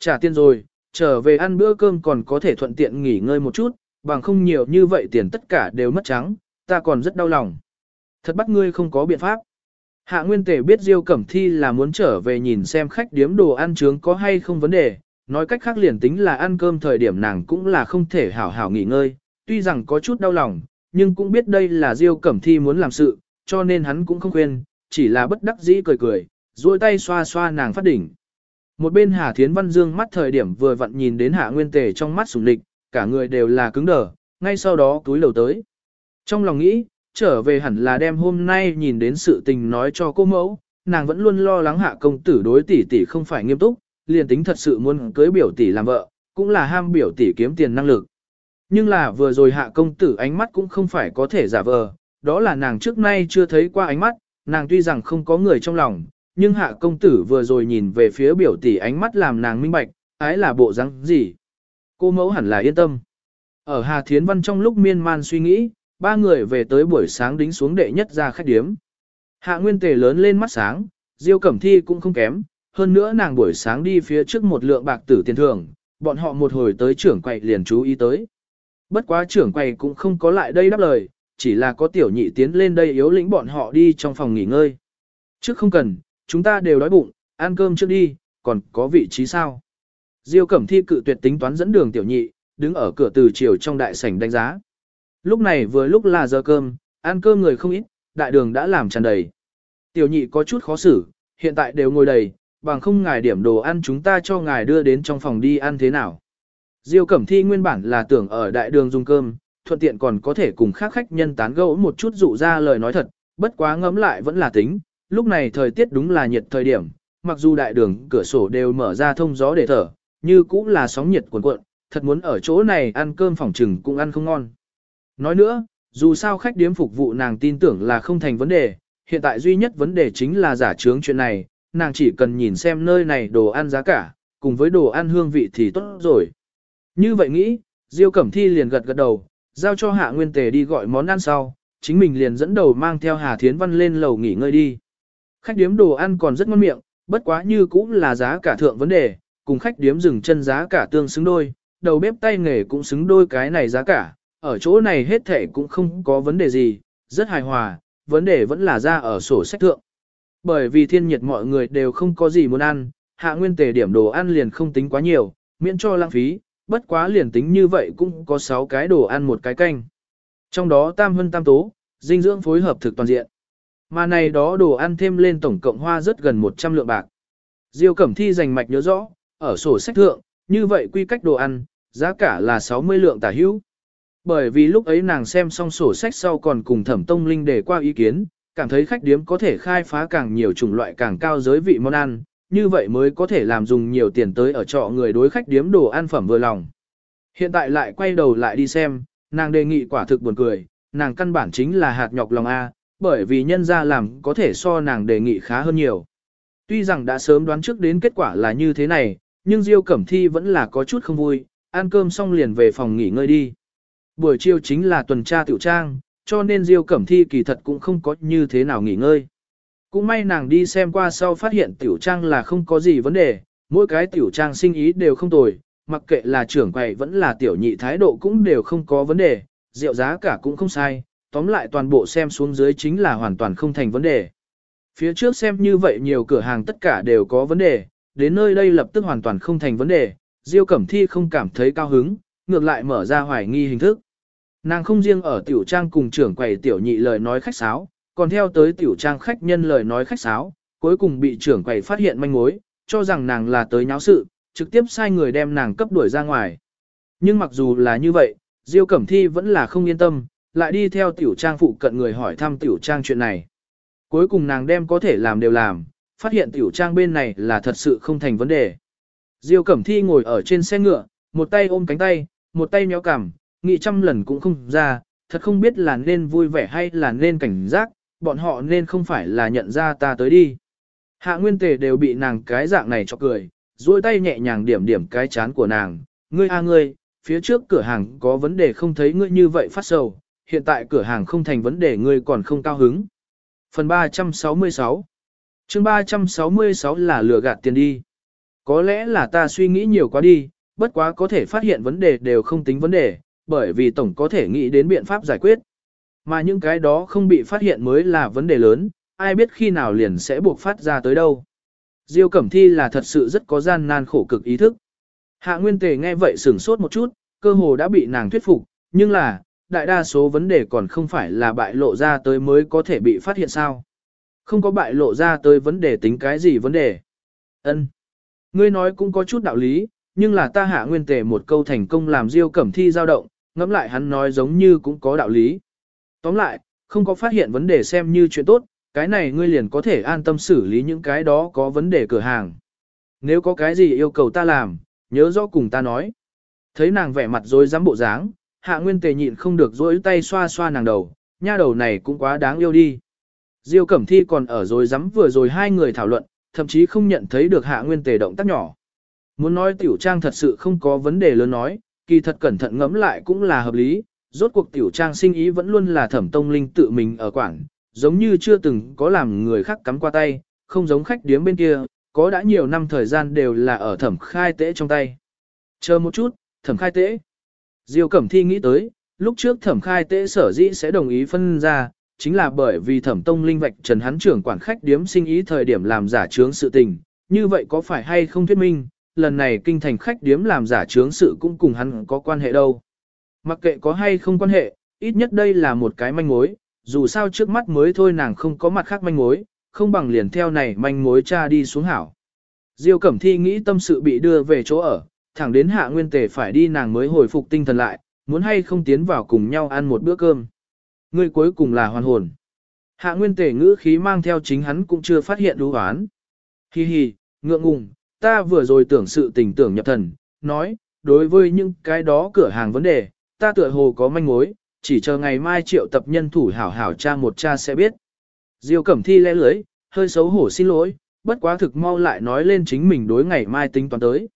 Trả tiền rồi, trở về ăn bữa cơm còn có thể thuận tiện nghỉ ngơi một chút, bằng không nhiều như vậy tiền tất cả đều mất trắng, ta còn rất đau lòng. Thật bắt ngươi không có biện pháp. Hạ Nguyên Tề biết Diêu Cẩm Thi là muốn trở về nhìn xem khách điếm đồ ăn trướng có hay không vấn đề, nói cách khác liền tính là ăn cơm thời điểm nàng cũng là không thể hảo hảo nghỉ ngơi, tuy rằng có chút đau lòng, nhưng cũng biết đây là Diêu Cẩm Thi muốn làm sự, cho nên hắn cũng không khuyên, chỉ là bất đắc dĩ cười cười, duỗi tay xoa xoa nàng phát đỉnh. Một bên Hà Thiến Văn Dương mắt thời điểm vừa vặn nhìn đến Hạ Nguyên Tề trong mắt sủng địch, cả người đều là cứng đờ, ngay sau đó túi lầu tới. Trong lòng nghĩ, trở về hẳn là đem hôm nay nhìn đến sự tình nói cho cô mẫu, nàng vẫn luôn lo lắng hạ công tử đối tỷ tỷ không phải nghiêm túc, liền tính thật sự muốn cưới biểu tỷ làm vợ, cũng là ham biểu tỷ kiếm tiền năng lực. Nhưng là vừa rồi hạ công tử ánh mắt cũng không phải có thể giả vờ, đó là nàng trước nay chưa thấy qua ánh mắt, nàng tuy rằng không có người trong lòng, nhưng hạ công tử vừa rồi nhìn về phía biểu tỷ ánh mắt làm nàng minh bạch, ái là bộ răng gì. Cô mẫu hẳn là yên tâm. Ở Hà Thiến Văn trong lúc miên man suy nghĩ, ba người về tới buổi sáng đính xuống đệ nhất ra khách điếm. Hạ Nguyên Tề lớn lên mắt sáng, Diêu Cẩm Thi cũng không kém, hơn nữa nàng buổi sáng đi phía trước một lượng bạc tử tiền thưởng, bọn họ một hồi tới trưởng quầy liền chú ý tới. Bất quá trưởng quầy cũng không có lại đây đáp lời, chỉ là có tiểu nhị tiến lên đây yếu lĩnh bọn họ đi trong phòng nghỉ ngơi. Trước không cần, chúng ta đều đói bụng, ăn cơm trước đi, còn có vị trí sao? Diêu Cẩm Thi cự tuyệt tính toán dẫn đường tiểu nhị, đứng ở cửa từ chiều trong đại sảnh đánh giá. Lúc này vừa lúc là giờ cơm, ăn cơm người không ít, đại đường đã làm tràn đầy. Tiểu nhị có chút khó xử, hiện tại đều ngồi đầy, bằng không ngài điểm đồ ăn chúng ta cho ngài đưa đến trong phòng đi ăn thế nào. Diêu Cẩm Thi nguyên bản là tưởng ở đại đường dùng cơm, thuận tiện còn có thể cùng khác khách nhân tán gẫu một chút dụ ra lời nói thật, bất quá ngẫm lại vẫn là tính, lúc này thời tiết đúng là nhiệt thời điểm, mặc dù đại đường cửa sổ đều mở ra thông gió để thở, như cũng là sóng nhiệt cuồn cuộn, thật muốn ở chỗ này ăn cơm phòng trừng cũng ăn không ngon. Nói nữa, dù sao khách điếm phục vụ nàng tin tưởng là không thành vấn đề, hiện tại duy nhất vấn đề chính là giả trướng chuyện này, nàng chỉ cần nhìn xem nơi này đồ ăn giá cả, cùng với đồ ăn hương vị thì tốt rồi. Như vậy nghĩ, Diêu Cẩm Thi liền gật gật đầu, giao cho Hạ Nguyên Tề đi gọi món ăn sau, chính mình liền dẫn đầu mang theo Hà Thiến Văn lên lầu nghỉ ngơi đi. Khách điếm đồ ăn còn rất ngon miệng, bất quá như cũng là giá cả thượng vấn đề, cùng khách điếm dừng chân giá cả tương xứng đôi, đầu bếp tay nghề cũng xứng đôi cái này giá cả, ở chỗ này hết thể cũng không có vấn đề gì, rất hài hòa, vấn đề vẫn là ra ở sổ sách thượng. Bởi vì thiên nhiệt mọi người đều không có gì muốn ăn, hạ nguyên tề điểm đồ ăn liền không tính quá nhiều, miễn cho lãng phí, bất quá liền tính như vậy cũng có 6 cái đồ ăn một cái canh. Trong đó tam hân tam tố, dinh dưỡng phối hợp thực toàn diện. Mà này đó đồ ăn thêm lên tổng cộng hoa rất gần 100 lượng bạc. Diêu Cẩm Thi dành mạch nhớ rõ, ở sổ sách thượng, như vậy quy cách đồ ăn, giá cả là 60 lượng tả hữu. Bởi vì lúc ấy nàng xem xong sổ sách sau còn cùng thẩm tông linh để qua ý kiến, cảm thấy khách điếm có thể khai phá càng nhiều chủng loại càng cao giới vị món ăn, như vậy mới có thể làm dùng nhiều tiền tới ở trọ người đối khách điếm đồ ăn phẩm vừa lòng. Hiện tại lại quay đầu lại đi xem, nàng đề nghị quả thực buồn cười, nàng căn bản chính là hạt nhọc lòng A, bởi vì nhân ra làm có thể so nàng đề nghị khá hơn nhiều. Tuy rằng đã sớm đoán trước đến kết quả là như thế này, nhưng Diêu Cẩm Thi vẫn là có chút không vui, ăn cơm xong liền về phòng nghỉ ngơi đi. Buổi chiều chính là tuần tra tiểu trang, cho nên Diêu Cẩm Thi kỳ thật cũng không có như thế nào nghỉ ngơi. Cũng may nàng đi xem qua sau phát hiện tiểu trang là không có gì vấn đề, mỗi cái tiểu trang sinh ý đều không tồi, mặc kệ là trưởng quầy vẫn là tiểu nhị thái độ cũng đều không có vấn đề, rượu giá cả cũng không sai, tóm lại toàn bộ xem xuống dưới chính là hoàn toàn không thành vấn đề. Phía trước xem như vậy nhiều cửa hàng tất cả đều có vấn đề, đến nơi đây lập tức hoàn toàn không thành vấn đề, Diêu Cẩm Thi không cảm thấy cao hứng, ngược lại mở ra hoài nghi hình thức. Nàng không riêng ở tiểu trang cùng trưởng quầy tiểu nhị lời nói khách sáo, còn theo tới tiểu trang khách nhân lời nói khách sáo, cuối cùng bị trưởng quầy phát hiện manh mối, cho rằng nàng là tới nháo sự, trực tiếp sai người đem nàng cấp đuổi ra ngoài. Nhưng mặc dù là như vậy, Diêu Cẩm Thi vẫn là không yên tâm, lại đi theo tiểu trang phụ cận người hỏi thăm tiểu trang chuyện này. Cuối cùng nàng đem có thể làm đều làm, phát hiện tiểu trang bên này là thật sự không thành vấn đề. Diêu Cẩm Thi ngồi ở trên xe ngựa, một tay ôm cánh tay, một tay méo cằm, nghĩ trăm lần cũng không ra, thật không biết là nên vui vẻ hay là nên cảnh giác, bọn họ nên không phải là nhận ra ta tới đi. Hạ Nguyên Tề đều bị nàng cái dạng này cho cười, duỗi tay nhẹ nhàng điểm điểm cái chán của nàng, ngươi a ngươi, phía trước cửa hàng có vấn đề không thấy ngươi như vậy phát sầu, hiện tại cửa hàng không thành vấn đề ngươi còn không cao hứng. Phần 366 chương 366 là lừa gạt tiền đi. có lẽ là ta suy nghĩ nhiều quá đi, bất quá có thể phát hiện vấn đề đều không tính vấn đề, bởi vì tổng có thể nghĩ đến biện pháp giải quyết. Mà những cái đó không bị phát hiện mới là vấn đề lớn, ai biết khi nào liền sẽ buộc phát ra tới đâu. Diêu Cẩm Thi là thật sự rất có gian nan khổ cực ý thức. Hạ Nguyên Tề nghe vậy sửng sốt một chút, cơ hồ đã bị nàng thuyết phục, nhưng là, đại đa số vấn đề còn không phải là bại lộ ra tới mới có thể bị phát hiện sao. Không có bại lộ ra tới vấn đề tính cái gì vấn đề. Ân, Ngươi nói cũng có chút đạo lý, nhưng là ta hạ nguyên tề một câu thành công làm Diêu Cẩm Thi dao động, ngẫm lại hắn nói giống như cũng có đạo lý. Tóm lại, không có phát hiện vấn đề xem như chuyện tốt, cái này ngươi liền có thể an tâm xử lý những cái đó có vấn đề cửa hàng. Nếu có cái gì yêu cầu ta làm, nhớ rõ cùng ta nói. Thấy nàng vẻ mặt rồi dám bộ dáng, hạ nguyên tề nhịn không được dỗi tay xoa xoa nàng đầu, nha đầu này cũng quá đáng yêu đi. Diêu Cẩm Thi còn ở rồi dám vừa rồi hai người thảo luận, thậm chí không nhận thấy được hạ nguyên tề động tác nhỏ. Muốn nói tiểu trang thật sự không có vấn đề lớn nói, kỳ thật cẩn thận ngẫm lại cũng là hợp lý, rốt cuộc tiểu trang sinh ý vẫn luôn là thẩm tông linh tự mình ở quảng, giống như chưa từng có làm người khác cắm qua tay, không giống khách điếm bên kia, có đã nhiều năm thời gian đều là ở thẩm khai tế trong tay. Chờ một chút, thẩm khai tế. Diêu Cẩm Thi nghĩ tới, lúc trước thẩm khai tế sở dĩ sẽ đồng ý phân ra, chính là bởi vì thẩm tông linh vạch trần hắn trưởng quản khách điếm sinh ý thời điểm làm giả trướng sự tình, như vậy có phải hay không thuyết minh, lần này kinh thành khách điếm làm giả trướng sự cũng cùng hắn có quan hệ đâu. Mặc kệ có hay không quan hệ, ít nhất đây là một cái manh mối, dù sao trước mắt mới thôi nàng không có mặt khác manh mối, không bằng liền theo này manh mối cha đi xuống hảo. Diêu Cẩm Thi nghĩ tâm sự bị đưa về chỗ ở, thẳng đến hạ nguyên tề phải đi nàng mới hồi phục tinh thần lại, muốn hay không tiến vào cùng nhau ăn một bữa cơm. Người cuối cùng là hoàn hồn. Hạ nguyên tề ngữ khí mang theo chính hắn cũng chưa phát hiện đú oán. Hi hi, ngượng ngùng, ta vừa rồi tưởng sự tình tưởng nhập thần, nói, đối với những cái đó cửa hàng vấn đề, ta tựa hồ có manh mối, chỉ chờ ngày mai triệu tập nhân thủ hảo hảo cha một cha sẽ biết. Diêu Cẩm Thi lẽ lưới, hơi xấu hổ xin lỗi, bất quá thực mau lại nói lên chính mình đối ngày mai tính toán tới.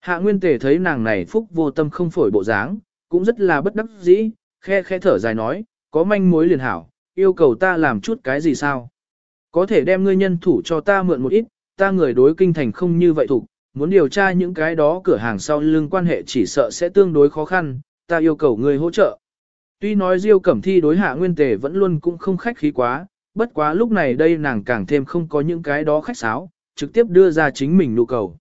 Hạ Nguyên Tề thấy nàng này phúc vô tâm không phổi bộ dáng, cũng rất là bất đắc dĩ, khe khe thở dài nói, có manh mối liền hảo, yêu cầu ta làm chút cái gì sao? Có thể đem ngươi nhân thủ cho ta mượn một ít, ta người đối kinh thành không như vậy thủ, muốn điều tra những cái đó cửa hàng sau lưng quan hệ chỉ sợ sẽ tương đối khó khăn, ta yêu cầu ngươi hỗ trợ. Tuy nói Diêu Cẩm Thi đối hạ nguyên tề vẫn luôn cũng không khách khí quá, bất quá lúc này đây nàng càng thêm không có những cái đó khách sáo, trực tiếp đưa ra chính mình nhu cầu.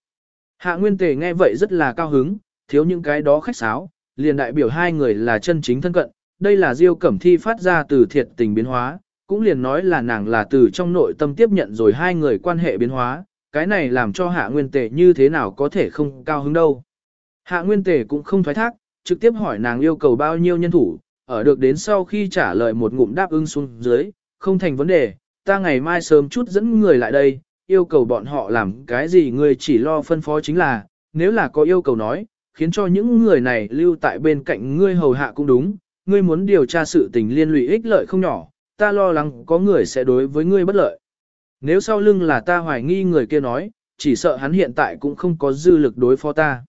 Hạ nguyên tề nghe vậy rất là cao hứng, thiếu những cái đó khách sáo, liền đại biểu hai người là chân chính thân cận, đây là Diêu Cẩm Thi phát ra từ thiệt tình biến hóa, cũng liền nói là nàng là từ trong nội tâm tiếp nhận rồi hai người quan hệ biến hóa, cái này làm cho hạ nguyên tề như thế nào có thể không cao hứng đâu. Hạ nguyên tề cũng không thoái thác, trực tiếp hỏi nàng yêu cầu bao nhiêu nhân thủ, ở được đến sau khi trả lời một ngụm đáp ứng xuống dưới, không thành vấn đề, ta ngày mai sớm chút dẫn người lại đây, yêu cầu bọn họ làm cái gì ngươi chỉ lo phân phó chính là, nếu là có yêu cầu nói, khiến cho những người này lưu tại bên cạnh ngươi hầu hạ cũng đúng, ngươi muốn điều tra sự tình liên lụy ích lợi không nhỏ, ta lo lắng có người sẽ đối với ngươi bất lợi. Nếu sau lưng là ta hoài nghi người kia nói, chỉ sợ hắn hiện tại cũng không có dư lực đối phó ta.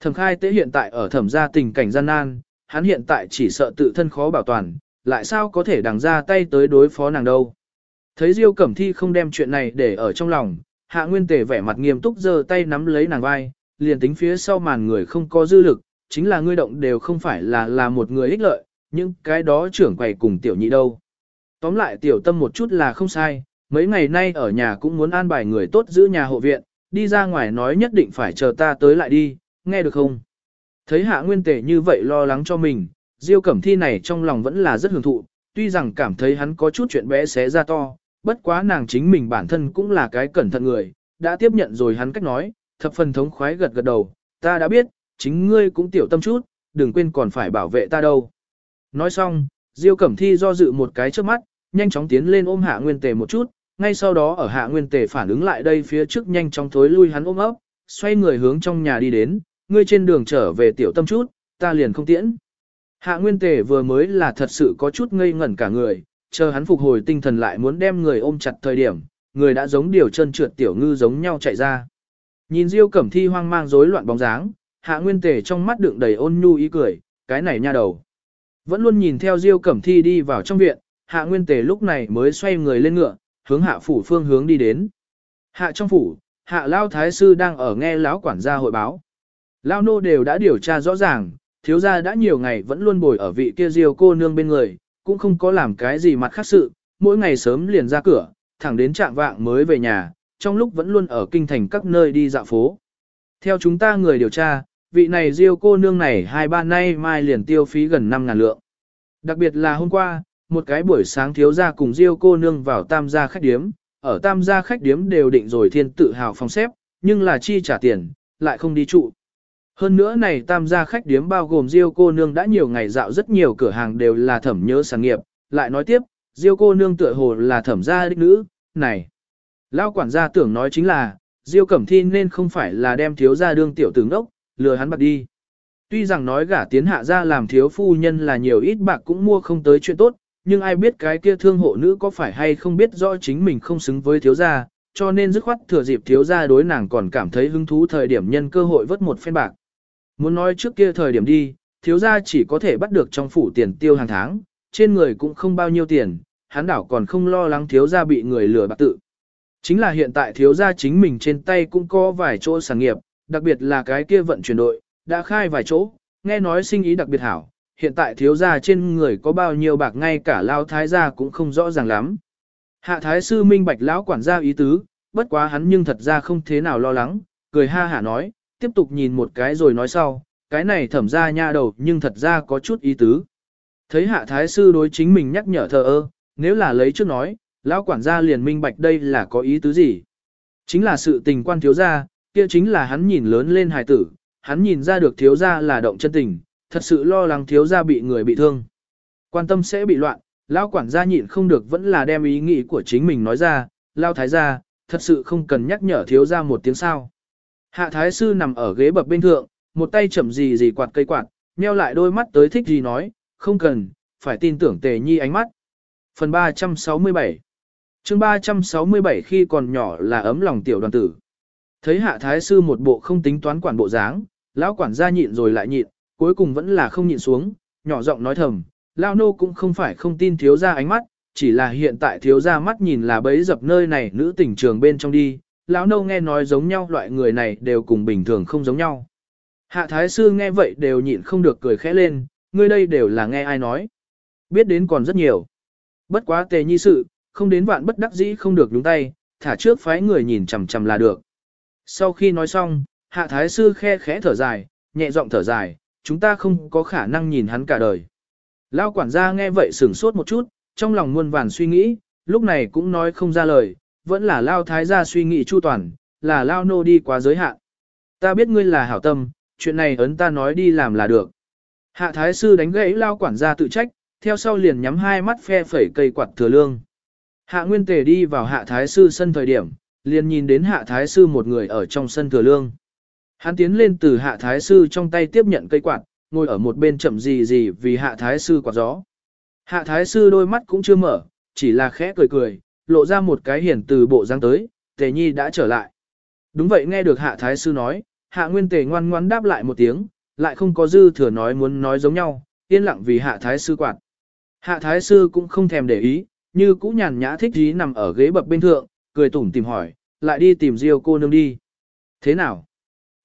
Thẩm khai tế hiện tại ở thẩm gia tình cảnh gian nan, hắn hiện tại chỉ sợ tự thân khó bảo toàn, lại sao có thể đằng ra tay tới đối phó nàng đâu. Thấy Diêu Cẩm Thi không đem chuyện này để ở trong lòng, Hạ Nguyên Tề vẻ mặt nghiêm túc giơ tay nắm lấy nàng vai, liền tính phía sau màn người không có dư lực, chính là ngươi động đều không phải là là một người ích lợi, nhưng cái đó trưởng quầy cùng tiểu nhị đâu. Tóm lại tiểu tâm một chút là không sai, mấy ngày nay ở nhà cũng muốn an bài người tốt giữ nhà hộ viện, đi ra ngoài nói nhất định phải chờ ta tới lại đi, nghe được không? Thấy hạ nguyên tề như vậy lo lắng cho mình, Diêu Cẩm Thi này trong lòng vẫn là rất hưởng thụ, tuy rằng cảm thấy hắn có chút chuyện bé xé ra to, bất quá nàng chính mình bản thân cũng là cái cẩn thận người, đã tiếp nhận rồi hắn cách nói, thập phần thống khoái gật gật đầu, ta đã biết, chính ngươi cũng tiểu tâm chút, đừng quên còn phải bảo vệ ta đâu. Nói xong, Diêu Cẩm Thi do dự một cái trước mắt, nhanh chóng tiến lên ôm hạ nguyên tề một chút, ngay sau đó ở hạ nguyên tề phản ứng lại đây phía trước nhanh chóng thối lui hắn ôm ấp, xoay người hướng trong nhà đi đến, ngươi trên đường trở về tiểu tâm chút, ta liền không tiễn. Hạ nguyên tề vừa mới là thật sự có chút ngây ngẩn cả người, chờ hắn phục hồi tinh thần lại muốn đem người ôm chặt thời điểm, người đã giống điều chân trượt tiểu ngư giống nhau chạy ra. Nhìn Diêu Cẩm Thi hoang mang rối loạn bóng dáng, Hạ Nguyên Tề trong mắt đựng đầy ôn nhu ý cười, cái này nha đầu. Vẫn luôn nhìn theo Diêu Cẩm Thi đi vào trong viện, Hạ Nguyên Tề lúc này mới xoay người lên ngựa, hướng hạ phủ phương hướng đi đến. Hạ trong phủ, Hạ Lao Thái Sư đang ở nghe lão quản gia hội báo. Lao nô đều đã điều tra rõ ràng, thiếu gia đã nhiều ngày vẫn luôn bồi ở vị kia diêu cô nương bên người, cũng không có làm cái gì mặt khác sự, mỗi ngày sớm liền ra cửa, thẳng đến trạng vạng mới về nhà, trong lúc vẫn luôn ở kinh thành các nơi đi dạo phố. Theo chúng ta người điều tra, vị này diêu cô nương này hai ba nay mai liền tiêu phí gần 5 ngàn lượng. Đặc biệt là hôm qua, một cái buổi sáng thiếu gia cùng diêu cô nương vào tam gia khách điếm, ở tam gia khách điếm đều định rồi thiên tự hào phòng xếp, nhưng là chi trả tiền, lại không đi trụ. Hơn nữa này tam gia khách điếm bao gồm Diêu cô nương đã nhiều ngày dạo rất nhiều cửa hàng đều là thẩm nhớ sản nghiệp, lại nói tiếp, Diêu cô nương tựa hồ là thẩm gia đích nữ, này. Lao quản gia tưởng nói chính là, Diêu Cẩm Thi nên không phải là đem thiếu gia đương tiểu tử ngốc, lừa hắn bạc đi. Tuy rằng nói gả tiến hạ gia làm thiếu phu nhân là nhiều ít bạc cũng mua không tới chuyện tốt, nhưng ai biết cái kia thương hộ nữ có phải hay không biết rõ chính mình không xứng với thiếu gia, cho nên dứt khoát thừa dịp thiếu gia đối nàng còn cảm thấy hứng thú thời điểm nhân cơ hội vớt một phen bạc. Muốn nói trước kia thời điểm đi, thiếu gia chỉ có thể bắt được trong phủ tiền tiêu hàng tháng, trên người cũng không bao nhiêu tiền, hắn đảo còn không lo lắng thiếu gia bị người lừa bạc tự. Chính là hiện tại thiếu gia chính mình trên tay cũng có vài chỗ sản nghiệp, đặc biệt là cái kia vận chuyển đội, đã khai vài chỗ, nghe nói sinh ý đặc biệt hảo, hiện tại thiếu gia trên người có bao nhiêu bạc ngay cả lao thái gia cũng không rõ ràng lắm. Hạ thái sư minh bạch lão quản gia ý tứ, bất quá hắn nhưng thật ra không thế nào lo lắng, cười ha hả nói, tiếp tục nhìn một cái rồi nói sau, cái này thẩm ra nha đầu nhưng thật ra có chút ý tứ. Thấy hạ thái sư đối chính mình nhắc nhở thờ ơ, nếu là lấy trước nói, lão quản gia liền minh bạch đây là có ý tứ gì. Chính là sự tình quan thiếu gia, kia chính là hắn nhìn lớn lên hài tử, hắn nhìn ra được thiếu gia là động chân tình, thật sự lo lắng thiếu gia bị người bị thương. Quan tâm sẽ bị loạn, lão quản gia nhịn không được vẫn là đem ý nghĩ của chính mình nói ra, lao thái gia, thật sự không cần nhắc nhở thiếu gia một tiếng sao. Hạ thái sư nằm ở ghế bập bên thượng, một tay chậm gì gì quạt cây quạt, nheo lại đôi mắt tới thích gì nói, không cần, phải tin tưởng tề nhi ánh mắt. Phần 367 chương 367 khi còn nhỏ là ấm lòng tiểu đoàn tử. Thấy hạ thái sư một bộ không tính toán quản bộ dáng, lão quản gia nhịn rồi lại nhịn, cuối cùng vẫn là không nhịn xuống, nhỏ giọng nói thầm, lão nô cũng không phải không tin thiếu gia ánh mắt, chỉ là hiện tại thiếu gia mắt nhìn là bấy dập nơi này nữ tỉnh trường bên trong đi, lão nâu nghe nói giống nhau loại người này đều cùng bình thường không giống nhau. Hạ thái sư nghe vậy đều nhịn không được cười khẽ lên, ngươi đây đều là nghe ai nói. Biết đến còn rất nhiều. Bất quá tề nhi sự, không đến vạn bất đắc dĩ không được đúng tay, thả trước phái người nhìn chằm chằm là được. Sau khi nói xong, hạ thái sư khe khẽ thở dài, nhẹ giọng thở dài, chúng ta không có khả năng nhìn hắn cả đời. Lao quản gia nghe vậy sửng sốt một chút, trong lòng muôn vàn suy nghĩ, lúc này cũng nói không ra lời, vẫn là lao thái gia suy nghĩ chu toàn, là lao nô đi quá giới hạn. Ta biết ngươi là hảo tâm, chuyện này ấn ta nói đi làm là được. Hạ thái sư đánh gãy lao quản gia tự trách, theo sau liền nhắm hai mắt phe phẩy cây quạt thừa lương. Hạ nguyên tề đi vào hạ thái sư sân thời điểm, liền nhìn đến hạ thái sư một người ở trong sân thừa lương. Hắn tiến lên từ hạ thái sư trong tay tiếp nhận cây quạt, ngồi ở một bên chậm gì gì vì hạ thái sư quạt gió. Hạ thái sư đôi mắt cũng chưa mở, chỉ là khẽ cười cười, lộ ra một cái hiển từ bộ dáng tới, tề nhi đã trở lại. Đúng vậy nghe được hạ thái sư nói, hạ nguyên tề ngoan ngoan đáp lại một tiếng, lại không có dư thừa nói muốn nói giống nhau, yên lặng vì hạ thái sư quạt. Hạ thái sư cũng không thèm để ý, như cũ nhàn nhã thích dí nằm ở ghế bập bên thượng, cười tủm tìm hỏi, lại đi tìm Diêu cô nương đi. Thế nào?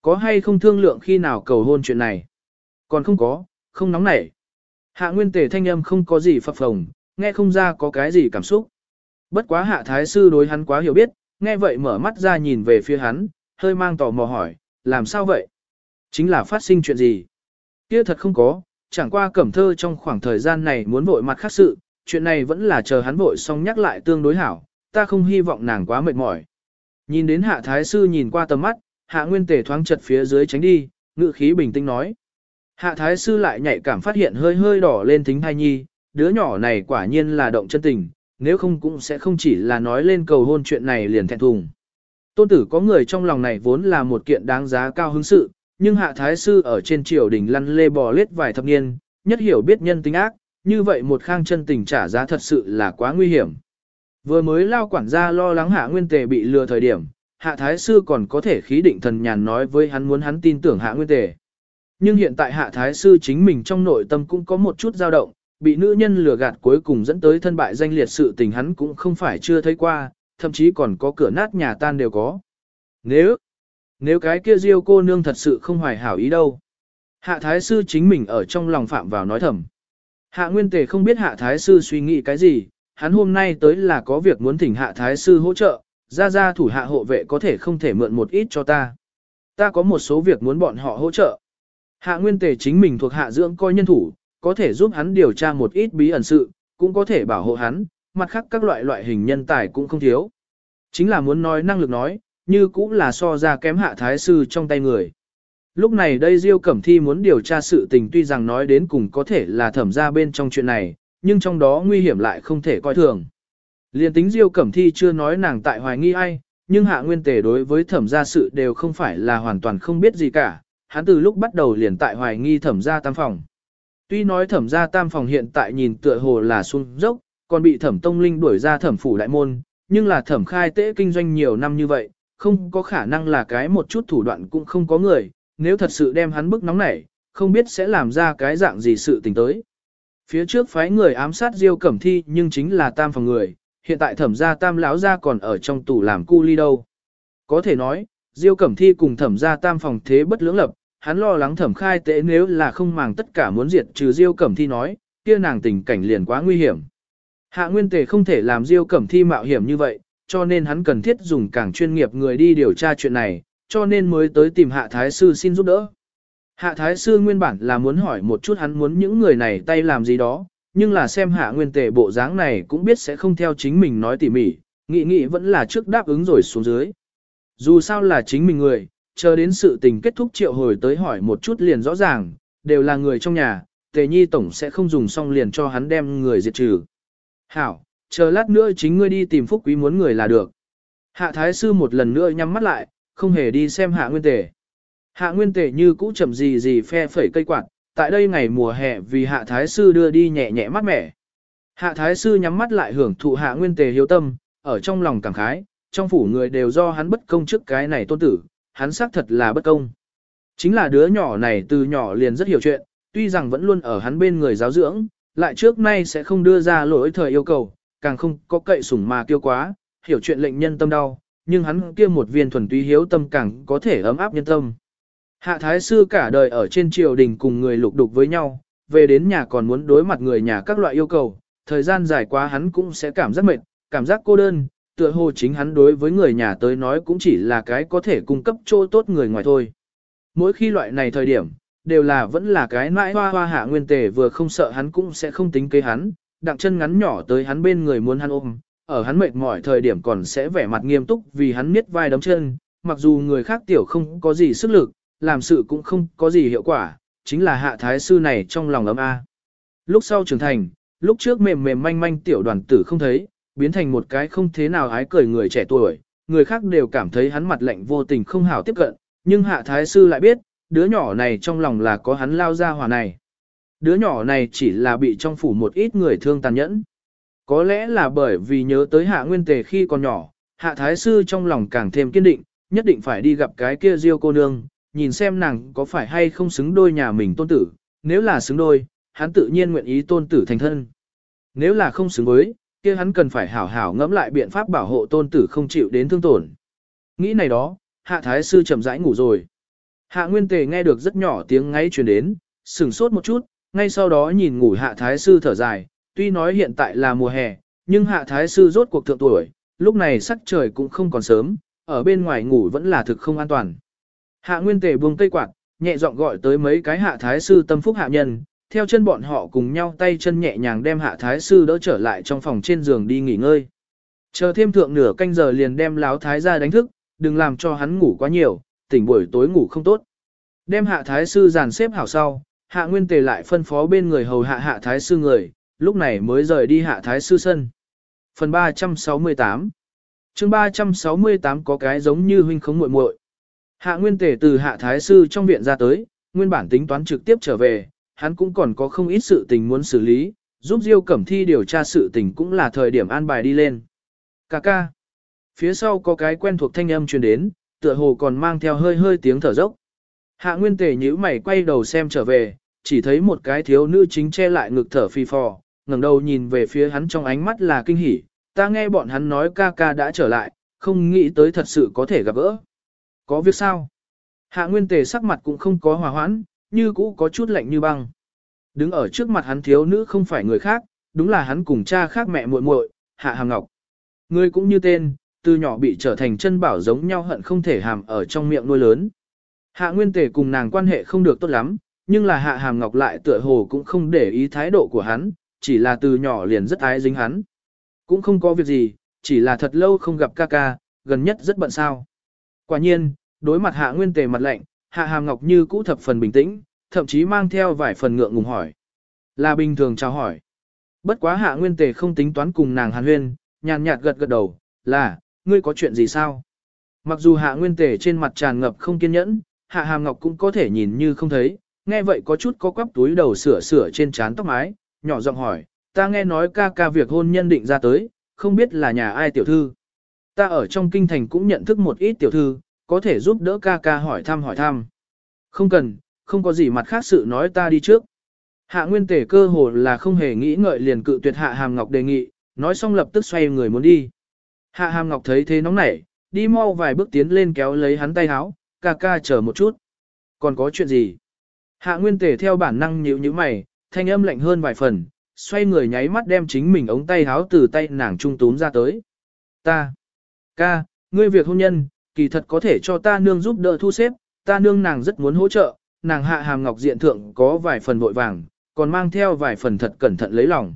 Có hay không thương lượng khi nào cầu hôn chuyện này? Còn không có, không nóng nảy. Hạ nguyên tề thanh âm không có gì phập phồng, nghe không ra có cái gì cảm xúc. Bất quá hạ thái sư đối hắn quá hiểu biết, nghe vậy mở mắt ra nhìn về phía hắn, hơi mang tò mò hỏi, làm sao vậy? Chính là phát sinh chuyện gì? Kia thật không có, chẳng qua cẩm thơ trong khoảng thời gian này muốn vội mặt khác sự, chuyện này vẫn là chờ hắn vội xong nhắc lại tương đối hảo, ta không hy vọng nàng quá mệt mỏi. Nhìn đến hạ thái sư nhìn qua tầm mắt, hạ nguyên tể thoáng chật phía dưới tránh đi, ngự khí bình tĩnh nói. Hạ thái sư lại nhạy cảm phát hiện hơi hơi đỏ lên thính thai nhi, đứa nhỏ này quả nhiên là động chân tình, nếu không cũng sẽ không chỉ là nói lên cầu hôn chuyện này liền thẹn thùng. Tôn tử có người trong lòng này vốn là một kiện đáng giá cao hứng sự, nhưng hạ thái sư ở trên triều đình lăn lê bò lết vài thập niên, nhất hiểu biết nhân tính ác, như vậy một khang chân tình trả giá thật sự là quá nguy hiểm. Vừa mới lao quản gia lo lắng hạ nguyên tề bị lừa thời điểm, hạ thái sư còn có thể khí định thần nhàn nói với hắn muốn hắn tin tưởng hạ nguyên tề. Nhưng hiện tại hạ thái sư chính mình trong nội tâm cũng có một chút dao động, bị nữ nhân lừa gạt cuối cùng dẫn tới thân bại danh liệt sự tình hắn cũng không phải chưa thấy qua, thậm chí còn có cửa nát nhà tan đều có. Nếu, nếu cái kia diêu cô nương thật sự không hoài hảo ý đâu. Hạ thái sư chính mình ở trong lòng phạm vào nói thầm. Hạ nguyên tề không biết hạ thái sư suy nghĩ cái gì, hắn hôm nay tới là có việc muốn thỉnh hạ thái sư hỗ trợ, ra ra thủ hạ hộ vệ có thể không thể mượn một ít cho ta. Ta có một số việc muốn bọn họ hỗ trợ. Hạ nguyên tề chính mình thuộc hạ dưỡng coi nhân thủ, có thể giúp hắn điều tra một ít bí ẩn sự, cũng có thể bảo hộ hắn, mặt khác các loại loại hình nhân tài cũng không thiếu. Chính là muốn nói năng lực nói, như cũng là so ra kém hạ thái sư trong tay người. Lúc này đây Diêu Cẩm Thi muốn điều tra sự tình tuy rằng nói đến cùng có thể là thẩm ra bên trong chuyện này, nhưng trong đó nguy hiểm lại không thể coi thường. Liên tính Diêu Cẩm Thi chưa nói nàng tại hoài nghi ai, nhưng hạ nguyên tề đối với thẩm gia sự đều không phải là hoàn toàn không biết gì cả, hắn từ lúc bắt đầu liền tại hoài nghi thẩm gia tam phòng. Tuy nói thẩm gia tam phòng hiện tại nhìn tựa hồ là xuống dốc, còn bị thẩm tông linh đuổi ra thẩm phủ đại môn, nhưng là thẩm khai tế kinh doanh nhiều năm như vậy, không có khả năng là cái một chút thủ đoạn cũng không có người, nếu thật sự đem hắn bức nóng nảy, không biết sẽ làm ra cái dạng gì sự tình tới. Phía trước phái người ám sát Diêu Cẩm Thi nhưng chính là tam phòng người, hiện tại thẩm gia tam lão gia còn ở trong tủ làm cu ly đâu. Có thể nói, Diêu Cẩm Thi cùng thẩm gia tam phòng thế bất lưỡng lập, hắn lo lắng thẩm khai tế nếu là không màng tất cả muốn diệt trừ Diêu Cẩm Thi nói, kia nàng tình cảnh liền quá nguy hiểm. Hạ Nguyên Tề không thể làm Diêu Cẩm Thi mạo hiểm như vậy, cho nên hắn cần thiết dùng càng chuyên nghiệp người đi điều tra chuyện này, cho nên mới tới tìm Hạ Thái Sư xin giúp đỡ. Hạ Thái Sư nguyên bản là muốn hỏi một chút hắn muốn những người này tay làm gì đó, nhưng là xem Hạ Nguyên Tề bộ dáng này cũng biết sẽ không theo chính mình nói tỉ mỉ, nghĩ nghĩ vẫn là trước đáp ứng rồi xuống dưới. Dù sao là chính mình người, chờ đến sự tình kết thúc triệu hồi tới hỏi một chút liền rõ ràng, đều là người trong nhà, Tề Nhi Tổng sẽ không dùng xong liền cho hắn đem người diệt trừ. Hảo, chờ lát nữa chính ngươi đi tìm Phúc Quý muốn người là được. Hạ Thái Sư một lần nữa nhắm mắt lại, không hề đi xem Hạ Nguyên Tề. Hạ Nguyên Tề như cũ chậm gì gì phe phẩy cây quạt, tại đây ngày mùa hè vì Hạ Thái Sư đưa đi nhẹ nhẹ mát mẻ. Hạ Thái Sư nhắm mắt lại hưởng thụ Hạ Nguyên Tề hiếu tâm, ở trong lòng cảm khái, trong phủ người đều do hắn bất công trước cái này tôn tử, hắn xác thật là bất công. Chính là đứa nhỏ này từ nhỏ liền rất hiểu chuyện, tuy rằng vẫn luôn ở hắn bên người giáo dưỡng, lại trước nay sẽ không đưa ra lỗi thời yêu cầu, càng không có cậy sủng mà kêu quá, hiểu chuyện lệnh nhân tâm đau, nhưng hắn kia một viên thuần túy hiếu tâm càng có thể ấm áp nhân tâm. Hạ thái sư cả đời ở trên triều đình cùng người lục đục với nhau, về đến nhà còn muốn đối mặt người nhà các loại yêu cầu, thời gian dài quá hắn cũng sẽ cảm giác mệt, cảm giác cô đơn, tựa hồ chính hắn đối với người nhà tới nói cũng chỉ là cái có thể cung cấp chỗ tốt người ngoài thôi. Mỗi khi loại này thời điểm, đều là vẫn là cái mãi hoa hoa hạ nguyên tề vừa không sợ hắn cũng sẽ không tính kế hắn, đặng chân ngắn nhỏ tới hắn bên người muốn hắn ôm, ở hắn mệt mỏi thời điểm còn sẽ vẻ mặt nghiêm túc vì hắn miết vai đấm chân, mặc dù người khác tiểu không có gì sức lực, làm sự cũng không có gì hiệu quả, chính là hạ thái sư này trong lòng ấm a. Lúc sau trưởng thành, lúc trước mềm mềm manh manh tiểu đoàn tử không thấy, biến thành một cái không thế nào ái cười người trẻ tuổi, người khác đều cảm thấy hắn mặt lạnh vô tình không hảo tiếp cận, nhưng hạ thái sư lại biết, đứa nhỏ này trong lòng là có hắn lao ra hòa này. Đứa nhỏ này chỉ là bị trong phủ một ít người thương tàn nhẫn. Có lẽ là bởi vì nhớ tới hạ nguyên tề khi còn nhỏ, hạ thái sư trong lòng càng thêm kiên định, nhất định phải đi gặp cái kia diêu cô nương, nhìn xem nàng có phải hay không xứng đôi nhà mình tôn tử, nếu là xứng đôi, hắn tự nhiên nguyện ý tôn tử thành thân. Nếu là không xứng với, kia hắn cần phải hảo hảo ngẫm lại biện pháp bảo hộ tôn tử không chịu đến thương tổn. Nghĩ này đó, hạ thái sư chậm rãi ngủ rồi. Hạ nguyên tề nghe được rất nhỏ tiếng ngay truyền đến, sửng sốt một chút, ngay sau đó nhìn ngủ hạ thái sư thở dài, tuy nói hiện tại là mùa hè, nhưng hạ thái sư rốt cuộc thượng tuổi, lúc này sắc trời cũng không còn sớm, ở bên ngoài ngủ vẫn là thực không an toàn. Hạ nguyên tề buông cây quạt, nhẹ giọng gọi tới mấy cái hạ thái sư tâm phúc hạ nhân, theo chân bọn họ cùng nhau tay chân nhẹ nhàng đem hạ thái sư đỡ trở lại trong phòng trên giường đi nghỉ ngơi. Chờ thêm thượng nửa canh giờ liền đem láo thái ra đánh thức, đừng làm cho hắn ngủ quá nhiều, tỉnh buổi tối ngủ không tốt. Đem hạ thái sư dàn xếp hảo sau, hạ nguyên tề lại phân phó bên người hầu hạ hạ thái sư người, lúc này mới rời đi hạ thái sư sân. Phần 368 chương 368 có cái giống như huynh khống muội muội Hạ nguyên tề từ hạ thái sư trong viện ra tới, nguyên bản tính toán trực tiếp trở về, hắn cũng còn có không ít sự tình muốn xử lý, giúp Diêu Cẩm Thi điều tra sự tình cũng là thời điểm an bài đi lên. Cà ca. Phía sau có cái quen thuộc thanh âm truyền đến, tựa hồ còn mang theo hơi hơi tiếng thở dốc. Hạ Nguyên Tề nhíu mày quay đầu xem trở về, chỉ thấy một cái thiếu nữ chính che lại ngực thở phì phò, ngẩng đầu nhìn về phía hắn trong ánh mắt là kinh hỉ. Ta nghe bọn hắn nói ca ca đã trở lại, không nghĩ tới thật sự có thể gặp gỡ. Có việc sao? Hạ nguyên tề sắc mặt cũng không có hòa hoãn, như cũ có chút lạnh như băng. Đứng ở trước mặt hắn thiếu nữ không phải người khác, đúng là hắn cùng cha khác mẹ muội muội, Hạ Hàm Ngọc. Người cũng như tên, từ nhỏ bị trở thành chân bảo giống nhau hận không thể hàm ở trong miệng nuôi lớn. Hạ Nguyên Tề cùng nàng quan hệ không được tốt lắm, nhưng là Hạ Hàm Ngọc lại tựa hồ cũng không để ý thái độ của hắn, chỉ là từ nhỏ liền rất ái dính hắn. Cũng không có việc gì, chỉ là thật lâu không gặp ca ca, gần nhất rất bận sao. Quả nhiên, đối mặt Hạ Nguyên Tề mặt lạnh, Hạ Hàm Ngọc như cũ thập phần bình tĩnh, thậm chí mang theo vài phần ngượng ngùng hỏi. Là bình thường chào hỏi. Bất quá Hạ Nguyên Tề không tính toán cùng nàng hàn huyên, nhàn nhạt gật gật đầu, là, ngươi có chuyện gì sao? Mặc dù Hạ Nguyên Tề trên mặt tràn ngập không kiên nhẫn, Hạ Hàm Ngọc cũng có thể nhìn như không thấy, nghe vậy có chút có quắp túi đầu sửa sửa trên trán tóc mái, nhỏ giọng hỏi, ta nghe nói ca ca việc hôn nhân định ra tới, không biết là nhà ai tiểu thư. Ta ở trong kinh thành cũng nhận thức một ít tiểu thư, có thể giúp đỡ ca ca hỏi thăm hỏi thăm. Không cần, không có gì mặt khác sự nói ta đi trước. Hạ Nguyên Tề cơ hồ là không hề nghĩ ngợi liền cự tuyệt Hạ Hàm Ngọc đề nghị, nói xong lập tức xoay người muốn đi. Hạ Hàm Ngọc thấy thế nóng nảy, đi mau vài bước tiến lên kéo lấy hắn tay háo, ca ca chờ một chút. Còn có chuyện gì? Hạ Nguyên Tề theo bản năng nhíu nhíu mày, thanh âm lạnh hơn vài phần, xoay người nháy mắt đem chính mình ống tay háo từ tay nàng trung túm ra tới. Ta, ca, ngươi việc hôn nhân, kỳ thật có thể cho ta nương giúp đỡ thu xếp, ta nương nàng rất muốn hỗ trợ, nàng hạ hàm ngọc diện thượng có vài phần vội vàng, còn mang theo vài phần thật cẩn thận lấy lòng.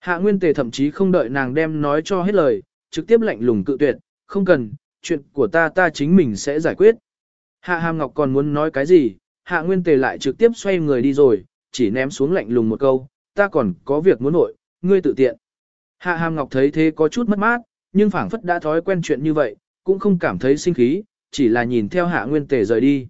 Hạ Nguyên Tề thậm chí không đợi nàng đem nói cho hết lời, trực tiếp lạnh lùng cự tuyệt, không cần, chuyện của ta ta chính mình sẽ giải quyết. Hạ Hàm Ngọc còn muốn nói cái gì, Hạ Nguyên Tề lại trực tiếp xoay người đi rồi, chỉ ném xuống lạnh lùng một câu, ta còn có việc muốn nội, ngươi tự tiện. Hạ Hàm Ngọc thấy thế có chút mất mát, nhưng phảng phất đã thói quen chuyện như vậy, cũng không cảm thấy sinh khí, chỉ là nhìn theo Hạ Nguyên Tề rời đi.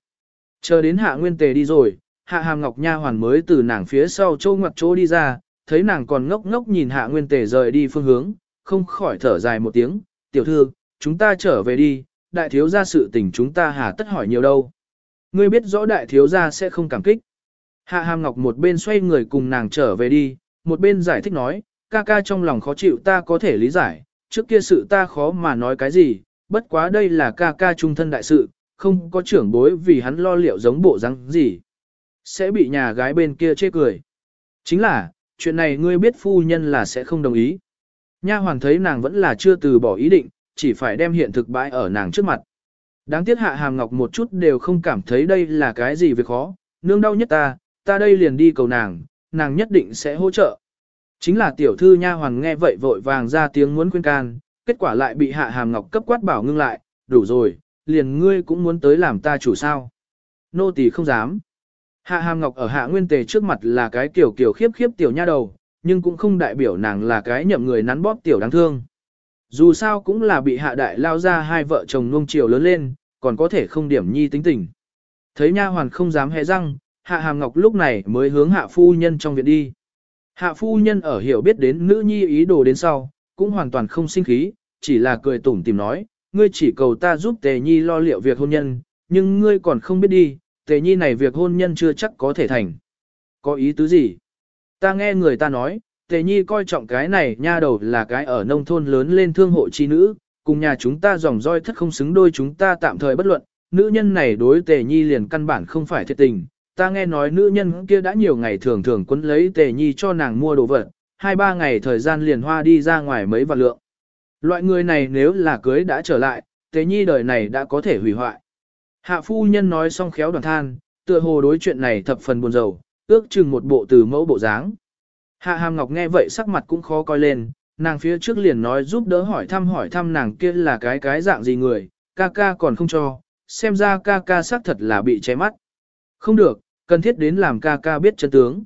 Chờ đến Hạ Nguyên Tề đi rồi, Hạ Hàm Ngọc Nha hoàn mới từ nàng phía sau châu ngoặt chỗ đi ra, thấy nàng còn ngốc ngốc nhìn Hạ Nguyên Tề rời đi phương hướng, không khỏi thở dài một tiếng, tiểu thư, chúng ta trở về đi, đại thiếu gia sự tình chúng ta hà tất hỏi nhiều đâu. Ngươi biết rõ đại thiếu gia sẽ không cảm kích. Hạ Hàm Ngọc một bên xoay người cùng nàng trở về đi, một bên giải thích nói, ca ca trong lòng khó chịu ta có thể lý giải, trước kia sự ta khó mà nói cái gì, bất quá đây là ca ca trung thân đại sự, không có trưởng bối vì hắn lo liệu giống bộ răng gì. Sẽ bị nhà gái bên kia chê cười. Chính là, chuyện này ngươi biết phu nhân là sẽ không đồng ý. Nha hoàng thấy nàng vẫn là chưa từ bỏ ý định, chỉ phải đem hiện thực bãi ở nàng trước mặt. Đáng tiếc hạ hàm ngọc một chút đều không cảm thấy đây là cái gì việc khó, nương đau nhất ta, ta đây liền đi cầu nàng, nàng nhất định sẽ hỗ trợ. Chính là tiểu thư nha hoàng nghe vậy vội vàng ra tiếng muốn khuyên can, kết quả lại bị hạ hàm ngọc cấp quát bảo ngưng lại, đủ rồi, liền ngươi cũng muốn tới làm ta chủ sao. Nô tỳ không dám. Hạ hàm ngọc ở hạ nguyên tề trước mặt là cái kiểu kiểu khiếp khiếp tiểu nha đầu, nhưng cũng không đại biểu nàng là cái nhậm người nắn bóp tiểu đáng thương. Dù sao cũng là bị hạ đại lao ra hai vợ chồng nuông chiều lớn lên, còn có thể không điểm nhi tính tình. Thấy nha hoàn không dám hé răng, hạ hàm ngọc lúc này mới hướng hạ phu nhân trong viện đi. Hạ phu nhân ở hiểu biết đến nữ nhi ý đồ đến sau, cũng hoàn toàn không sinh khí, chỉ là cười tủm tìm nói, ngươi chỉ cầu ta giúp tề nhi lo liệu việc hôn nhân, nhưng ngươi còn không biết đi, tề nhi này việc hôn nhân chưa chắc có thể thành. Có ý tứ gì? Ta nghe người ta nói, tề nhi coi trọng cái này nha đầu là cái ở nông thôn lớn lên thương hộ chi nữ, cùng nhà chúng ta dòng roi thất không xứng đôi chúng ta tạm thời bất luận, nữ nhân này đối tề nhi liền căn bản không phải thiệt tình. Ta nghe nói nữ nhân kia đã nhiều ngày thường thường quấn lấy tề nhi cho nàng mua đồ vật, hai ba ngày thời gian liền hoa đi ra ngoài mấy vạn lượng. Loại người này nếu là cưới đã trở lại, tế nhi đời này đã có thể hủy hoại. Hạ phu nhân nói xong khéo đoàn than, tựa hồ đối chuyện này thập phần buồn rầu, ước chừng một bộ từ mẫu bộ dáng. Hạ hàm ngọc nghe vậy sắc mặt cũng khó coi lên, nàng phía trước liền nói giúp đỡ hỏi thăm hỏi thăm nàng kia là cái cái dạng gì người, ca ca còn không cho, xem ra ca ca xác thật là bị cháy mắt. Không được, cần thiết đến làm ca ca biết chân tướng.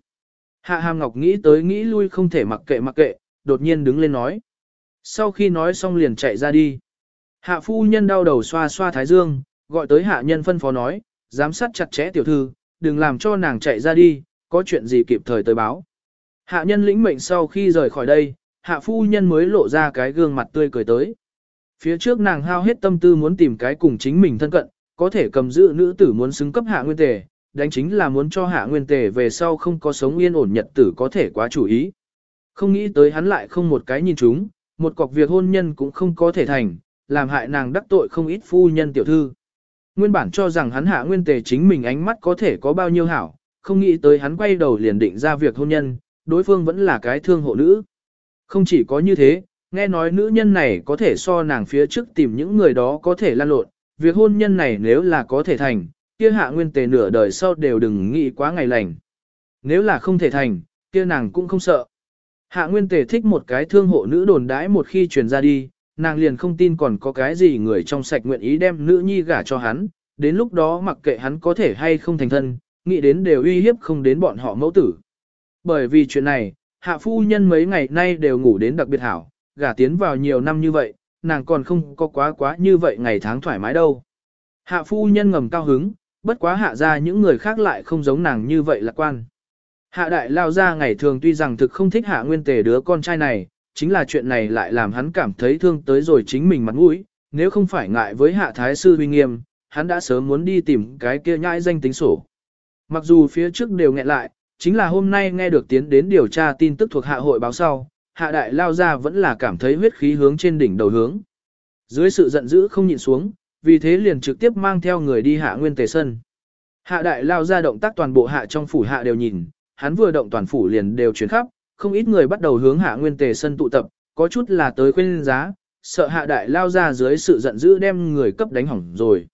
Hạ hàm ngọc nghĩ tới nghĩ lui không thể mặc kệ mặc kệ, đột nhiên đứng lên nói. Sau khi nói xong liền chạy ra đi. Hạ phu nhân đau đầu xoa xoa thái dương, gọi tới hạ nhân phân phó nói, giám sát chặt chẽ tiểu thư, đừng làm cho nàng chạy ra đi, có chuyện gì kịp thời tới báo. Hạ nhân lĩnh mệnh sau khi rời khỏi đây, hạ phu nhân mới lộ ra cái gương mặt tươi cười tới. Phía trước nàng hao hết tâm tư muốn tìm cái cùng chính mình thân cận, có thể cầm giữ nữ tử muốn xứng cấp hạ nguyên tề, đánh chính là muốn cho hạ nguyên tề về sau không có sống yên ổn nhật tử có thể quá chủ ý. Không nghĩ tới hắn lại không một cái nhìn chúng, một cọc việc hôn nhân cũng không có thể thành, làm hại nàng đắc tội không ít phu nhân tiểu thư. Nguyên bản cho rằng hắn hạ nguyên tề chính mình ánh mắt có thể có bao nhiêu hảo, không nghĩ tới hắn quay đầu liền định ra việc hôn nhân, đối phương vẫn là cái thương hộ nữ. Không chỉ có như thế, nghe nói nữ nhân này có thể so nàng phía trước tìm những người đó có thể lan lộn, việc hôn nhân này nếu là có thể thành, kia hạ nguyên tề nửa đời sau đều đừng nghĩ quá ngày lành. Nếu là không thể thành, kia nàng cũng không sợ. Hạ nguyên tề thích một cái thương hộ nữ đồn đãi một khi truyền ra đi, nàng liền không tin còn có cái gì người trong sạch nguyện ý đem nữ nhi gả cho hắn, đến lúc đó mặc kệ hắn có thể hay không thành thân, nghĩ đến đều uy hiếp không đến bọn họ mẫu tử. Bởi vì chuyện này, hạ phu nhân mấy ngày nay đều ngủ đến đặc biệt hảo, gả tiến vào nhiều năm như vậy, nàng còn không có quá quá như vậy ngày tháng thoải mái đâu. Hạ phu nhân ngầm cao hứng, bất quá hạ ra những người khác lại không giống nàng như vậy lạc quan. Hạ đại lao ra ngày thường tuy rằng thực không thích hạ nguyên tề đứa con trai này, chính là chuyện này lại làm hắn cảm thấy thương tới rồi chính mình mặt mũi, nếu không phải ngại với hạ thái sư huy nghiêm, hắn đã sớm muốn đi tìm cái kia nhãi danh tính sổ. Mặc dù phía trước đều nghẹn lại, chính là hôm nay nghe được tiến đến điều tra tin tức thuộc hạ hội báo sau, hạ đại lao ra vẫn là cảm thấy huyết khí hướng trên đỉnh đầu hướng. Dưới sự giận dữ không nhịn xuống, vì thế liền trực tiếp mang theo người đi hạ nguyên tề sân. Hạ đại lao ra động tác toàn bộ hạ trong phủ hạ đều nhìn, hắn vừa động toàn phủ liền đều chuyển khắp, không ít người bắt đầu hướng hạ nguyên tề sân tụ tập, có chút là tới khuyên giá, sợ hạ đại lao ra dưới sự giận dữ đem người cấp đánh hỏng rồi.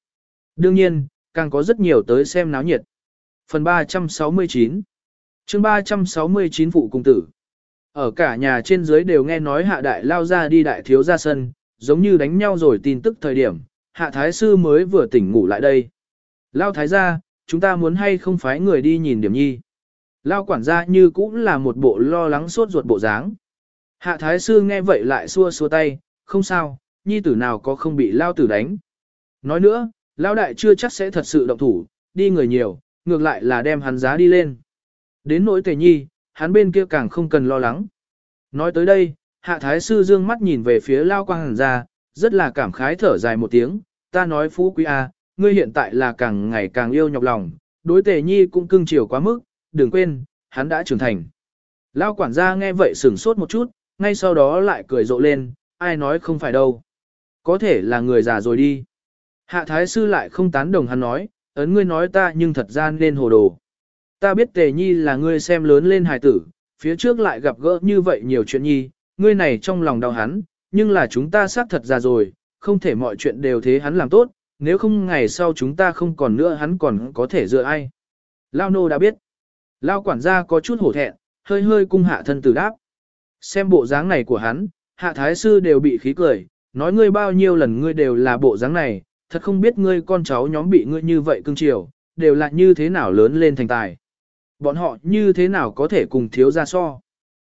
Đương nhiên, càng có rất nhiều tới xem náo nhiệt. Phần 369 chương 369 Phụ Cung Tử Ở cả nhà trên dưới đều nghe nói hạ đại lao ra đi đại thiếu ra sân, giống như đánh nhau rồi tin tức thời điểm, hạ thái sư mới vừa tỉnh ngủ lại đây. Lao thái gia, chúng ta muốn hay không phái người đi nhìn điểm nhi. Lao quản gia như cũng là một bộ lo lắng sốt ruột bộ dáng. Hạ thái sư nghe vậy lại xua xua tay, không sao, nhi tử nào có không bị lao tử đánh. Nói nữa, lao đại chưa chắc sẽ thật sự động thủ, đi người nhiều, ngược lại là đem hắn giá đi lên. Đến nỗi tề nhi, hắn bên kia càng không cần lo lắng. Nói tới đây, hạ thái sư dương mắt nhìn về phía lao quang hàn ra, rất là cảm khái thở dài một tiếng, ta nói phú quý a, ngươi hiện tại là càng ngày càng yêu nhọc lòng, đối tề nhi cũng cưng chiều quá mức, đừng quên, hắn đã trưởng thành. Lao quản gia nghe vậy sửng sốt một chút, ngay sau đó lại cười rộ lên, ai nói không phải đâu. Có thể là người già rồi đi. Hạ thái sư lại không tán đồng hắn nói, ấn ngươi nói ta nhưng thật ra nên hồ đồ. Ta biết tề nhi là ngươi xem lớn lên hài tử, phía trước lại gặp gỡ như vậy nhiều chuyện nhi, ngươi này trong lòng đau hắn, nhưng là chúng ta xác thật già rồi, không thể mọi chuyện đều thế hắn làm tốt, nếu không ngày sau chúng ta không còn nữa hắn còn có thể dựa ai. Lao nô đã biết. Lao quản gia có chút hổ thẹn, hơi hơi cung hạ thân tử đáp. Xem bộ dáng này của hắn, hạ thái sư đều bị khí cười, nói ngươi bao nhiêu lần ngươi đều là bộ dáng này, thật không biết ngươi con cháu nhóm bị ngươi như vậy cưng chiều, đều là như thế nào lớn lên thành tài. Bọn họ như thế nào có thể cùng thiếu gia so.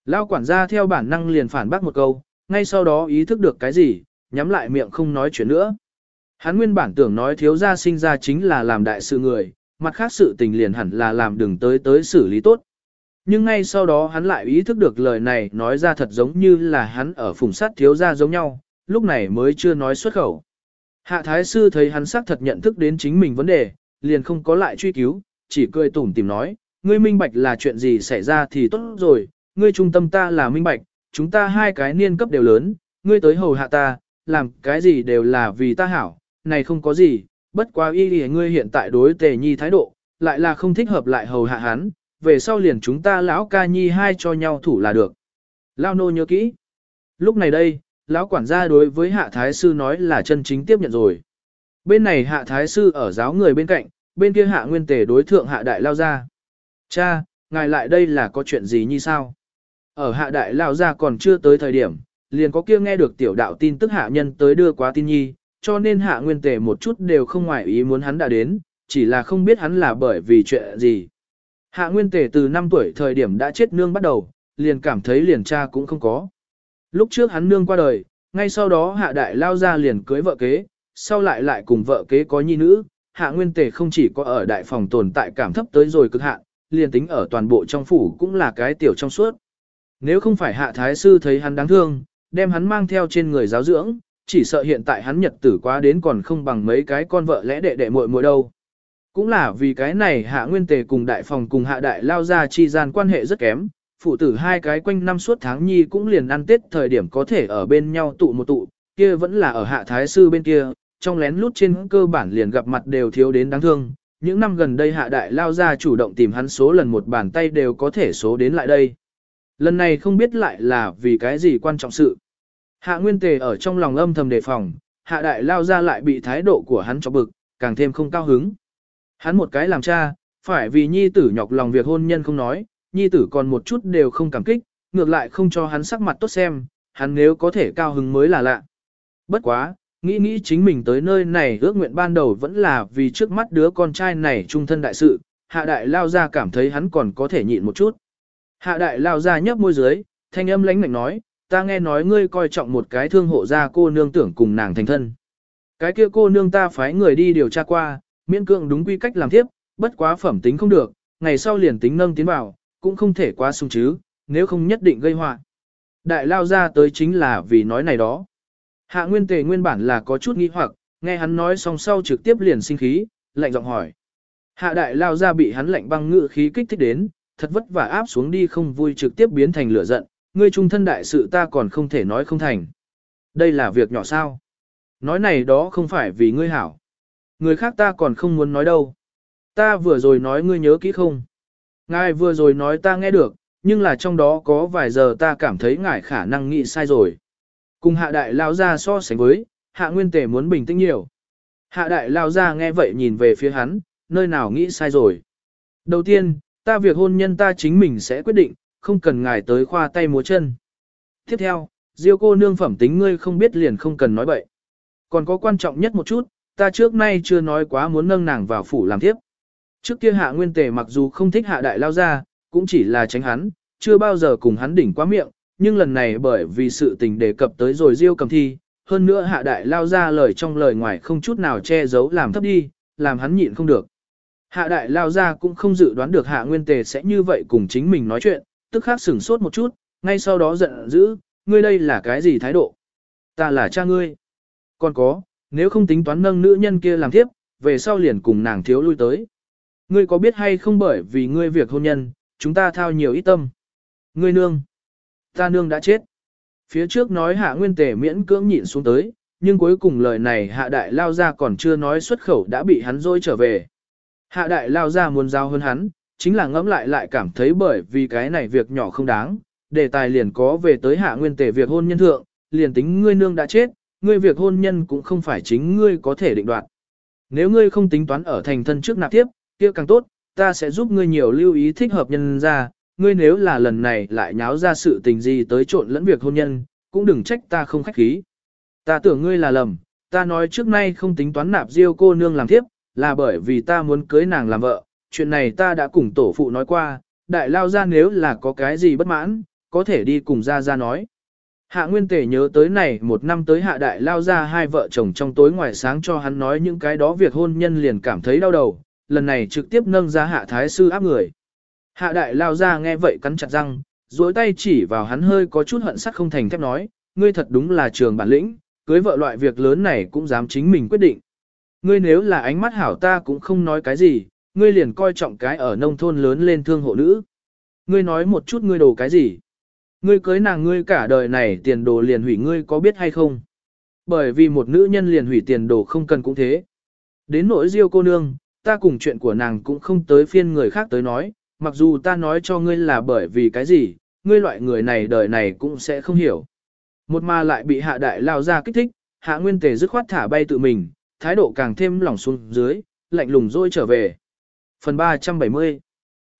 Lao quản gia theo bản năng liền phản bác một câu, ngay sau đó ý thức được cái gì, nhắm lại miệng không nói chuyện nữa. Hắn nguyên bản tưởng nói thiếu gia sinh ra chính là làm đại sự người, mặt khác sự tình liền hẳn là làm đừng tới tới xử lý tốt. Nhưng ngay sau đó hắn lại ý thức được lời này nói ra thật giống như là hắn ở phùng sát thiếu gia giống nhau, lúc này mới chưa nói xuất khẩu. Hạ thái sư thấy hắn xác thật nhận thức đến chính mình vấn đề, liền không có lại truy cứu, chỉ cười tủm tìm nói, ngươi minh bạch là chuyện gì xảy ra thì tốt rồi, ngươi trung tâm ta là minh bạch, chúng ta hai cái niên cấp đều lớn, ngươi tới hầu hạ ta, làm cái gì đều là vì ta hảo, này không có gì, bất quá y lì ngươi hiện tại đối tề nhi thái độ, lại là không thích hợp lại hầu hạ hắn, về sau liền chúng ta lão ca nhi hai cho nhau thủ là được. Lao nô nhớ kỹ. Lúc này đây, lão quản gia đối với hạ thái sư nói là chân chính tiếp nhận rồi. Bên này hạ thái sư ở giáo người bên cạnh, bên kia hạ nguyên tề đối thượng hạ đại lao ra. Cha, ngài lại đây là có chuyện gì như sao? Ở hạ đại lao ra còn chưa tới thời điểm, liền có kia nghe được tiểu đạo tin tức hạ nhân tới đưa quá tin nhi, cho nên hạ nguyên tề một chút đều không ngoại ý muốn hắn đã đến, chỉ là không biết hắn là bởi vì chuyện gì. Hạ nguyên tề từ 5 tuổi thời điểm đã chết nương bắt đầu, liền cảm thấy liền cha cũng không có. Lúc trước hắn nương qua đời, ngay sau đó hạ đại lao ra liền cưới vợ kế, sau lại lại cùng vợ kế có nhi nữ, hạ nguyên tề không chỉ có ở đại phòng tồn tại cảm thấp tới rồi cực hạn, liền tính ở toàn bộ trong phủ cũng là cái tiểu trong suốt. Nếu không phải hạ thái sư thấy hắn đáng thương, đem hắn mang theo trên người giáo dưỡng, chỉ sợ hiện tại hắn nhật tử quá đến còn không bằng mấy cái con vợ lẽ đệ đệ muội muội đâu. Cũng là vì cái này hạ nguyên tề cùng đại phòng cùng hạ đại lao ra chi gian quan hệ rất kém, phụ tử hai cái quanh năm suốt tháng nhi cũng liền ăn tết thời điểm có thể ở bên nhau tụ một tụ, kia vẫn là ở hạ thái sư bên kia, trong lén lút trên cơ bản liền gặp mặt đều thiếu đến đáng thương. Những năm gần đây hạ đại lao ra chủ động tìm hắn số lần một bàn tay đều có thể số đến lại đây. Lần này không biết lại là vì cái gì quan trọng sự. Hạ nguyên tề ở trong lòng âm thầm đề phòng, hạ đại lao ra lại bị thái độ của hắn cho bực, càng thêm không cao hứng. Hắn một cái làm cha, phải vì nhi tử nhọc lòng việc hôn nhân không nói, nhi tử còn một chút đều không cảm kích, ngược lại không cho hắn sắc mặt tốt xem, hắn nếu có thể cao hứng mới là lạ. Bất quá, nghĩ nghĩ chính mình tới nơi này ước nguyện ban đầu vẫn là vì trước mắt đứa con trai này trung thân đại sự, hạ đại lao ra cảm thấy hắn còn có thể nhịn một chút. Hạ đại lao ra nhấp môi dưới, thanh âm lãnh mạnh nói, ta nghe nói ngươi coi trọng một cái thương hộ gia cô nương tưởng cùng nàng thành thân. Cái kia cô nương ta phái người đi điều tra qua, miễn cưỡng đúng quy cách làm tiếp, bất quá phẩm tính không được, ngày sau liền tính nâng tiến vào, cũng không thể quá sung chứ, nếu không nhất định gây họa. Đại lao ra tới chính là vì nói này đó. Hạ nguyên tề nguyên bản là có chút nghi hoặc, nghe hắn nói xong sau trực tiếp liền sinh khí, lạnh giọng hỏi. Hạ đại lao ra bị hắn lạnh băng ngự khí kích thích đến, thật vất vả áp xuống đi không vui trực tiếp biến thành lửa giận, ngươi trung thân đại sự ta còn không thể nói không thành. Đây là việc nhỏ sao. Nói này đó không phải vì ngươi hảo. Người khác ta còn không muốn nói đâu. Ta vừa rồi nói ngươi nhớ kỹ không? Ngài vừa rồi nói ta nghe được, nhưng là trong đó có vài giờ ta cảm thấy ngài khả năng nghĩ sai rồi. Cùng hạ đại lao ra so sánh với, hạ nguyên tề muốn bình tĩnh nhiều. Hạ đại lao ra nghe vậy nhìn về phía hắn, nơi nào nghĩ sai rồi. Đầu tiên, ta việc hôn nhân ta chính mình sẽ quyết định, không cần ngài tới khoa tay múa chân. Tiếp theo, diêu cô nương phẩm tính ngươi không biết liền không cần nói bậy. Còn có quan trọng nhất một chút, ta trước nay chưa nói quá muốn nâng nàng vào phủ làm tiếp. Trước kia hạ nguyên tề mặc dù không thích hạ đại lao ra, cũng chỉ là tránh hắn, chưa bao giờ cùng hắn đỉnh quá miệng, nhưng lần này bởi vì sự tình đề cập tới rồi diêu cầm thi, hơn nữa hạ đại lao ra lời trong lời ngoài không chút nào che giấu làm thấp đi, làm hắn nhịn không được. Hạ đại lao ra cũng không dự đoán được hạ nguyên tề sẽ như vậy cùng chính mình nói chuyện, tức khắc sửng sốt một chút, ngay sau đó giận dữ, ngươi đây là cái gì thái độ? Ta là cha ngươi. Còn có, nếu không tính toán nâng nữ nhân kia làm tiếp, về sau liền cùng nàng thiếu lui tới. Ngươi có biết hay không bởi vì ngươi việc hôn nhân, chúng ta thao nhiều ít tâm. Ngươi nương. Ta nương đã chết. Phía trước nói hạ nguyên tề miễn cưỡng nhịn xuống tới, nhưng cuối cùng lời này hạ đại lao ra còn chưa nói xuất khẩu đã bị hắn dôi trở về. Hạ đại lao ra muốn giao hơn hắn, chính là ngẫm lại lại cảm thấy bởi vì cái này việc nhỏ không đáng, đề tài liền có về tới hạ nguyên tề việc hôn nhân thượng, liền tính ngươi nương đã chết, ngươi việc hôn nhân cũng không phải chính ngươi có thể định đoạt. Nếu ngươi không tính toán ở thành thân trước nạp tiếp, kia càng tốt, ta sẽ giúp ngươi nhiều lưu ý thích hợp nhân ra, ngươi nếu là lần này lại nháo ra sự tình gì tới trộn lẫn việc hôn nhân, cũng đừng trách ta không khách khí. Ta tưởng ngươi là lầm, ta nói trước nay không tính toán nạp diêu cô nương làm tiếp, là bởi vì ta muốn cưới nàng làm vợ, chuyện này ta đã cùng tổ phụ nói qua, đại lao ra nếu là có cái gì bất mãn, có thể đi cùng ra ra nói. Hạ Nguyên Tể nhớ tới này một năm tới hạ đại lao ra hai vợ chồng trong tối ngoài sáng cho hắn nói những cái đó việc hôn nhân liền cảm thấy đau đầu, lần này trực tiếp nâng ra hạ thái sư áp người. Hạ đại lao ra nghe vậy cắn chặt răng, duỗi tay chỉ vào hắn hơi có chút hận sắt không thành thép nói, ngươi thật đúng là trường bản lĩnh, cưới vợ loại việc lớn này cũng dám chính mình quyết định. Ngươi nếu là ánh mắt hảo ta cũng không nói cái gì, ngươi liền coi trọng cái ở nông thôn lớn lên thương hộ nữ. Ngươi nói một chút ngươi đồ cái gì? Ngươi cưới nàng ngươi cả đời này tiền đồ liền hủy ngươi có biết hay không? Bởi vì một nữ nhân liền hủy tiền đồ không cần cũng thế. Đến nỗi riêu cô nương, ta cùng chuyện của nàng cũng không tới phiên người khác tới nói, mặc dù ta nói cho ngươi là bởi vì cái gì, ngươi loại người này đời này cũng sẽ không hiểu. Một mà lại bị hạ đại lao ra kích thích, hạ nguyên tề dứt khoát thả bay tự mình, thái độ càng thêm lỏng xuống dưới, lạnh lùng dôi trở về. Phần 370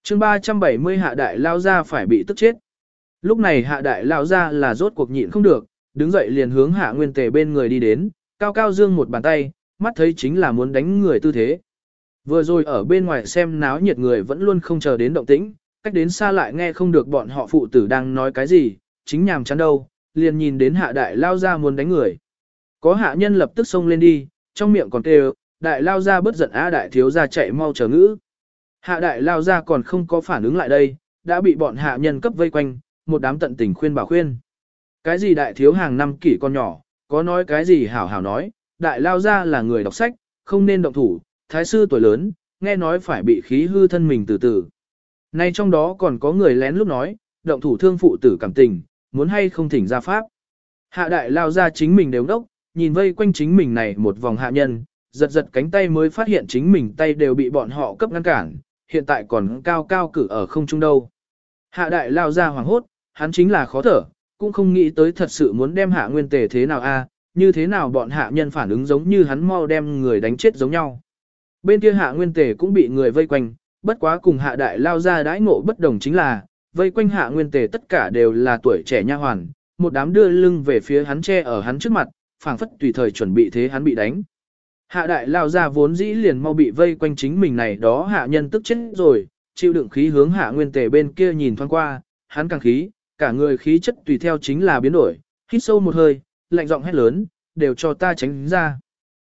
chương 370 hạ đại lao ra phải bị tức chết. Lúc này hạ đại lao ra là rốt cuộc nhịn không được, đứng dậy liền hướng hạ nguyên tề bên người đi đến, cao cao dương một bàn tay, mắt thấy chính là muốn đánh người tư thế. Vừa rồi ở bên ngoài xem náo nhiệt người vẫn luôn không chờ đến động tĩnh, cách đến xa lại nghe không được bọn họ phụ tử đang nói cái gì, chính nhàm chán đâu, liền nhìn đến hạ đại lao ra muốn đánh người. Có hạ nhân lập tức xông lên đi, trong miệng còn kêu, đại lao ra bất giận á đại thiếu ra chạy mau chờ ngữ. Hạ đại lao ra còn không có phản ứng lại đây, đã bị bọn hạ nhân cấp vây quanh, một đám tận tình khuyên bảo khuyên. Cái gì đại thiếu hàng năm kỷ con nhỏ, có nói cái gì hảo hảo nói, đại lao ra là người đọc sách, không nên động thủ, thái sư tuổi lớn, nghe nói phải bị khí hư thân mình từ từ. Nay trong đó còn có người lén lúc nói, động thủ thương phụ tử cảm tình, muốn hay không thỉnh ra pháp. Hạ đại lao ra chính mình đều đốc, nhìn vây quanh chính mình này một vòng hạ nhân, giật giật cánh tay mới phát hiện chính mình tay đều bị bọn họ cấp ngăn cản, hiện tại còn cao cao cử ở không trung đâu. Hạ đại lao ra hoảng hốt, hắn chính là khó thở, cũng không nghĩ tới thật sự muốn đem hạ nguyên tề thế nào a, à, như thế nào bọn hạ nhân phản ứng giống như hắn mau đem người đánh chết giống nhau. Bên kia hạ nguyên tề cũng bị người vây quanh, bất quá cùng hạ đại lao ra đãi ngộ bất đồng chính là, vây quanh hạ nguyên tề tất cả đều là tuổi trẻ nha hoàn, một đám đưa lưng về phía hắn che ở hắn trước mặt, phảng phất tùy thời chuẩn bị thế hắn bị đánh. Hạ đại lao ra vốn dĩ liền mau bị vây quanh chính mình này đó hạ nhân tức chết rồi, chịu đựng khí hướng hạ nguyên tề bên kia nhìn thoáng qua, hắn càng khí, cả người khí chất tùy theo chính là biến đổi, hít sâu một hơi, lạnh giọng hét lớn, đều cho ta tránh ra.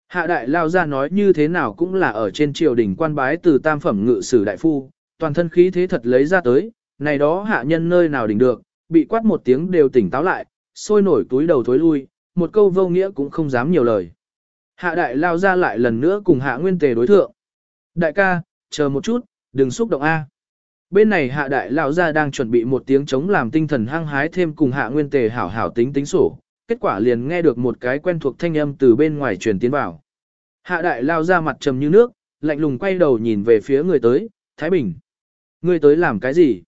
Hạ đại lao ra nói như thế nào cũng là ở trên triều đình quan bái từ tam phẩm ngự sử đại phu, toàn thân khí thế thật lấy ra tới, này đó hạ nhân nơi nào đỉnh được, bị quát một tiếng đều tỉnh táo lại, sôi nổi túi đầu thối lui, một câu vô nghĩa cũng không dám nhiều lời. Hạ đại lao ra lại lần nữa cùng hạ nguyên tề đối thượng. Đại ca, chờ một chút, đừng xúc động A. Bên này hạ đại lao ra đang chuẩn bị một tiếng chống làm tinh thần hăng hái thêm cùng hạ nguyên tề hảo hảo tính tính sổ. Kết quả liền nghe được một cái quen thuộc thanh âm từ bên ngoài truyền tiến vào. Hạ đại lao ra mặt trầm như nước, lạnh lùng quay đầu nhìn về phía người tới, Thái Bình. Người tới làm cái gì?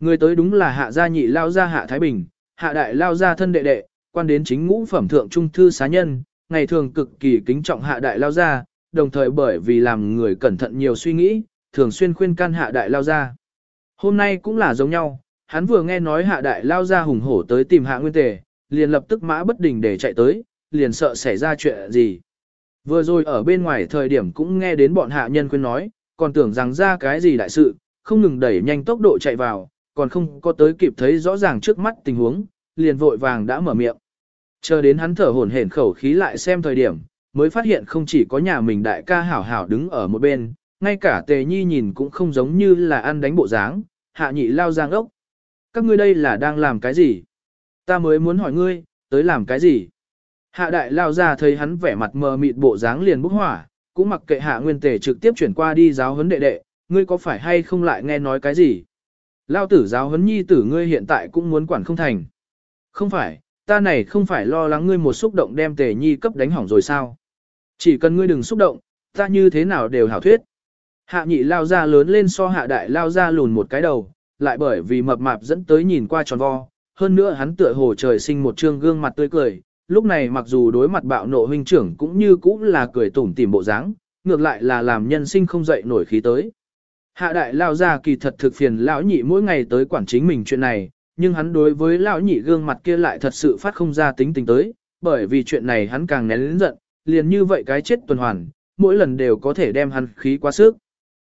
Người tới đúng là hạ gia nhị lao ra hạ Thái Bình, hạ đại lao ra thân đệ đệ, quan đến chính ngũ phẩm thượng trung thư xá nhân, ngày thường cực kỳ kính trọng hạ đại lao gia đồng thời bởi vì làm người cẩn thận nhiều suy nghĩ, thường xuyên khuyên can hạ đại lao gia Hôm nay cũng là giống nhau, hắn vừa nghe nói hạ đại lao gia hùng hổ tới tìm hạ nguyên tề, liền lập tức mã bất đình để chạy tới, liền sợ xảy ra chuyện gì. Vừa rồi ở bên ngoài thời điểm cũng nghe đến bọn hạ nhân khuyên nói, còn tưởng rằng ra cái gì đại sự, không ngừng đẩy nhanh tốc độ chạy vào, còn không có tới kịp thấy rõ ràng trước mắt tình huống, liền vội vàng đã mở miệng. Chờ đến hắn thở hổn hển khẩu khí lại xem thời điểm, mới phát hiện không chỉ có nhà mình đại ca hảo hảo đứng ở một bên, ngay cả tề nhi nhìn cũng không giống như là ăn đánh bộ dáng, hạ nhị lao giang ốc. Các ngươi đây là đang làm cái gì? Ta mới muốn hỏi ngươi, tới làm cái gì? Hạ đại lao ra thấy hắn vẻ mặt mờ mịt bộ dáng liền bốc hỏa, cũng mặc kệ hạ nguyên tề trực tiếp chuyển qua đi giáo huấn đệ đệ, ngươi có phải hay không lại nghe nói cái gì? Lao tử giáo huấn nhi tử ngươi hiện tại cũng muốn quản không thành. Không phải, ta này không phải lo lắng ngươi một xúc động đem tề nhi cấp đánh hỏng rồi sao? Chỉ cần ngươi đừng xúc động, ta như thế nào đều hảo thuyết. Hạ nhị lao ra lớn lên so hạ đại lao ra lùn một cái đầu, lại bởi vì mập mạp dẫn tới nhìn qua tròn vo. Hơn nữa hắn tựa hồ trời sinh một trương gương mặt tươi cười, lúc này mặc dù đối mặt bạo nộ huynh trưởng cũng như cũng là cười tủm tỉm bộ dáng, ngược lại là làm nhân sinh không dậy nổi khí tới. Hạ đại lao ra kỳ thật thực phiền lão nhị mỗi ngày tới quản chính mình chuyện này, nhưng hắn đối với lão nhị gương mặt kia lại thật sự phát không ra tính tình tới, bởi vì chuyện này hắn càng nén lớn giận, liền như vậy cái chết tuần hoàn, mỗi lần đều có thể đem hắn khí quá sức.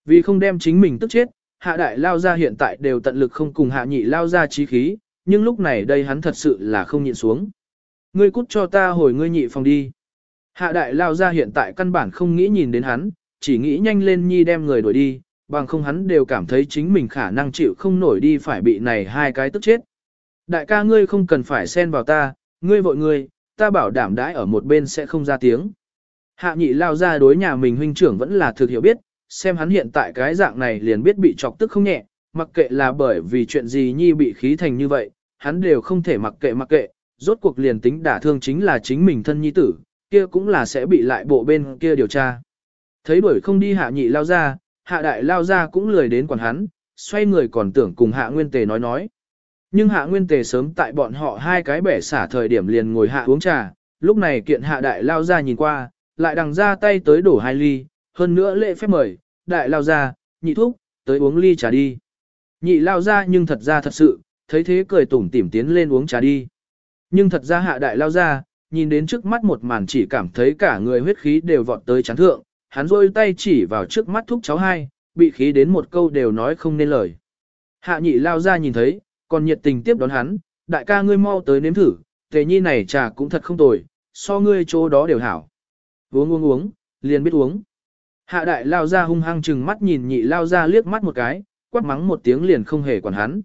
Vì không đem chính mình tức chết, hạ đại lao ra hiện tại đều tận lực không cùng hạ nhị lao ra trí khí, nhưng lúc này đây hắn thật sự là không nhịn xuống. Ngươi cút cho ta hồi ngươi nhị phòng đi. Hạ đại lao ra hiện tại căn bản không nghĩ nhìn đến hắn, chỉ nghĩ nhanh lên nhi đem người đuổi đi, bằng không hắn đều cảm thấy chính mình khả năng chịu không nổi đi phải bị này hai cái tức chết. Đại ca ngươi không cần phải xen vào ta, ngươi vội ngươi, ta bảo đảm đãi ở một bên sẽ không ra tiếng. Hạ nhị lao ra đối nhà mình huynh trưởng vẫn là thực hiểu biết, xem hắn hiện tại cái dạng này liền biết bị chọc tức không nhẹ, mặc kệ là bởi vì chuyện gì nhi bị khí thành như vậy, hắn đều không thể mặc kệ mặc kệ, rốt cuộc liền tính đả thương chính là chính mình thân nhi tử, kia cũng là sẽ bị lại bộ bên kia điều tra. Thấy đuổi không đi hạ nhị lao ra, hạ đại lao ra cũng lười đến quản hắn, xoay người còn tưởng cùng hạ nguyên tề nói nói. Nhưng hạ nguyên tề sớm tại bọn họ hai cái bẻ xả thời điểm liền ngồi hạ uống trà, lúc này kiện hạ đại lao ra nhìn qua, lại đằng ra tay tới đổ hai ly, hơn nữa lễ phép mời, đại lao ra, nhị thúc, tới uống ly trà đi. Nhị lao ra nhưng thật ra thật sự, thấy thế cười tủm tỉm tiến lên uống trà đi. Nhưng thật ra hạ đại lao ra, nhìn đến trước mắt một màn chỉ cảm thấy cả người huyết khí đều vọt tới chán thượng, hắn rôi tay chỉ vào trước mắt thúc cháu hai, bị khí đến một câu đều nói không nên lời. Hạ nhị lao ra nhìn thấy, còn nhiệt tình tiếp đón hắn, đại ca ngươi mau tới nếm thử, tề nhi này trà cũng thật không tồi, so ngươi chỗ đó đều hảo. Uống uống uống, liền biết uống. Hạ đại lao ra hung hăng chừng mắt nhìn nhị lao ra liếc mắt một cái, quát mắng một tiếng liền không hề quản hắn.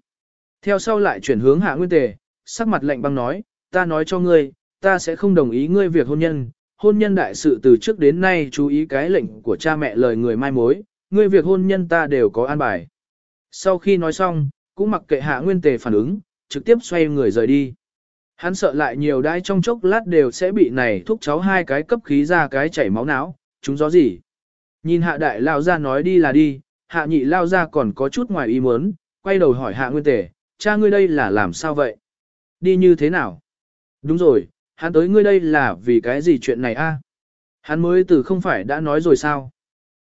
Theo sau lại chuyển hướng hạ nguyên tề, sắc mặt lạnh băng nói, ta nói cho ngươi, ta sẽ không đồng ý ngươi việc hôn nhân, hôn nhân đại sự từ trước đến nay chú ý cái lệnh của cha mẹ lời người mai mối, ngươi việc hôn nhân ta đều có an bài. Sau khi nói xong, cũng mặc kệ hạ nguyên tề phản ứng, trực tiếp xoay người rời đi. Hắn sợ lại nhiều đai trong chốc lát đều sẽ bị này thúc cháu hai cái cấp khí ra cái chảy máu não, chúng gió gì. Nhìn hạ đại lao ra nói đi là đi, hạ nhị lao ra còn có chút ngoài ý muốn, quay đầu hỏi hạ nguyên Tề, cha ngươi đây là làm sao vậy? Đi như thế nào? Đúng rồi, hắn tới ngươi đây là vì cái gì chuyện này a? Hắn mới từ không phải đã nói rồi sao?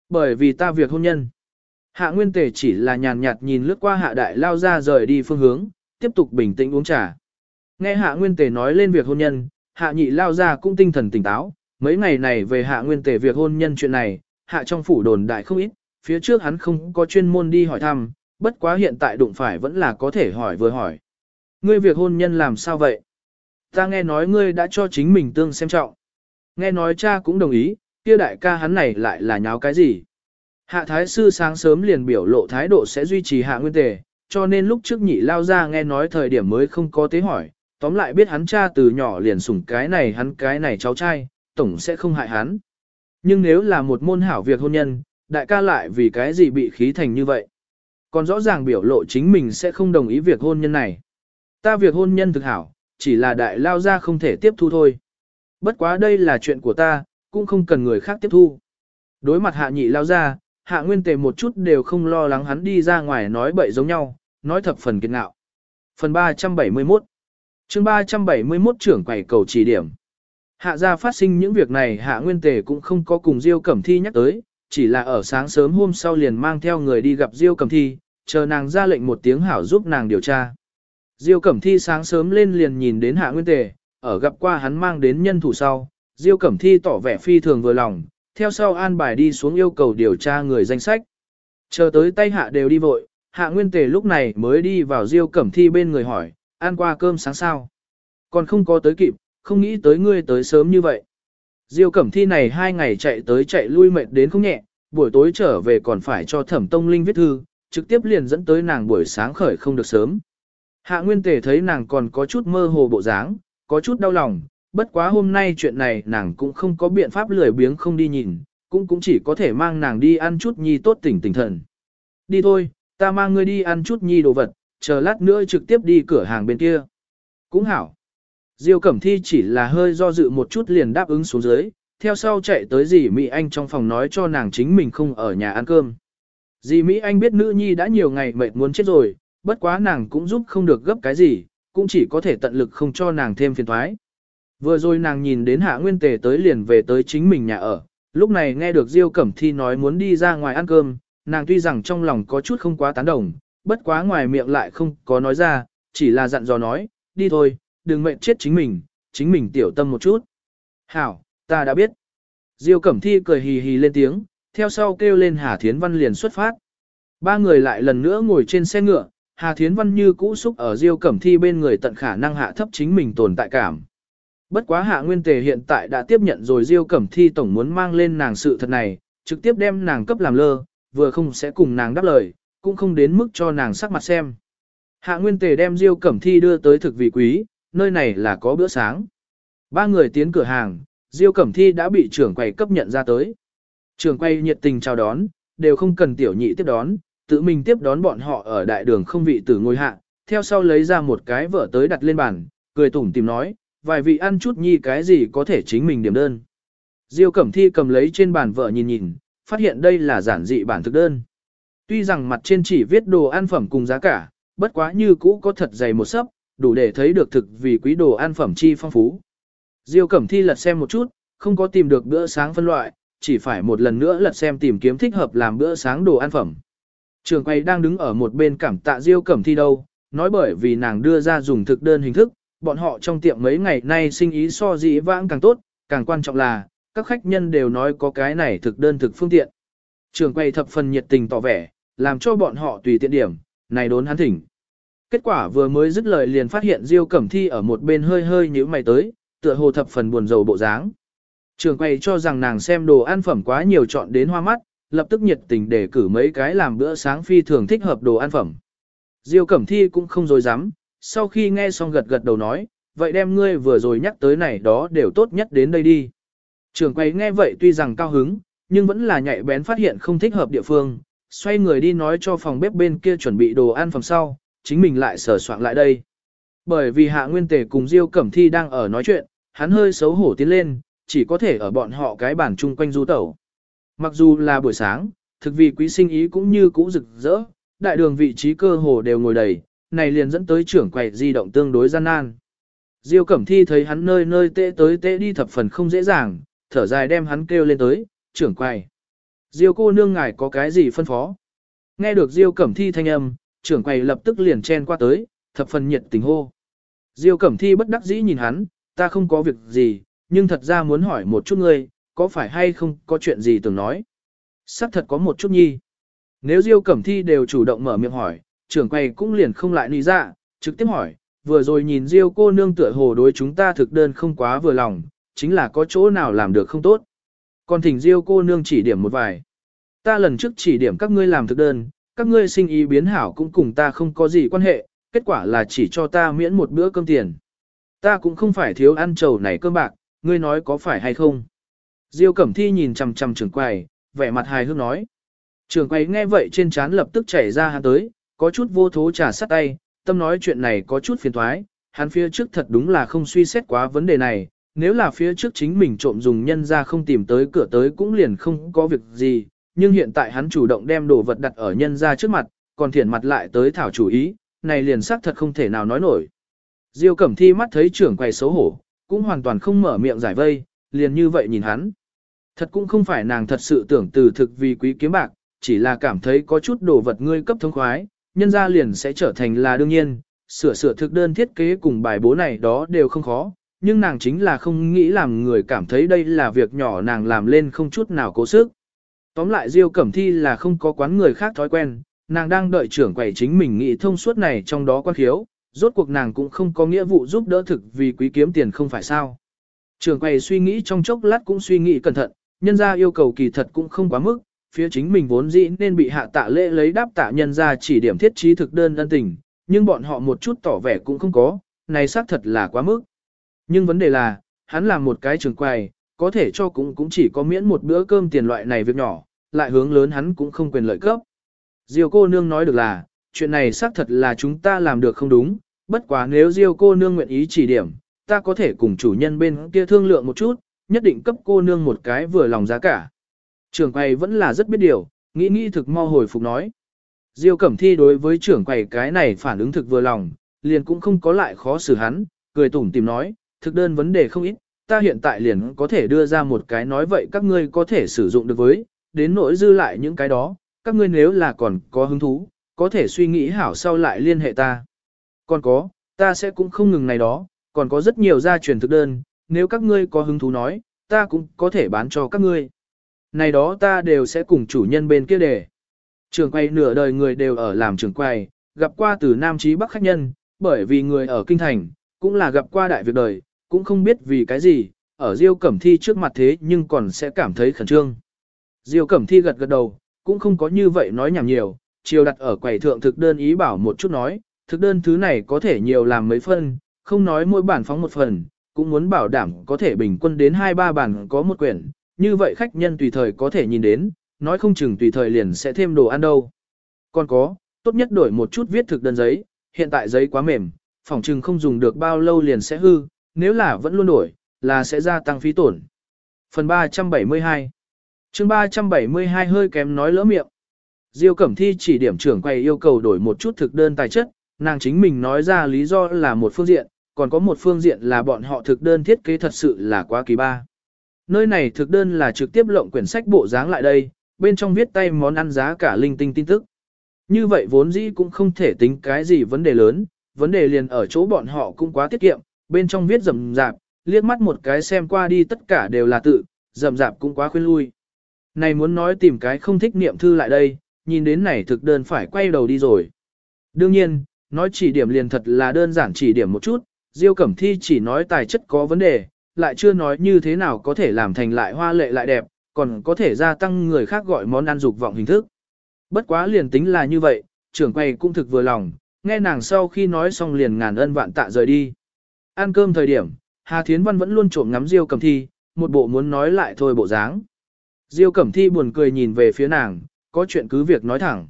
Bởi vì ta việc hôn nhân. Hạ nguyên Tề chỉ là nhàn nhạt nhìn lướt qua hạ đại lao ra rời đi phương hướng, tiếp tục bình tĩnh uống trà. Nghe hạ nguyên Tề nói lên việc hôn nhân, hạ nhị lao ra cũng tinh thần tỉnh táo, mấy ngày này về hạ nguyên Tề việc hôn nhân chuyện này, hạ trong phủ đồn đại không ít, phía trước hắn không có chuyên môn đi hỏi thăm, bất quá hiện tại đụng phải vẫn là có thể hỏi vừa hỏi. Ngươi việc hôn nhân làm sao vậy? Ta nghe nói ngươi đã cho chính mình tương xem trọng. Nghe nói cha cũng đồng ý, kia đại ca hắn này lại là nháo cái gì? Hạ thái sư sáng sớm liền biểu lộ thái độ sẽ duy trì hạ nguyên tề, cho nên lúc trước nhị lao ra nghe nói thời điểm mới không có tế hỏi, tóm lại biết hắn cha từ nhỏ liền sủng cái này hắn cái này cháu trai, tổng sẽ không hại hắn. Nhưng nếu là một môn hảo việc hôn nhân, đại ca lại vì cái gì bị khí thành như vậy? Còn rõ ràng biểu lộ chính mình sẽ không đồng ý việc hôn nhân này. Ta việc hôn nhân thực hảo, chỉ là đại lao ra không thể tiếp thu thôi. Bất quá đây là chuyện của ta, cũng không cần người khác tiếp thu. Đối mặt hạ nhị lao ra, hạ nguyên tề một chút đều không lo lắng hắn đi ra ngoài nói bậy giống nhau, nói thập phần kiệt ngạo. Phần 371 chương 371 trưởng quầy cầu chỉ điểm. Hạ gia phát sinh những việc này hạ nguyên tề cũng không có cùng Diêu Cẩm Thi nhắc tới, chỉ là ở sáng sớm hôm sau liền mang theo người đi gặp Diêu Cẩm Thi, chờ nàng ra lệnh một tiếng hảo giúp nàng điều tra. Diêu Cẩm Thi sáng sớm lên liền nhìn đến hạ nguyên tề, ở gặp qua hắn mang đến nhân thủ sau, Diêu Cẩm Thi tỏ vẻ phi thường vừa lòng, theo sau an bài đi xuống yêu cầu điều tra người danh sách. Chờ tới tay hạ đều đi vội, hạ nguyên tề lúc này mới đi vào Diêu Cẩm Thi bên người hỏi, ăn qua cơm sáng sao. Còn không có tới kịp, không nghĩ tới ngươi tới sớm như vậy. Diêu Cẩm Thi này hai ngày chạy tới chạy lui mệt đến không nhẹ, buổi tối trở về còn phải cho Thẩm Tông Linh viết thư, trực tiếp liền dẫn tới nàng buổi sáng khởi không được sớm. Hạ Nguyên Tề thấy nàng còn có chút mơ hồ bộ dáng, có chút đau lòng, bất quá hôm nay chuyện này nàng cũng không có biện pháp lười biếng không đi nhìn, cũng cũng chỉ có thể mang nàng đi ăn chút nhi tốt tỉnh tỉnh thần. Đi thôi, ta mang ngươi đi ăn chút nhi đồ vật, chờ lát nữa trực tiếp đi cửa hàng bên kia. Cũng hảo. Diêu Cẩm Thi chỉ là hơi do dự một chút liền đáp ứng xuống dưới, theo sau chạy tới dì Mỹ Anh trong phòng nói cho nàng chính mình không ở nhà ăn cơm. Dì Mỹ Anh biết nữ nhi đã nhiều ngày mệt muốn chết rồi, bất quá nàng cũng giúp không được gấp cái gì, cũng chỉ có thể tận lực không cho nàng thêm phiền thoái. Vừa rồi nàng nhìn đến Hạ Nguyên Tề tới liền về tới chính mình nhà ở, lúc này nghe được Diêu Cẩm Thi nói muốn đi ra ngoài ăn cơm, nàng tuy rằng trong lòng có chút không quá tán đồng, bất quá ngoài miệng lại không có nói ra, chỉ là dặn dò nói, đi thôi, đừng mệnh chết chính mình, chính mình tiểu tâm một chút. Hảo, ta đã biết. Diêu Cẩm Thi cười hì hì lên tiếng, theo sau kêu lên Hà Thiến Văn liền xuất phát. Ba người lại lần nữa ngồi trên xe ngựa, Hà Thiến Văn như cũ xúc ở Diêu Cẩm Thi bên người tận khả năng hạ thấp chính mình tồn tại cảm. Bất quá Hạ Nguyên Tề hiện tại đã tiếp nhận rồi Diêu Cẩm Thi tổng muốn mang lên nàng sự thật này, trực tiếp đem nàng cấp làm lơ, vừa không sẽ cùng nàng đáp lời, cũng không đến mức cho nàng sắc mặt xem. Hạ Nguyên Tề đem Diêu Cẩm Thi đưa tới thực vị quý, nơi này là có bữa sáng. Ba người tiến cửa hàng, Diêu Cẩm Thi đã bị trưởng quầy cấp nhận ra tới. Trưởng quầy nhiệt tình chào đón, đều không cần tiểu nhị tiếp đón, tự mình tiếp đón bọn họ ở đại đường không vị tử ngôi hạ, theo sau lấy ra một cái vở tới đặt lên bàn, cười tủm tìm nói, vài vị ăn chút nhi cái gì có thể chính mình điểm đơn. Diêu Cẩm Thi cầm lấy trên bàn vợ nhìn nhìn, phát hiện đây là giản dị bản thực đơn. Tuy rằng mặt trên chỉ viết đồ ăn phẩm cùng giá cả, bất quá như cũ có thật dày một sấp, đủ để thấy được thực vì quý đồ ăn phẩm chi phong phú. Diêu Cẩm Thi lật xem một chút, không có tìm được bữa sáng phân loại, chỉ phải một lần nữa lật xem tìm kiếm thích hợp làm bữa sáng đồ ăn phẩm. Trường quay đang đứng ở một bên cảm tạ Diêu Cẩm Thi đâu, nói bởi vì nàng đưa ra dùng thực đơn hình thức, bọn họ trong tiệm mấy ngày nay sinh ý so dĩ vãng càng tốt, càng quan trọng là, các khách nhân đều nói có cái này thực đơn thực phương tiện. Trường quay thập phần nhiệt tình tỏ vẻ, làm cho bọn họ tùy tiện điểm, này đốn hắn thỉnh. Kết quả vừa mới dứt lời liền phát hiện Diêu Cẩm Thi ở một bên hơi hơi nhíu mày tới, tựa hồ thập phần buồn rầu bộ dáng. Trường quay cho rằng nàng xem đồ ăn phẩm quá nhiều chọn đến hoa mắt, lập tức nhiệt tình để cử mấy cái làm bữa sáng phi thường thích hợp đồ ăn phẩm. Diêu Cẩm Thi cũng không dối dám, sau khi nghe xong gật gật đầu nói, vậy đem ngươi vừa rồi nhắc tới này đó đều tốt nhất đến đây đi. Trường quay nghe vậy tuy rằng cao hứng, nhưng vẫn là nhạy bén phát hiện không thích hợp địa phương, xoay người đi nói cho phòng bếp bên kia chuẩn bị đồ ăn phẩm sau, chính mình lại sửa soạn lại đây. Bởi vì hạ nguyên tề cùng Diêu Cẩm Thi đang ở nói chuyện, hắn hơi xấu hổ tiến lên, chỉ có thể ở bọn họ cái bàn chung quanh du tẩu. Mặc dù là buổi sáng, thực vì quý sinh ý cũng như cũ rực rỡ, đại đường vị trí cơ hồ đều ngồi đầy, này liền dẫn tới trưởng quầy di động tương đối gian nan. Diêu Cẩm Thi thấy hắn nơi nơi tệ tới tệ đi thập phần không dễ dàng, thở dài đem hắn kêu lên tới, trưởng quầy. Diêu cô nương ngài có cái gì phân phó? Nghe được Diêu Cẩm Thi thanh âm, trưởng quầy lập tức liền chen qua tới, thập phần nhiệt tình hô. Diêu Cẩm Thi bất đắc dĩ nhìn hắn, ta không có việc gì, nhưng thật ra muốn hỏi một chút ngươi, có phải hay không có chuyện gì tưởng nói. Sắc thật có một chút nhi. Nếu Diêu Cẩm Thi đều chủ động mở miệng hỏi, trưởng quầy cũng liền không lại nì ra, dạ, trực tiếp hỏi, vừa rồi nhìn Diêu cô nương tựa hồ đối chúng ta thực đơn không quá vừa lòng, chính là có chỗ nào làm được không tốt. Còn thỉnh Diêu cô nương chỉ điểm một vài. Ta lần trước chỉ điểm các ngươi làm thực đơn, các ngươi sinh ý biến hảo cũng cùng ta không có gì quan hệ, kết quả là chỉ cho ta miễn một bữa cơm tiền. Ta cũng không phải thiếu ăn trầu này cơm bạc, ngươi nói có phải hay không? Diêu Cẩm Thi nhìn chằm chằm trưởng quầy, vẻ mặt hài hước nói. Trưởng quầy nghe vậy trên trán lập tức chảy ra hắn tới, có chút vô thố trà sắt tay, tâm nói chuyện này có chút phiền thoái, hắn phía trước thật đúng là không suy xét quá vấn đề này, nếu là phía trước chính mình trộm dùng nhân ra không tìm tới cửa tới cũng liền không có việc gì, nhưng hiện tại hắn chủ động đem đồ vật đặt ở nhân ra trước mặt, còn thiển mặt lại tới thảo chủ ý, này liền xác thật không thể nào nói nổi. Diêu Cẩm Thi mắt thấy trưởng quầy xấu hổ, cũng hoàn toàn không mở miệng giải vây, liền như vậy nhìn hắn. Thật cũng không phải nàng thật sự tưởng từ thực vì quý kiếm bạc, chỉ là cảm thấy có chút đồ vật ngươi cấp thông khoái, nhân ra liền sẽ trở thành là đương nhiên, sửa sửa thực đơn thiết kế cùng bài bố này đó đều không khó, nhưng nàng chính là không nghĩ làm người cảm thấy đây là việc nhỏ nàng làm lên không chút nào cố sức. Tóm lại Diêu Cẩm Thi là không có quán người khác thói quen, nàng đang đợi trưởng quầy chính mình nghĩ thông suốt này trong đó quan khiếu, rốt cuộc nàng cũng không có nghĩa vụ giúp đỡ thực vì quý kiếm tiền không phải sao. Trưởng quầy suy nghĩ trong chốc lát cũng suy nghĩ cẩn thận, nhân gia yêu cầu kỳ thật cũng không quá mức, phía chính mình vốn dĩ nên bị hạ tạ lễ lấy đáp tạ nhân gia chỉ điểm thiết trí thực đơn ân tình, nhưng bọn họ một chút tỏ vẻ cũng không có, này xác thật là quá mức. Nhưng vấn đề là, hắn làm một cái trường quầy, có thể cho cũng cũng chỉ có miễn một bữa cơm tiền loại này việc nhỏ, lại hướng lớn hắn cũng không quyền lợi cấp. Diêu cô nương nói được là, chuyện này xác thật là chúng ta làm được không đúng, bất quá nếu Diêu cô nương nguyện ý chỉ điểm, ta có thể cùng chủ nhân bên kia thương lượng một chút, nhất định cấp cô nương một cái vừa lòng giá cả. Trưởng quầy vẫn là rất biết điều, nghĩ nghĩ thực mau hồi phục nói. Diêu Cẩm Thi đối với trưởng quầy cái này phản ứng thực vừa lòng, liền cũng không có lại khó xử hắn, cười tủm tìm nói, thực đơn vấn đề không ít, ta hiện tại liền có thể đưa ra một cái nói vậy các ngươi có thể sử dụng được với, đến nỗi dư lại những cái đó, các ngươi nếu là còn có hứng thú, có thể suy nghĩ hảo sau lại liên hệ ta. Còn có, ta sẽ cũng không ngừng này đó, còn có rất nhiều gia truyền thực đơn, nếu các ngươi có hứng thú nói, ta cũng có thể bán cho các ngươi. Này đó ta đều sẽ cùng chủ nhân bên kia để. Trường quay nửa đời người đều ở làm trường quay, gặp qua từ Nam Chí Bắc khách nhân, bởi vì người ở Kinh Thành, cũng là gặp qua đại việc đời, cũng không biết vì cái gì, ở Diêu Cẩm Thi trước mặt thế nhưng còn sẽ cảm thấy khẩn trương. Diêu Cẩm Thi gật gật đầu, cũng không có như vậy nói nhảm nhiều, chiều đặt ở quầy thượng thực đơn ý bảo một chút nói, thực đơn thứ này có thể nhiều làm mấy phân, không nói mỗi bản phóng một phần, cũng muốn bảo đảm có thể bình quân đến hai ba bản có một quyển, như vậy khách nhân tùy thời có thể nhìn đến, nói không chừng tùy thời liền sẽ thêm đồ ăn đâu. Còn có, tốt nhất đổi một chút viết thực đơn giấy, hiện tại giấy quá mềm, phòng chừng không dùng được bao lâu liền sẽ hư, nếu là vẫn luôn đổi, là sẽ gia tăng phí tổn. Phần 372 chương 372 hơi kém nói lỡ miệng. Diêu Cẩm Thi chỉ điểm trưởng quay yêu cầu đổi một chút thực đơn tài chất, nàng chính mình nói ra lý do là một phương diện, còn có một phương diện là bọn họ thực đơn thiết kế thật sự là quá kỳ ba. Nơi này thực đơn là trực tiếp lộng quyển sách bộ dáng lại đây, bên trong viết tay món ăn giá cả linh tinh tin tức. Như vậy vốn dĩ cũng không thể tính cái gì vấn đề lớn, vấn đề liền ở chỗ bọn họ cũng quá tiết kiệm, bên trong viết rầm rạp, liếc mắt một cái xem qua đi tất cả đều là tự, rầm rạp cũng quá khuyên lui. Này muốn nói tìm cái không thích niệm thư lại đây, nhìn đến này thực đơn phải quay đầu đi rồi. Đương nhiên, nói chỉ điểm liền thật là đơn giản chỉ điểm một chút, Diêu Cẩm Thi chỉ nói tài chất có vấn đề, lại chưa nói như thế nào có thể làm thành lại hoa lệ lại đẹp, còn có thể gia tăng người khác gọi món ăn dục vọng hình thức. Bất quá liền tính là như vậy, trưởng quầy cũng thực vừa lòng, nghe nàng sau khi nói xong liền ngàn ân vạn tạ rời đi. Ăn cơm thời điểm, Hà Thiến Văn vẫn luôn trộm ngắm Diêu Cẩm Thi, một bộ muốn nói lại thôi bộ dáng. Diêu Cẩm Thi buồn cười nhìn về phía nàng, có chuyện cứ việc nói thẳng.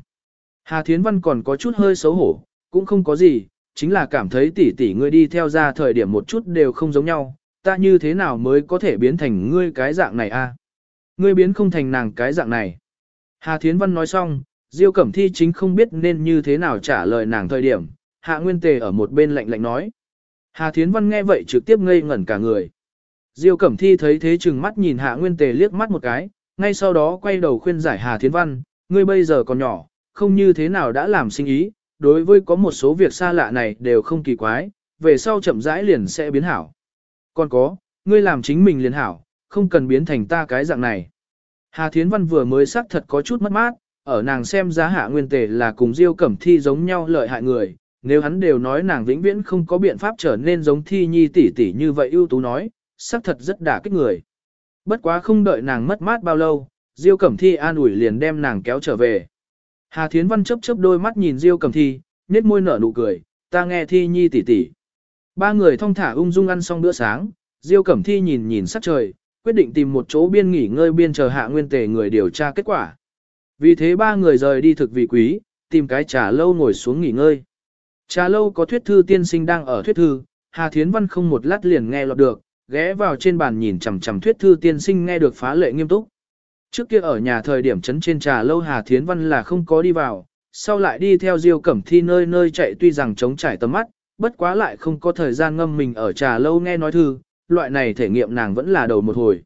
Hà Thiến Văn còn có chút hơi xấu hổ, cũng không có gì, chính là cảm thấy tỷ tỷ ngươi đi theo ra thời điểm một chút đều không giống nhau, ta như thế nào mới có thể biến thành ngươi cái dạng này a? Ngươi biến không thành nàng cái dạng này. Hà Thiến Văn nói xong, Diêu Cẩm Thi chính không biết nên như thế nào trả lời nàng thời điểm, Hạ Nguyên Tề ở một bên lạnh lạnh nói. Hà Thiến Văn nghe vậy trực tiếp ngây ngẩn cả người. Diêu Cẩm Thi thấy thế chừng mắt nhìn Hạ Nguyên Tề liếc mắt một cái, ngay sau đó quay đầu khuyên giải Hà Thiến Văn, ngươi bây giờ còn nhỏ, không như thế nào đã làm sinh ý, đối với có một số việc xa lạ này đều không kỳ quái, về sau chậm rãi liền sẽ biến hảo. Còn có, ngươi làm chính mình liền hảo, không cần biến thành ta cái dạng này. Hà Thiến Văn vừa mới xác thật có chút mất mát, ở nàng xem giá hạ nguyên tề là cùng Diêu Cẩm Thi giống nhau lợi hại người, nếu hắn đều nói nàng vĩnh viễn không có biện pháp trở nên giống Thi Nhi tỷ tỷ như vậy ưu tú nói, xác thật rất đả kích người. Bất quá không đợi nàng mất mát bao lâu, Diêu Cẩm Thi an ủi liền đem nàng kéo trở về. Hà Thiến Văn chớp chớp đôi mắt nhìn Diêu Cẩm Thi, nét môi nở nụ cười, ta nghe Thi Nhi tỷ tỷ. Ba người thong thả ung dung ăn xong bữa sáng, Diêu Cẩm Thi nhìn nhìn sắc trời, quyết định tìm một chỗ biên nghỉ ngơi biên chờ hạ nguyên tề người điều tra kết quả. Vì thế ba người rời đi thực vị quý, tìm cái trà lâu ngồi xuống nghỉ ngơi. Trà lâu có thuyết thư tiên sinh đang ở thuyết thư, Hà Thiến Văn không một lát liền nghe lọt được, ghé vào trên bàn nhìn chằm chằm thuyết thư tiên sinh nghe được phá lệ nghiêm túc. Trước kia ở nhà thời điểm chấn trên trà lâu Hà Thiến Văn là không có đi vào, sau lại đi theo Diêu Cẩm Thi nơi nơi chạy tuy rằng chống trải tầm mắt, bất quá lại không có thời gian ngâm mình ở trà lâu nghe nói thư, loại này thể nghiệm nàng vẫn là đầu một hồi.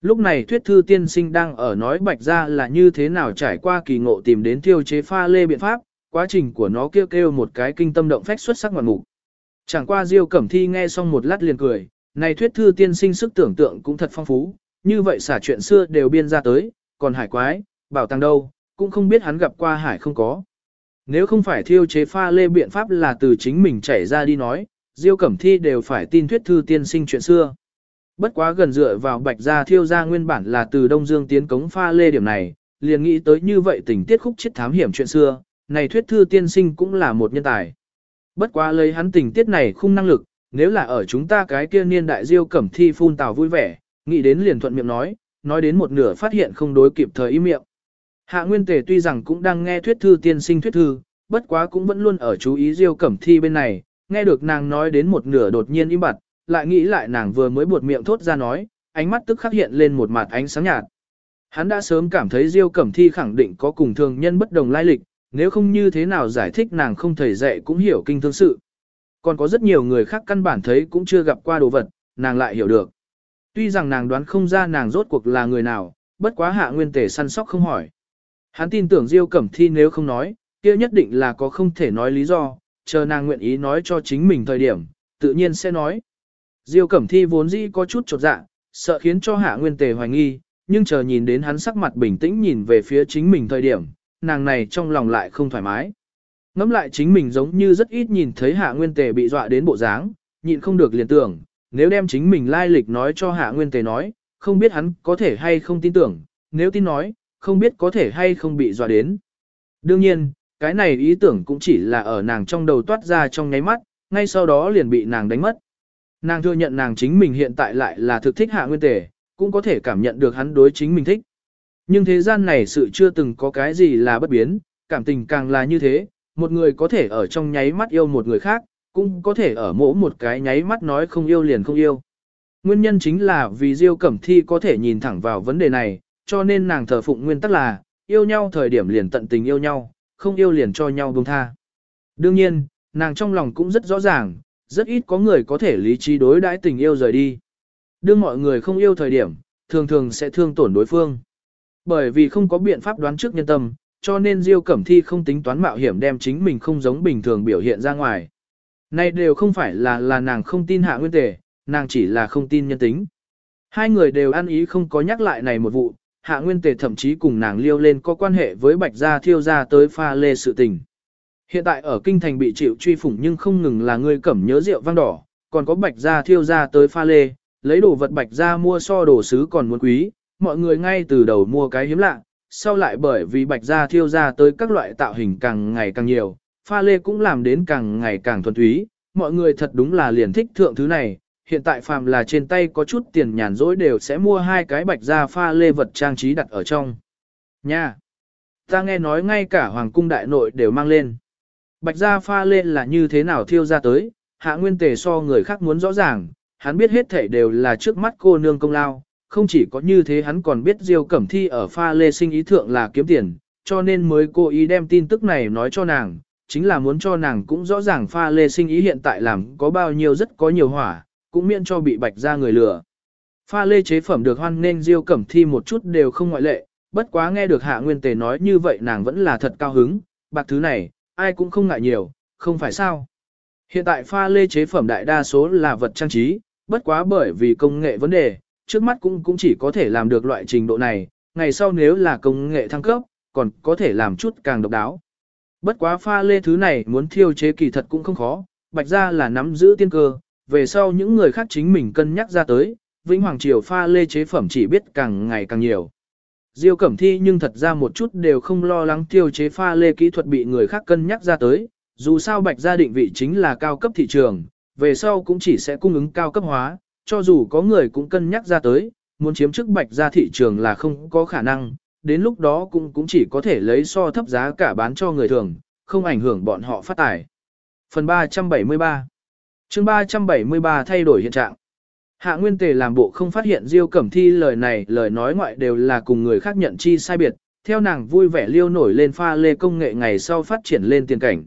Lúc này thuyết thư tiên sinh đang ở nói bạch ra là như thế nào trải qua kỳ ngộ tìm đến tiêu chế pha lê biện pháp, quá trình của nó kêu kêu một cái kinh tâm động phách xuất sắc ngoạn mục. Chẳng qua Diêu Cẩm Thi nghe xong một lát liền cười, này thuyết thư tiên sinh sức tưởng tượng cũng thật phong phú, như vậy xả chuyện xưa đều biên ra tới, còn hải quái, bảo tàng đâu, cũng không biết hắn gặp qua hải không có. Nếu không phải thiêu chế pha lê biện pháp là từ chính mình chảy ra đi nói, Diêu Cẩm Thi đều phải tin thuyết thư tiên sinh chuyện xưa. Bất quá gần dựa vào bạch gia thiêu gia nguyên bản là từ Đông Dương tiến cống pha lê điểm này, liền nghĩ tới như vậy tình tiết khúc chết thám hiểm chuyện xưa, này thuyết thư tiên sinh cũng là một nhân tài. Bất quá lấy hắn tình tiết này không năng lực, nếu là ở chúng ta cái kia niên đại Diêu Cẩm Thi phun tào vui vẻ, nghĩ đến liền thuận miệng nói, nói đến một nửa phát hiện không đối kịp thời im miệng. Hạ Nguyên Tề tuy rằng cũng đang nghe thuyết thư tiên sinh thuyết thư, bất quá cũng vẫn luôn ở chú ý Diêu Cẩm Thi bên này, nghe được nàng nói đến một nửa đột nhiên im bặt, lại nghĩ lại nàng vừa mới buột miệng thốt ra nói, ánh mắt tức khắc hiện lên một mặt ánh sáng nhạt. Hắn đã sớm cảm thấy Diêu Cẩm Thi khẳng định có cùng thường nhân bất đồng lai lịch, nếu không như thế nào giải thích nàng không thầy dạy cũng hiểu kinh thương sự. Còn có rất nhiều người khác căn bản thấy cũng chưa gặp qua đồ vật, nàng lại hiểu được. Tuy rằng nàng đoán không ra nàng rốt cuộc là người nào, bất quá hạ nguyên tề săn sóc không hỏi. Hắn tin tưởng Diêu Cẩm Thi nếu không nói, kia nhất định là có không thể nói lý do, chờ nàng nguyện ý nói cho chính mình thời điểm, tự nhiên sẽ nói. Diêu Cẩm Thi vốn dĩ có chút chột dạ, sợ khiến cho Hạ Nguyên Tề hoài nghi, nhưng chờ nhìn đến hắn sắc mặt bình tĩnh nhìn về phía chính mình thời điểm, nàng này trong lòng lại không thoải mái. Ngắm lại chính mình giống như rất ít nhìn thấy Hạ Nguyên Tề bị dọa đến bộ dáng, nhịn không được liền tưởng, nếu đem chính mình lai lịch nói cho Hạ Nguyên Tề nói, không biết hắn có thể hay không tin tưởng, nếu tin nói, không biết có thể hay không bị dọa đến. Đương nhiên, cái này ý tưởng cũng chỉ là ở nàng trong đầu toát ra trong nháy mắt, ngay sau đó liền bị nàng đánh mất. Nàng thừa nhận nàng chính mình hiện tại lại là thực thích hạ nguyên tề, cũng có thể cảm nhận được hắn đối chính mình thích. Nhưng thế gian này sự chưa từng có cái gì là bất biến, cảm tình càng là như thế, một người có thể ở trong nháy mắt yêu một người khác, cũng có thể ở mỗi một cái nháy mắt nói không yêu liền không yêu. Nguyên nhân chính là vì Diêu Cẩm Thi có thể nhìn thẳng vào vấn đề này, cho nên nàng thờ phụng nguyên tắc là, yêu nhau thời điểm liền tận tình yêu nhau, không yêu liền cho nhau buông tha. Đương nhiên, nàng trong lòng cũng rất rõ ràng, rất ít có người có thể lý trí đối đãi tình yêu rời đi. Đương mọi người không yêu thời điểm, thường thường sẽ thương tổn đối phương. Bởi vì không có biện pháp đoán trước nhân tâm, cho nên Diêu Cẩm Thi không tính toán mạo hiểm đem chính mình không giống bình thường biểu hiện ra ngoài. Này đều không phải là là nàng không tin hạ nguyên tề, nàng chỉ là không tin nhân tính. Hai người đều ăn ý không có nhắc lại này một vụ, hạ nguyên tề thậm chí cùng nàng liêu lên có quan hệ với bạch gia thiêu gia tới pha lê sự tình. Hiện tại ở kinh thành bị chịu truy phủng nhưng không ngừng là người cẩm nhớ rượu vang đỏ, còn có bạch gia thiêu gia tới pha lê, lấy đồ vật bạch gia mua so đồ sứ còn muốn quý, mọi người ngay từ đầu mua cái hiếm lạ, sau lại bởi vì bạch gia thiêu gia tới các loại tạo hình càng ngày càng nhiều, pha lê cũng làm đến càng ngày càng thuần túy, mọi người thật đúng là liền thích thượng thứ này, hiện tại phàm là trên tay có chút tiền nhàn rỗi đều sẽ mua hai cái bạch da pha lê vật trang trí đặt ở trong. Nha! Ta nghe nói ngay cả hoàng cung đại nội đều mang lên. bạch da pha lê là như thế nào thiêu ra tới, hạ nguyên tề so người khác muốn rõ ràng, hắn biết hết thảy đều là trước mắt cô nương công lao, không chỉ có như thế hắn còn biết Diêu Cẩm Thi ở pha lê sinh ý thượng là kiếm tiền, cho nên mới cố ý đem tin tức này nói cho nàng, chính là muốn cho nàng cũng rõ ràng pha lê sinh ý hiện tại làm có bao nhiêu rất có nhiều hỏa, cũng miễn cho bị bạch ra người lừa. Pha lê chế phẩm được hoan nên Diêu Cẩm Thi một chút đều không ngoại lệ, bất quá nghe được Hạ Nguyên Tề nói như vậy nàng vẫn là thật cao hứng, bạc thứ này, ai cũng không ngại nhiều, không phải sao. Hiện tại pha lê chế phẩm đại đa số là vật trang trí, bất quá bởi vì công nghệ vấn đề, trước mắt cũng cũng chỉ có thể làm được loại trình độ này, ngày sau nếu là công nghệ thăng cấp, còn có thể làm chút càng độc đáo. Bất quá pha lê thứ này muốn thiêu chế kỳ thật cũng không khó, bạch ra là nắm giữ tiên cơ, về sau những người khác chính mình cân nhắc ra tới, Vĩnh Hoàng Triều pha lê chế phẩm chỉ biết càng ngày càng nhiều. Diêu Cẩm Thi nhưng thật ra một chút đều không lo lắng tiêu chế pha lê kỹ thuật bị người khác cân nhắc ra tới, dù sao bạch gia định vị chính là cao cấp thị trường, về sau cũng chỉ sẽ cung ứng cao cấp hóa, cho dù có người cũng cân nhắc ra tới, muốn chiếm chức bạch gia thị trường là không có khả năng, đến lúc đó cũng cũng chỉ có thể lấy so thấp giá cả bán cho người thường, không ảnh hưởng bọn họ phát tài. Phần 373 chương 373 thay đổi hiện trạng. Hạ Nguyên Tề làm bộ không phát hiện Diêu Cẩm Thi lời này lời nói ngoại đều là cùng người khác nhận chi sai biệt, theo nàng vui vẻ liêu nổi lên pha lê công nghệ ngày sau phát triển lên tiền cảnh.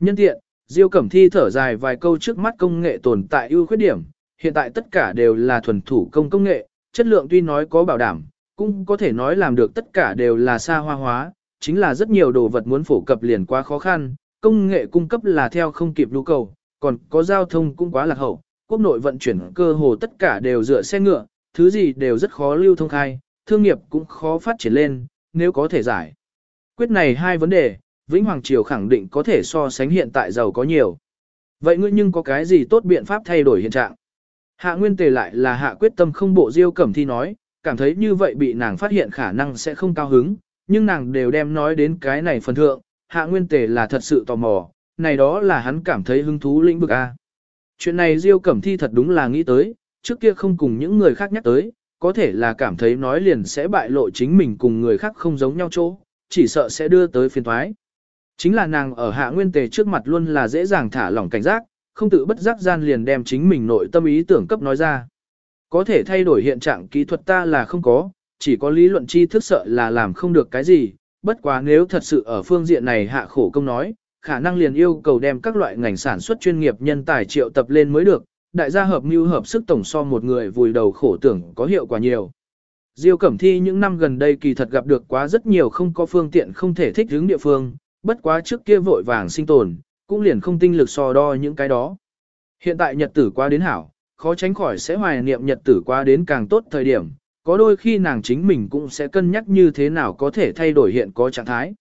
Nhân tiện, Diêu Cẩm Thi thở dài vài câu trước mắt công nghệ tồn tại ưu khuyết điểm, hiện tại tất cả đều là thuần thủ công công nghệ, chất lượng tuy nói có bảo đảm, cũng có thể nói làm được tất cả đều là xa hoa hóa, chính là rất nhiều đồ vật muốn phổ cập liền quá khó khăn, công nghệ cung cấp là theo không kịp nhu cầu, còn có giao thông cũng quá lạc hậu, quốc nội vận chuyển cơ hồ tất cả đều dựa xe ngựa, thứ gì đều rất khó lưu thông khai, thương nghiệp cũng khó phát triển lên, nếu có thể giải. Quyết này hai vấn đề, Vĩnh Hoàng Triều khẳng định có thể so sánh hiện tại giàu có nhiều. Vậy ngươi nhưng có cái gì tốt biện pháp thay đổi hiện trạng? Hạ Nguyên Tề lại là hạ quyết tâm không bộ diêu cẩm thi nói, cảm thấy như vậy bị nàng phát hiện khả năng sẽ không cao hứng, nhưng nàng đều đem nói đến cái này phần thượng, Hạ Nguyên Tề là thật sự tò mò, này đó là hắn cảm thấy hứng thú lĩnh vực A. Chuyện này Diêu Cẩm Thi thật đúng là nghĩ tới, trước kia không cùng những người khác nhắc tới, có thể là cảm thấy nói liền sẽ bại lộ chính mình cùng người khác không giống nhau chỗ, chỉ sợ sẽ đưa tới phiền thoái. Chính là nàng ở hạ nguyên tề trước mặt luôn là dễ dàng thả lỏng cảnh giác, không tự bất giác gian liền đem chính mình nội tâm ý tưởng cấp nói ra. Có thể thay đổi hiện trạng kỹ thuật ta là không có, chỉ có lý luận tri thức sợ là làm không được cái gì, bất quá nếu thật sự ở phương diện này hạ khổ công nói, khả năng liền yêu cầu đem các loại ngành sản xuất chuyên nghiệp nhân tài triệu tập lên mới được, đại gia hợp mưu hợp sức tổng so một người vùi đầu khổ tưởng có hiệu quả nhiều. Diêu Cẩm Thi những năm gần đây kỳ thật gặp được quá rất nhiều không có phương tiện không thể thích hướng địa phương, bất quá trước kia vội vàng sinh tồn, cũng liền không tinh lực so đo những cái đó. Hiện tại nhật tử qua đến hảo, khó tránh khỏi sẽ hoài niệm nhật tử qua đến càng tốt thời điểm, có đôi khi nàng chính mình cũng sẽ cân nhắc như thế nào có thể thay đổi hiện có trạng thái.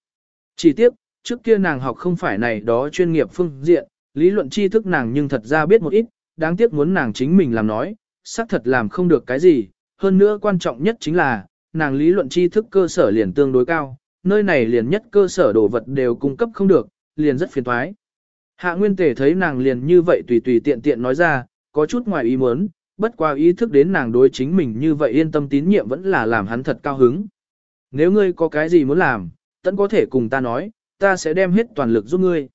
Chỉ tiếc, trước kia nàng học không phải này đó chuyên nghiệp phương diện, lý luận tri thức nàng nhưng thật ra biết một ít, đáng tiếc muốn nàng chính mình làm nói, xác thật làm không được cái gì, hơn nữa quan trọng nhất chính là, nàng lý luận tri thức cơ sở liền tương đối cao, nơi này liền nhất cơ sở đồ vật đều cung cấp không được, liền rất phiền toái. Hạ Nguyên Tề thấy nàng liền như vậy tùy tùy tiện tiện nói ra, có chút ngoài ý muốn, bất qua ý thức đến nàng đối chính mình như vậy yên tâm tín nhiệm vẫn là làm hắn thật cao hứng. Nếu ngươi có cái gì muốn làm, tận có thể cùng ta nói, ta sẽ đem hết toàn lực giúp ngươi.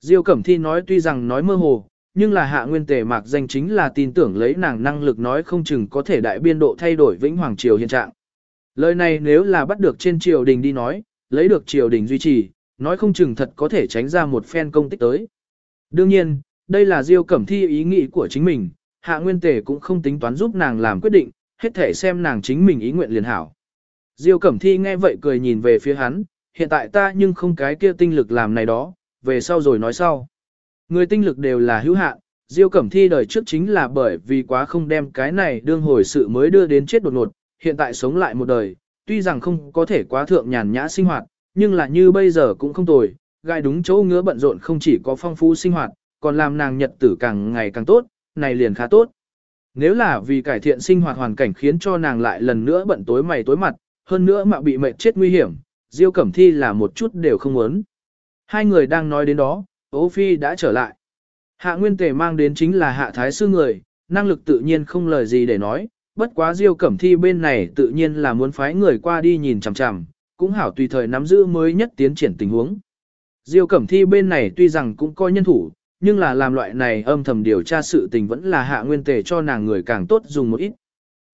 Diêu Cẩm Thi nói tuy rằng nói mơ hồ, nhưng là hạ nguyên tề mạc danh chính là tin tưởng lấy nàng năng lực nói không chừng có thể đại biên độ thay đổi vĩnh hoàng triều hiện trạng. Lời này nếu là bắt được trên triều đình đi nói, lấy được triều đình duy trì, nói không chừng thật có thể tránh ra một phen công tích tới. Đương nhiên, đây là Diêu Cẩm Thi ý nghĩ của chính mình, Hạ Nguyên Tề cũng không tính toán giúp nàng làm quyết định, hết thể xem nàng chính mình ý nguyện liền hảo. Diêu Cẩm Thi nghe vậy cười nhìn về phía hắn, hiện tại ta nhưng không cái kia tinh lực làm này đó, về sau rồi nói sau. Người tinh lực đều là hữu hạn, Diêu Cẩm Thi đời trước chính là bởi vì quá không đem cái này đương hồi sự mới đưa đến chết đột ngột, hiện tại sống lại một đời, tuy rằng không có thể quá thượng nhàn nhã sinh hoạt, nhưng là như bây giờ cũng không tồi, gai đúng chỗ ngứa bận rộn không chỉ có phong phú sinh hoạt, còn làm nàng nhật tử càng ngày càng tốt, này liền khá tốt. Nếu là vì cải thiện sinh hoạt hoàn cảnh khiến cho nàng lại lần nữa bận tối mày tối mặt, hơn nữa mà bị mệt chết nguy hiểm, Diêu Cẩm Thi là một chút đều không muốn. Hai người đang nói đến đó, Ô Phi đã trở lại. Hạ Nguyên Tề mang đến chính là Hạ Thái Sư người, năng lực tự nhiên không lời gì để nói, bất quá Diêu Cẩm Thi bên này tự nhiên là muốn phái người qua đi nhìn chằm chằm, cũng hảo tùy thời nắm giữ mới nhất tiến triển tình huống. Diêu Cẩm Thi bên này tuy rằng cũng coi nhân thủ, nhưng là làm loại này âm thầm điều tra sự tình vẫn là hạ nguyên tề cho nàng người càng tốt dùng một ít.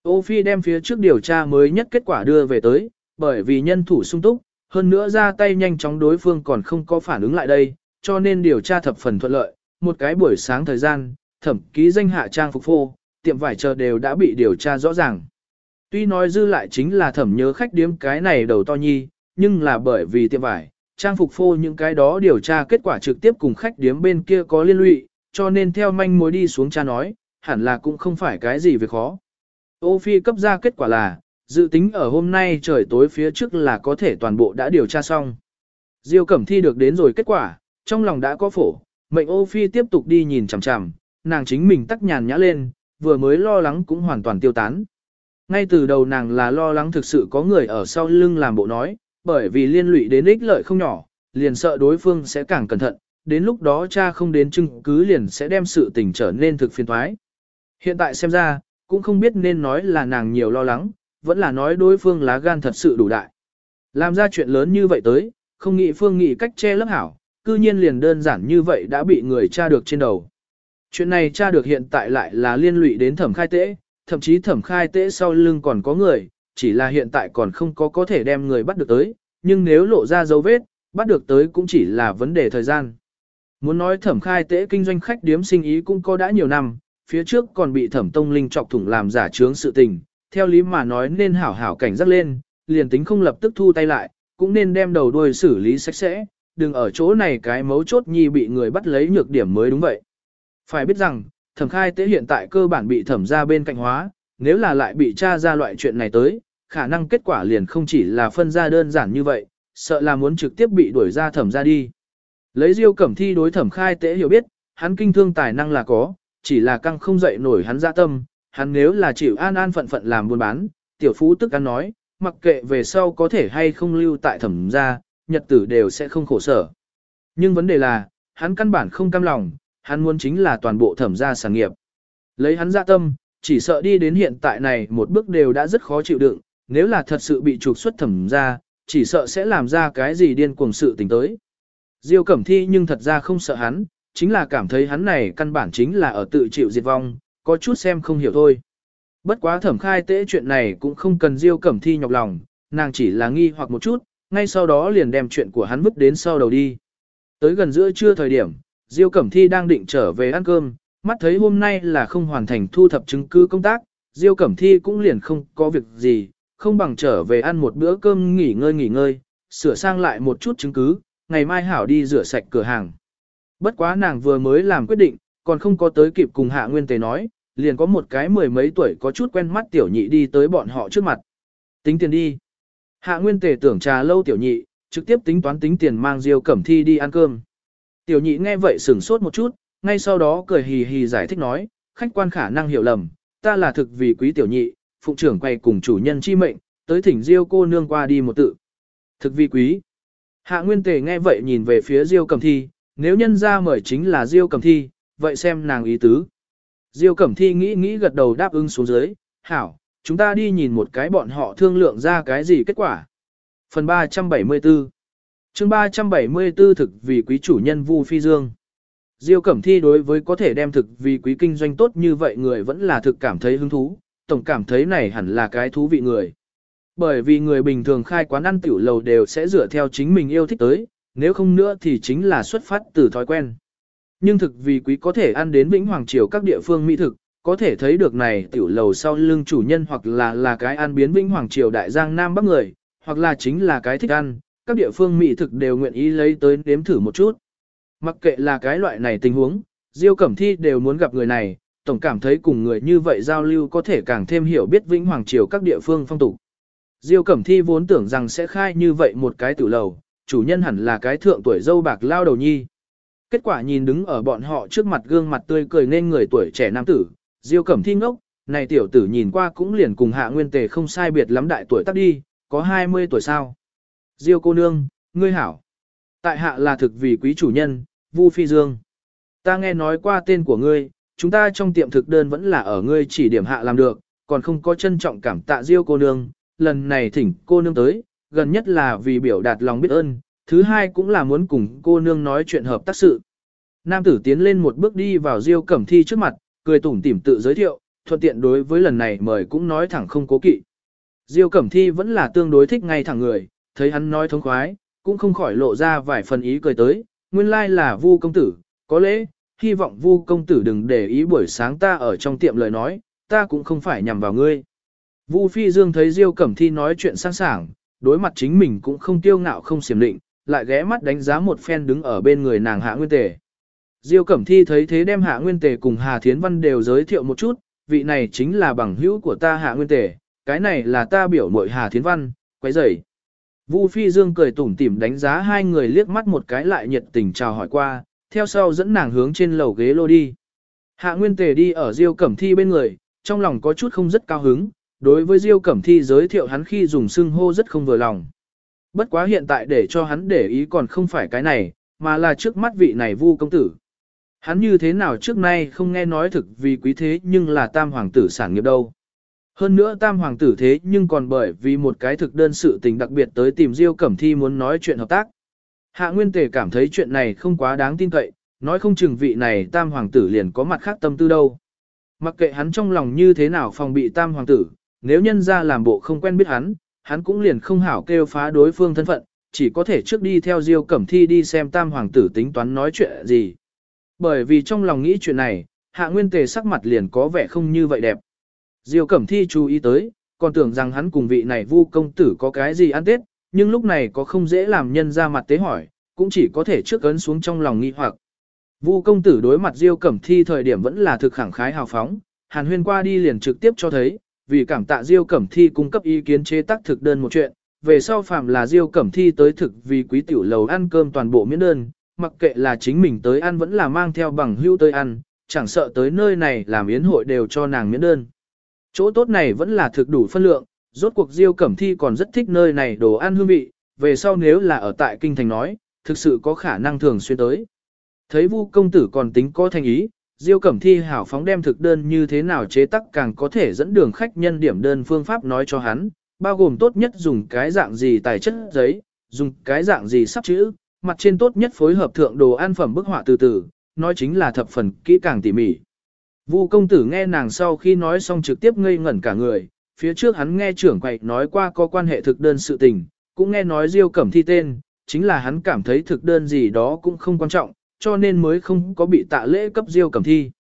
Ô Phi đem phía trước điều tra mới nhất kết quả đưa về tới, bởi vì nhân thủ sung túc, hơn nữa ra tay nhanh chóng đối phương còn không có phản ứng lại đây, cho nên điều tra thập phần thuận lợi, một cái buổi sáng thời gian, thẩm ký danh hạ trang phục phô, tiệm vải chờ đều đã bị điều tra rõ ràng. Tuy nói dư lại chính là thẩm nhớ khách điếm cái này đầu to nhi, nhưng là bởi vì tiệm vải, trang phục phô những cái đó điều tra kết quả trực tiếp cùng khách điếm bên kia có liên lụy, cho nên theo manh mối đi xuống cha nói, hẳn là cũng không phải cái gì việc khó. Ô Phi cấp ra kết quả là, dự tính ở hôm nay trời tối phía trước là có thể toàn bộ đã điều tra xong. Diêu Cẩm Thi được đến rồi kết quả, trong lòng đã có phổ, mệnh Ô Phi tiếp tục đi nhìn chằm chằm, nàng chính mình tắc nhàn nhã lên, vừa mới lo lắng cũng hoàn toàn tiêu tán. Ngay từ đầu nàng là lo lắng thực sự có người ở sau lưng làm bộ nói, bởi vì liên lụy đến ích lợi không nhỏ, liền sợ đối phương sẽ càng cẩn thận, đến lúc đó cha không đến chứng cứ liền sẽ đem sự tình trở nên thực phiền thoái. Hiện tại xem ra, cũng không biết nên nói là nàng nhiều lo lắng, vẫn là nói đối phương lá gan thật sự đủ đại. Làm ra chuyện lớn như vậy tới, không nghĩ phương nghĩ cách che lấp hảo, cư nhiên liền đơn giản như vậy đã bị người tra được trên đầu. Chuyện này tra được hiện tại lại là liên lụy đến thẩm khai tế, thậm chí thẩm khai tế sau lưng còn có người, chỉ là hiện tại còn không có có thể đem người bắt được tới, nhưng nếu lộ ra dấu vết, bắt được tới cũng chỉ là vấn đề thời gian. Muốn nói thẩm khai tế kinh doanh khách điếm sinh ý cũng có đã nhiều năm, phía trước còn bị thẩm tông linh chọc thủng làm giả trướng sự tình, theo lý mà nói nên hảo hảo cảnh giác lên, liền tính không lập tức thu tay lại, cũng nên đem đầu đuôi xử lý sạch sẽ, đừng ở chỗ này cái mấu chốt nhi bị người bắt lấy nhược điểm mới đúng vậy. Phải biết rằng, thẩm khai tế hiện tại cơ bản bị thẩm ra bên cạnh hóa, nếu là lại bị tra ra loại chuyện này tới, khả năng kết quả liền không chỉ là phân ra đơn giản như vậy, sợ là muốn trực tiếp bị đuổi ra thẩm ra đi. Lấy Diêu Cẩm Thi đối thẩm khai tế hiểu biết, hắn kinh thương tài năng là có, chỉ là căng không dậy nổi hắn dạ tâm, hắn nếu là chịu an an phận phận làm buôn bán, tiểu phú tức ăn nói, mặc kệ về sau có thể hay không lưu tại thẩm gia, nhật tử đều sẽ không khổ sở. Nhưng vấn đề là, hắn căn bản không cam lòng, hắn muốn chính là toàn bộ thẩm gia sản nghiệp. Lấy hắn dạ tâm, chỉ sợ đi đến hiện tại này một bước đều đã rất khó chịu đựng, nếu là thật sự bị trục xuất thẩm ra chỉ sợ sẽ làm ra cái gì điên cuồng sự tình tới. Diêu Cẩm Thi nhưng thật ra không sợ hắn, chính là cảm thấy hắn này căn bản chính là ở tự chịu diệt vong, có chút xem không hiểu thôi. Bất quá thẩm khai tế chuyện này cũng không cần Diêu Cẩm Thi nhọc lòng, nàng chỉ là nghi hoặc một chút, ngay sau đó liền đem chuyện của hắn vứt đến sau đầu đi. Tới gần giữa trưa thời điểm, Diêu Cẩm Thi đang định trở về ăn cơm, mắt thấy hôm nay là không hoàn thành thu thập chứng cứ công tác, Diêu Cẩm Thi cũng liền không có việc gì, không bằng trở về ăn một bữa cơm nghỉ ngơi nghỉ ngơi, sửa sang lại một chút chứng cứ, ngày mai hảo đi rửa sạch cửa hàng. Bất quá nàng vừa mới làm quyết định, còn không có tới kịp cùng Hạ Nguyên Tề nói, liền có một cái mười mấy tuổi có chút quen mắt tiểu nhị đi tới bọn họ trước mặt. Tính tiền đi. Hạ Nguyên Tề tưởng trà lâu tiểu nhị, trực tiếp tính toán tính tiền mang Diêu Cẩm Thi đi ăn cơm. Tiểu nhị nghe vậy sửng sốt một chút, ngay sau đó cười hì hì giải thích nói, khách quan khả năng hiểu lầm, ta là thực vì quý tiểu nhị, phụng trưởng quay cùng chủ nhân chi mệnh, tới thỉnh Diêu cô nương qua đi một tự. Thực vi quý. Hạ Nguyên Tề nghe vậy nhìn về phía Diêu Cẩm Thi, nếu nhân ra mời chính là Diêu Cẩm Thi, vậy xem nàng ý tứ. Diêu Cẩm Thi nghĩ nghĩ gật đầu đáp ứng xuống dưới, hảo, chúng ta đi nhìn một cái bọn họ thương lượng ra cái gì kết quả. Phần 374 chương 374 thực vì quý chủ nhân Vu Phi Dương. Diêu Cẩm Thi đối với có thể đem thực vì quý kinh doanh tốt như vậy người vẫn là thực cảm thấy hứng thú, tổng cảm thấy này hẳn là cái thú vị người. Bởi vì người bình thường khai quán ăn tiểu lầu đều sẽ dựa theo chính mình yêu thích tới, nếu không nữa thì chính là xuất phát từ thói quen. Nhưng thực vì quý có thể ăn đến Vĩnh Hoàng Triều các địa phương mỹ thực, có thể thấy được này tiểu lầu sau lưng chủ nhân hoặc là là cái ăn biến Vĩnh Hoàng Triều đại giang Nam Bắc người, hoặc là chính là cái thích ăn, các địa phương mỹ thực đều nguyện ý lấy tới nếm thử một chút. Mặc kệ là cái loại này tình huống, Diêu Cẩm Thi đều muốn gặp người này, tổng cảm thấy cùng người như vậy giao lưu có thể càng thêm hiểu biết Vĩnh Hoàng Triều các địa phương phong tục. Diêu Cẩm Thi vốn tưởng rằng sẽ khai như vậy một cái tiểu lầu, chủ nhân hẳn là cái thượng tuổi dâu bạc lao đầu nhi. Kết quả nhìn đứng ở bọn họ trước mặt gương mặt tươi cười nên người tuổi trẻ nam tử, Diêu Cẩm Thi ngốc, này tiểu tử nhìn qua cũng liền cùng hạ nguyên tề không sai biệt lắm đại tuổi tác đi, có 20 tuổi sao. Diêu cô nương, ngươi hảo. Tại hạ là thực vì quý chủ nhân, Vu Phi Dương. Ta nghe nói qua tên của ngươi, chúng ta trong tiệm thực đơn vẫn là ở ngươi chỉ điểm hạ làm được, còn không có trân trọng cảm tạ Diêu cô nương, lần này thỉnh cô nương tới, gần nhất là vì biểu đạt lòng biết ơn, thứ hai cũng là muốn cùng cô nương nói chuyện hợp tác sự. Nam tử tiến lên một bước đi vào Diêu Cẩm Thi trước mặt, cười tủm tỉm tự giới thiệu, thuận tiện đối với lần này mời cũng nói thẳng không cố kỵ. Diêu Cẩm Thi vẫn là tương đối thích ngay thẳng người, thấy hắn nói thống khoái, cũng không khỏi lộ ra vài phần ý cười tới, nguyên lai là Vu công tử, có lẽ, hy vọng Vu công tử đừng để ý buổi sáng ta ở trong tiệm lời nói, ta cũng không phải nhằm vào ngươi. Vu Phi Dương thấy Diêu Cẩm Thi nói chuyện sang sảng, đối mặt chính mình cũng không tiêu ngạo không xiểm định, lại ghé mắt đánh giá một phen đứng ở bên người nàng Hạ Nguyên Tề. Diêu Cẩm Thi thấy thế đem Hạ Nguyên Tề cùng Hà Thiến Văn đều giới thiệu một chút, vị này chính là bằng hữu của ta Hạ Nguyên Tề, cái này là ta biểu muội Hà Thiến Văn, quấy rầy. Vu Phi Dương cười tủm tỉm đánh giá hai người liếc mắt một cái lại nhiệt tình chào hỏi qua, theo sau dẫn nàng hướng trên lầu ghế lô đi. Hạ Nguyên Tề đi ở Diêu Cẩm Thi bên người, trong lòng có chút không rất cao hứng, đối với Diêu Cẩm Thi giới thiệu hắn khi dùng xưng hô rất không vừa lòng. Bất quá hiện tại để cho hắn để ý còn không phải cái này, mà là trước mắt vị này Vu công tử. Hắn như thế nào trước nay không nghe nói thực vì quý thế nhưng là tam hoàng tử sản nghiệp đâu. Hơn nữa tam hoàng tử thế nhưng còn bởi vì một cái thực đơn sự tình đặc biệt tới tìm Diêu Cẩm Thi muốn nói chuyện hợp tác. Hạ Nguyên Tề cảm thấy chuyện này không quá đáng tin cậy, nói không chừng vị này tam hoàng tử liền có mặt khác tâm tư đâu. Mặc kệ hắn trong lòng như thế nào phòng bị tam hoàng tử, nếu nhân ra làm bộ không quen biết hắn, hắn cũng liền không hảo kêu phá đối phương thân phận, chỉ có thể trước đi theo Diêu Cẩm Thi đi xem tam hoàng tử tính toán nói chuyện gì. Bởi vì trong lòng nghĩ chuyện này, hạ nguyên tề sắc mặt liền có vẻ không như vậy đẹp. Diêu Cẩm Thi chú ý tới, còn tưởng rằng hắn cùng vị này vu công tử có cái gì ăn tết, nhưng lúc này có không dễ làm nhân ra mặt tế hỏi, cũng chỉ có thể trước ấn xuống trong lòng nghi hoặc. Vu công tử đối mặt Diêu Cẩm Thi thời điểm vẫn là thực khẳng khái hào phóng, Hàn Huyên qua đi liền trực tiếp cho thấy, vì cảm tạ Diêu Cẩm Thi cung cấp ý kiến chế tác thực đơn một chuyện, về sau phạm là Diêu Cẩm Thi tới thực vì quý tiểu lầu ăn cơm toàn bộ miễn đơn, mặc kệ là chính mình tới ăn vẫn là mang theo bằng hưu tới ăn, chẳng sợ tới nơi này làm yến hội đều cho nàng miễn đơn. Chỗ tốt này vẫn là thực đủ phân lượng, rốt cuộc Diêu Cẩm Thi còn rất thích nơi này đồ ăn hương vị, về sau nếu là ở tại kinh thành nói, thực sự có khả năng thường xuyên tới. Thấy Vu công tử còn tính có thành ý, Diêu Cẩm Thi hảo phóng đem thực đơn như thế nào chế tác càng có thể dẫn đường khách nhân điểm đơn phương pháp nói cho hắn, bao gồm tốt nhất dùng cái dạng gì tài chất giấy, dùng cái dạng gì sắp chữ, mặt trên tốt nhất phối hợp thượng đồ ăn phẩm bức họa từ từ, nói chính là thập phần kỹ càng tỉ mỉ. Vu công tử nghe nàng sau khi nói xong trực tiếp ngây ngẩn cả người, phía trước hắn nghe trưởng quậy nói qua có quan hệ thực đơn sự tình, cũng nghe nói Diêu Cẩm Thi tên, chính là hắn cảm thấy thực đơn gì đó cũng không quan trọng, cho nên mới không có bị tạ lễ cấp Diêu Cẩm Thi.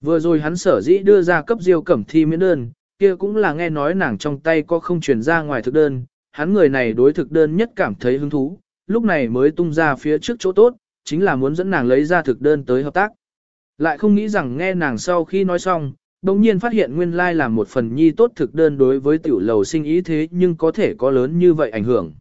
Vừa rồi hắn sở dĩ đưa ra cấp Diêu Cẩm Thi miễn đơn, kia cũng là nghe nói nàng trong tay có không truyền ra ngoài thực đơn, hắn người này đối thực đơn nhất cảm thấy hứng thú, lúc này mới tung ra phía trước chỗ tốt, chính là muốn dẫn nàng lấy ra thực đơn tới hợp tác. Lại không nghĩ rằng nghe nàng sau khi nói xong, đồng nhiên phát hiện nguyên lai là một phần nhi tốt thực đơn đối với tiểu lầu sinh ý thế nhưng có thể có lớn như vậy ảnh hưởng.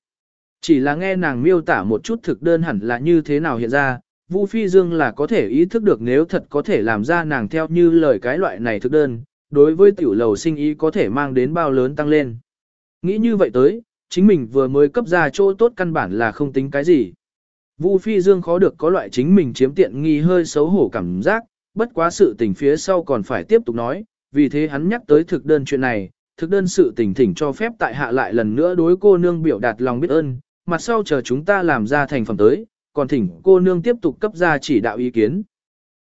Chỉ là nghe nàng miêu tả một chút thực đơn hẳn là như thế nào hiện ra, Vu Phi Dương là có thể ý thức được nếu thật có thể làm ra nàng theo như lời cái loại này thực đơn, đối với tiểu lầu sinh ý có thể mang đến bao lớn tăng lên. Nghĩ như vậy tới, chính mình vừa mới cấp ra chỗ tốt căn bản là không tính cái gì. Vu Phi Dương khó được có loại chính mình chiếm tiện nghi hơi xấu hổ cảm giác, bất quá sự tình phía sau còn phải tiếp tục nói, vì thế hắn nhắc tới thực đơn chuyện này, thực đơn sự tình thỉnh cho phép tại hạ lại lần nữa đối cô nương biểu đạt lòng biết ơn, mặt sau chờ chúng ta làm ra thành phẩm tới, còn thỉnh cô nương tiếp tục cấp ra chỉ đạo ý kiến.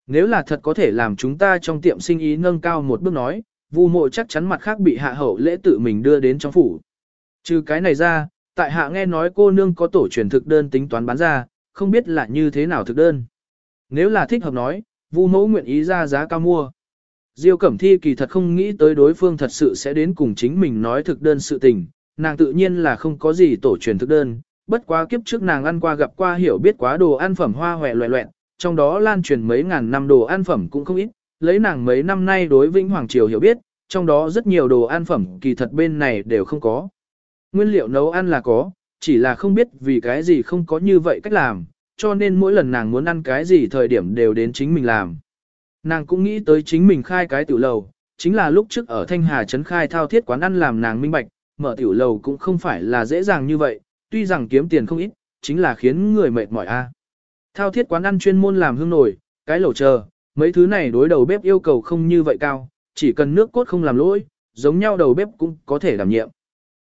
Nếu là thật có thể làm chúng ta trong tiệm sinh ý nâng cao một bước nói, Vu mộ chắc chắn mặt khác bị hạ hậu lễ tự mình đưa đến trong phủ. Trừ cái này ra, tại hạ nghe nói cô nương có tổ truyền thực đơn tính toán bán ra, không biết là như thế nào thực đơn. Nếu là thích hợp nói, Vu mẫu nguyện ý ra giá cao mua. Diêu Cẩm Thi kỳ thật không nghĩ tới đối phương thật sự sẽ đến cùng chính mình nói thực đơn sự tình, nàng tự nhiên là không có gì tổ truyền thực đơn, bất quá kiếp trước nàng ăn qua gặp qua hiểu biết quá đồ ăn phẩm hoa hòe loẹ loẹn, trong đó lan truyền mấy ngàn năm đồ ăn phẩm cũng không ít, lấy nàng mấy năm nay đối Vĩnh Hoàng Triều hiểu biết, trong đó rất nhiều đồ ăn phẩm kỳ thật bên này đều không có. Nguyên liệu nấu ăn là có, chỉ là không biết vì cái gì không có như vậy cách làm, cho nên mỗi lần nàng muốn ăn cái gì thời điểm đều đến chính mình làm. Nàng cũng nghĩ tới chính mình khai cái tiểu lầu, chính là lúc trước ở Thanh Hà Trấn khai thao thiết quán ăn làm nàng minh bạch, mở tiểu lầu cũng không phải là dễ dàng như vậy, tuy rằng kiếm tiền không ít, chính là khiến người mệt mỏi a. Thao thiết quán ăn chuyên môn làm hương nổi, cái lẩu chờ, mấy thứ này đối đầu bếp yêu cầu không như vậy cao, chỉ cần nước cốt không làm lỗi, giống nhau đầu bếp cũng có thể đảm nhiệm.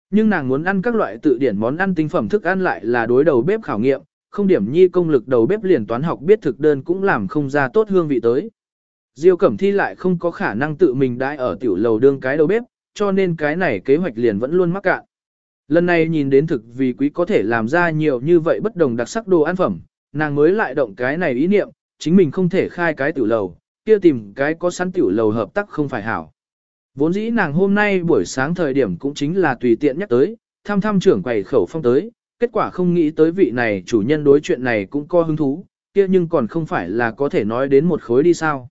Nhưng nàng muốn ăn các loại tự điển món ăn tinh phẩm thức ăn lại là đối đầu bếp khảo nghiệm, không điểm nhi công lực đầu bếp liền toán học biết thực đơn cũng làm không ra tốt hương vị tới. Diêu Cẩm Thi lại không có khả năng tự mình đãi ở tiểu lầu đương cái đầu bếp, cho nên cái này kế hoạch liền vẫn luôn mắc cạn. Lần này nhìn đến thực vì quý có thể làm ra nhiều như vậy bất đồng đặc sắc đồ ăn phẩm, nàng mới lại động cái này ý niệm, chính mình không thể khai cái tiểu lầu, kia tìm cái có sẵn tiểu lầu hợp tác không phải hảo. Vốn dĩ nàng hôm nay buổi sáng thời điểm cũng chính là tùy tiện nhắc tới, thăm thăm trưởng quầy khẩu phong tới, kết quả không nghĩ tới vị này chủ nhân đối chuyện này cũng có hứng thú, kia nhưng còn không phải là có thể nói đến một khối đi sao.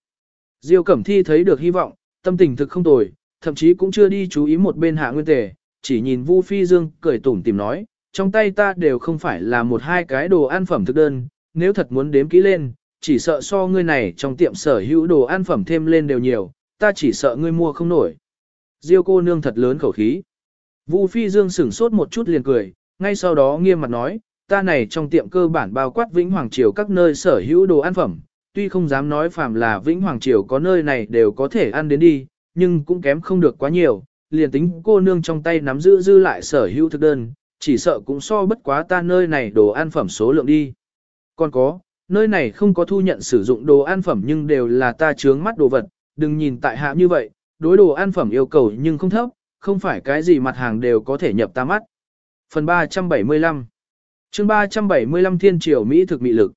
Diêu Cẩm Thi thấy được hy vọng, tâm tình thực không tồi, thậm chí cũng chưa đi chú ý một bên hạ nguyên tề, chỉ nhìn Vu Phi Dương cười tủm tìm nói, trong tay ta đều không phải là một hai cái đồ ăn phẩm thực đơn, nếu thật muốn đếm kỹ lên, chỉ sợ so ngươi này trong tiệm sở hữu đồ ăn phẩm thêm lên đều nhiều, ta chỉ sợ ngươi mua không nổi. Diêu cô nương thật lớn khẩu khí. Vu Phi Dương sửng sốt một chút liền cười, ngay sau đó nghiêm mặt nói, ta này trong tiệm cơ bản bao quát Vĩnh Hoàng Triều các nơi sở hữu đồ ăn phẩm, tuy không dám nói phàm là Vĩnh Hoàng Triều có nơi này đều có thể ăn đến đi, nhưng cũng kém không được quá nhiều, liền tính cô nương trong tay nắm giữ dư lại sở hữu thực đơn, chỉ sợ cũng so bất quá ta nơi này đồ ăn phẩm số lượng đi. Còn có, nơi này không có thu nhận sử dụng đồ ăn phẩm nhưng đều là ta chướng mắt đồ vật, đừng nhìn tại hạ như vậy, đối đồ ăn phẩm yêu cầu nhưng không thấp, không phải cái gì mặt hàng đều có thể nhập ta mắt. Phần 375 chương 375 Thiên Triều Mỹ thực mị lực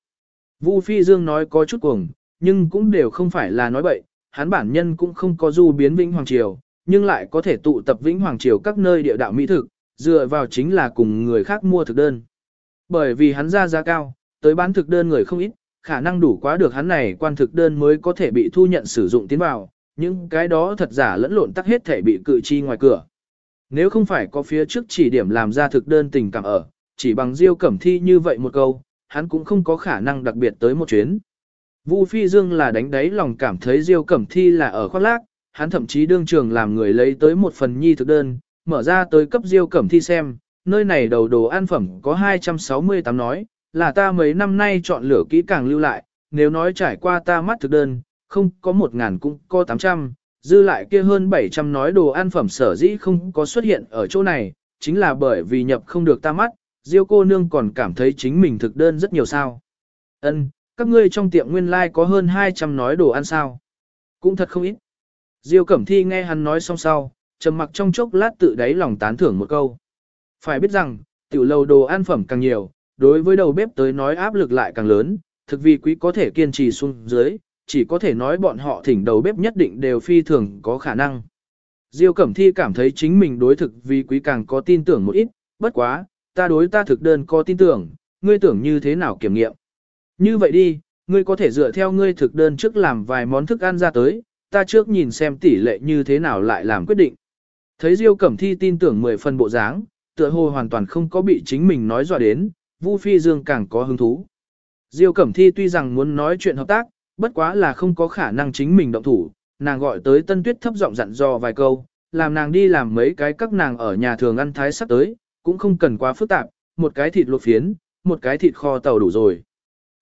Vu Phi Dương nói có chút cuồng, nhưng cũng đều không phải là nói bậy, hắn bản nhân cũng không có du biến Vĩnh Hoàng Triều, nhưng lại có thể tụ tập Vĩnh Hoàng Triều các nơi địa đạo mỹ thực, dựa vào chính là cùng người khác mua thực đơn. Bởi vì hắn ra giá cao, tới bán thực đơn người không ít, khả năng đủ quá được hắn này quan thực đơn mới có thể bị thu nhận sử dụng tiến vào, những cái đó thật giả lẫn lộn tắc hết thể bị cự chi ngoài cửa. Nếu không phải có phía trước chỉ điểm làm ra thực đơn tình cảm ở, chỉ bằng diêu cẩm thi như vậy một câu, hắn cũng không có khả năng đặc biệt tới một chuyến. Vu Phi Dương là đánh đáy lòng cảm thấy diêu cẩm thi là ở khoác lác, hắn thậm chí đương trường làm người lấy tới một phần nhi thực đơn, mở ra tới cấp diêu cẩm thi xem, nơi này đầu đồ ăn phẩm có 268 nói, là ta mấy năm nay chọn lựa kỹ càng lưu lại, nếu nói trải qua ta mắt thực đơn, không có một ngàn cũng có 800, dư lại kia hơn 700 nói đồ ăn phẩm sở dĩ không có xuất hiện ở chỗ này, chính là bởi vì nhập không được ta mắt, Diêu cô nương còn cảm thấy chính mình thực đơn rất nhiều sao. Ân, các ngươi trong tiệm nguyên lai like có hơn 200 nói đồ ăn sao. Cũng thật không ít. Diêu Cẩm Thi nghe hắn nói xong sau, trầm mặc trong chốc lát tự đáy lòng tán thưởng một câu. Phải biết rằng, tiểu lầu đồ ăn phẩm càng nhiều, đối với đầu bếp tới nói áp lực lại càng lớn, thực vì quý có thể kiên trì xuống dưới, chỉ có thể nói bọn họ thỉnh đầu bếp nhất định đều phi thường có khả năng. Diêu Cẩm Thi cảm thấy chính mình đối thực vì quý càng có tin tưởng một ít, bất quá, ta đối ta thực đơn có tin tưởng, ngươi tưởng như thế nào kiểm nghiệm. Như vậy đi, ngươi có thể dựa theo ngươi thực đơn trước làm vài món thức ăn ra tới, ta trước nhìn xem tỷ lệ như thế nào lại làm quyết định. Thấy Diêu Cẩm Thi tin tưởng 10 phần bộ dáng, tựa hồ hoàn toàn không có bị chính mình nói dọa đến, Vu Phi Dương càng có hứng thú. Diêu Cẩm Thi tuy rằng muốn nói chuyện hợp tác, bất quá là không có khả năng chính mình động thủ, nàng gọi tới Tân Tuyết thấp giọng dặn dò vài câu, làm nàng đi làm mấy cái các nàng ở nhà thường ăn thái sắp tới, cũng không cần quá phức tạp, một cái thịt luộc phiến, một cái thịt kho tàu đủ rồi.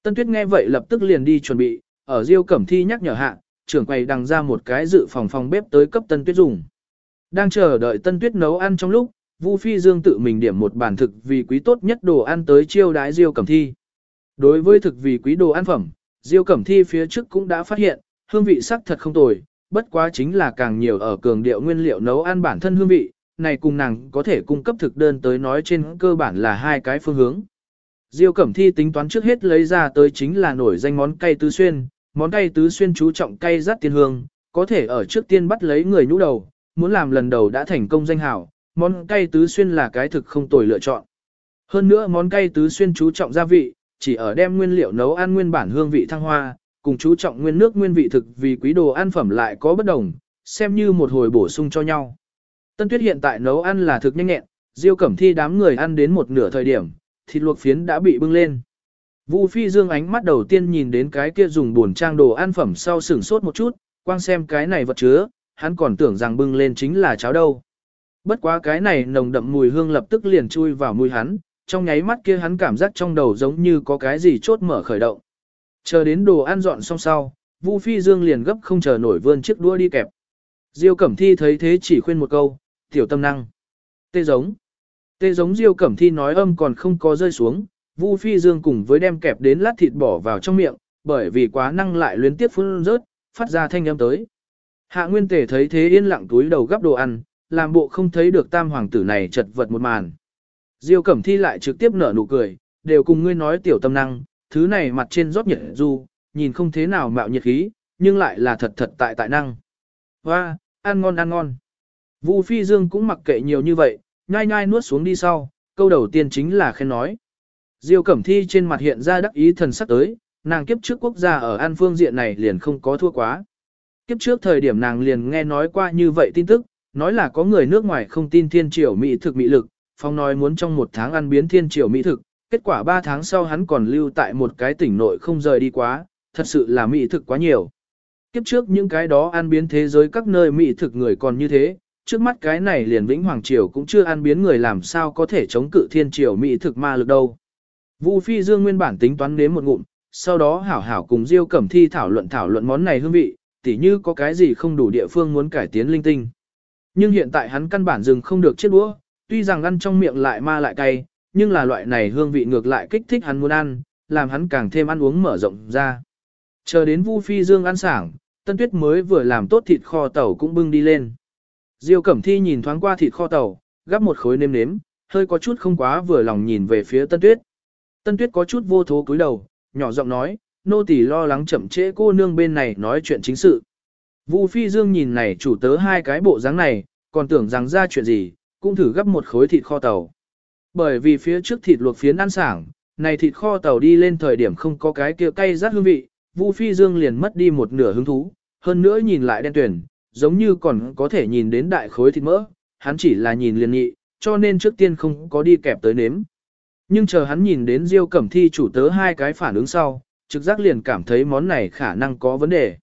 Tân Tuyết nghe vậy lập tức liền đi chuẩn bị, ở Diêu Cẩm Thi nhắc nhở hạ, trưởng quầy đằng ra một cái dự phòng phòng bếp tới cấp Tân Tuyết dùng. Đang chờ đợi Tân Tuyết nấu ăn trong lúc, Vu Phi Dương tự mình điểm một bản thực vì quý tốt nhất đồ ăn tới chiêu đái Diêu Cẩm Thi. Đối với thực vì quý đồ ăn phẩm, Diêu Cẩm Thi phía trước cũng đã phát hiện, hương vị sắc thật không tồi, bất quá chính là càng nhiều ở cường điệu nguyên liệu nấu ăn bản thân hương vị, này cùng nàng có thể cung cấp thực đơn tới nói trên cơ bản là hai cái phương hướng. Diêu Cẩm Thi tính toán trước hết lấy ra tới chính là nổi danh món cay tứ xuyên, món cay tứ xuyên chú trọng cay rát tiên hương, có thể ở trước tiên bắt lấy người nhũ đầu, muốn làm lần đầu đã thành công danh hảo, món cay tứ xuyên là cái thực không tồi lựa chọn. Hơn nữa món cay tứ xuyên chú trọng gia vị, chỉ ở đem nguyên liệu nấu ăn nguyên bản hương vị thăng hoa, cùng chú trọng nguyên nước nguyên vị thực vì quý đồ ăn phẩm lại có bất đồng, xem như một hồi bổ sung cho nhau. Tân Tuyết hiện tại nấu ăn là thực nhanh nhẹn, Diêu Cẩm Thi đám người ăn đến một nửa thời điểm, thịt luộc phiến đã bị bưng lên. Vu Phi Dương ánh mắt đầu tiên nhìn đến cái kia dùng buồn trang đồ ăn phẩm sau sửng sốt một chút, quang xem cái này vật chứa, hắn còn tưởng rằng bưng lên chính là cháo đâu. Bất quá cái này nồng đậm mùi hương lập tức liền chui vào mũi hắn, trong nháy mắt kia hắn cảm giác trong đầu giống như có cái gì chốt mở khởi động. Chờ đến đồ ăn dọn xong sau, Vu Phi Dương liền gấp không chờ nổi vươn chiếc đũa đi kẹp. Diêu Cẩm Thi thấy thế chỉ khuyên một câu, tiểu tâm năng. Tê giống. Tê giống Diêu Cẩm Thi nói âm còn không có rơi xuống, Vu Phi Dương cùng với đem kẹp đến lát thịt bỏ vào trong miệng, bởi vì quá năng lại luyến tiếp phun rớt, phát ra thanh âm tới. Hạ Nguyên Tề thấy thế yên lặng túi đầu gắp đồ ăn, làm bộ không thấy được tam hoàng tử này chật vật một màn. Diêu Cẩm Thi lại trực tiếp nở nụ cười, đều cùng ngươi nói tiểu tâm năng, thứ này mặt trên rót nhiệt du, nhìn không thế nào mạo nhiệt khí, nhưng lại là thật thật tại tại năng. Hoa, ăn ngon ăn ngon. Vu Phi Dương cũng mặc kệ nhiều như vậy, nhai nhai nuốt xuống đi sau, câu đầu tiên chính là khen nói. Diêu Cẩm Thi trên mặt hiện ra đắc ý thần sắc tới, nàng kiếp trước quốc gia ở An Phương diện này liền không có thua quá. Kiếp trước thời điểm nàng liền nghe nói qua như vậy tin tức, nói là có người nước ngoài không tin thiên triều mỹ thực mỹ lực, phong nói muốn trong một tháng ăn biến thiên triều mỹ thực, kết quả ba tháng sau hắn còn lưu tại một cái tỉnh nội không rời đi quá, thật sự là mỹ thực quá nhiều. Kiếp trước những cái đó ăn biến thế giới các nơi mỹ thực người còn như thế, trước mắt cái này liền vĩnh hoàng triều cũng chưa ăn biến người làm sao có thể chống cự thiên triều mỹ thực ma lực đâu. Vu Phi Dương nguyên bản tính toán nếm một ngụm, sau đó hảo hảo cùng Diêu Cẩm Thi thảo luận thảo luận món này hương vị, tỉ như có cái gì không đủ địa phương muốn cải tiến linh tinh. Nhưng hiện tại hắn căn bản dừng không được chiếc đũa, tuy rằng ăn trong miệng lại ma lại cay, nhưng là loại này hương vị ngược lại kích thích hắn muốn ăn, làm hắn càng thêm ăn uống mở rộng ra. Chờ đến Vu Phi Dương ăn sảng, Tân Tuyết mới vừa làm tốt thịt kho tàu cũng bưng đi lên. Diêu Cẩm Thi nhìn thoáng qua thịt kho tàu, gắp một khối nêm nếm, hơi có chút không quá vừa lòng nhìn về phía Tân Tuyết. Tân Tuyết có chút vô thố cúi đầu, nhỏ giọng nói, nô tỳ lo lắng chậm trễ cô nương bên này nói chuyện chính sự. Vu Phi Dương nhìn này chủ tớ hai cái bộ dáng này, còn tưởng rằng ra chuyện gì, cũng thử gấp một khối thịt kho tàu. Bởi vì phía trước thịt luộc phiến ăn sảng, này thịt kho tàu đi lên thời điểm không có cái kia cay rát hương vị, Vu Phi Dương liền mất đi một nửa hứng thú, hơn nữa nhìn lại đen tuyển, giống như còn có thể nhìn đến đại khối thịt mỡ, hắn chỉ là nhìn liền nghị, cho nên trước tiên không có đi kẹp tới nếm. Nhưng chờ hắn nhìn đến Diêu Cẩm Thi chủ tớ hai cái phản ứng sau, trực giác liền cảm thấy món này khả năng có vấn đề.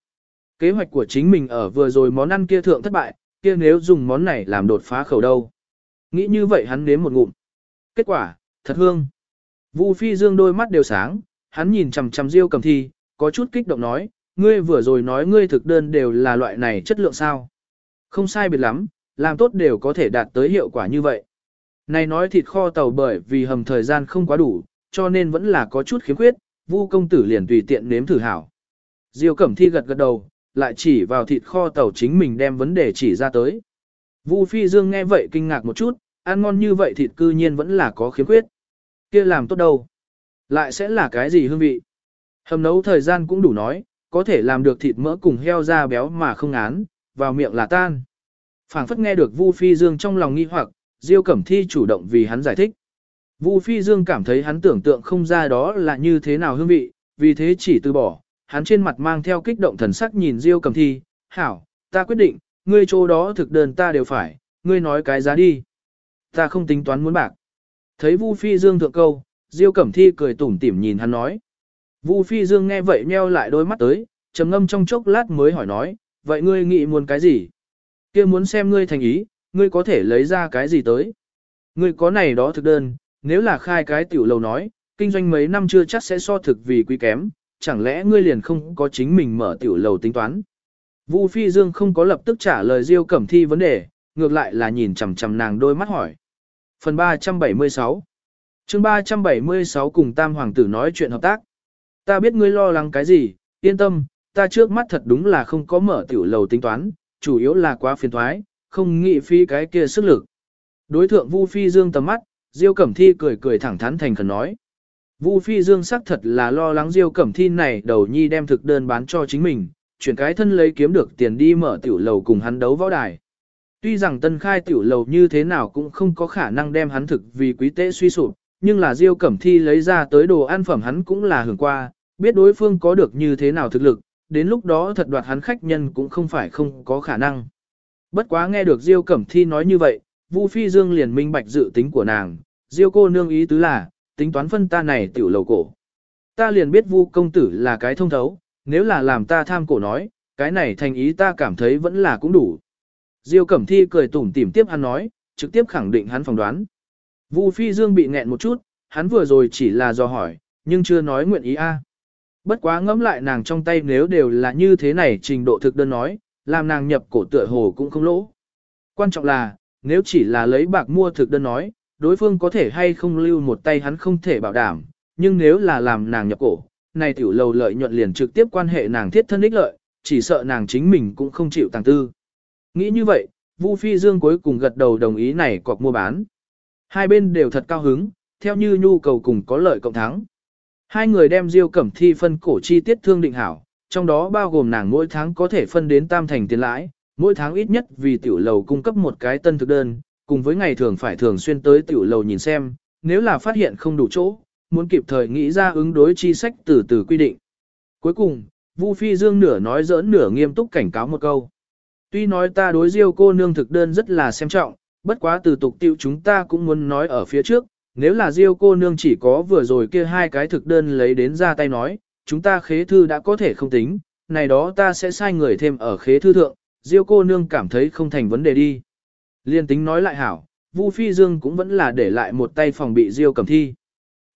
Kế hoạch của chính mình ở vừa rồi món ăn kia thượng thất bại, kia nếu dùng món này làm đột phá khẩu đâu. Nghĩ như vậy hắn nếm một ngụm. Kết quả, thật hương. Vu Phi Dương đôi mắt đều sáng, hắn nhìn chằm chằm Diêu Cẩm Thi, có chút kích động nói, ngươi vừa rồi nói ngươi thực đơn đều là loại này chất lượng sao. Không sai biệt lắm, làm tốt đều có thể đạt tới hiệu quả như vậy. Này nói thịt kho tàu bởi vì hầm thời gian không quá đủ, cho nên vẫn là có chút khiếm khuyết, Vu công tử liền tùy tiện nếm thử hảo. Diêu Cẩm Thi gật gật đầu, lại chỉ vào thịt kho tàu chính mình đem vấn đề chỉ ra tới. Vu Phi Dương nghe vậy kinh ngạc một chút, ăn ngon như vậy thịt cư nhiên vẫn là có khiếm khuyết. kia làm tốt đâu? Lại sẽ là cái gì hương vị? Hầm nấu thời gian cũng đủ nói, có thể làm được thịt mỡ cùng heo da béo mà không án, vào miệng là tan. phảng phất nghe được Vu Phi Dương trong lòng nghi hoặc, Diêu Cẩm Thi chủ động vì hắn giải thích. Vu Phi Dương cảm thấy hắn tưởng tượng không ra đó là như thế nào hương vị, vì thế chỉ từ bỏ, hắn trên mặt mang theo kích động thần sắc nhìn Diêu Cẩm Thi, hảo, ta quyết định, ngươi chỗ đó thực đơn ta đều phải, ngươi nói cái giá đi. Ta không tính toán muốn bạc. Thấy Vu Phi Dương thượng câu, Diêu Cẩm Thi cười tủm tỉm nhìn hắn nói. Vu Phi Dương nghe vậy nheo lại đôi mắt tới, trầm ngâm trong chốc lát mới hỏi nói, vậy ngươi nghĩ muốn cái gì? kia muốn xem ngươi thành ý, ngươi có thể lấy ra cái gì tới? Ngươi có này đó thực đơn, nếu là khai cái tiểu lầu nói, kinh doanh mấy năm chưa chắc sẽ so thực vì quý kém, chẳng lẽ ngươi liền không có chính mình mở tiểu lầu tính toán? Vu Phi Dương không có lập tức trả lời Diêu Cẩm Thi vấn đề, ngược lại là nhìn chằm chằm nàng đôi mắt hỏi. Phần 376 chương 376 cùng Tam Hoàng tử nói chuyện hợp tác. Ta biết ngươi lo lắng cái gì, yên tâm, ta trước mắt thật đúng là không có mở tiểu lầu tính toán, chủ yếu là quá phiền thoái, không nghĩ phi cái kia sức lực. Đối thượng Vu Phi Dương tầm mắt, Diêu Cẩm Thi cười cười thẳng thắn thành khẩn nói. Vu Phi Dương xác thật là lo lắng Diêu Cẩm Thi này đầu nhi đem thực đơn bán cho chính mình, chuyển cái thân lấy kiếm được tiền đi mở tiểu lầu cùng hắn đấu võ đài. Tuy rằng tân khai tiểu lầu như thế nào cũng không có khả năng đem hắn thực vì quý tế suy sụp, nhưng là Diêu Cẩm Thi lấy ra tới đồ ăn phẩm hắn cũng là hưởng qua, biết đối phương có được như thế nào thực lực, đến lúc đó thật đoạt hắn khách nhân cũng không phải không có khả năng. Bất quá nghe được Diêu Cẩm Thi nói như vậy, Vu Phi Dương liền minh bạch dự tính của nàng, Diêu cô nương ý tứ là, tính toán phân ta này tiểu lầu cổ. Ta liền biết Vu công tử là cái thông thấu, nếu là làm ta tham cổ nói, cái này thành ý ta cảm thấy vẫn là cũng đủ. Diêu Cẩm Thi cười tủm tỉm tiếp hắn nói, trực tiếp khẳng định hắn phỏng đoán. Vu Phi Dương bị nghẹn một chút, hắn vừa rồi chỉ là do hỏi, nhưng chưa nói nguyện ý a. À. Bất quá ngẫm lại nàng trong tay nếu đều là như thế này trình độ thực đơn nói, làm nàng nhập cổ tựa hồ cũng không lỗ. Quan trọng là, nếu chỉ là lấy bạc mua thực đơn nói, đối phương có thể hay không lưu một tay hắn không thể bảo đảm, nhưng nếu là làm nàng nhập cổ, này tiểu lầu lợi nhuận liền trực tiếp quan hệ nàng thiết thân ích lợi, chỉ sợ nàng chính mình cũng không chịu tàng tư. Nghĩ như vậy, Vu Phi Dương cuối cùng gật đầu đồng ý này cọc mua bán. Hai bên đều thật cao hứng, theo như nhu cầu cùng có lợi cộng thắng. Hai người đem Diêu Cẩm Thi phân cổ chi tiết thương định hảo, trong đó bao gồm nàng mỗi tháng có thể phân đến tam thành tiền lãi, mỗi tháng ít nhất vì tiểu lầu cung cấp một cái tân thực đơn, cùng với ngày thường phải thường xuyên tới tiểu lầu nhìn xem, nếu là phát hiện không đủ chỗ, muốn kịp thời nghĩ ra ứng đối chi sách từ từ quy định. Cuối cùng, Vu Phi Dương nửa nói giỡn nửa nghiêm túc cảnh cáo một câu. Tuy nói ta đối diêu cô nương thực đơn rất là xem trọng, bất quá từ tục tiêu chúng ta cũng muốn nói ở phía trước, nếu là diêu cô nương chỉ có vừa rồi kia hai cái thực đơn lấy đến ra tay nói, chúng ta khế thư đã có thể không tính, này đó ta sẽ sai người thêm ở khế thư thượng, diêu cô nương cảm thấy không thành vấn đề đi. Liên tính nói lại hảo, Vu Phi Dương cũng vẫn là để lại một tay phòng bị diêu cẩm thi.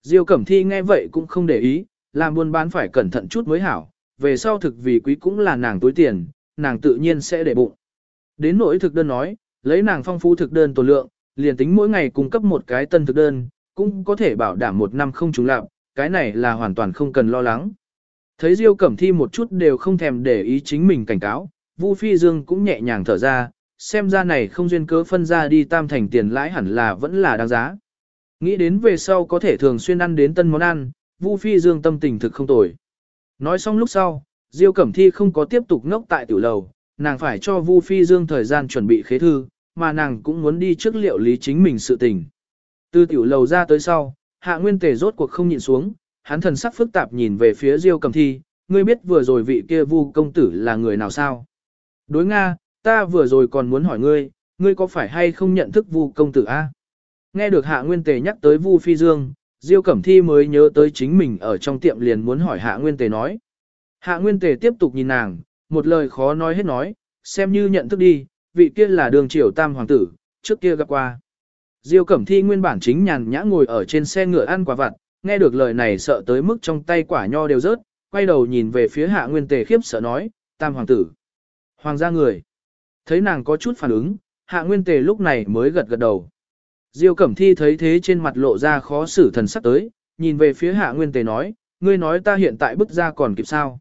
Diêu cẩm thi nghe vậy cũng không để ý, làm buôn bán phải cẩn thận chút mới hảo, về sau thực vì quý cũng là nàng túi tiền, nàng tự nhiên sẽ để bụng. Đến nỗi thực đơn nói, lấy nàng phong phú thực đơn tổ lượng, liền tính mỗi ngày cung cấp một cái tân thực đơn, cũng có thể bảo đảm một năm không trùng lạp, cái này là hoàn toàn không cần lo lắng. Thấy Diêu Cẩm Thi một chút đều không thèm để ý chính mình cảnh cáo, Vu Phi Dương cũng nhẹ nhàng thở ra, xem ra này không duyên cớ phân ra đi tam thành tiền lãi hẳn là vẫn là đáng giá. Nghĩ đến về sau có thể thường xuyên ăn đến tân món ăn, Vu Phi Dương tâm tình thực không tồi. Nói xong lúc sau, Diêu Cẩm Thi không có tiếp tục ngốc tại tiểu lầu, nàng phải cho Vu Phi Dương thời gian chuẩn bị khế thư, mà nàng cũng muốn đi trước liệu lý chính mình sự tình. Từ tiểu lầu ra tới sau, Hạ Nguyên Tề rốt cuộc không nhịn xuống, hắn thần sắc phức tạp nhìn về phía Diêu Cẩm Thi, ngươi biết vừa rồi vị kia Vu công tử là người nào sao? Đối Nga, ta vừa rồi còn muốn hỏi ngươi, ngươi có phải hay không nhận thức Vu công tử a? Nghe được Hạ Nguyên Tề nhắc tới Vu Phi Dương, Diêu Cẩm Thi mới nhớ tới chính mình ở trong tiệm liền muốn hỏi Hạ Nguyên Tề nói. Hạ Nguyên Tề tiếp tục nhìn nàng, một lời khó nói hết nói, xem như nhận thức đi, vị kia là đường triều tam hoàng tử, trước kia gặp qua. Diêu Cẩm Thi nguyên bản chính nhàn nhã ngồi ở trên xe ngựa ăn quả vặt, nghe được lời này sợ tới mức trong tay quả nho đều rớt, quay đầu nhìn về phía Hạ Nguyên Tề khiếp sợ nói, tam hoàng tử. Hoàng gia người. Thấy nàng có chút phản ứng, Hạ Nguyên Tề lúc này mới gật gật đầu. Diêu Cẩm Thi thấy thế trên mặt lộ ra khó xử thần sắc tới, nhìn về phía Hạ Nguyên Tề nói, ngươi nói ta hiện tại bức ra còn kịp sao.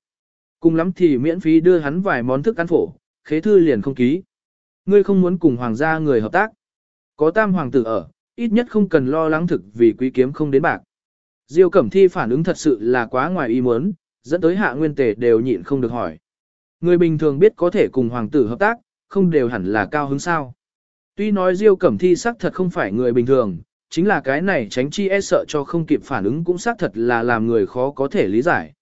Cùng lắm thì miễn phí đưa hắn vài món thức ăn phổ, khế thư liền không ký. Ngươi không muốn cùng hoàng gia người hợp tác. Có tam hoàng tử ở, ít nhất không cần lo lắng thực vì quý kiếm không đến bạc. Diêu Cẩm Thi phản ứng thật sự là quá ngoài ý muốn, dẫn tới hạ nguyên tề đều nhịn không được hỏi. Người bình thường biết có thể cùng hoàng tử hợp tác, không đều hẳn là cao hứng sao. Tuy nói Diêu Cẩm Thi xác thật không phải người bình thường, chính là cái này tránh chi e sợ cho không kịp phản ứng cũng xác thật là làm người khó có thể lý giải.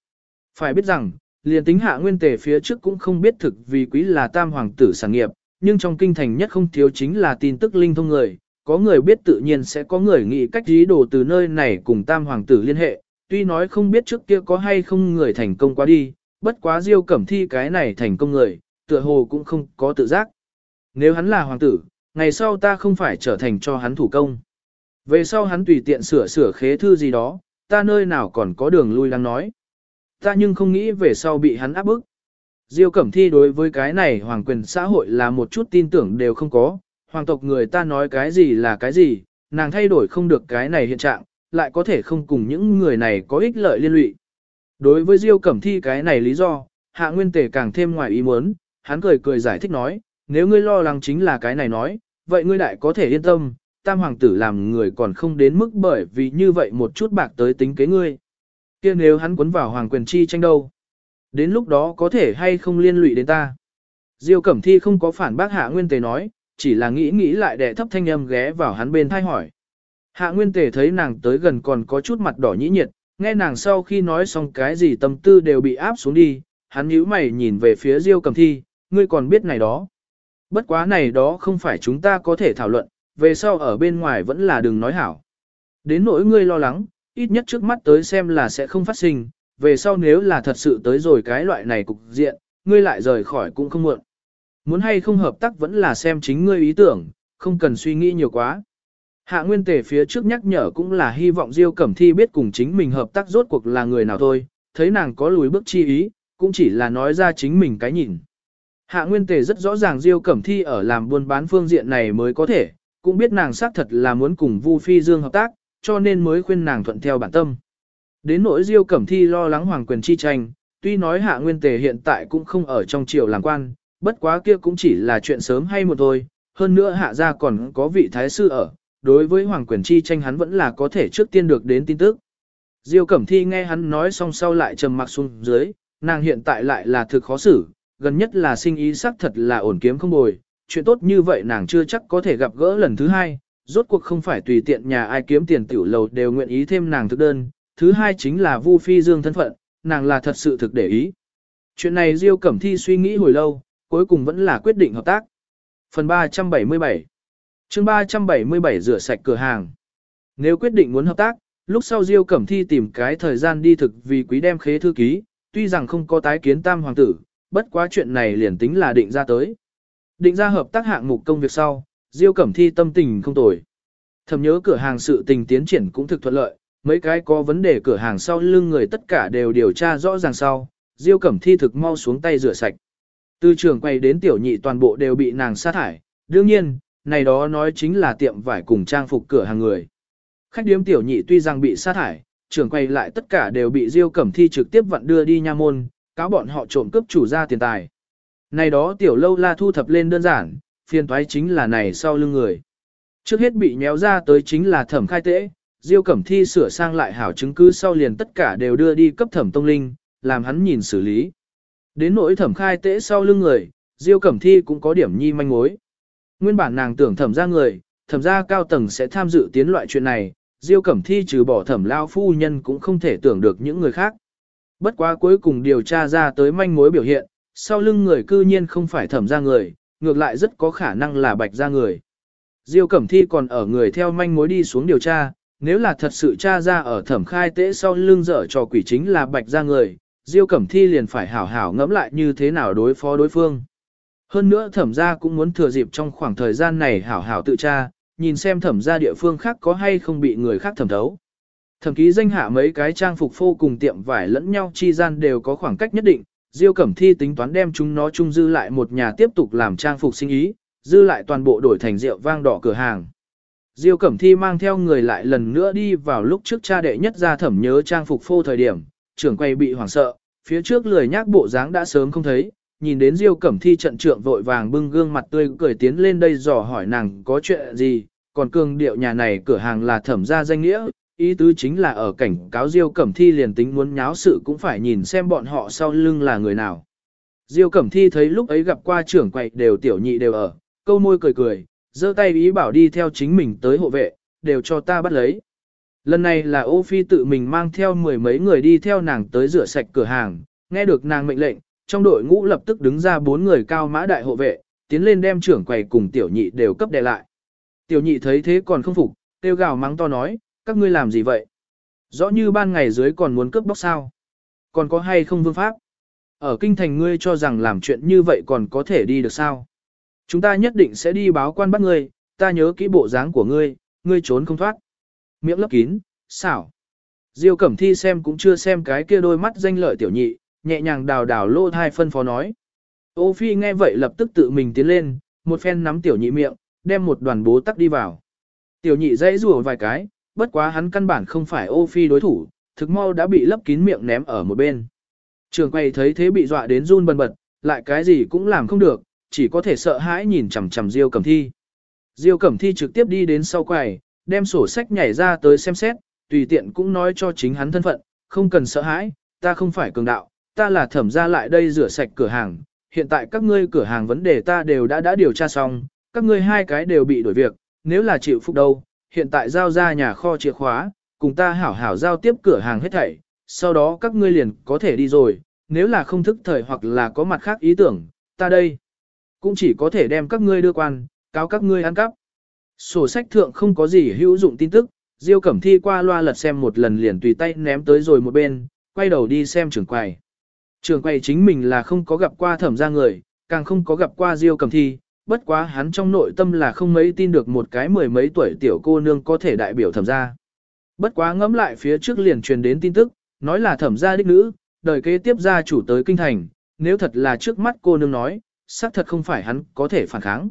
Phải biết rằng, liền tính hạ nguyên tề phía trước cũng không biết thực vì quý là tam hoàng tử sản nghiệp, nhưng trong kinh thành nhất không thiếu chính là tin tức linh thông người, có người biết tự nhiên sẽ có người nghĩ cách dí đồ từ nơi này cùng tam hoàng tử liên hệ, tuy nói không biết trước kia có hay không người thành công quá đi, bất quá diêu cẩm thi cái này thành công người, tựa hồ cũng không có tự giác. Nếu hắn là hoàng tử, ngày sau ta không phải trở thành cho hắn thủ công. Về sau hắn tùy tiện sửa sửa khế thư gì đó, ta nơi nào còn có đường lui đang nói. Ta nhưng không nghĩ về sau bị hắn áp bức. Diêu Cẩm Thi đối với cái này hoàng quyền xã hội là một chút tin tưởng đều không có, hoàng tộc người ta nói cái gì là cái gì, nàng thay đổi không được cái này hiện trạng, lại có thể không cùng những người này có ích lợi liên lụy. Đối với Diêu Cẩm Thi cái này lý do, Hạ Nguyên Tề càng thêm ngoài ý muốn, hắn cười cười giải thích nói, nếu ngươi lo lắng chính là cái này nói, vậy ngươi đại có thể yên tâm, tam hoàng tử làm người còn không đến mức bởi vì như vậy một chút bạc tới tính kế ngươi kia nếu hắn cuốn vào hoàng quyền chi tranh đâu? Đến lúc đó có thể hay không liên lụy đến ta? Diêu Cẩm Thi không có phản bác Hạ Nguyên Tề nói, chỉ là nghĩ nghĩ lại để thấp thanh âm ghé vào hắn bên thai hỏi. Hạ Nguyên Tề thấy nàng tới gần còn có chút mặt đỏ nhĩ nhiệt, nghe nàng sau khi nói xong cái gì tâm tư đều bị áp xuống đi, hắn nhíu mày nhìn về phía Diêu Cẩm Thi, ngươi còn biết này đó. Bất quá này đó không phải chúng ta có thể thảo luận, về sau ở bên ngoài vẫn là đừng nói hảo. Đến nỗi ngươi lo lắng, ít nhất trước mắt tới xem là sẽ không phát sinh, về sau nếu là thật sự tới rồi cái loại này cục diện, ngươi lại rời khỏi cũng không muộn. Muốn hay không hợp tác vẫn là xem chính ngươi ý tưởng, không cần suy nghĩ nhiều quá. Hạ Nguyên Tề phía trước nhắc nhở cũng là hy vọng Diêu Cẩm Thi biết cùng chính mình hợp tác rốt cuộc là người nào thôi, thấy nàng có lùi bước chi ý, cũng chỉ là nói ra chính mình cái nhìn. Hạ Nguyên Tề rất rõ ràng Diêu Cẩm Thi ở làm buôn bán phương diện này mới có thể, cũng biết nàng xác thật là muốn cùng Vu Phi Dương hợp tác, cho nên mới khuyên nàng thuận theo bản tâm. Đến nỗi Diêu Cẩm Thi lo lắng hoàng quyền chi tranh, tuy nói hạ nguyên tề hiện tại cũng không ở trong triều làm quan, bất quá kia cũng chỉ là chuyện sớm hay một thôi, hơn nữa hạ gia còn có vị thái sư ở, đối với hoàng quyền chi tranh hắn vẫn là có thể trước tiên được đến tin tức. Diêu Cẩm Thi nghe hắn nói xong sau lại trầm mặc xuống dưới, nàng hiện tại lại là thực khó xử, gần nhất là sinh ý xác thật là ổn kiếm không bồi, chuyện tốt như vậy nàng chưa chắc có thể gặp gỡ lần thứ hai, rốt cuộc không phải tùy tiện nhà ai kiếm tiền tiểu lầu đều nguyện ý thêm nàng thực đơn, thứ hai chính là Vu Phi Dương thân phận, nàng là thật sự thực để ý. Chuyện này Diêu Cẩm Thi suy nghĩ hồi lâu, cuối cùng vẫn là quyết định hợp tác. Phần 377 chương 377 rửa sạch cửa hàng. Nếu quyết định muốn hợp tác, lúc sau Diêu Cẩm Thi tìm cái thời gian đi thực vì quý đem khế thư ký, tuy rằng không có tái kiến tam hoàng tử, bất quá chuyện này liền tính là định ra tới. Định ra hợp tác hạng mục công việc sau, Diêu Cẩm Thi tâm tình không tồi. Thầm nhớ cửa hàng sự tình tiến triển cũng thực thuận lợi, mấy cái có vấn đề cửa hàng sau lưng người tất cả đều điều tra rõ ràng sau, Diêu Cẩm Thi thực mau xuống tay rửa sạch. Từ trường quay đến tiểu nhị toàn bộ đều bị nàng sát thải, đương nhiên, này đó nói chính là tiệm vải cùng trang phục cửa hàng người. Khách điếm tiểu nhị tuy rằng bị sát thải, trường quay lại tất cả đều bị Diêu Cẩm Thi trực tiếp vận đưa đi nha môn, cáo bọn họ trộm cướp chủ gia tiền tài. Này đó tiểu lâu la thu thập lên đơn giản, phiền toái chính là này sau lưng người. Trước hết bị nhéo ra tới chính là thẩm khai tễ, Diêu Cẩm Thi sửa sang lại hảo chứng cứ sau liền tất cả đều đưa đi cấp thẩm tông linh, làm hắn nhìn xử lý. Đến nỗi thẩm khai tễ sau lưng người, Diêu Cẩm Thi cũng có điểm nhi manh mối. Nguyên bản nàng tưởng thẩm ra người, thẩm ra cao tầng sẽ tham dự tiến loại chuyện này, Diêu Cẩm Thi trừ bỏ thẩm lao phu nhân cũng không thể tưởng được những người khác. Bất quá cuối cùng điều tra ra tới manh mối biểu hiện, sau lưng người cư nhiên không phải thẩm ra người, ngược lại rất có khả năng là bạch ra người. Diêu Cẩm Thi còn ở người theo manh mối đi xuống điều tra, nếu là thật sự tra ra ở thẩm khai tế sau lưng dở trò quỷ chính là bạch ra người, Diêu Cẩm Thi liền phải hảo hảo ngẫm lại như thế nào đối phó đối phương. Hơn nữa thẩm ra cũng muốn thừa dịp trong khoảng thời gian này hảo hảo tự tra, nhìn xem thẩm ra địa phương khác có hay không bị người khác thẩm thấu. Thẩm ký danh hạ mấy cái trang phục phô cùng tiệm vải lẫn nhau chi gian đều có khoảng cách nhất định, Diêu Cẩm Thi tính toán đem chúng nó chung dư lại một nhà tiếp tục làm trang phục sinh ý, dư lại toàn bộ đổi thành rượu vang đỏ cửa hàng. Diêu Cẩm Thi mang theo người lại lần nữa đi vào lúc trước cha đệ nhất ra thẩm nhớ trang phục phô thời điểm, trưởng quay bị hoảng sợ, phía trước lười nhác bộ dáng đã sớm không thấy, nhìn đến Diêu Cẩm Thi trận trượng vội vàng bưng gương mặt tươi cười tiến lên đây dò hỏi nàng có chuyện gì, còn cường điệu nhà này cửa hàng là thẩm gia danh nghĩa, ý tứ chính là ở cảnh cáo Diêu Cẩm Thi liền tính muốn nháo sự cũng phải nhìn xem bọn họ sau lưng là người nào. Diêu Cẩm Thi thấy lúc ấy gặp qua trưởng quầy đều tiểu nhị đều ở, câu môi cười cười, giơ tay ý bảo đi theo chính mình tới hộ vệ, đều cho ta bắt lấy. Lần này là ô phi tự mình mang theo mười mấy người đi theo nàng tới rửa sạch cửa hàng, nghe được nàng mệnh lệnh, trong đội ngũ lập tức đứng ra bốn người cao mã đại hộ vệ, tiến lên đem trưởng quầy cùng tiểu nhị đều cấp đè lại. Tiểu nhị thấy thế còn không phục, tiêu gào mắng to nói, các ngươi làm gì vậy? Rõ như ban ngày dưới còn muốn cướp bóc sao? Còn có hay không vương pháp? Ở kinh thành ngươi cho rằng làm chuyện như vậy còn có thể đi được sao? Chúng ta nhất định sẽ đi báo quan bắt ngươi, ta nhớ kỹ bộ dáng của ngươi, ngươi trốn không thoát. Miệng lấp kín, xảo. Diêu Cẩm Thi xem cũng chưa xem cái kia đôi mắt danh lợi tiểu nhị, nhẹ nhàng đào đào lô thai phân phó nói. Ô Phi nghe vậy lập tức tự mình tiến lên, một phen nắm tiểu nhị miệng, đem một đoàn bố tắc đi vào. Tiểu nhị dãy rùa vài cái, bất quá hắn căn bản không phải ô phi đối thủ, thực mau đã bị lấp kín miệng ném ở một bên. Trường quay thấy thế bị dọa đến run bần bật, lại cái gì cũng làm không được, chỉ có thể sợ hãi nhìn chằm chằm Diêu Cẩm Thi. Diêu Cẩm Thi trực tiếp đi đến sau quầy, đem sổ sách nhảy ra tới xem xét, tùy tiện cũng nói cho chính hắn thân phận, không cần sợ hãi, ta không phải cường đạo, ta là thẩm ra lại đây rửa sạch cửa hàng, hiện tại các ngươi cửa hàng vấn đề ta đều đã đã điều tra xong, các ngươi hai cái đều bị đổi việc, nếu là chịu phục đâu, hiện tại giao ra nhà kho chìa khóa, cùng ta hảo hảo giao tiếp cửa hàng hết thảy, sau đó các ngươi liền có thể đi rồi, nếu là không thức thời hoặc là có mặt khác ý tưởng, ta đây cũng chỉ có thể đem các ngươi đưa quan, cáo các ngươi ăn cắp. Sổ sách thượng không có gì hữu dụng tin tức, Diêu Cẩm Thi qua loa lật xem một lần liền tùy tay ném tới rồi một bên, quay đầu đi xem trưởng quầy. Trưởng quầy chính mình là không có gặp qua thẩm gia người, càng không có gặp qua Diêu Cẩm Thi, bất quá hắn trong nội tâm là không mấy tin được một cái mười mấy tuổi tiểu cô nương có thể đại biểu thẩm gia. Bất quá ngẫm lại phía trước liền truyền đến tin tức, nói là thẩm gia đích nữ, đời kế tiếp gia chủ tới kinh thành, nếu thật là trước mắt cô nương nói, xác thật không phải hắn có thể phản kháng.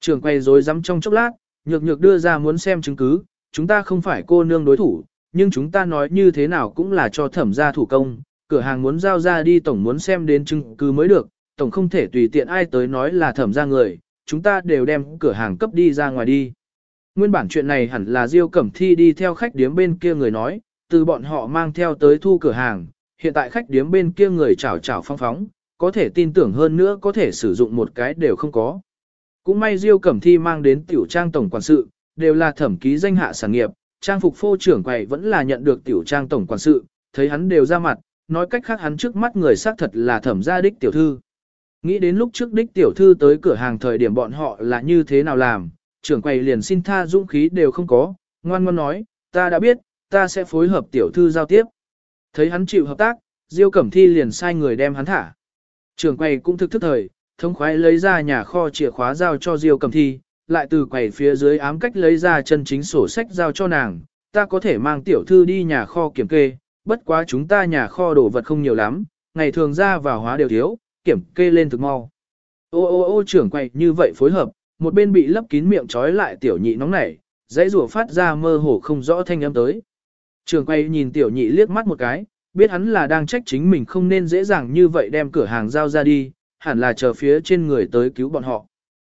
Trường quay rối rắm trong chốc lát, nhược nhược đưa ra muốn xem chứng cứ, chúng ta không phải cô nương đối thủ, nhưng chúng ta nói như thế nào cũng là cho thẩm gia thủ công, cửa hàng muốn giao ra đi tổng muốn xem đến chứng cứ mới được, tổng không thể tùy tiện ai tới nói là thẩm gia người, chúng ta đều đem cửa hàng cấp đi ra ngoài đi. Nguyên bản chuyện này hẳn là Diêu Cẩm Thi đi theo khách điếm bên kia người nói, từ bọn họ mang theo tới thu cửa hàng, hiện tại khách điếm bên kia người chảo chảo phong phóng, có thể tin tưởng hơn nữa có thể sử dụng một cái đều không có. Cũng may Diêu Cẩm Thi mang đến tiểu trang tổng quản sự, đều là thẩm ký danh hạ sản nghiệp, trang phục phô trưởng quầy vẫn là nhận được tiểu trang tổng quản sự, thấy hắn đều ra mặt, nói cách khác hắn trước mắt người xác thật là thẩm gia đích tiểu thư. Nghĩ đến lúc trước đích tiểu thư tới cửa hàng thời điểm bọn họ là như thế nào làm, trưởng quầy liền xin tha dũng khí đều không có, ngoan ngoan nói, ta đã biết, ta sẽ phối hợp tiểu thư giao tiếp. Thấy hắn chịu hợp tác, Diêu Cẩm Thi liền sai người đem hắn thả. Trưởng quầy cũng thực thức thời, thông khoái lấy ra nhà kho chìa khóa giao cho Diêu Cẩm Thi, lại từ quầy phía dưới ám cách lấy ra chân chính sổ sách giao cho nàng, ta có thể mang tiểu thư đi nhà kho kiểm kê, bất quá chúng ta nhà kho đồ vật không nhiều lắm, ngày thường ra vào hóa đều thiếu, kiểm kê lên thực mau. Ô ô ô trưởng quầy như vậy phối hợp, một bên bị lấp kín miệng trói lại tiểu nhị nóng nảy, dãy rủa phát ra mơ hồ không rõ thanh âm tới. Trưởng quầy nhìn tiểu nhị liếc mắt một cái, biết hắn là đang trách chính mình không nên dễ dàng như vậy đem cửa hàng giao ra đi, hẳn là chờ phía trên người tới cứu bọn họ.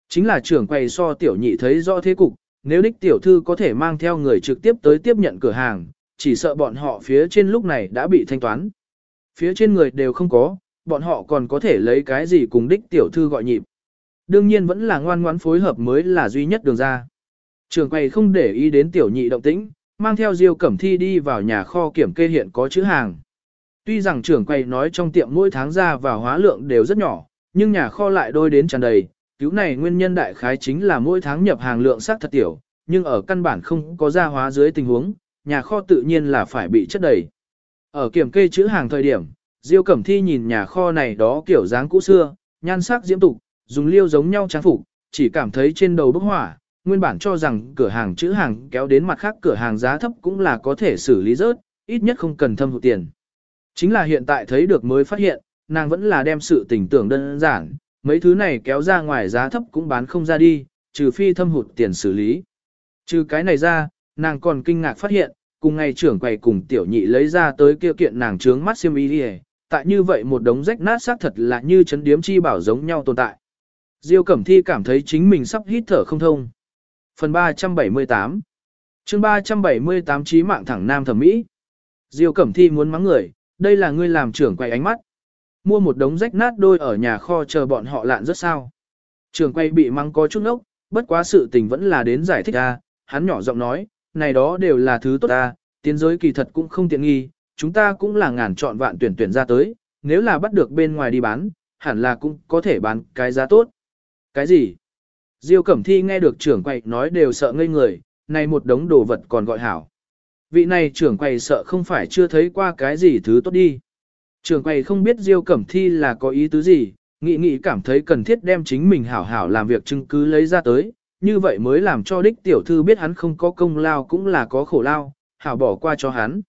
Chính là trưởng quầy so tiểu nhị thấy rõ thế cục, nếu đích tiểu thư có thể mang theo người trực tiếp tới tiếp nhận cửa hàng, chỉ sợ bọn họ phía trên lúc này đã bị thanh toán. Phía trên người đều không có, bọn họ còn có thể lấy cái gì cùng đích tiểu thư gọi nhịp. Đương nhiên vẫn là ngoan ngoãn phối hợp mới là duy nhất đường ra. Trường quầy không để ý đến tiểu nhị động tĩnh, mang theo Diêu Cẩm Thi đi vào nhà kho kiểm kê hiện có chữ hàng. Tuy rằng trưởng quầy nói trong tiệm mỗi tháng ra vào hóa lượng đều rất nhỏ, nhưng nhà kho lại đôi đến tràn đầy, cứu này nguyên nhân đại khái chính là mỗi tháng nhập hàng lượng sắc thật tiểu, nhưng ở căn bản không có ra hóa dưới tình huống, nhà kho tự nhiên là phải bị chất đầy. Ở kiểm kê chữ hàng thời điểm, Diêu Cẩm Thi nhìn nhà kho này đó kiểu dáng cũ xưa, nhan sắc diễm tục, dùng liêu giống nhau trang phục, chỉ cảm thấy trên đầu bốc hỏa, nguyên bản cho rằng cửa hàng chữ hàng kéo đến mặt khác cửa hàng giá thấp cũng là có thể xử lý rớt, ít nhất không cần thâm hụt tiền. Chính là hiện tại thấy được mới phát hiện, nàng vẫn là đem sự tình tưởng đơn giản, mấy thứ này kéo ra ngoài giá thấp cũng bán không ra đi, trừ phi thâm hụt tiền xử lý. Trừ cái này ra, nàng còn kinh ngạc phát hiện, cùng ngày trưởng quầy cùng tiểu nhị lấy ra tới kia kiện nàng trướng mắt xiêm y đi tại như vậy một đống rách nát xác thật là như chấn điếm chi bảo giống nhau tồn tại. Diêu Cẩm Thi cảm thấy chính mình sắp hít thở không thông. Phần 378 chương 378 trí mạng thẳng nam thẩm mỹ. Diêu Cẩm Thi muốn mắng người, đây là ngươi làm trưởng quay ánh mắt. Mua một đống rách nát đôi ở nhà kho chờ bọn họ lạn rất sao. Trưởng quay bị mắng có chút ốc, bất quá sự tình vẫn là đến giải thích ra, hắn nhỏ giọng nói, này đó đều là thứ tốt ta, tiến giới kỳ thật cũng không tiện nghi, chúng ta cũng là ngàn chọn vạn tuyển tuyển ra tới, nếu là bắt được bên ngoài đi bán, hẳn là cũng có thể bán cái giá tốt. Cái gì? Diêu Cẩm Thi nghe được trưởng quầy nói đều sợ ngây người, này một đống đồ vật còn gọi hảo. Vị này trưởng quầy sợ không phải chưa thấy qua cái gì thứ tốt đi. Trưởng quầy không biết Diêu Cẩm Thi là có ý tứ gì, nghĩ nghĩ cảm thấy cần thiết đem chính mình hảo hảo làm việc chứng cứ lấy ra tới, như vậy mới làm cho đích tiểu thư biết hắn không có công lao cũng là có khổ lao, hảo bỏ qua cho hắn.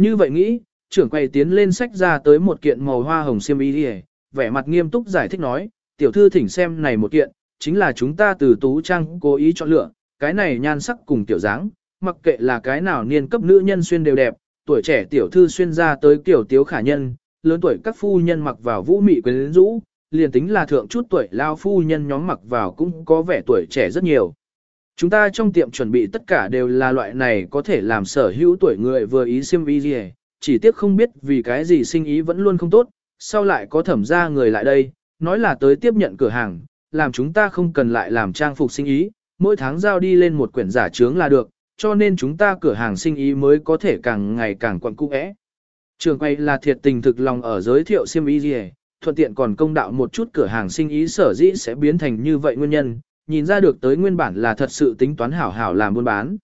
Như vậy nghĩ, trưởng quầy tiến lên sách ra tới một kiện màu hoa hồng xiêm y đi vẻ mặt nghiêm túc giải thích nói, tiểu thư thỉnh xem này một kiện, chính là chúng ta từ tú trang cố ý chọn lựa, cái này nhan sắc cùng tiểu dáng, mặc kệ là cái nào niên cấp nữ nhân xuyên đều đẹp, tuổi trẻ tiểu thư xuyên ra tới kiểu tiếu khả nhân, lớn tuổi các phu nhân mặc vào vũ mị quyến rũ, liền tính là thượng chút tuổi lao phu nhân nhóm mặc vào cũng có vẻ tuổi trẻ rất nhiều. Chúng ta trong tiệm chuẩn bị tất cả đều là loại này có thể làm sở hữu tuổi người vừa ý xiêm y gì, chỉ tiếc không biết vì cái gì sinh ý vẫn luôn không tốt, sau lại có thẩm ra người lại đây, nói là tới tiếp nhận cửa hàng, làm chúng ta không cần lại làm trang phục sinh ý, mỗi tháng giao đi lên một quyển giả trướng là được, cho nên chúng ta cửa hàng sinh ý mới có thể càng ngày càng quặn cung ẽ. Trường quay là thiệt tình thực lòng ở giới thiệu xiêm y gì, thuận tiện còn công đạo một chút cửa hàng sinh ý sở dĩ sẽ biến thành như vậy nguyên nhân, nhìn ra được tới nguyên bản là thật sự tính toán hảo hảo làm buôn bán.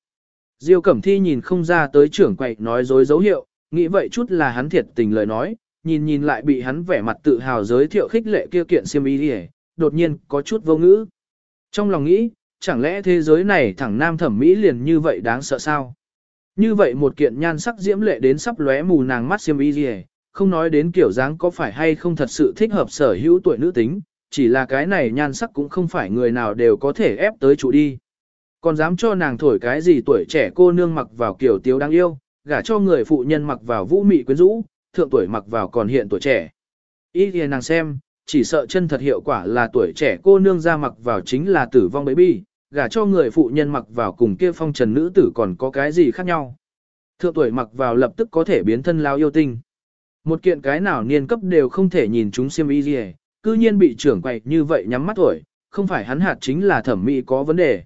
Diêu Cẩm Thi nhìn không ra tới trưởng quậy nói dối dấu hiệu, nghĩ vậy chút là hắn thiệt tình lời nói, nhìn nhìn lại bị hắn vẻ mặt tự hào giới thiệu khích lệ kia kiện xiêm y đi đột nhiên có chút vô ngữ. Trong lòng nghĩ, chẳng lẽ thế giới này thẳng nam thẩm mỹ liền như vậy đáng sợ sao? Như vậy một kiện nhan sắc diễm lệ đến sắp lóe mù nàng mắt xiêm y gì không nói đến kiểu dáng có phải hay không thật sự thích hợp sở hữu tuổi nữ tính, chỉ là cái này nhan sắc cũng không phải người nào đều có thể ép tới chủ đi. Còn dám cho nàng thổi cái gì tuổi trẻ cô nương mặc vào kiểu tiếu đáng yêu, gả cho người phụ nhân mặc vào vũ mị quyến rũ, thượng tuổi mặc vào còn hiện tuổi trẻ. Ý thì nàng xem, chỉ sợ chân thật hiệu quả là tuổi trẻ cô nương ra mặc vào chính là tử vong baby, gả cho người phụ nhân mặc vào cùng kia phong trần nữ tử còn có cái gì khác nhau. Thượng tuổi mặc vào lập tức có thể biến thân lao yêu tinh. Một kiện cái nào niên cấp đều không thể nhìn chúng siêm y gì, cư nhiên bị trưởng quậy như vậy nhắm mắt tuổi, không phải hắn hạt chính là thẩm mỹ có vấn đề.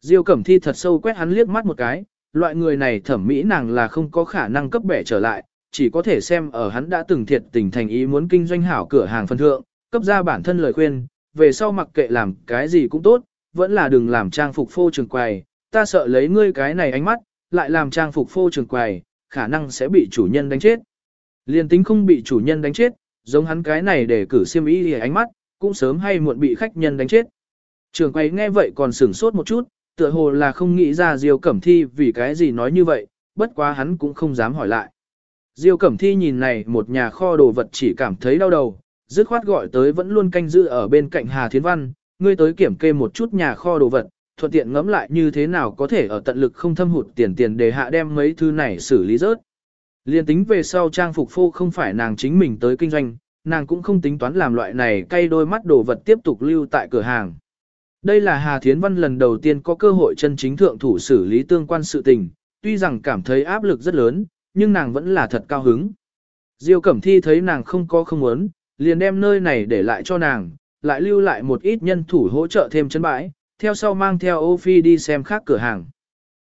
Diêu Cẩm Thi thật sâu quét hắn liếc mắt một cái, loại người này thẩm mỹ nàng là không có khả năng cấp bẻ trở lại, chỉ có thể xem ở hắn đã từng thiệt tình thành ý muốn kinh doanh hảo cửa hàng phân thượng, cấp ra bản thân lời khuyên, về sau mặc kệ làm cái gì cũng tốt, vẫn là đừng làm trang phục phô trường quầy, ta sợ lấy ngươi cái này ánh mắt, lại làm trang phục phô trường quầy, khả năng sẽ bị chủ nhân đánh chết. Liên tính không bị chủ nhân đánh chết, giống hắn cái này để cử siêm ý thì ánh mắt, cũng sớm hay muộn bị khách nhân đánh chết. Trường quay nghe vậy còn sửng sốt một chút, tựa hồ là không nghĩ ra Diêu Cẩm Thi vì cái gì nói như vậy, bất quá hắn cũng không dám hỏi lại. Diêu Cẩm Thi nhìn này một nhà kho đồ vật chỉ cảm thấy đau đầu, dứt khoát gọi tới vẫn luôn canh giữ ở bên cạnh Hà Thiến Văn, ngươi tới kiểm kê một chút nhà kho đồ vật, thuận tiện ngẫm lại như thế nào có thể ở tận lực không thâm hụt tiền tiền để hạ đem mấy thứ này xử lý rớt. Liên tính về sau trang phục phô không phải nàng chính mình tới kinh doanh, nàng cũng không tính toán làm loại này cay đôi mắt đồ vật tiếp tục lưu tại cửa hàng. Đây là Hà Thiến Văn lần đầu tiên có cơ hội chân chính thượng thủ xử lý tương quan sự tình, tuy rằng cảm thấy áp lực rất lớn, nhưng nàng vẫn là thật cao hứng. Diêu Cẩm Thi thấy nàng không có không muốn, liền đem nơi này để lại cho nàng, lại lưu lại một ít nhân thủ hỗ trợ thêm chân bãi, theo sau mang theo ô phi đi xem khác cửa hàng.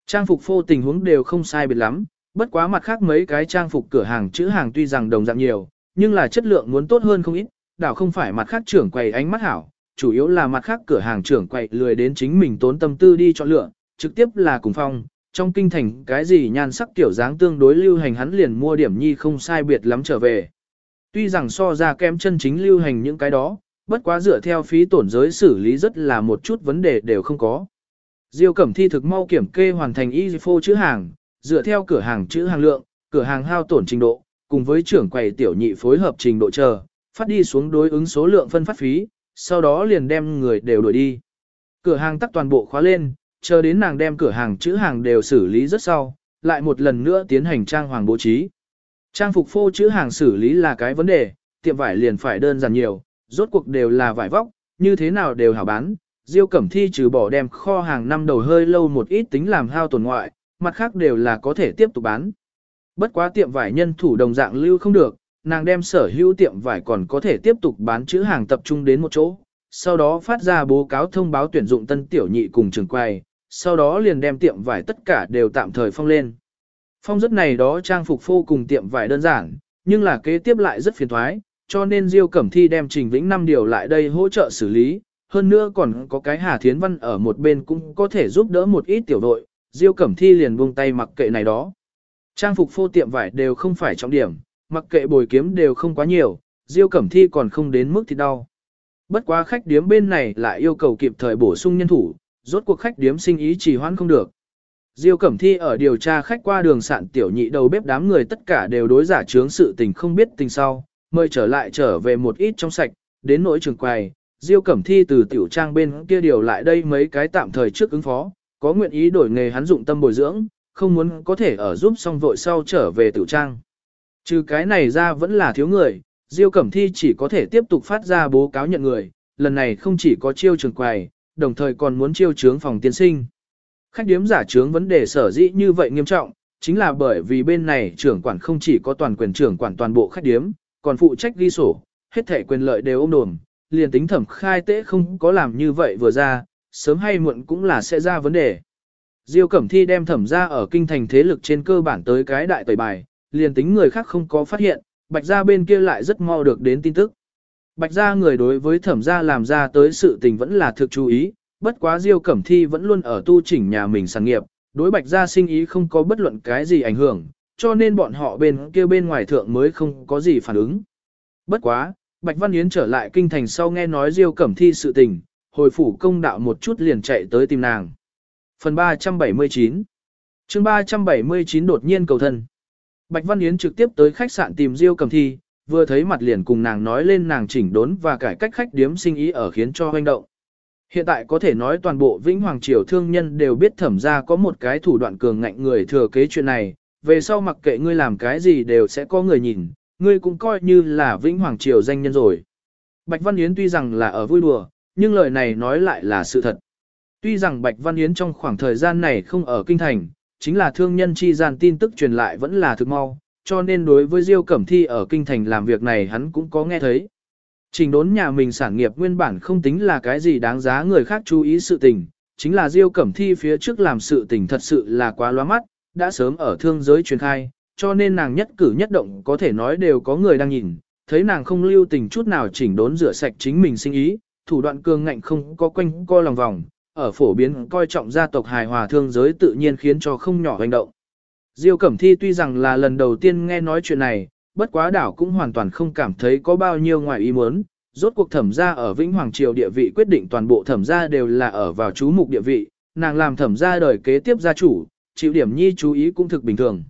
Trang phục phô tình huống đều không sai biệt lắm, bất quá mặt khác mấy cái trang phục cửa hàng chữ hàng tuy rằng đồng dạng nhiều, nhưng là chất lượng muốn tốt hơn không ít, đảo không phải mặt khác trưởng quầy ánh mắt hảo, chủ yếu là mặt khác cửa hàng trưởng quầy lười đến chính mình tốn tâm tư đi chọn lựa, trực tiếp là cùng phong, trong kinh thành cái gì nhan sắc tiểu dáng tương đối lưu hành hắn liền mua điểm nhi không sai biệt lắm trở về. Tuy rằng so ra kém chân chính lưu hành những cái đó, bất quá dựa theo phí tổn giới xử lý rất là một chút vấn đề đều không có. Diêu Cẩm Thi thực mau kiểm kê hoàn thành y phô chữ hàng, dựa theo cửa hàng chữ hàng lượng, cửa hàng hao tổn trình độ, cùng với trưởng quầy tiểu nhị phối hợp trình độ chờ, phát đi xuống đối ứng số lượng phân phát phí, sau đó liền đem người đều đuổi đi. Cửa hàng tắt toàn bộ khóa lên, chờ đến nàng đem cửa hàng chữ hàng đều xử lý rất sau, lại một lần nữa tiến hành trang hoàng bố trí. Trang phục phô chữ hàng xử lý là cái vấn đề, tiệm vải liền phải đơn giản nhiều, rốt cuộc đều là vải vóc, như thế nào đều hảo bán. Diêu Cẩm Thi trừ bỏ đem kho hàng năm đầu hơi lâu một ít tính làm hao tổn ngoại, mặt khác đều là có thể tiếp tục bán. Bất quá tiệm vải nhân thủ đồng dạng lưu không được, nàng đem sở hữu tiệm vải còn có thể tiếp tục bán chữ hàng tập trung đến một chỗ, sau đó phát ra bố cáo thông báo tuyển dụng tân tiểu nhị cùng trường quay, sau đó liền đem tiệm vải tất cả đều tạm thời phong lên. Phong rất này đó trang phục phô cùng tiệm vải đơn giản, nhưng là kế tiếp lại rất phiền thoái, cho nên Diêu Cẩm Thi đem Trình Vĩnh năm điều lại đây hỗ trợ xử lý, hơn nữa còn có cái Hà Thiến Văn ở một bên cũng có thể giúp đỡ một ít tiểu đội, Diêu Cẩm Thi liền buông tay mặc kệ này đó. Trang phục phô tiệm vải đều không phải trọng điểm, mặc kệ bồi kiếm đều không quá nhiều, Diêu Cẩm Thi còn không đến mức thì đau. Bất quá khách điếm bên này lại yêu cầu kịp thời bổ sung nhân thủ, rốt cuộc khách điếm sinh ý trì hoãn không được. Diêu Cẩm Thi ở điều tra khách qua đường sạn tiểu nhị đầu bếp đám người tất cả đều đối giả chướng sự tình không biết tình sau, mời trở lại trở về một ít trong sạch, đến nỗi trường quầy, Diêu Cẩm Thi từ tiểu trang bên kia điều lại đây mấy cái tạm thời trước ứng phó, có nguyện ý đổi nghề hắn dụng tâm bồi dưỡng, không muốn có thể ở giúp xong vội sau trở về tiểu trang. Trừ cái này ra vẫn là thiếu người, Diêu Cẩm Thi chỉ có thể tiếp tục phát ra bố cáo nhận người, lần này không chỉ có chiêu trường quầy, đồng thời còn muốn chiêu trướng phòng tiên sinh. Khách điếm giả trướng vấn đề sở dĩ như vậy nghiêm trọng, chính là bởi vì bên này trưởng quản không chỉ có toàn quyền trưởng quản toàn bộ khách điếm, còn phụ trách ghi sổ, hết thể quyền lợi đều ôm đồm, liền tính thẩm khai tế không có làm như vậy vừa ra, sớm hay muộn cũng là sẽ ra vấn đề. Diêu Cẩm Thi đem thẩm ra ở kinh thành thế lực trên cơ bản tới cái đại tẩy bài, liền tính người khác không có phát hiện, bạch gia bên kia lại rất mau được đến tin tức. Bạch gia người đối với thẩm gia làm ra tới sự tình vẫn là thực chú ý, bất quá Diêu Cẩm Thi vẫn luôn ở tu chỉnh nhà mình sản nghiệp, đối bạch gia sinh ý không có bất luận cái gì ảnh hưởng, cho nên bọn họ bên kia bên ngoài thượng mới không có gì phản ứng. Bất quá, Bạch Văn Yến trở lại kinh thành sau nghe nói Diêu Cẩm Thi sự tình, hồi phủ công đạo một chút liền chạy tới tìm nàng. Phần 379 chương 379 đột nhiên cầu thân. Bạch Văn Yến trực tiếp tới khách sạn tìm Diêu Cẩm Thi, vừa thấy mặt liền cùng nàng nói lên nàng chỉnh đốn và cải cách khách điếm sinh ý ở khiến cho hoành động. Hiện tại có thể nói toàn bộ Vĩnh Hoàng Triều thương nhân đều biết thẩm ra có một cái thủ đoạn cường ngạnh người thừa kế chuyện này, về sau mặc kệ ngươi làm cái gì đều sẽ có người nhìn, ngươi cũng coi như là vĩnh hoàng triều danh nhân rồi. Bạch Văn Yến tuy rằng là ở vui đùa, nhưng lời này nói lại là sự thật. Tuy rằng Bạch Văn Yến trong khoảng thời gian này không ở kinh thành, chính là thương nhân chi gian tin tức truyền lại vẫn là thực mau, cho nên đối với Diêu Cẩm Thi ở kinh thành làm việc này hắn cũng có nghe thấy. Trình đốn nhà mình sản nghiệp nguyên bản không tính là cái gì đáng giá người khác chú ý sự tình, chính là Diêu Cẩm Thi phía trước làm sự tình thật sự là quá loa mắt, đã sớm ở thương giới truyền khai, cho nên nàng nhất cử nhất động có thể nói đều có người đang nhìn, thấy nàng không lưu tình chút nào chỉnh đốn rửa sạch chính mình sinh ý, thủ đoạn cường ngạnh không có quanh co lòng vòng, ở phổ biến coi trọng gia tộc hài hòa thương giới tự nhiên khiến cho không nhỏ hành động. Diêu Cẩm Thi tuy rằng là lần đầu tiên nghe nói chuyện này, bất quá đảo cũng hoàn toàn không cảm thấy có bao nhiêu ngoài ý muốn. Rốt cuộc thẩm gia ở Vĩnh Hoàng Triều địa vị quyết định toàn bộ thẩm gia đều là ở vào chú mục địa vị, nàng làm thẩm gia đời kế tiếp gia chủ, chịu điểm nhi chú ý cũng thực bình thường.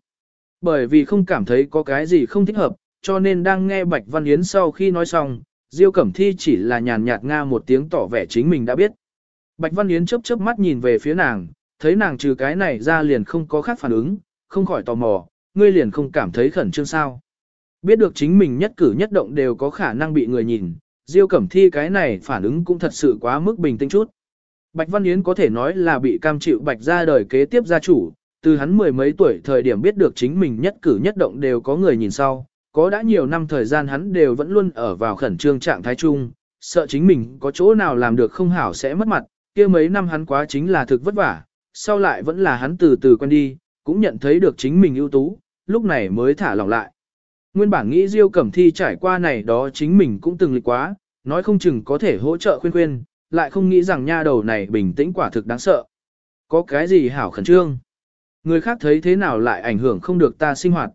Bởi vì không cảm thấy có cái gì không thích hợp, cho nên đang nghe Bạch Văn Yến sau khi nói xong, Diêu Cẩm Thi chỉ là nhàn nhạt nga một tiếng tỏ vẻ chính mình đã biết. Bạch Văn Yến chớp chớp mắt nhìn về phía nàng, thấy nàng trừ cái này ra liền không có khác phản ứng, không khỏi tò mò, ngươi liền không cảm thấy khẩn trương sao. Biết được chính mình nhất cử nhất động đều có khả năng bị người nhìn, Diêu Cẩm Thi cái này phản ứng cũng thật sự quá mức bình tĩnh chút. Bạch Văn Yến có thể nói là bị cam chịu Bạch ra đời kế tiếp gia chủ, từ hắn mười mấy tuổi thời điểm biết được chính mình nhất cử nhất động đều có người nhìn sau, có đã nhiều năm thời gian hắn đều vẫn luôn ở vào khẩn trương trạng thái chung, sợ chính mình có chỗ nào làm được không hảo sẽ mất mặt, kia mấy năm hắn quá chính là thực vất vả, sau lại vẫn là hắn từ từ quen đi, cũng nhận thấy được chính mình ưu tú, lúc này mới thả lỏng lại. Nguyên bản nghĩ Diêu Cẩm Thi trải qua này đó chính mình cũng từng lịch quá, nói không chừng có thể hỗ trợ khuyên khuyên, lại không nghĩ rằng nha đầu này bình tĩnh quả thực đáng sợ. Có cái gì hảo khẩn trương? Người khác thấy thế nào lại ảnh hưởng không được ta sinh hoạt.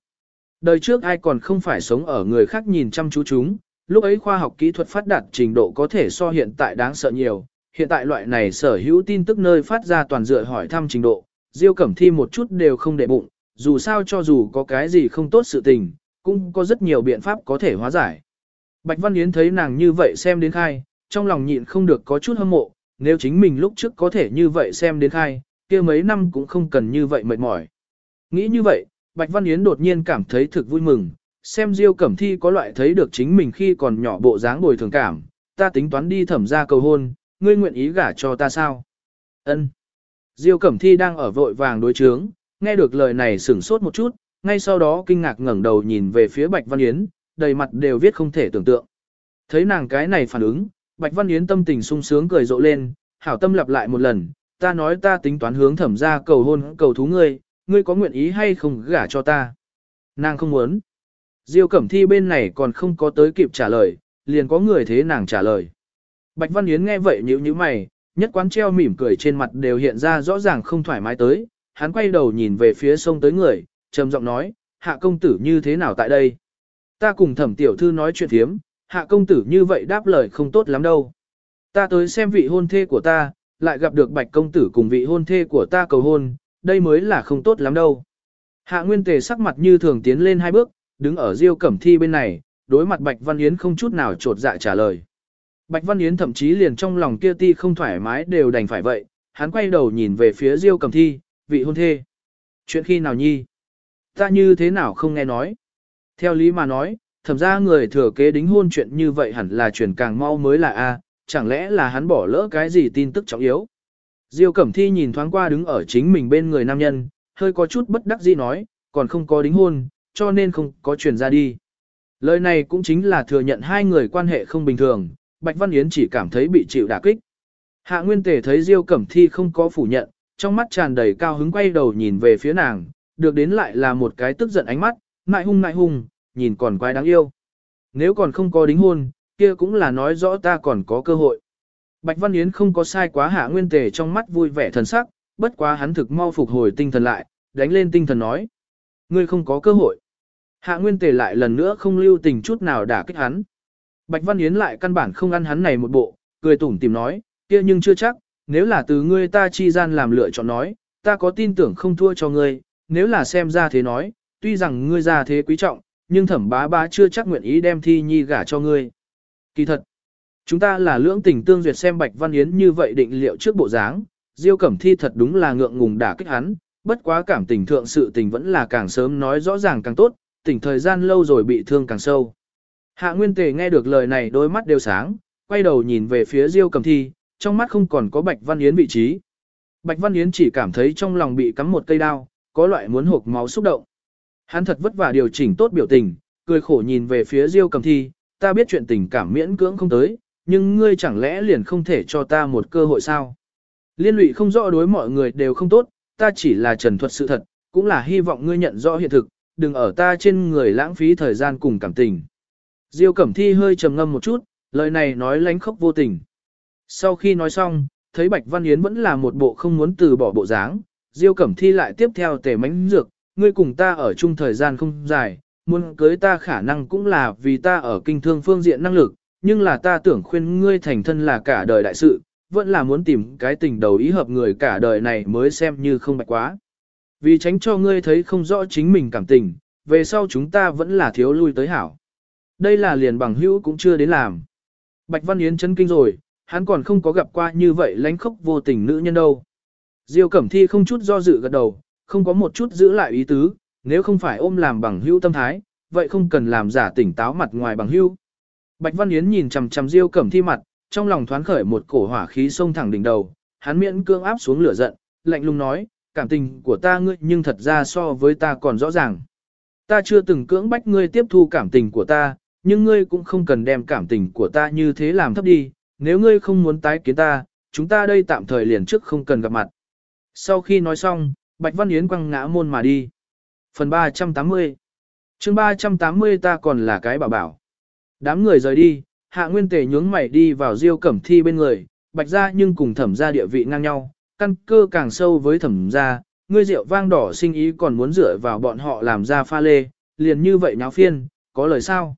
Đời trước ai còn không phải sống ở người khác nhìn chăm chú chúng, lúc ấy khoa học kỹ thuật phát đạt trình độ có thể so hiện tại đáng sợ nhiều. Hiện tại loại này sở hữu tin tức nơi phát ra toàn dựa hỏi thăm trình độ, Diêu Cẩm Thi một chút đều không để bụng, dù sao cho dù có cái gì không tốt sự tình, cũng có rất nhiều biện pháp có thể hóa giải. Bạch Văn Yến thấy nàng như vậy xem đến khai, trong lòng nhịn không được có chút hâm mộ, nếu chính mình lúc trước có thể như vậy xem đến khai, kia mấy năm cũng không cần như vậy mệt mỏi. Nghĩ như vậy, Bạch Văn Yến đột nhiên cảm thấy thực vui mừng, xem Diêu Cẩm Thi có loại thấy được chính mình khi còn nhỏ bộ dáng bồi thường cảm, ta tính toán đi thẩm ra cầu hôn, ngươi nguyện ý gả cho ta sao? Ân. Diêu Cẩm Thi đang ở vội vàng đối chướng, nghe được lời này sửng sốt một chút, ngay sau đó kinh ngạc ngẩng đầu nhìn về phía Bạch Văn Yến, đầy mặt đều viết không thể tưởng tượng. Thấy nàng cái này phản ứng, Bạch Văn Yến tâm tình sung sướng cười rộ lên, hảo tâm lặp lại một lần, ta nói ta tính toán hướng thẩm ra cầu hôn cầu thú ngươi, ngươi có nguyện ý hay không gả cho ta? Nàng không muốn. Diêu Cẩm Thi bên này còn không có tới kịp trả lời, liền có người thế nàng trả lời. Bạch Văn Yến nghe vậy nhíu nhíu mày, nhất quán treo mỉm cười trên mặt đều hiện ra rõ ràng không thoải mái tới, hắn quay đầu nhìn về phía sông tới người, trầm giọng nói, hạ công tử như thế nào tại đây? Ta cùng thẩm tiểu thư nói chuyện thiếm, hạ công tử như vậy đáp lời không tốt lắm đâu. Ta tới xem vị hôn thê của ta, lại gặp được bạch công tử cùng vị hôn thê của ta cầu hôn, đây mới là không tốt lắm đâu. Hạ Nguyên Tề sắc mặt như thường tiến lên hai bước, đứng ở Diêu Cẩm Thi bên này, đối mặt Bạch Văn Yến không chút nào trột dạ trả lời. Bạch Văn Yến thậm chí liền trong lòng kia ti không thoải mái đều đành phải vậy, hắn quay đầu nhìn về phía Diêu Cẩm Thi, vị hôn thê. Chuyện khi nào nhi? Ta như thế nào không nghe nói? Theo lý mà nói, thẩm ra người thừa kế đính hôn chuyện như vậy hẳn là chuyển càng mau mới là A, chẳng lẽ là hắn bỏ lỡ cái gì tin tức trọng yếu? Diêu Cẩm Thi nhìn thoáng qua đứng ở chính mình bên người nam nhân, hơi có chút bất đắc dĩ nói, còn không có đính hôn, cho nên không có truyền ra đi. Lời này cũng chính là thừa nhận hai người quan hệ không bình thường, Bạch Văn Yến chỉ cảm thấy bị chịu đả kích. Hạ Nguyên Tề thấy Diêu Cẩm Thi không có phủ nhận, trong mắt tràn đầy cao hứng quay đầu nhìn về phía nàng, được đến lại là một cái tức giận ánh mắt, nại hung nại hung, nhìn còn quái đáng yêu. Nếu còn không có đính hôn, kia cũng là nói rõ ta còn có cơ hội. Bạch Văn Yến không có sai quá hạ nguyên tề trong mắt vui vẻ thần sắc, bất quá hắn thực mau phục hồi tinh thần lại, đánh lên tinh thần nói. Ngươi không có cơ hội. Hạ nguyên tề lại lần nữa không lưu tình chút nào đả kích hắn. Bạch Văn Yến lại căn bản không ăn hắn này một bộ, cười tủm tìm nói, kia nhưng chưa chắc, nếu là từ ngươi ta chi gian làm lựa chọn nói, ta có tin tưởng không thua cho ngươi, nếu là xem ra thế nói, tuy rằng ngươi ra thế quý trọng, nhưng thẩm bá bá chưa chắc nguyện ý đem thi nhi gả cho ngươi. Kỳ thật, Chúng ta là lưỡng tình tương duyệt xem Bạch Văn Yến như vậy định liệu trước bộ dáng, Diêu Cẩm Thi thật đúng là ngượng ngùng đả kích hắn, bất quá cảm tình thượng sự tình vẫn là càng sớm nói rõ ràng càng tốt, tỉnh thời gian lâu rồi bị thương càng sâu. Hạ Nguyên Tề nghe được lời này đôi mắt đều sáng, quay đầu nhìn về phía Diêu cẩm Thi, trong mắt không còn có Bạch Văn Yến vị trí. Bạch Văn Yến chỉ cảm thấy trong lòng bị cắm một cây đao, có loại muốn hộp máu xúc động. Hắn thật vất vả điều chỉnh tốt biểu tình, cười khổ nhìn về phía Diêu cẩm Thi, ta biết chuyện tình cảm miễn cưỡng không tới, nhưng ngươi chẳng lẽ liền không thể cho ta một cơ hội sao? Liên lụy không rõ đối mọi người đều không tốt, ta chỉ là trần thuật sự thật, cũng là hy vọng ngươi nhận rõ hiện thực, đừng ở ta trên người lãng phí thời gian cùng cảm tình. Diêu Cẩm Thi hơi trầm ngâm một chút, lời này nói lánh khóc vô tình. Sau khi nói xong, thấy Bạch Văn Yến vẫn là một bộ không muốn từ bỏ bộ dáng, Diêu Cẩm Thi lại tiếp theo tề mánh dược, ngươi cùng ta ở chung thời gian không dài, muốn cưới ta khả năng cũng là vì ta ở kinh thương phương diện năng lực, nhưng là ta tưởng khuyên ngươi thành thân là cả đời đại sự, vẫn là muốn tìm cái tình đầu ý hợp người cả đời này mới xem như không bạch quá. Vì tránh cho ngươi thấy không rõ chính mình cảm tình, về sau chúng ta vẫn là thiếu lui tới hảo. Đây là liền bằng hữu cũng chưa đến làm. Bạch Văn Yến chấn kinh rồi, hắn còn không có gặp qua như vậy lánh khóc vô tình nữ nhân đâu. Diêu Cẩm Thi không chút do dự gật đầu, không có một chút giữ lại ý tứ, nếu không phải ôm làm bằng hữu tâm thái, vậy không cần làm giả tỉnh táo mặt ngoài bằng hữu. Bạch Văn Yến nhìn chằm chằm Diêu Cẩm Thi mặt, trong lòng thoáng khởi một cổ hỏa khí xông thẳng đỉnh đầu, hắn miễn cương áp xuống lửa giận, lạnh lùng nói, cảm tình của ta ngươi nhưng thật ra so với ta còn rõ ràng. Ta chưa từng cưỡng bách ngươi tiếp thu cảm tình của ta, nhưng ngươi cũng không cần đem cảm tình của ta như thế làm thấp đi, nếu ngươi không muốn tái kiến ta, chúng ta đây tạm thời liền trước không cần gặp mặt. Sau khi nói xong, Bạch Văn Yến quăng ngã môn mà đi. Phần 380 chương 380 ta còn là cái bảo bảo. Đám người rời đi, hạ nguyên tề nhướng mày đi vào diêu cẩm thi bên người, bạch ra nhưng cùng thẩm ra địa vị ngang nhau, căn cơ càng sâu với thẩm ra, ngươi rượu vang đỏ sinh ý còn muốn dựa vào bọn họ làm ra pha lê, liền như vậy nháo phiên, có lời sao?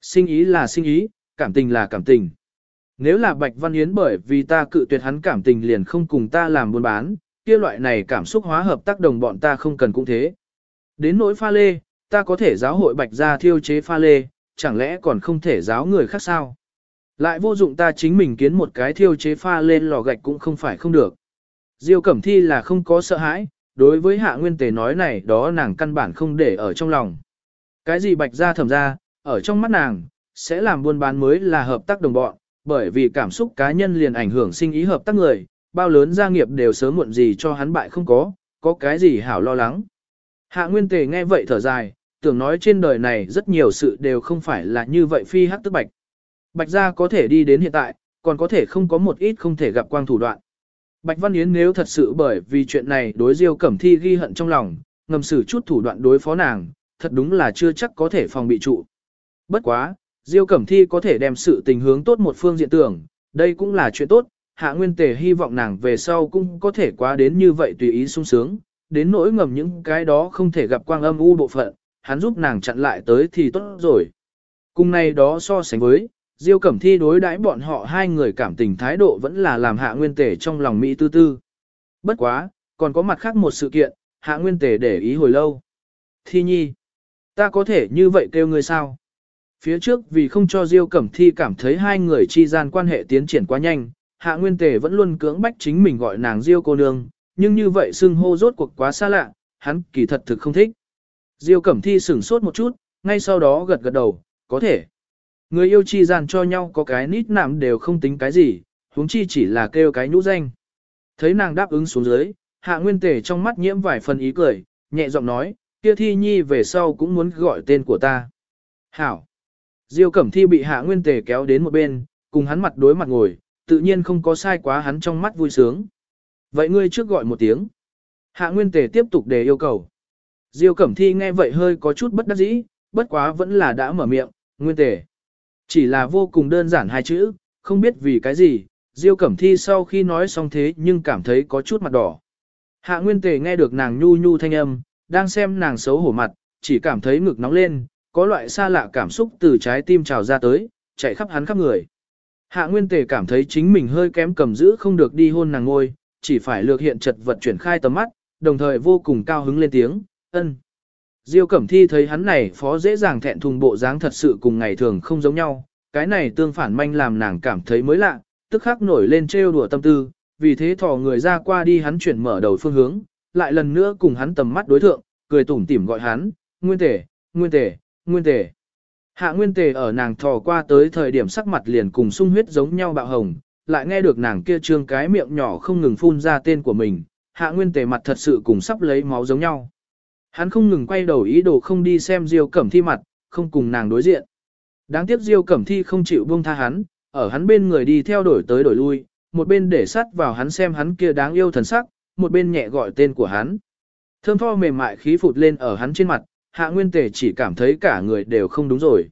Sinh ý là sinh ý, cảm tình là cảm tình. Nếu là Bạch Văn Yến bởi vì ta cự tuyệt hắn cảm tình liền không cùng ta làm buôn bán, kia loại này cảm xúc hóa hợp tác đồng bọn ta không cần cũng thế. Đến nỗi pha lê, ta có thể giáo hội Bạch gia thiêu chế pha lê, chẳng lẽ còn không thể giáo người khác sao? Lại vô dụng ta chính mình kiến một cái thiêu chế pha lên lò gạch cũng không phải không được. Diêu Cẩm Thi là không có sợ hãi, đối với hạ nguyên tề nói này đó nàng căn bản không để ở trong lòng. Cái gì bạch ra thầm ra, ở trong mắt nàng, sẽ làm buôn bán mới là hợp tác đồng bọn, bởi vì cảm xúc cá nhân liền ảnh hưởng sinh ý hợp tác người, bao lớn gia nghiệp đều sớm muộn gì cho hắn bại không có, có cái gì hảo lo lắng. Hạ Nguyên Tề nghe vậy thở dài, tưởng nói trên đời này rất nhiều sự đều không phải là như vậy phi hắc tức bạch. Bạch gia có thể đi đến hiện tại, còn có thể không có một ít không thể gặp quang thủ đoạn. Bạch Văn Yến nếu thật sự bởi vì chuyện này đối Diêu Cẩm Thi ghi hận trong lòng, ngầm xử chút thủ đoạn đối phó nàng, thật đúng là chưa chắc có thể phòng bị trụ. Bất quá, Diêu Cẩm Thi có thể đem sự tình hướng tốt một phương diện tưởng, đây cũng là chuyện tốt, Hạ Nguyên Tề hy vọng nàng về sau cũng có thể qua đến như vậy tùy ý sung sướng, đến nỗi ngầm những cái đó không thể gặp quang âm u bộ phận, hắn giúp nàng chặn lại tới thì tốt rồi. Cùng này đó so sánh với, Diêu Cẩm Thi đối đãi bọn họ hai người cảm tình thái độ vẫn là làm hạ nguyên tể trong lòng Mỹ tư tư. Bất quá, còn có mặt khác một sự kiện, hạ nguyên tể để ý hồi lâu. Thi nhi, ta có thể như vậy kêu ngươi sao? Phía trước vì không cho Diêu Cẩm Thi cảm thấy hai người chi gian quan hệ tiến triển quá nhanh, hạ nguyên tể vẫn luôn cưỡng bách chính mình gọi nàng Diêu cô nương, nhưng như vậy xưng hô rốt cuộc quá xa lạ, hắn kỳ thật thực không thích. Diêu Cẩm Thi sửng sốt một chút, ngay sau đó gật gật đầu, có thể. Người yêu chi gian cho nhau có cái nít nạm đều không tính cái gì, huống chi chỉ là kêu cái nhũ danh. Thấy nàng đáp ứng xuống dưới, hạ nguyên tể trong mắt nhiễm vài phần ý cười, nhẹ giọng nói, kia thi nhi về sau cũng muốn gọi tên của ta. Hảo. Diêu Cẩm Thi bị hạ nguyên tể kéo đến một bên, cùng hắn mặt đối mặt ngồi, tự nhiên không có sai quá hắn trong mắt vui sướng. Vậy ngươi trước gọi một tiếng. Hạ nguyên tể tiếp tục đề yêu cầu. Diêu Cẩm Thi nghe vậy hơi có chút bất đắc dĩ, bất quá vẫn là đã mở miệng, nguyên Tề Chỉ là vô cùng đơn giản hai chữ, không biết vì cái gì, Diêu Cẩm Thi sau khi nói xong thế nhưng cảm thấy có chút mặt đỏ. Hạ Nguyên Tề nghe được nàng nhu nhu thanh âm, đang xem nàng xấu hổ mặt, chỉ cảm thấy ngực nóng lên, có loại xa lạ cảm xúc từ trái tim trào ra tới, chạy khắp hắn khắp người. Hạ Nguyên Tề cảm thấy chính mình hơi kém cầm giữ không được đi hôn nàng ngôi, chỉ phải lược hiện chật vật chuyển khai tầm mắt, đồng thời vô cùng cao hứng lên tiếng, ân. Diêu Cẩm Thi thấy hắn này phó dễ dàng thẹn thùng bộ dáng thật sự cùng ngày thường không giống nhau, cái này tương phản manh làm nàng cảm thấy mới lạ, tức khắc nổi lên trêu đùa tâm tư, vì thế thò người ra qua đi hắn chuyển mở đầu phương hướng, lại lần nữa cùng hắn tầm mắt đối thượng, cười tủm tỉm gọi hắn, nguyên tề, nguyên tề, nguyên tề, Hạ nguyên tề ở nàng thò qua tới thời điểm sắc mặt liền cùng sung huyết giống nhau bạo hồng, lại nghe được nàng kia trương cái miệng nhỏ không ngừng phun ra tên của mình, hạ nguyên tề mặt thật sự cùng sắp lấy máu giống nhau. Hắn không ngừng quay đầu ý đồ không đi xem Diêu Cẩm Thi mặt, không cùng nàng đối diện. Đáng tiếc Diêu Cẩm Thi không chịu buông tha hắn, ở hắn bên người đi theo đổi tới đổi lui, một bên để sắt vào hắn xem hắn kia đáng yêu thần sắc, một bên nhẹ gọi tên của hắn. Thơm tho mềm mại khí phụt lên ở hắn trên mặt, hạ nguyên tề chỉ cảm thấy cả người đều không đúng rồi.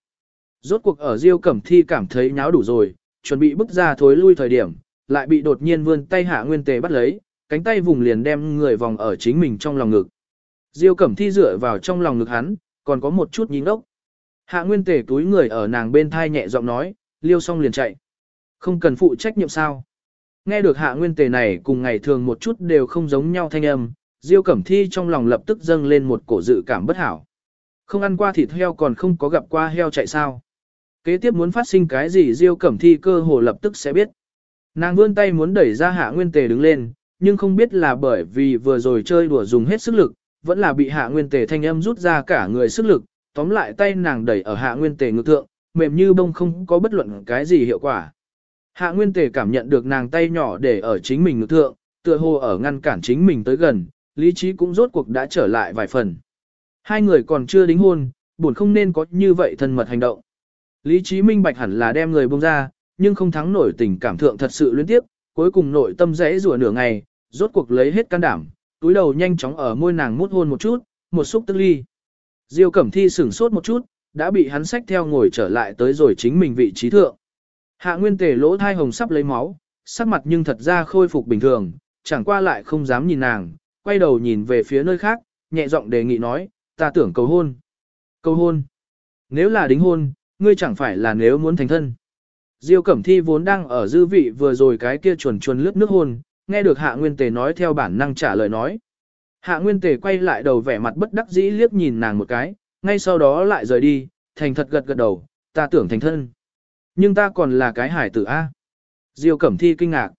Rốt cuộc ở Diêu Cẩm Thi cảm thấy nháo đủ rồi, chuẩn bị bước ra thối lui thời điểm, lại bị đột nhiên vươn tay hạ nguyên tề bắt lấy, cánh tay vùng liền đem người vòng ở chính mình trong lòng ngực. Diêu Cẩm Thi dựa vào trong lòng ngực hắn, còn có một chút nhính ốc. Hạ Nguyên Tề túi người ở nàng bên thai nhẹ giọng nói, liêu xong liền chạy. Không cần phụ trách nhiệm sao. Nghe được Hạ Nguyên Tề này cùng ngày thường một chút đều không giống nhau thanh âm, Diêu Cẩm Thi trong lòng lập tức dâng lên một cổ dự cảm bất hảo. Không ăn qua thịt heo còn không có gặp qua heo chạy sao. Kế tiếp muốn phát sinh cái gì Diêu Cẩm Thi cơ hồ lập tức sẽ biết. Nàng vươn tay muốn đẩy ra Hạ Nguyên Tề đứng lên, nhưng không biết là bởi vì vừa rồi chơi đùa dùng hết sức lực, vẫn là bị Hạ Nguyên Tề thanh âm rút ra cả người sức lực, tóm lại tay nàng đẩy ở Hạ Nguyên Tề ngực thượng, mềm như bông không có bất luận cái gì hiệu quả. Hạ Nguyên Tề cảm nhận được nàng tay nhỏ để ở chính mình ngực thượng, tựa hồ ở ngăn cản chính mình tới gần, lý trí cũng rốt cuộc đã trở lại vài phần. Hai người còn chưa đính hôn, buồn không nên có như vậy thân mật hành động. Lý trí minh bạch hẳn là đem người buông ra, nhưng không thắng nổi tình cảm thượng thật sự liên tiếp, cuối cùng nội tâm rẽ rùa nửa ngày, rốt cuộc lấy hết can đảm, túi đầu nhanh chóng ở môi nàng mút hôn một chút, một xúc tức ly. Diêu Cẩm Thi sửng sốt một chút, đã bị hắn sách theo ngồi trở lại tới rồi chính mình vị trí thượng. Hạ Nguyên Tề lỗ thai hồng sắp lấy máu, sắc mặt nhưng thật ra khôi phục bình thường, chẳng qua lại không dám nhìn nàng, quay đầu nhìn về phía nơi khác, nhẹ giọng đề nghị nói, ta tưởng cầu hôn. Cầu hôn. Nếu là đính hôn, ngươi chẳng phải là nếu muốn thành thân. Diêu Cẩm Thi vốn đang ở dư vị vừa rồi cái kia chuồn chuồn lướt nước hôn, nghe được Hạ Nguyên Tề nói theo bản năng trả lời nói. Hạ Nguyên Tề quay lại đầu vẻ mặt bất đắc dĩ liếc nhìn nàng một cái, ngay sau đó lại rời đi, thành thật gật gật đầu, ta tưởng thành thân. Nhưng ta còn là cái hải tử A. Diêu Cẩm Thi kinh ngạc.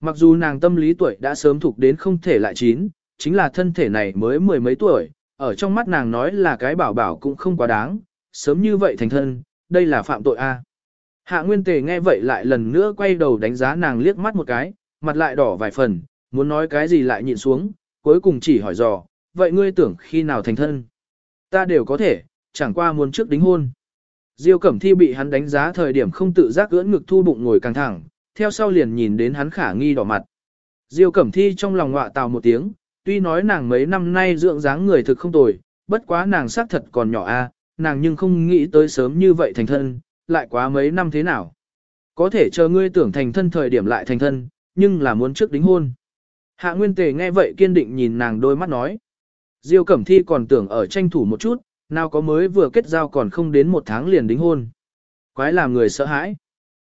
Mặc dù nàng tâm lý tuổi đã sớm thuộc đến không thể lại chín, chính là thân thể này mới mười mấy tuổi, ở trong mắt nàng nói là cái bảo bảo cũng không quá đáng, sớm như vậy thành thân, đây là phạm tội A. Hạ Nguyên Tề nghe vậy lại lần nữa quay đầu đánh giá nàng liếc mắt một cái, mặt lại đỏ vài phần, muốn nói cái gì lại nhịn xuống, cuối cùng chỉ hỏi dò, vậy ngươi tưởng khi nào thành thân? Ta đều có thể, chẳng qua muốn trước đính hôn. Diêu Cẩm Thi bị hắn đánh giá thời điểm không tự giác ưỡn ngực thu bụng ngồi căng thẳng, theo sau liền nhìn đến hắn khả nghi đỏ mặt. Diêu Cẩm Thi trong lòng ngọa tào một tiếng, tuy nói nàng mấy năm nay dưỡng dáng người thực không tồi, bất quá nàng xác thật còn nhỏ a, nàng nhưng không nghĩ tới sớm như vậy thành thân, lại quá mấy năm thế nào. Có thể chờ ngươi tưởng thành thân thời điểm lại thành thân, nhưng là muốn trước đính hôn. Hạ Nguyên Tề nghe vậy kiên định nhìn nàng đôi mắt nói. Diêu Cẩm Thi còn tưởng ở tranh thủ một chút, nào có mới vừa kết giao còn không đến một tháng liền đính hôn. Quái làm người sợ hãi.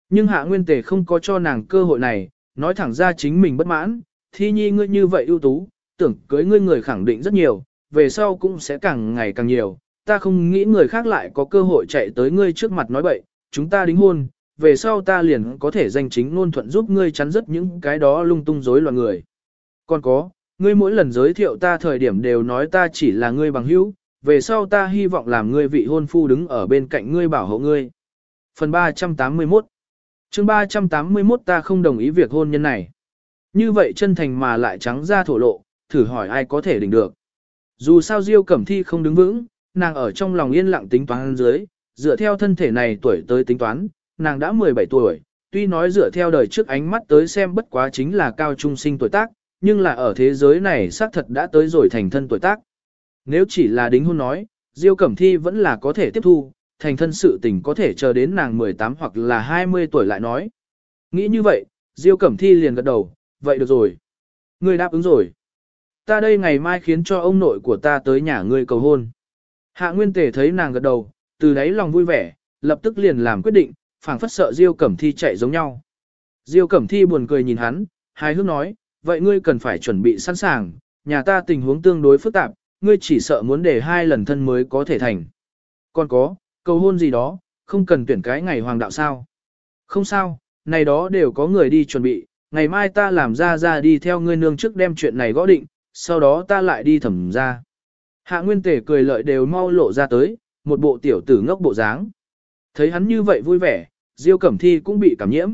Nhưng Hạ Nguyên Tề không có cho nàng cơ hội này, nói thẳng ra chính mình bất mãn, thi nhi ngươi như vậy ưu tú, tưởng cưới ngươi người khẳng định rất nhiều, về sau cũng sẽ càng ngày càng nhiều, ta không nghĩ người khác lại có cơ hội chạy tới ngươi trước mặt nói bậy, chúng ta đính hôn, về sau ta liền có thể danh chính ngôn thuận giúp ngươi chắn rất những cái đó lung tung rối loạn người. Còn có, ngươi mỗi lần giới thiệu ta thời điểm đều nói ta chỉ là ngươi bằng hữu, về sau ta hy vọng làm ngươi vị hôn phu đứng ở bên cạnh ngươi bảo hộ ngươi. Phần 381 chương 381 ta không đồng ý việc hôn nhân này. Như vậy chân thành mà lại trắng ra thổ lộ, thử hỏi ai có thể đỉnh được. Dù sao Diêu Cẩm Thi không đứng vững, nàng ở trong lòng yên lặng tính toán dưới, dựa theo thân thể này tuổi tới tính toán, nàng đã 17 tuổi, tuy nói dựa theo đời trước ánh mắt tới xem bất quá chính là cao trung sinh tuổi tác, nhưng là ở thế giới này xác thật đã tới rồi thành thân tuổi tác. Nếu chỉ là đính hôn nói, Diêu Cẩm Thi vẫn là có thể tiếp thu, thành thân sự tình có thể chờ đến nàng 18 hoặc là 20 tuổi lại nói. Nghĩ như vậy, Diêu Cẩm Thi liền gật đầu, vậy được rồi. Ngươi đáp ứng rồi. Ta đây ngày mai khiến cho ông nội của ta tới nhà ngươi cầu hôn. Hạ Nguyên Tề thấy nàng gật đầu, từ đấy lòng vui vẻ, lập tức liền làm quyết định, phảng phất sợ Diêu Cẩm Thi chạy giống nhau. Diêu Cẩm Thi buồn cười nhìn hắn, hài hước nói, vậy ngươi cần phải chuẩn bị sẵn sàng, nhà ta tình huống tương đối phức tạp, ngươi chỉ sợ muốn để hai lần thân mới có thể thành. Còn có, cầu hôn gì đó, không cần tuyển cái ngày hoàng đạo sao. Không sao, này đó đều có người đi chuẩn bị, ngày mai ta làm ra ra đi theo ngươi nương trước đem chuyện này gõ định, sau đó ta lại đi thẩm ra. Hạ nguyên tề cười lợi đều mau lộ ra tới, một bộ tiểu tử ngốc bộ dáng. Thấy hắn như vậy vui vẻ, Diêu Cẩm Thi cũng bị cảm nhiễm.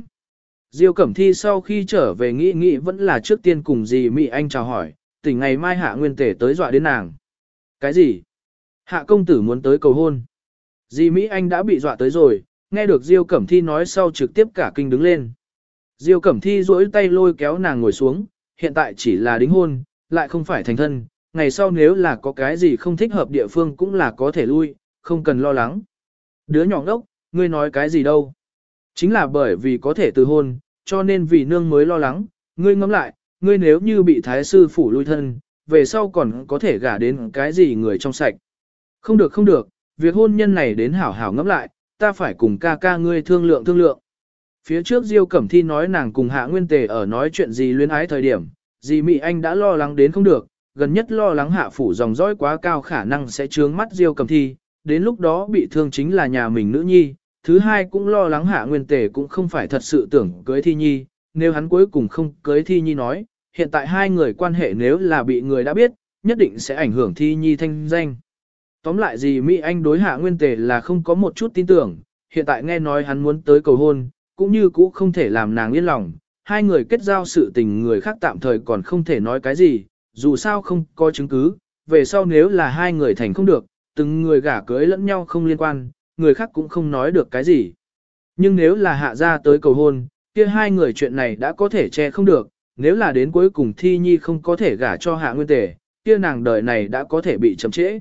Diêu Cẩm Thi sau khi trở về nghĩ nghĩ vẫn là trước tiên cùng dì Mỹ Anh chào hỏi, tỉnh ngày mai hạ nguyên tể tới dọa đến nàng. Cái gì? Hạ công tử muốn tới cầu hôn. Dì Mỹ Anh đã bị dọa tới rồi, nghe được Diêu Cẩm Thi nói sau trực tiếp cả kinh đứng lên. Diêu Cẩm Thi duỗi tay lôi kéo nàng ngồi xuống, hiện tại chỉ là đính hôn, lại không phải thành thân, ngày sau nếu là có cái gì không thích hợp địa phương cũng là có thể lui, không cần lo lắng. Đứa nhỏ ngốc, ngươi nói cái gì đâu? Chính là bởi vì có thể từ hôn, cho nên vì nương mới lo lắng, ngươi ngẫm lại, ngươi nếu như bị thái sư phủ lui thân, về sau còn có thể gả đến cái gì người trong sạch. Không được không được, việc hôn nhân này đến hảo hảo ngẫm lại, ta phải cùng ca ca ngươi thương lượng thương lượng. Phía trước Diêu Cẩm Thi nói nàng cùng Hạ Nguyên Tề ở nói chuyện gì luyến ái thời điểm, dì Mị Anh đã lo lắng đến không được, gần nhất lo lắng hạ phủ dòng dõi quá cao khả năng sẽ trướng mắt Diêu Cẩm Thi, đến lúc đó bị thương chính là nhà mình nữ nhi, thứ hai cũng lo lắng hạ nguyên tề cũng không phải thật sự tưởng cưới thi nhi, nếu hắn cuối cùng không cưới thi nhi nói, hiện tại hai người quan hệ nếu là bị người đã biết, nhất định sẽ ảnh hưởng thi nhi thanh danh. Tóm lại gì Mỹ Anh đối hạ nguyên tề là không có một chút tin tưởng, hiện tại nghe nói hắn muốn tới cầu hôn, cũng như cũ không thể làm nàng yên lòng, hai người kết giao sự tình người khác tạm thời còn không thể nói cái gì, dù sao không có chứng cứ, về sau nếu là hai người thành không được, từng người gả cưới lẫn nhau không liên quan, người khác cũng không nói được cái gì. Nhưng nếu là hạ ra tới cầu hôn, kia hai người chuyện này đã có thể che không được, nếu là đến cuối cùng thi nhi không có thể gả cho hạ nguyên tề, kia nàng đời này đã có thể bị chậm trễ.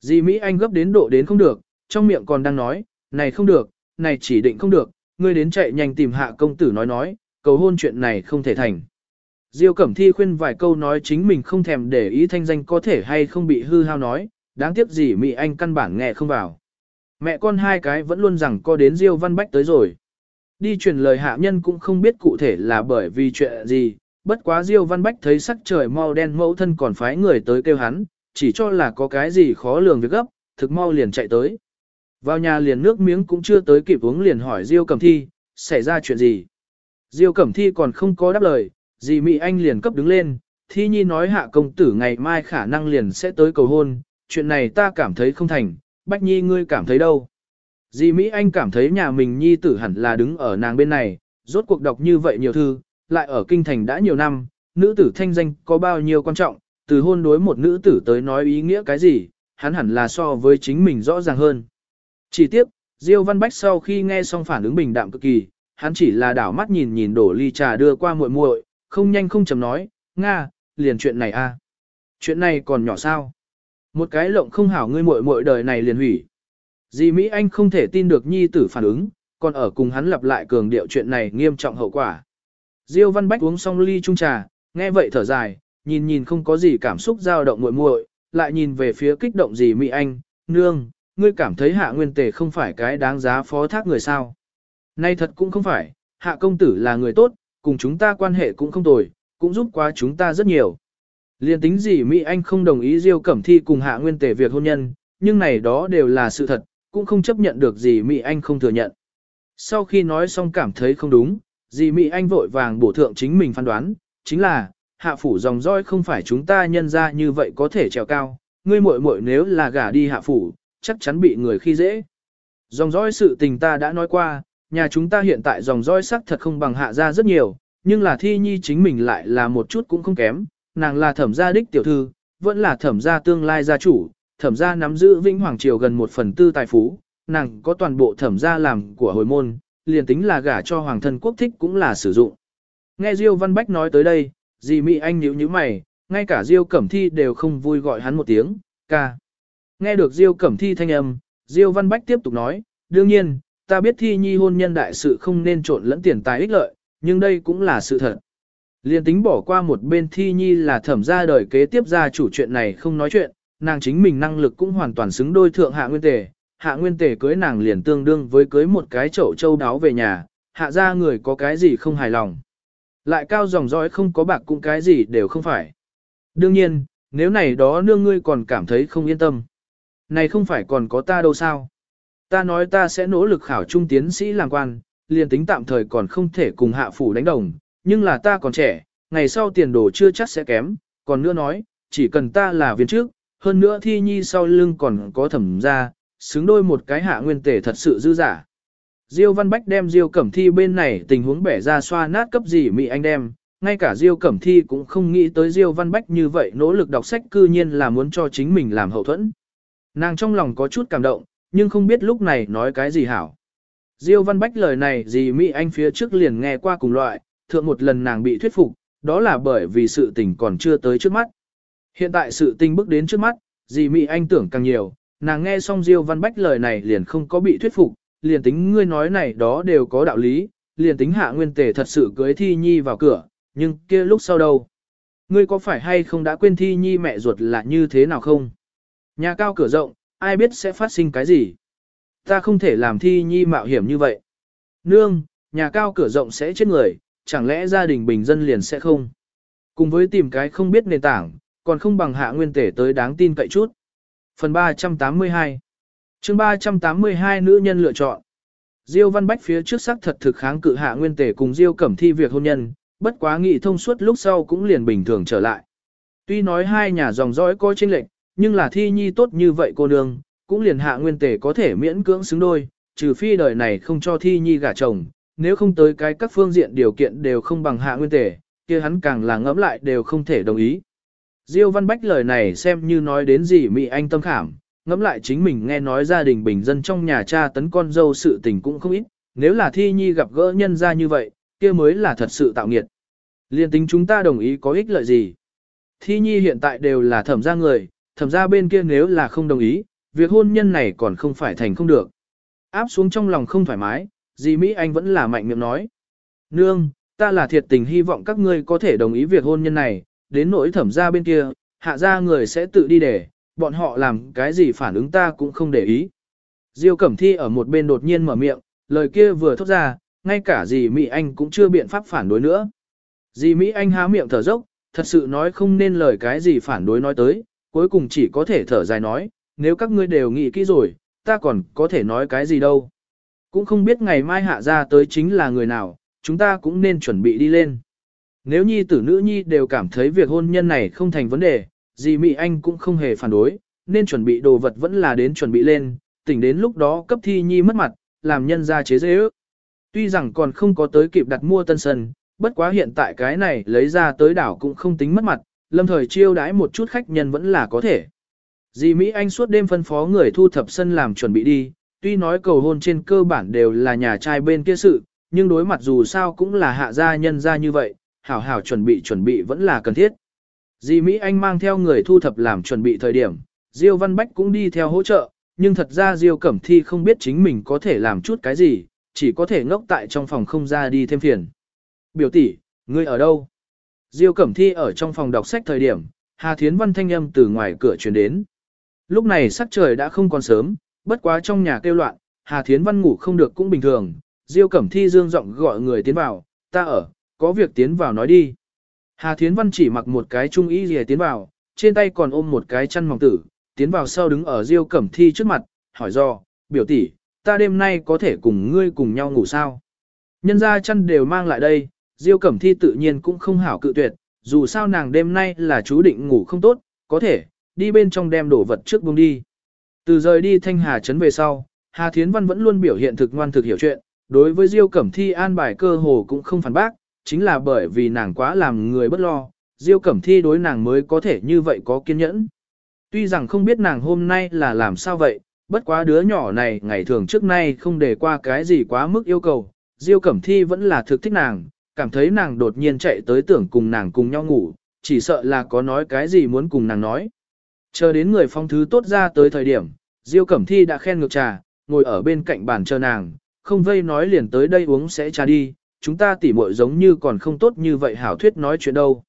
Di Mỹ Anh gấp đến độ đến không được, trong miệng còn đang nói, này không được, này chỉ định không được, ngươi đến chạy nhanh tìm hạ công tử nói nói, cầu hôn chuyện này không thể thành. Diêu Cẩm Thi khuyên vài câu nói chính mình không thèm để ý thanh danh có thể hay không bị hư hao nói, đáng tiếc gì Mỹ Anh căn bản nghe không vào. Mẹ con hai cái vẫn luôn rằng có đến Diêu Văn Bách tới rồi. Đi truyền lời hạ nhân cũng không biết cụ thể là bởi vì chuyện gì, bất quá Diêu Văn Bách thấy sắc trời mau đen mẫu thân còn phái người tới kêu hắn, chỉ cho là có cái gì khó lường việc gấp, thực mau liền chạy tới. Vào nhà liền nước miếng cũng chưa tới kịp uống liền hỏi Diêu Cẩm Thi, xảy ra chuyện gì. Diêu Cẩm Thi còn không có đáp lời, dì Mỹ Anh liền cấp đứng lên, Thi Nhi nói hạ công tử ngày mai khả năng liền sẽ tới cầu hôn, chuyện này ta cảm thấy không thành, Bách Nhi ngươi cảm thấy đâu? Dì Mỹ Anh cảm thấy nhà mình Nhi tử hẳn là đứng ở nàng bên này, rốt cuộc đọc như vậy nhiều thư, lại ở kinh thành đã nhiều năm, nữ tử thanh danh có bao nhiêu quan trọng, từ hôn đối một nữ tử tới nói ý nghĩa cái gì, hắn hẳn là so với chính mình rõ ràng hơn. Chỉ tiếc, Diêu Văn Bách sau khi nghe xong phản ứng bình đạm cực kỳ, hắn chỉ là đảo mắt nhìn nhìn đổ ly trà đưa qua muội muội, không nhanh không chậm nói, "Nga, liền chuyện này a." À? Chuyện này còn nhỏ sao? Một cái lộng không hảo ngươi muội muội đời này liền hủy. Dì Mỹ Anh không thể tin được nhi tử phản ứng, còn ở cùng hắn lặp lại cường điệu chuyện này nghiêm trọng hậu quả. Diêu Văn Bách uống xong ly chung trà, nghe vậy thở dài, nhìn nhìn không có gì cảm xúc dao động muội muội, lại nhìn về phía kích động dì Mỹ Anh, nương, ngươi cảm thấy hạ nguyên tề không phải cái đáng giá phó thác người sao. Nay thật cũng không phải, hạ công tử là người tốt, cùng chúng ta quan hệ cũng không tồi, cũng giúp qua chúng ta rất nhiều. Liên tính gì Mỹ Anh không đồng ý Diêu Cẩm Thi cùng Hạ Nguyên Tề việc hôn nhân, nhưng này đó đều là sự thật, cũng không chấp nhận được gì Mỹ Anh không thừa nhận. Sau khi nói xong cảm thấy không đúng, dì Mỹ Anh vội vàng bổ thượng chính mình phán đoán, chính là, hạ phủ dòng roi không phải chúng ta nhân ra như vậy có thể trèo cao, ngươi muội muội nếu là gả đi hạ phủ, chắc chắn bị người khi dễ. Dòng roi sự tình ta đã nói qua, nhà chúng ta hiện tại dòng roi sắc thật không bằng hạ ra rất nhiều, nhưng là thi nhi chính mình lại là một chút cũng không kém, nàng là thẩm gia đích tiểu thư, vẫn là thẩm gia tương lai gia chủ, thẩm gia nắm giữ vĩnh hoàng triều gần một phần tư tài phú, nàng có toàn bộ thẩm gia làm của hồi môn, liền tính là gả cho hoàng thân quốc thích cũng là sử dụng. Nghe Diêu Văn Bách nói tới đây, dì Mỹ Anh nhíu nhíu mày, ngay cả Diêu Cẩm Thi đều không vui gọi hắn một tiếng, ca. Nghe được Diêu Cẩm Thi thanh âm, Diêu Văn Bách tiếp tục nói, đương nhiên, ta biết Thi Nhi hôn nhân đại sự không nên trộn lẫn tiền tài ích lợi, nhưng đây cũng là sự thật. Liên tính bỏ qua một bên thi nhi là thẩm ra đời kế tiếp ra chủ chuyện này không nói chuyện, nàng chính mình năng lực cũng hoàn toàn xứng đôi thượng hạ nguyên tề. Hạ nguyên tề cưới nàng liền tương đương với cưới một cái chậu châu đáo về nhà, hạ ra người có cái gì không hài lòng. Lại cao dòng dõi không có bạc cũng cái gì đều không phải. Đương nhiên, nếu này đó nương ngươi còn cảm thấy không yên tâm. Này không phải còn có ta đâu sao. Ta nói ta sẽ nỗ lực khảo trung tiến sĩ làm quan, liền tính tạm thời còn không thể cùng hạ phủ đánh đồng, nhưng là ta còn trẻ, ngày sau tiền đồ chưa chắc sẽ kém, còn nữa nói, chỉ cần ta là viên trước, hơn nữa thi nhi sau lưng còn có thẩm ra, xứng đôi một cái hạ nguyên tể thật sự dư giả. Diêu Văn Bách đem Diêu Cẩm Thi bên này tình huống bẻ ra xoa nát cấp gì mị anh đem, ngay cả Diêu Cẩm Thi cũng không nghĩ tới Diêu Văn Bách như vậy nỗ lực đọc sách cư nhiên là muốn cho chính mình làm hậu thuẫn. Nàng trong lòng có chút cảm động, nhưng không biết lúc này nói cái gì hảo. Diêu Văn Bách lời này gì Mỹ Anh phía trước liền nghe qua cùng loại, thượng một lần nàng bị thuyết phục, đó là bởi vì sự tình còn chưa tới trước mắt. Hiện tại sự tình bước đến trước mắt, dì Mỹ Anh tưởng càng nhiều, nàng nghe xong Diêu Văn Bách lời này liền không có bị thuyết phục, liền tính ngươi nói này đó đều có đạo lý, liền tính hạ nguyên tề thật sự cưới thi nhi vào cửa, nhưng kia lúc sau đâu? Ngươi có phải hay không đã quên thi nhi mẹ ruột là như thế nào không? Nhà cao cửa rộng, ai biết sẽ phát sinh cái gì? Ta không thể làm thi nhi mạo hiểm như vậy. Nương, nhà cao cửa rộng sẽ chết người, chẳng lẽ gia đình bình dân liền sẽ không? Cùng với tìm cái không biết nền tảng, còn không bằng hạ nguyên tể tới đáng tin cậy chút. Phần 382 chương 382 nữ nhân lựa chọn. Diêu Văn Bách phía trước xác thật thực kháng cự hạ nguyên tể cùng Diêu Cẩm Thi việc hôn nhân, bất quá nghị thông suốt lúc sau cũng liền bình thường trở lại. Tuy nói hai nhà dòng dõi có chênh lệch, nhưng là thi nhi tốt như vậy cô nương, cũng liền hạ nguyên tể có thể miễn cưỡng xứng đôi, trừ phi đời này không cho thi nhi gả chồng, nếu không tới cái các phương diện điều kiện đều không bằng hạ nguyên tể, kia hắn càng là ngẫm lại đều không thể đồng ý. Diêu Văn Bách lời này xem như nói đến gì Mỹ Anh tâm khảm, ngẫm lại chính mình nghe nói gia đình bình dân trong nhà cha tấn con dâu sự tình cũng không ít, nếu là thi nhi gặp gỡ nhân ra như vậy, kia mới là thật sự tạo nghiệt. Liên tính chúng ta đồng ý có ích lợi gì? Thi nhi hiện tại đều là thẩm gia người, thẩm gia bên kia nếu là không đồng ý, việc hôn nhân này còn không phải thành không được. Áp xuống trong lòng không thoải mái, dì Mỹ Anh vẫn là mạnh miệng nói. Nương, ta là thiệt tình hy vọng các ngươi có thể đồng ý việc hôn nhân này, đến nỗi thẩm gia bên kia, hạ gia người sẽ tự đi để, bọn họ làm cái gì phản ứng ta cũng không để ý. Diêu Cẩm Thi ở một bên đột nhiên mở miệng, lời kia vừa thốt ra, ngay cả dì Mỹ Anh cũng chưa biện pháp phản đối nữa. Dì Mỹ Anh há miệng thở dốc, thật sự nói không nên lời cái gì phản đối nói tới, cuối cùng chỉ có thể thở dài nói, nếu các ngươi đều nghĩ kỹ rồi, ta còn có thể nói cái gì đâu. Cũng không biết ngày mai hạ ra tới chính là người nào, chúng ta cũng nên chuẩn bị đi lên. Nếu nhi tử nữ nhi đều cảm thấy việc hôn nhân này không thành vấn đề, dì Mỹ Anh cũng không hề phản đối, nên chuẩn bị đồ vật vẫn là đến chuẩn bị lên, tỉnh đến lúc đó cấp thi nhi mất mặt, làm nhân ra chế dễ ước. Tuy rằng còn không có tới kịp đặt mua tân sân, bất quá hiện tại cái này lấy ra tới đảo cũng không tính mất mặt, lâm thời chiêu đãi một chút khách nhân vẫn là có thể. Dì Mỹ Anh suốt đêm phân phó người thu thập sân làm chuẩn bị đi, tuy nói cầu hôn trên cơ bản đều là nhà trai bên kia sự, nhưng đối mặt dù sao cũng là hạ gia nhân gia như vậy, hảo hảo chuẩn bị chuẩn bị vẫn là cần thiết. Dì Mỹ Anh mang theo người thu thập làm chuẩn bị thời điểm, Diêu Văn Bách cũng đi theo hỗ trợ, nhưng thật ra Diêu Cẩm Thi không biết chính mình có thể làm chút cái gì, chỉ có thể ngốc tại trong phòng không ra đi thêm phiền. Biểu tỷ, ngươi ở đâu? Diêu Cẩm Thi ở trong phòng đọc sách thời điểm, Hà Thiến Văn thanh âm từ ngoài cửa truyền đến. Lúc này sắc trời đã không còn sớm, bất quá trong nhà kêu loạn, Hà Thiến Văn ngủ không được cũng bình thường. Diêu Cẩm Thi dương giọng gọi người tiến vào, ta ở, có việc tiến vào nói đi. Hà Thiến Văn chỉ mặc một cái trung y gì tiến vào, trên tay còn ôm một cái chăn mỏng tử, tiến vào sau đứng ở Diêu Cẩm Thi trước mặt, hỏi do, biểu tỷ, ta đêm nay có thể cùng ngươi cùng nhau ngủ sao? Nhân ra chăn đều mang lại đây, Diêu Cẩm Thi tự nhiên cũng không hảo cự tuyệt, dù sao nàng đêm nay là chú định ngủ không tốt, có thể, đi bên trong đem đổ vật trước buông đi. Từ rời đi Thanh Hà Trấn về sau, Hà Thiến Văn vẫn luôn biểu hiện thực ngoan thực hiểu chuyện, đối với Diêu Cẩm Thi an bài cơ hồ cũng không phản bác, chính là bởi vì nàng quá làm người bất lo, Diêu Cẩm Thi đối nàng mới có thể như vậy có kiên nhẫn. Tuy rằng không biết nàng hôm nay là làm sao vậy, bất quá đứa nhỏ này ngày thường trước nay không để qua cái gì quá mức yêu cầu, Diêu Cẩm Thi vẫn là thực thích nàng, cảm thấy nàng đột nhiên chạy tới tưởng cùng nàng cùng nhau ngủ, chỉ sợ là có nói cái gì muốn cùng nàng nói. Chờ đến người phong thứ tốt ra tới thời điểm, Diêu Cẩm Thi đã khen ngược trà, ngồi ở bên cạnh bàn chờ nàng, không vây nói liền tới đây uống sẽ trà đi, chúng ta tỉ muội giống như còn không tốt như vậy hảo thuyết nói chuyện đâu.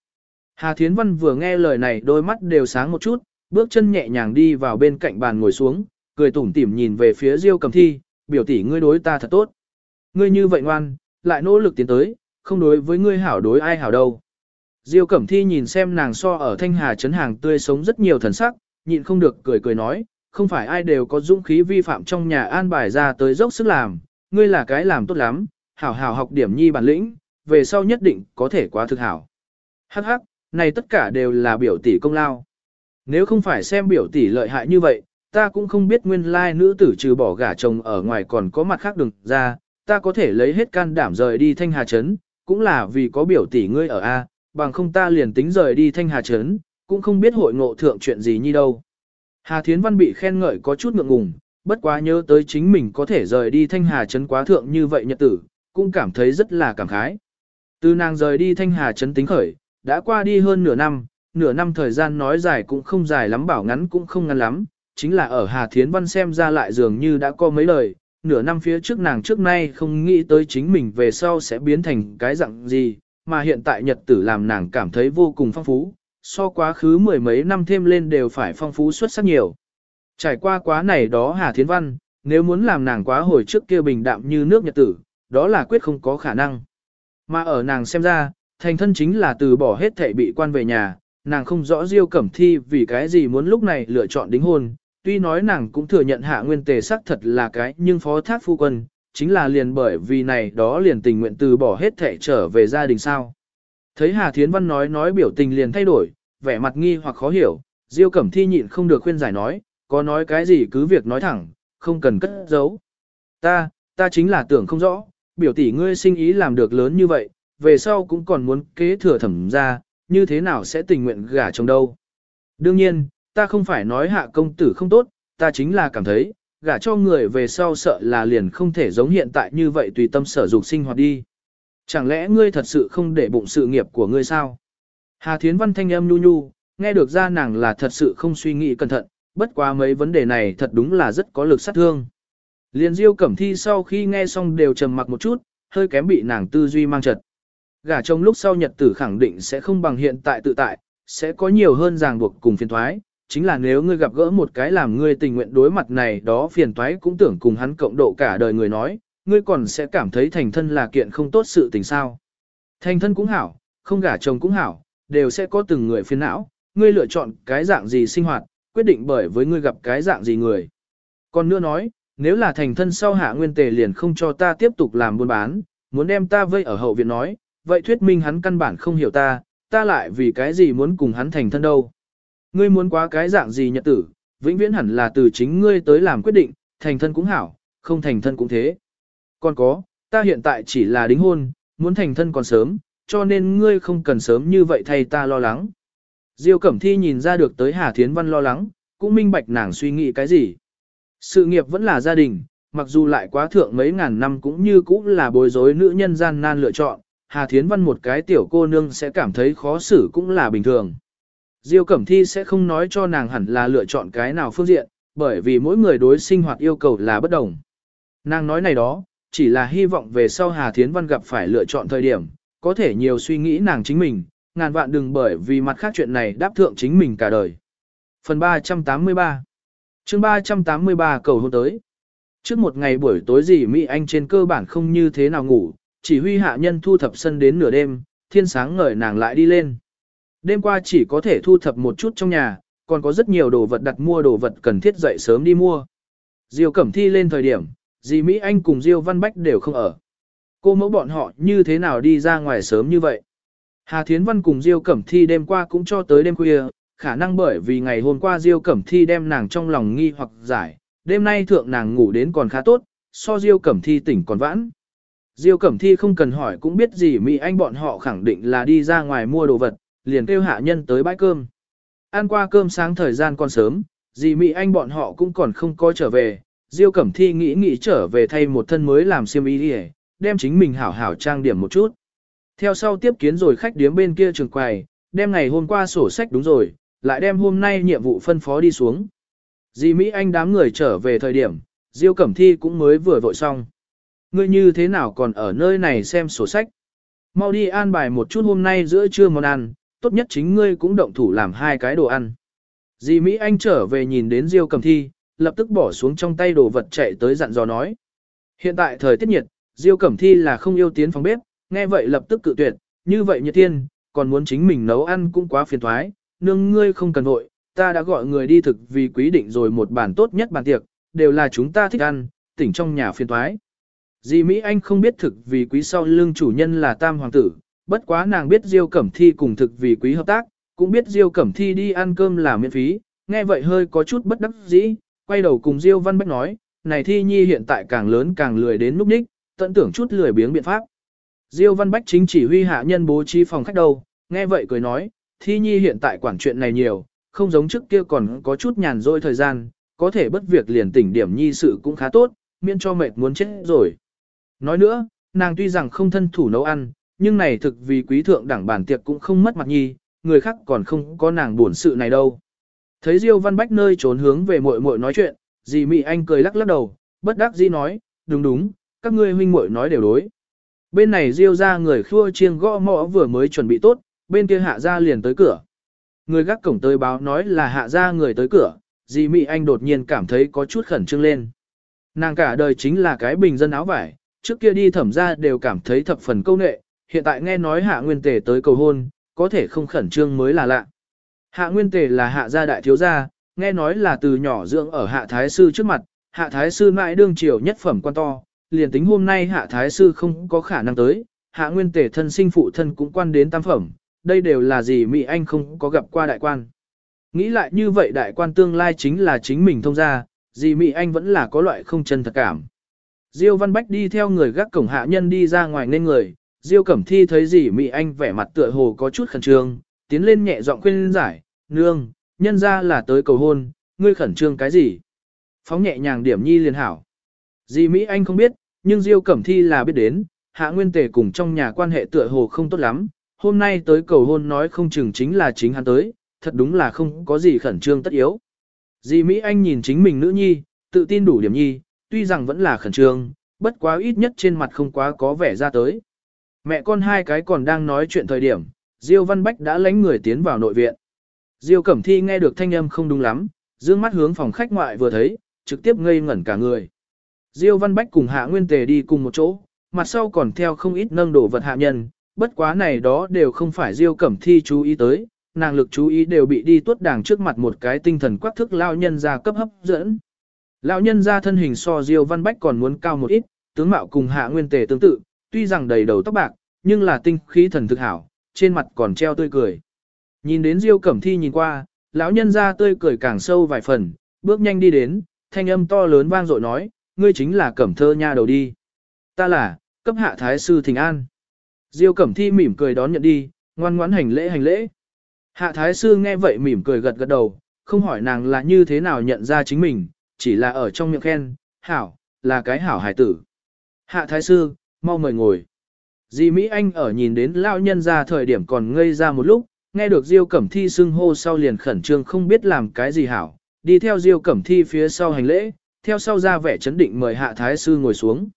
Hà Thiến Văn vừa nghe lời này đôi mắt đều sáng một chút, bước chân nhẹ nhàng đi vào bên cạnh bàn ngồi xuống, cười tủm tỉm nhìn về phía Diêu Cẩm Thi, biểu tỷ ngươi đối ta thật tốt. Ngươi như vậy ngoan, lại nỗ lực tiến tới, không đối với ngươi hảo đối ai hảo đâu. Diêu Cẩm Thi nhìn xem nàng so ở Thanh Hà Trấn Hàng tươi sống rất nhiều thần sắc, nhịn không được cười cười nói, không phải ai đều có dũng khí vi phạm trong nhà an bài ra tới dốc sức làm, ngươi là cái làm tốt lắm, hảo hảo học điểm nhi bản lĩnh, về sau nhất định có thể quá thực hảo. Hắc hắc, này tất cả đều là biểu tỷ công lao. Nếu không phải xem biểu tỷ lợi hại như vậy, ta cũng không biết nguyên lai nữ tử trừ bỏ gả chồng ở ngoài còn có mặt khác đừng ra, ta có thể lấy hết can đảm rời đi thanh hà trấn, cũng là vì có biểu tỷ ngươi ở A, bằng không ta liền tính rời đi thanh hà trấn, cũng không biết hội ngộ thượng chuyện gì như đâu. Hà Thiến Văn bị khen ngợi có chút ngượng ngùng, bất quá nhớ tới chính mình có thể rời đi thanh hà trấn quá thượng như vậy nhật tử, cũng cảm thấy rất là cảm khái. Từ nàng rời đi thanh hà trấn tính khởi, đã qua đi hơn nửa năm, nửa năm thời gian nói dài cũng không dài lắm bảo ngắn cũng không ngắn lắm, chính là ở Hà Thiến Văn xem ra lại dường như đã có mấy lời, nửa năm phía trước nàng trước nay không nghĩ tới chính mình về sau sẽ biến thành cái dạng gì, mà hiện tại nhật tử làm nàng cảm thấy vô cùng phong phú, so quá khứ mười mấy năm thêm lên đều phải phong phú xuất sắc nhiều. Trải qua quá này đó Hà Thiến Văn, nếu muốn làm nàng quá hồi trước kia bình đạm như nước nhật tử, đó là quyết không có khả năng. Mà ở nàng xem ra, thành thân chính là từ bỏ hết thể bị quan về nhà, nàng không rõ Diêu Cẩm Thi vì cái gì muốn lúc này lựa chọn đính hôn, tuy nói nàng cũng thừa nhận hạ nguyên tề sắc thật là cái nhưng phó thác phu quân, chính là liền bởi vì này đó liền tình nguyện từ bỏ hết thể trở về gia đình sao. Thấy Hà Thiến Văn nói nói biểu tình liền thay đổi, vẻ mặt nghi hoặc khó hiểu, Diêu Cẩm Thi nhịn không được khuyên giải nói, có nói cái gì cứ việc nói thẳng, không cần cất giấu. Ta, ta chính là tưởng không rõ, biểu tỷ ngươi sinh ý làm được lớn như vậy, về sau cũng còn muốn kế thừa thẩm ra, như thế nào sẽ tình nguyện gả chồng đâu. Đương nhiên, ta không phải nói hạ công tử không tốt, ta chính là cảm thấy, gả cho người về sau sợ là liền không thể giống hiện tại như vậy tùy tâm sở dục sinh hoạt đi. Chẳng lẽ ngươi thật sự không để bụng sự nghiệp của ngươi sao? Hà Thiến Văn thanh âm nhu nhu, nghe được ra nàng là thật sự không suy nghĩ cẩn thận, bất quá mấy vấn đề này thật đúng là rất có lực sát thương. Liên Diêu Cẩm Thi sau khi nghe xong đều trầm mặc một chút, hơi kém bị nàng tư duy mang chật. Gả chồng lúc sau nhật tử khẳng định sẽ không bằng hiện tại tự tại, sẽ có nhiều hơn ràng buộc cùng phiền thoái, chính là nếu ngươi gặp gỡ một cái làm ngươi tình nguyện đối mặt này đó phiền toái cũng tưởng cùng hắn cộng độ cả đời người nói, ngươi còn sẽ cảm thấy thành thân là kiện không tốt sự tình sao. Thành thân cũng hảo, không gả chồng cũng hảo, đều sẽ có từng người phiền não, ngươi lựa chọn cái dạng gì sinh hoạt, quyết định bởi với ngươi gặp cái dạng gì người. Còn nữa nói, nếu là thành thân sau hạ nguyên tề liền không cho ta tiếp tục làm buôn bán, muốn đem ta vây ở hậu viện nói, vậy thuyết minh hắn căn bản không hiểu ta, ta lại vì cái gì muốn cùng hắn thành thân đâu. Ngươi muốn quá cái dạng gì nhật tử, vĩnh viễn hẳn là từ chính ngươi tới làm quyết định, thành thân cũng hảo, không thành thân cũng thế. Còn có, ta hiện tại chỉ là đính hôn, muốn thành thân còn sớm, cho nên ngươi không cần sớm như vậy thay ta lo lắng. Diêu Cẩm Thi nhìn ra được tới Hà Thiến Văn lo lắng, cũng minh bạch nàng suy nghĩ cái gì. Sự nghiệp vẫn là gia đình, mặc dù lại quá thượng mấy ngàn năm cũng như cũng là bối rối nữ nhân gian nan lựa chọn, Hà Thiến Văn một cái tiểu cô nương sẽ cảm thấy khó xử cũng là bình thường. Diêu Cẩm Thi sẽ không nói cho nàng hẳn là lựa chọn cái nào phương diện, bởi vì mỗi người đối sinh hoạt yêu cầu là bất đồng. Nàng nói này đó, chỉ là hy vọng về sau Hà Thiến Văn gặp phải lựa chọn thời điểm, có thể nhiều suy nghĩ nàng chính mình, ngàn vạn đừng bởi vì mặt khác chuyện này đáp thượng chính mình cả đời. Phần 383 chương 383 cầu hôn tới. Trước một ngày buổi tối gì Mỹ Anh trên cơ bản không như thế nào ngủ, chỉ huy hạ nhân thu thập sân đến nửa đêm, thiên sáng ngời nàng lại đi lên. Đêm qua chỉ có thể thu thập một chút trong nhà, còn có rất nhiều đồ vật đặt mua đồ vật cần thiết dậy sớm đi mua. Diêu Cẩm Thi lên thời điểm, dì Mỹ Anh cùng Diêu Văn Bách đều không ở. Cô mẫu bọn họ như thế nào đi ra ngoài sớm như vậy? Hà Thiến Văn cùng Diêu Cẩm Thi đêm qua cũng cho tới đêm khuya, khả năng bởi vì ngày hôm qua Diêu Cẩm Thi đem nàng trong lòng nghi hoặc giải, đêm nay thượng nàng ngủ đến còn khá tốt, so Diêu Cẩm Thi tỉnh còn vãn. Diêu Cẩm Thi không cần hỏi cũng biết gì Mỹ Anh bọn họ khẳng định là đi ra ngoài mua đồ vật, liền kêu hạ nhân tới bãi cơm. Ăn qua cơm sáng thời gian còn sớm, dì Mỹ Anh bọn họ cũng còn không coi trở về, Diêu Cẩm Thi nghĩ nghĩ trở về thay một thân mới làm xiêm y đi đem chính mình hảo hảo trang điểm một chút. Theo sau tiếp kiến rồi khách điếm bên kia trường quầy, đem ngày hôm qua sổ sách đúng rồi, lại đem hôm nay nhiệm vụ phân phó đi xuống. Dì Mỹ Anh đám người trở về thời điểm, Diêu Cẩm Thi cũng mới vừa vội xong. Ngươi như thế nào còn ở nơi này xem sổ sách? Mau đi an bài một chút hôm nay giữa trưa món ăn, tốt nhất chính ngươi cũng động thủ làm hai cái đồ ăn. Dì Mỹ Anh trở về nhìn đến Diêu cầm thi, lập tức bỏ xuống trong tay đồ vật chạy tới dặn dò nói. Hiện tại thời tiết nhiệt, Diêu Cẩm Thi là không yêu tiến phòng bếp, nghe vậy lập tức cự tuyệt, như vậy nhiệt thiên, còn muốn chính mình nấu ăn cũng quá phiền thoái, nương ngươi không cần vội, ta đã gọi người đi thực vì quý định rồi một bàn tốt nhất bàn tiệc, đều là chúng ta thích ăn, tỉnh trong nhà phiền thoái. Dì Mỹ Anh không biết thực vì quý sau lương chủ nhân là tam hoàng tử, bất quá nàng biết Diêu Cẩm Thi cùng thực vì quý hợp tác, cũng biết Diêu Cẩm Thi đi ăn cơm là miễn phí, nghe vậy hơi có chút bất đắc dĩ, quay đầu cùng Diêu Văn Bách nói, này Thi Nhi hiện tại càng lớn càng lười đến núp ních, tận tưởng chút lười biếng biện pháp. Diêu Văn Bách chính chỉ huy hạ nhân bố trí phòng khách đầu nghe vậy cười nói, Thi Nhi hiện tại quản chuyện này nhiều, không giống trước kia còn có chút nhàn rỗi thời gian, có thể bất việc liền tỉnh điểm nhi sự cũng khá tốt, miễn cho mệt muốn chết rồi. Nói nữa, nàng tuy rằng không thân thủ nấu ăn, nhưng này thực vì quý thượng đẳng bản tiệc cũng không mất mặt nhi, người khác còn không có nàng buồn sự này đâu. Thấy Diêu Văn Bách nơi trốn hướng về muội muội nói chuyện, dì Mị Anh cười lắc lắc đầu, bất đắc dĩ nói, đúng đúng, các ngươi huynh muội nói đều đối. Bên này Diêu ra người khua chiêng gõ mõ vừa mới chuẩn bị tốt, bên kia hạ ra liền tới cửa. Người gác cổng tới báo nói là hạ ra người tới cửa, dì Mị Anh đột nhiên cảm thấy có chút khẩn trương lên. Nàng cả đời chính là cái bình dân áo vải, trước kia đi thẩm ra đều cảm thấy thập phần câu nệ, hiện tại nghe nói hạ nguyên tề tới cầu hôn, có thể không khẩn trương mới là lạ. Hạ nguyên tề là hạ gia đại thiếu gia, nghe nói là từ nhỏ dưỡng ở hạ thái sư trước mặt, hạ thái sư mãi đương triều nhất phẩm quan to, liền tính hôm nay hạ thái sư không có khả năng tới, hạ nguyên tề thân sinh phụ thân cũng quan đến tam phẩm, đây đều là gì Mỹ Anh không có gặp qua đại quan. Nghĩ lại như vậy đại quan tương lai chính là chính mình thông gia, gì Mỹ Anh vẫn là có loại không chân thật cảm. Diêu Văn Bách đi theo người gác cổng hạ nhân đi ra ngoài nên người, Diêu Cẩm Thi thấy gì Mỹ Anh vẻ mặt tựa hồ có chút khẩn trương, tiến lên nhẹ giọng khuyên giải, nương, nhân ra là tới cầu hôn, ngươi khẩn trương cái gì? Phóng nhẹ nhàng điểm nhi liền hảo. Dì Mỹ Anh không biết, nhưng Diêu Cẩm Thi là biết đến, hạ nguyên tề cùng trong nhà quan hệ tựa hồ không tốt lắm, hôm nay tới cầu hôn nói không chừng chính là chính hắn tới, thật đúng là không có gì khẩn trương tất yếu. Dì Mỹ Anh nhìn chính mình nữ nhi, tự tin đủ điểm nhi, tuy rằng vẫn là khẩn trương, bất quá ít nhất trên mặt không quá có vẻ ra tới. Mẹ con hai cái còn đang nói chuyện thời điểm, Diêu Văn Bách đã lánh người tiến vào nội viện. Diêu Cẩm Thi nghe được thanh âm không đúng lắm, dương mắt hướng phòng khách ngoại vừa thấy, trực tiếp ngây ngẩn cả người. Diêu Văn Bách cùng Hạ Nguyên Tề đi cùng một chỗ, mặt sau còn theo không ít nâng đổ vật hạ nhân, bất quá này đó đều không phải Diêu Cẩm Thi chú ý tới, nàng lực chú ý đều bị đi tuốt đàng trước mặt một cái tinh thần quắc thức lao nhân ra cấp hấp dẫn. Lão nhân ra thân hình so Diêu Văn Bách còn muốn cao một ít, tướng mạo cùng Hạ Nguyên Tề tương tự, tuy rằng đầy đầu tóc bạc, nhưng là tinh khí thần thực hảo, trên mặt còn treo tươi cười. Nhìn đến Diêu Cẩm Thi nhìn qua, lão nhân ra tươi cười càng sâu vài phần, bước nhanh đi đến, thanh âm to lớn vang dội nói, ngươi chính là Cẩm Thơ nha đầu đi. Ta là, cấp hạ thái sư Thịnh An. Diêu Cẩm Thi mỉm cười đón nhận đi, ngoan ngoãn hành lễ hành lễ. Hạ thái sư nghe vậy mỉm cười gật gật đầu, không hỏi nàng là như thế nào nhận ra chính mình, chỉ là ở trong miệng khen, hảo, là cái hảo hải tử. Hạ thái sư, mau mời ngồi. Di Mỹ Anh ở nhìn đến lão nhân ra thời điểm còn ngây ra một lúc, nghe được Diêu Cẩm Thi xưng hô sau liền khẩn trương không biết làm cái gì hảo, đi theo Diêu Cẩm Thi phía sau hành lễ, theo sau ra vẻ chấn định mời Hạ Thái Sư ngồi xuống.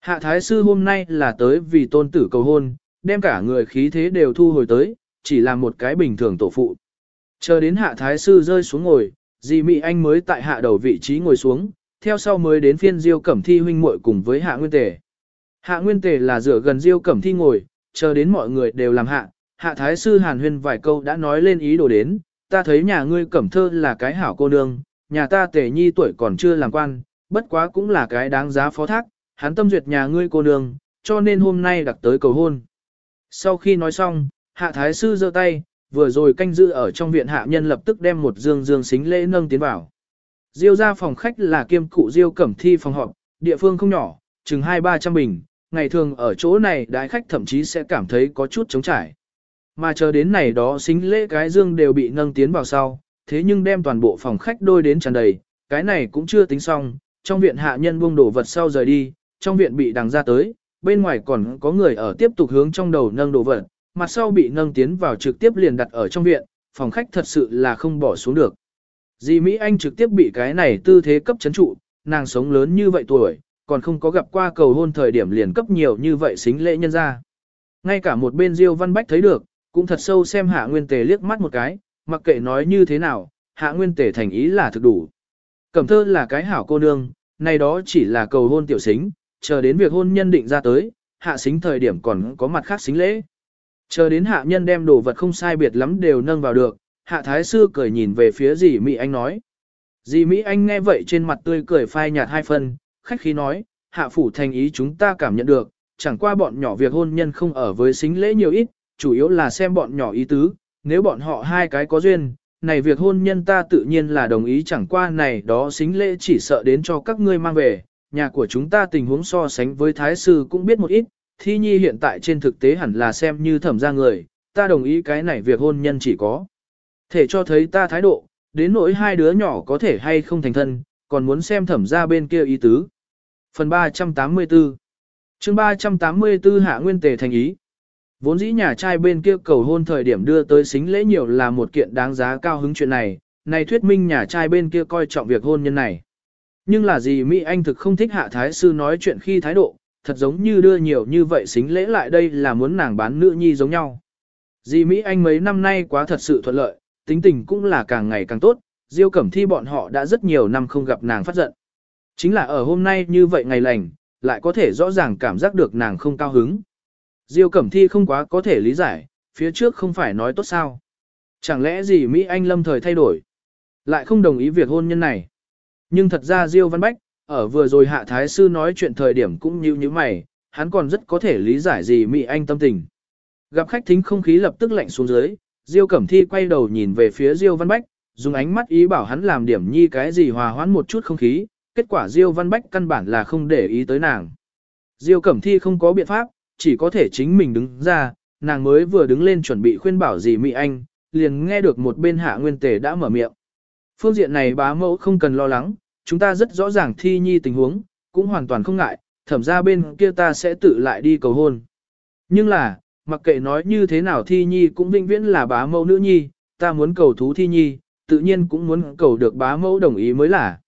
Hạ Thái Sư hôm nay là tới vì tôn tử cầu hôn, đem cả người khí thế đều thu hồi tới, chỉ là một cái bình thường tổ phụ. Chờ đến Hạ Thái Sư rơi xuống ngồi, Di Mỹ Anh mới tại hạ đầu vị trí ngồi xuống, theo sau mới đến phiên Diêu Cẩm Thi huynh muội cùng với Hạ Nguyên Tề. Hạ Nguyên Tề là rửa gần Diêu Cẩm Thi ngồi, chờ đến mọi người đều làm hạ, Hạ Thái Sư Hàn Huyên vài câu đã nói lên ý đồ đến, ta thấy nhà ngươi Cẩm Thơ là cái hảo cô nương, nhà ta Tề Nhi tuổi còn chưa làm quan, bất quá cũng là cái đáng giá phó thác, hắn tâm duyệt nhà ngươi cô nương, cho nên hôm nay đặt tới cầu hôn. Sau khi nói xong, Hạ Thái Sư giơ tay, vừa rồi canh giữ ở trong viện hạ nhân lập tức đem một dương dương xính lễ nâng tiến vào. Diêu ra phòng khách là kiêm cụ Diêu Cẩm Thi phòng họp, địa phương không nhỏ, chừng hai ba trăm bình, ngày thường ở chỗ này đại khách thậm chí sẽ cảm thấy có chút trống trải. Mà chờ đến này đó xính lễ cái dương đều bị nâng tiến vào sau, thế nhưng đem toàn bộ phòng khách đôi đến tràn đầy, cái này cũng chưa tính xong, trong viện hạ nhân buông đổ vật sau rời đi, trong viện bị đằng ra tới, bên ngoài còn có người ở tiếp tục hướng trong đầu nâng đổ vật, mặt sau bị nâng tiến vào trực tiếp liền đặt ở trong viện, phòng khách thật sự là không bỏ xuống được. Dì Mỹ Anh trực tiếp bị cái này tư thế cấp chấn trụ, nàng sống lớn như vậy tuổi, còn không có gặp qua cầu hôn thời điểm liền cấp nhiều như vậy xính lễ nhân ra. Ngay cả một bên Diêu Văn Bách thấy được, cũng thật sâu xem Hạ Nguyên Tề liếc mắt một cái, mặc kệ nói như thế nào, Hạ Nguyên Tề thành ý là thực đủ. Cẩm thơ là cái hảo cô nương, này đó chỉ là cầu hôn tiểu xính, chờ đến việc hôn nhân định ra tới, hạ xính thời điểm còn có mặt khác xính lễ. Chờ đến hạ nhân đem đồ vật không sai biệt lắm đều nâng vào được, hạ thái sư cười nhìn về phía dì Mỹ Anh nói. Dì Mỹ Anh nghe vậy trên mặt tươi cười phai nhạt hai phân, khách khí nói, hạ phủ thành ý chúng ta cảm nhận được, chẳng qua bọn nhỏ việc hôn nhân không ở với xính lễ nhiều ít, chủ yếu là xem bọn nhỏ ý tứ, nếu bọn họ hai cái có duyên, này việc hôn nhân ta tự nhiên là đồng ý chẳng qua này đó xính lễ chỉ sợ đến cho các ngươi mang về, nhà của chúng ta tình huống so sánh với thái sư cũng biết một ít, thi nhi hiện tại trên thực tế hẳn là xem như thẩm ra người, ta đồng ý cái này việc hôn nhân chỉ có thể cho thấy ta thái độ, đến nỗi hai đứa nhỏ có thể hay không thành thân, còn muốn xem thẩm ra bên kia ý tứ. Phần 384 chương 384 Hạ Nguyên Tề thành ý Vốn dĩ nhà trai bên kia cầu hôn thời điểm đưa tới xính lễ nhiều là một kiện đáng giá cao hứng chuyện này, này thuyết minh nhà trai bên kia coi trọng việc hôn nhân này. Nhưng là gì Mỹ Anh thực không thích hạ thái sư nói chuyện khi thái độ, thật giống như đưa nhiều như vậy xính lễ lại đây là muốn nàng bán nữ nhi giống nhau. Dì Mỹ Anh mấy năm nay quá thật sự thuận lợi, tính tình cũng là càng ngày càng tốt, Diêu Cẩm Thi bọn họ đã rất nhiều năm không gặp nàng phát giận. Chính là ở hôm nay như vậy ngày lành, lại có thể rõ ràng cảm giác được nàng không cao hứng. Diêu Cẩm Thi không quá có thể lý giải, phía trước không phải nói tốt sao. Chẳng lẽ gì Mỹ Anh lâm thời thay đổi, lại không đồng ý việc hôn nhân này. Nhưng thật ra Diêu Văn Bách, ở vừa rồi Hạ Thái Sư nói chuyện thời điểm cũng như như mày, hắn còn rất có thể lý giải gì Mỹ Anh tâm tình. Gặp khách thính không khí lập tức lạnh xuống dưới, Diêu Cẩm Thi quay đầu nhìn về phía Diêu Văn Bách, dùng ánh mắt ý bảo hắn làm điểm nhi cái gì hòa hoãn một chút không khí, kết quả Diêu Văn Bách căn bản là không để ý tới nàng. Diêu Cẩm Thi không có biện pháp, chỉ có thể chính mình đứng ra, nàng mới vừa đứng lên chuẩn bị khuyên bảo gì Mỹ Anh, liền nghe được một bên hạ nguyên tề đã mở miệng. Phương diện này bá mẫu không cần lo lắng, chúng ta rất rõ ràng thi nhi tình huống, cũng hoàn toàn không ngại, thẩm ra bên kia ta sẽ tự lại đi cầu hôn. Nhưng là, mặc kệ nói như thế nào thi nhi cũng vĩnh viễn là bá mẫu nữ nhi, ta muốn cầu thú thi nhi, tự nhiên cũng muốn cầu được bá mẫu đồng ý mới là.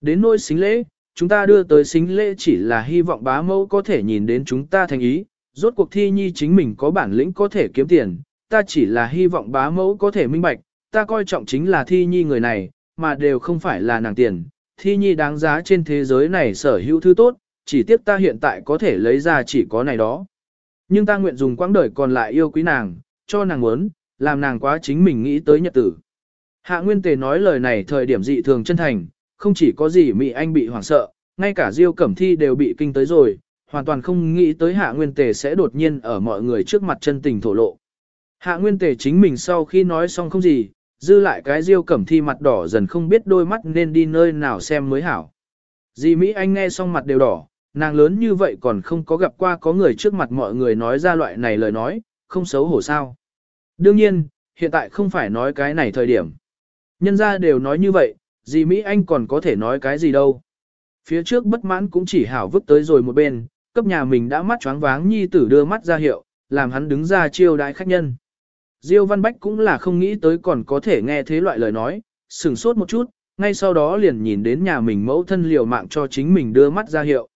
Đến nỗi xính lễ, chúng ta đưa tới xính lễ chỉ là hy vọng bá mẫu có thể nhìn đến chúng ta thành ý, rốt cuộc thi nhi chính mình có bản lĩnh có thể kiếm tiền, ta chỉ là hy vọng bá mẫu có thể minh bạch, ta coi trọng chính là thi nhi người này, mà đều không phải là nàng tiền, thi nhi đáng giá trên thế giới này sở hữu thứ tốt, chỉ tiếc ta hiện tại có thể lấy ra chỉ có này đó. Nhưng ta nguyện dùng quãng đời còn lại yêu quý nàng, cho nàng muốn, làm nàng quá chính mình nghĩ tới nhật tử. Hạ Nguyên Tề nói lời này thời điểm dị thường chân thành, không chỉ có gì Mỹ Anh bị hoảng sợ, ngay cả Diêu Cẩm Thi đều bị kinh tới rồi, hoàn toàn không nghĩ tới Hạ Nguyên Tề sẽ đột nhiên ở mọi người trước mặt chân tình thổ lộ. Hạ Nguyên Tề chính mình sau khi nói xong không gì, dư lại cái Diêu Cẩm Thi mặt đỏ dần không biết đôi mắt nên đi nơi nào xem mới hảo. Dì Mỹ Anh nghe xong mặt đều đỏ, nàng lớn như vậy còn không có gặp qua có người trước mặt mọi người nói ra loại này lời nói, không xấu hổ sao. Đương nhiên, hiện tại không phải nói cái này thời điểm. Nhân ra đều nói như vậy, dì Mỹ Anh còn có thể nói cái gì đâu. Phía trước bất mãn cũng chỉ hảo vứt tới rồi một bên, cấp nhà mình đã mắt choáng váng nhi tử đưa mắt ra hiệu, làm hắn đứng ra chiêu đãi khách nhân. Diêu Văn Bách cũng là không nghĩ tới còn có thể nghe thế loại lời nói, sừng sốt một chút, ngay sau đó liền nhìn đến nhà mình mẫu thân liều mạng cho chính mình đưa mắt ra hiệu.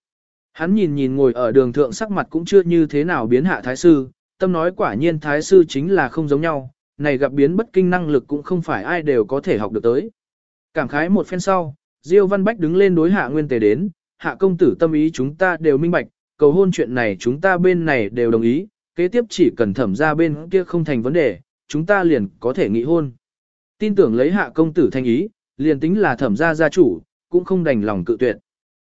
Hắn nhìn nhìn ngồi ở đường thượng sắc mặt cũng chưa như thế nào biến hạ thái sư, tâm nói quả nhiên thái sư chính là không giống nhau, này gặp biến bất kinh năng lực cũng không phải ai đều có thể học được tới. Cảm khái một phen sau, Diêu Văn Bách đứng lên đối hạ nguyên tề đến, hạ công tử tâm ý chúng ta đều minh bạch, cầu hôn chuyện này chúng ta bên này đều đồng ý, kế tiếp chỉ cần thẩm ra bên kia không thành vấn đề, chúng ta liền có thể nghị hôn. Tin tưởng lấy hạ công tử thanh ý, liền tính là thẩm ra gia chủ, cũng không đành lòng cự tuyệt.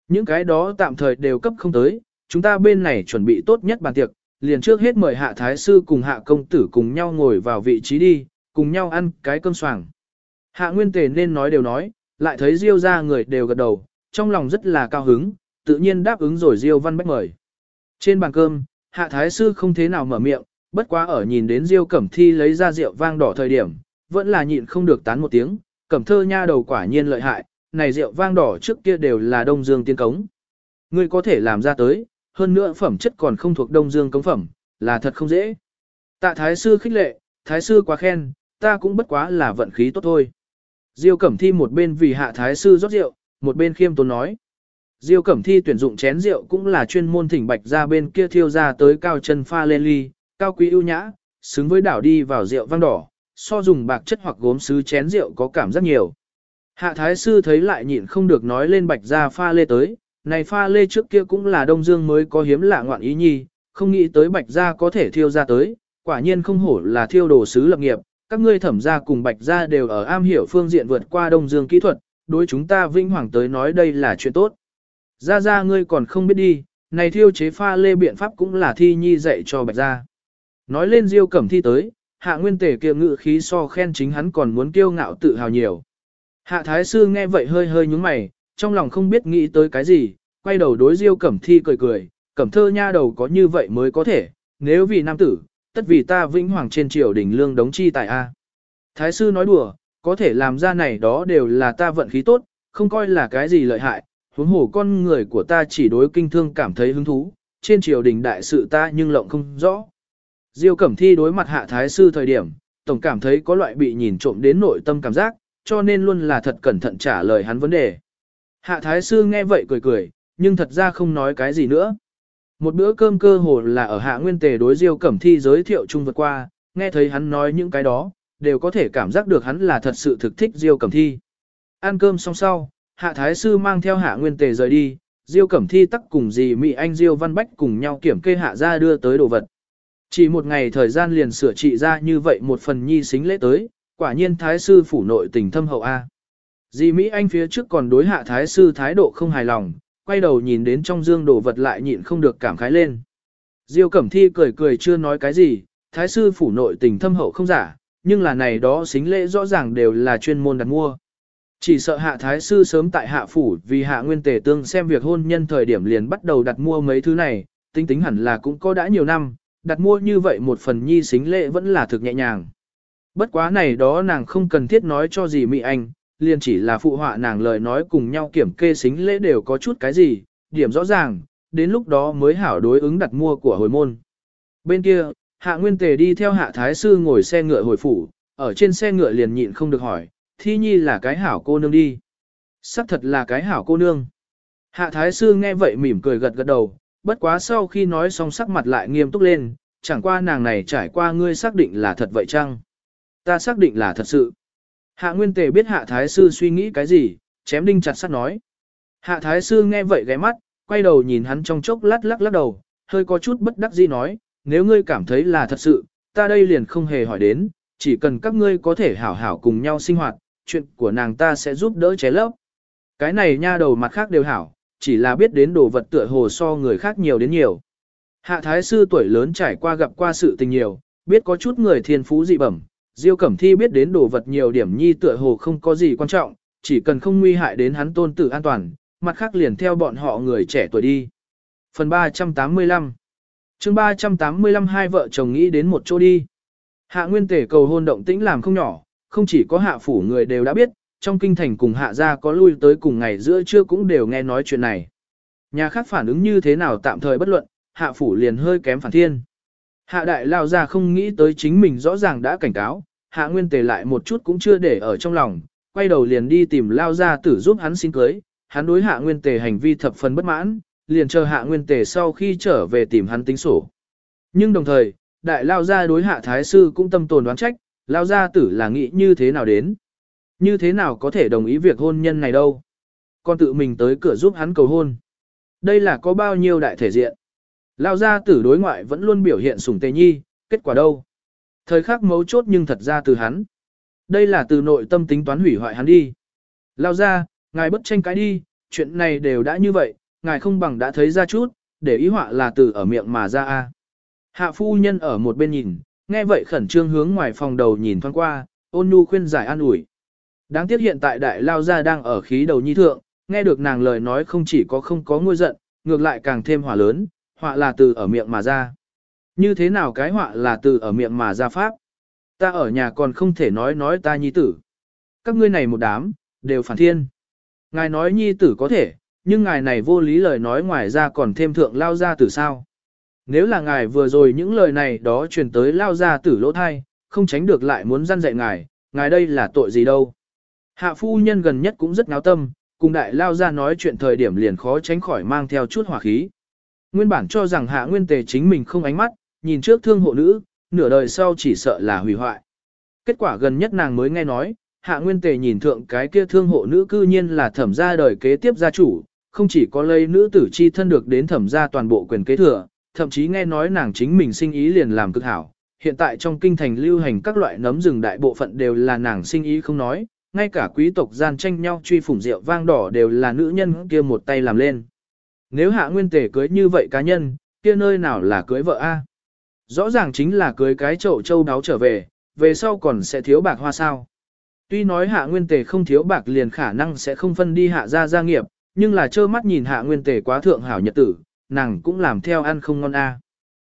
Những cái đó tạm thời đều cấp không tới, chúng ta bên này chuẩn bị tốt nhất bàn tiệc, liền trước hết mời hạ thái sư cùng hạ công tử cùng nhau ngồi vào vị trí đi, cùng nhau ăn cái cơm soảng. Hạ nguyên tề nên nói đều nói, lại thấy Diêu ra người đều gật đầu, trong lòng rất là cao hứng, tự nhiên đáp ứng rồi Diêu văn bách mời. Trên bàn cơm, hạ thái sư không thế nào mở miệng, bất quá ở nhìn đến Diêu cẩm thi lấy ra rượu vang đỏ thời điểm, vẫn là nhịn không được tán một tiếng, cẩm thơ nha đầu quả nhiên lợi hại, này rượu vang đỏ trước kia đều là đông dương tiên cống. Ngươi có thể làm ra tới, hơn nữa phẩm chất còn không thuộc đông dương cống phẩm, là thật không dễ. Tạ thái sư khích lệ, thái sư quá khen, ta cũng bất quá là vận khí tốt thôi. Diêu Cẩm Thi một bên vì hạ thái sư rót rượu, một bên khiêm tốn nói. Diêu Cẩm Thi tuyển dụng chén rượu cũng là chuyên môn thỉnh bạch ra bên kia thiêu ra tới cao chân pha lên ly, cao quý ưu nhã, xứng với đảo đi vào rượu vang đỏ, so dùng bạc chất hoặc gốm sứ chén rượu có cảm giác nhiều. Hạ thái sư thấy lại nhịn không được nói lên bạch ra pha lê tới, này pha lê trước kia cũng là đông dương mới có hiếm lạ ngoạn ý nhi, không nghĩ tới bạch ra có thể thiêu ra tới, quả nhiên không hổ là thiêu đồ sứ lập nghiệp, các ngươi thẩm gia cùng bạch gia đều ở am hiểu phương diện vượt qua đông dương kỹ thuật, đối chúng ta vinh hoàng tới nói đây là chuyện tốt. Gia gia ngươi còn không biết đi, này thiêu chế pha lê biện pháp cũng là thi nhi dạy cho bạch gia. Nói lên diêu cẩm thi tới, hạ nguyên tề kia ngự khí so khen chính hắn còn muốn kiêu ngạo tự hào nhiều. Hạ thái sư nghe vậy hơi hơi nhúng mày, trong lòng không biết nghĩ tới cái gì, quay đầu đối diêu cẩm thi cười cười, cẩm thơ nha đầu có như vậy mới có thể, nếu vì nam tử, tất vì ta vĩnh hoàng trên triều đình lương đống chi tại A. Thái sư nói đùa, có thể làm ra này đó đều là ta vận khí tốt, không coi là cái gì lợi hại, huống hồ con người của ta chỉ đối kinh thương cảm thấy hứng thú, trên triều đình đại sự ta nhưng lộng không rõ. Diêu Cẩm Thi đối mặt hạ thái sư thời điểm, tổng cảm thấy có loại bị nhìn trộm đến nội tâm cảm giác, cho nên luôn là thật cẩn thận trả lời hắn vấn đề. Hạ thái sư nghe vậy cười cười, nhưng thật ra không nói cái gì nữa. Một bữa cơm cơ hồ là ở hạ nguyên tề đối Diêu Cẩm Thi giới thiệu chung vượt qua, nghe thấy hắn nói những cái đó, đều có thể cảm giác được hắn là thật sự thực thích Diêu Cẩm Thi. Ăn cơm xong sau, hạ thái sư mang theo hạ nguyên tề rời đi, Diêu Cẩm Thi tắc cùng dì Mỹ Anh Diêu Văn Bách cùng nhau kiểm kê hạ ra đưa tới đồ vật. Chỉ một ngày thời gian liền sửa trị ra như vậy một phần nhi xính lễ tới, quả nhiên thái sư phủ nội tình thâm hậu A. Dì Mỹ Anh phía trước còn đối hạ thái sư thái độ không hài lòng, quay đầu nhìn đến trong dương đồ vật lại nhịn không được cảm khái lên. Diêu Cẩm Thi cười cười chưa nói cái gì, thái sư phủ nội tình thâm hậu không giả, nhưng là này đó xính lễ rõ ràng đều là chuyên môn đặt mua. Chỉ sợ hạ thái sư sớm tại hạ phủ vì hạ nguyên tề tương xem việc hôn nhân thời điểm liền bắt đầu đặt mua mấy thứ này, tính tính hẳn là cũng có đã nhiều năm, đặt mua như vậy một phần nhi xính lễ vẫn là thực nhẹ nhàng. Bất quá này đó nàng không cần thiết nói cho gì Mỹ Anh, liền chỉ là phụ họa nàng lời nói cùng nhau kiểm kê xính lễ đều có chút cái gì, điểm rõ ràng, đến lúc đó mới hảo đối ứng đặt mua của hồi môn. Bên kia, hạ nguyên tề đi theo hạ thái sư ngồi xe ngựa hồi phủ, ở trên xe ngựa liền nhịn không được hỏi, thi nhi là cái hảo cô nương đi. Sắc thật là cái hảo cô nương. Hạ thái sư nghe vậy mỉm cười gật gật đầu, bất quá sau khi nói xong sắc mặt lại nghiêm túc lên, chẳng qua nàng này trải qua ngươi xác định là thật vậy chăng? Ta xác định là thật sự. Hạ Nguyên Tề biết Hạ Thái Sư suy nghĩ cái gì, chém đinh chặt sắt nói. Hạ Thái Sư nghe vậy ghé mắt, quay đầu nhìn hắn trong chốc lát lắc lắc đầu, hơi có chút bất đắc dĩ nói, nếu ngươi cảm thấy là thật sự, ta đây liền không hề hỏi đến, chỉ cần các ngươi có thể hảo hảo cùng nhau sinh hoạt, chuyện của nàng ta sẽ giúp đỡ chế lấp. Cái này nha đầu mặt khác đều hảo, chỉ là biết đến đồ vật tựa hồ so người khác nhiều đến nhiều. Hạ Thái Sư tuổi lớn trải qua gặp qua sự tình nhiều, biết có chút người thiên phú dị bẩm, Diêu Cẩm Thi biết đến đồ vật nhiều điểm nhi tựa hồ không có gì quan trọng, chỉ cần không nguy hại đến hắn tôn tử an toàn, mặt khác liền theo bọn họ người trẻ tuổi đi. Phần 385 chương 385 hai vợ chồng nghĩ đến một chỗ đi. Hạ Nguyên Tể cầu hôn động tĩnh làm không nhỏ, không chỉ có hạ phủ người đều đã biết, trong kinh thành cùng hạ gia có lui tới cùng ngày giữa trưa cũng đều nghe nói chuyện này. Nhà khác phản ứng như thế nào tạm thời bất luận, hạ phủ liền hơi kém phản thiên. Hạ đại lao ra không nghĩ tới chính mình rõ ràng đã cảnh cáo, hạ nguyên tề lại một chút cũng chưa để ở trong lòng, quay đầu liền đi tìm lao Gia tử giúp hắn xin cưới, hắn đối hạ nguyên tề hành vi thập phần bất mãn, liền chờ hạ nguyên tề sau khi trở về tìm hắn tính sổ. Nhưng đồng thời, đại lao Gia đối hạ thái sư cũng tâm tồn đoán trách, lao Gia tử là nghĩ như thế nào đến. Như thế nào có thể đồng ý việc hôn nhân này đâu. Con tự mình tới cửa giúp hắn cầu hôn. Đây là có bao nhiêu đại thể diện. Lao Gia tử đối ngoại vẫn luôn biểu hiện sủng tề nhi, kết quả đâu? Thời khắc mấu chốt nhưng thật ra từ hắn. Đây là từ nội tâm tính toán hủy hoại hắn đi. Lao ra, ngài bất tranh cái đi, chuyện này đều đã như vậy, ngài không bằng đã thấy ra chút, để ý họa là từ ở miệng mà ra a. Hạ phu nhân ở một bên nhìn, nghe vậy khẩn trương hướng ngoài phòng đầu nhìn thoáng qua, ôn nhu khuyên giải an ủi. Đáng tiếc hiện tại đại lao gia đang ở khí đầu nhi thượng, nghe được nàng lời nói không chỉ có không có ngôi giận, ngược lại càng thêm hỏa lớn, họa là từ ở miệng mà ra. Như thế nào cái họa là từ ở miệng mà ra pháp? Ta ở nhà còn không thể nói nói ta nhi tử. Các ngươi này một đám, đều phản thiên. Ngài nói nhi tử có thể, nhưng ngài này vô lý lời nói ngoài ra còn thêm thượng lao ra tử sao. Nếu là ngài vừa rồi những lời này đó truyền tới lao ra tử lỗ thai, không tránh được lại muốn răn dạy ngài, ngài đây là tội gì đâu. Hạ phu nhân gần nhất cũng rất náo tâm, cùng đại lao ra nói chuyện thời điểm liền khó tránh khỏi mang theo chút hỏa khí. Nguyên bản cho rằng hạ nguyên tề chính mình không ánh mắt, nhìn trước thương hộ nữ, nửa đời sau chỉ sợ là hủy hoại. Kết quả gần nhất nàng mới nghe nói, hạ nguyên tề nhìn thượng cái kia thương hộ nữ cư nhiên là thẩm gia đời kế tiếp gia chủ, không chỉ có lấy nữ tử chi thân được đến thẩm gia toàn bộ quyền kế thừa, thậm chí nghe nói nàng chính mình sinh ý liền làm cực hảo. Hiện tại trong kinh thành lưu hành các loại nấm rừng đại bộ phận đều là nàng sinh ý không nói, ngay cả quý tộc gian tranh nhau truy phủng rượu vang đỏ đều là nữ nhân kia một tay làm lên. Nếu hạ nguyên tề cưới như vậy cá nhân, kia nơi nào là cưới vợ a? Rõ ràng chính là cưới cái chậu châu đáo trở về, về sau còn sẽ thiếu bạc hoa sao. Tuy nói hạ nguyên tề không thiếu bạc liền khả năng sẽ không phân đi hạ gia gia nghiệp, nhưng là trơ mắt nhìn hạ nguyên tề quá thượng hảo nhật tử, nàng cũng làm theo ăn không ngon a.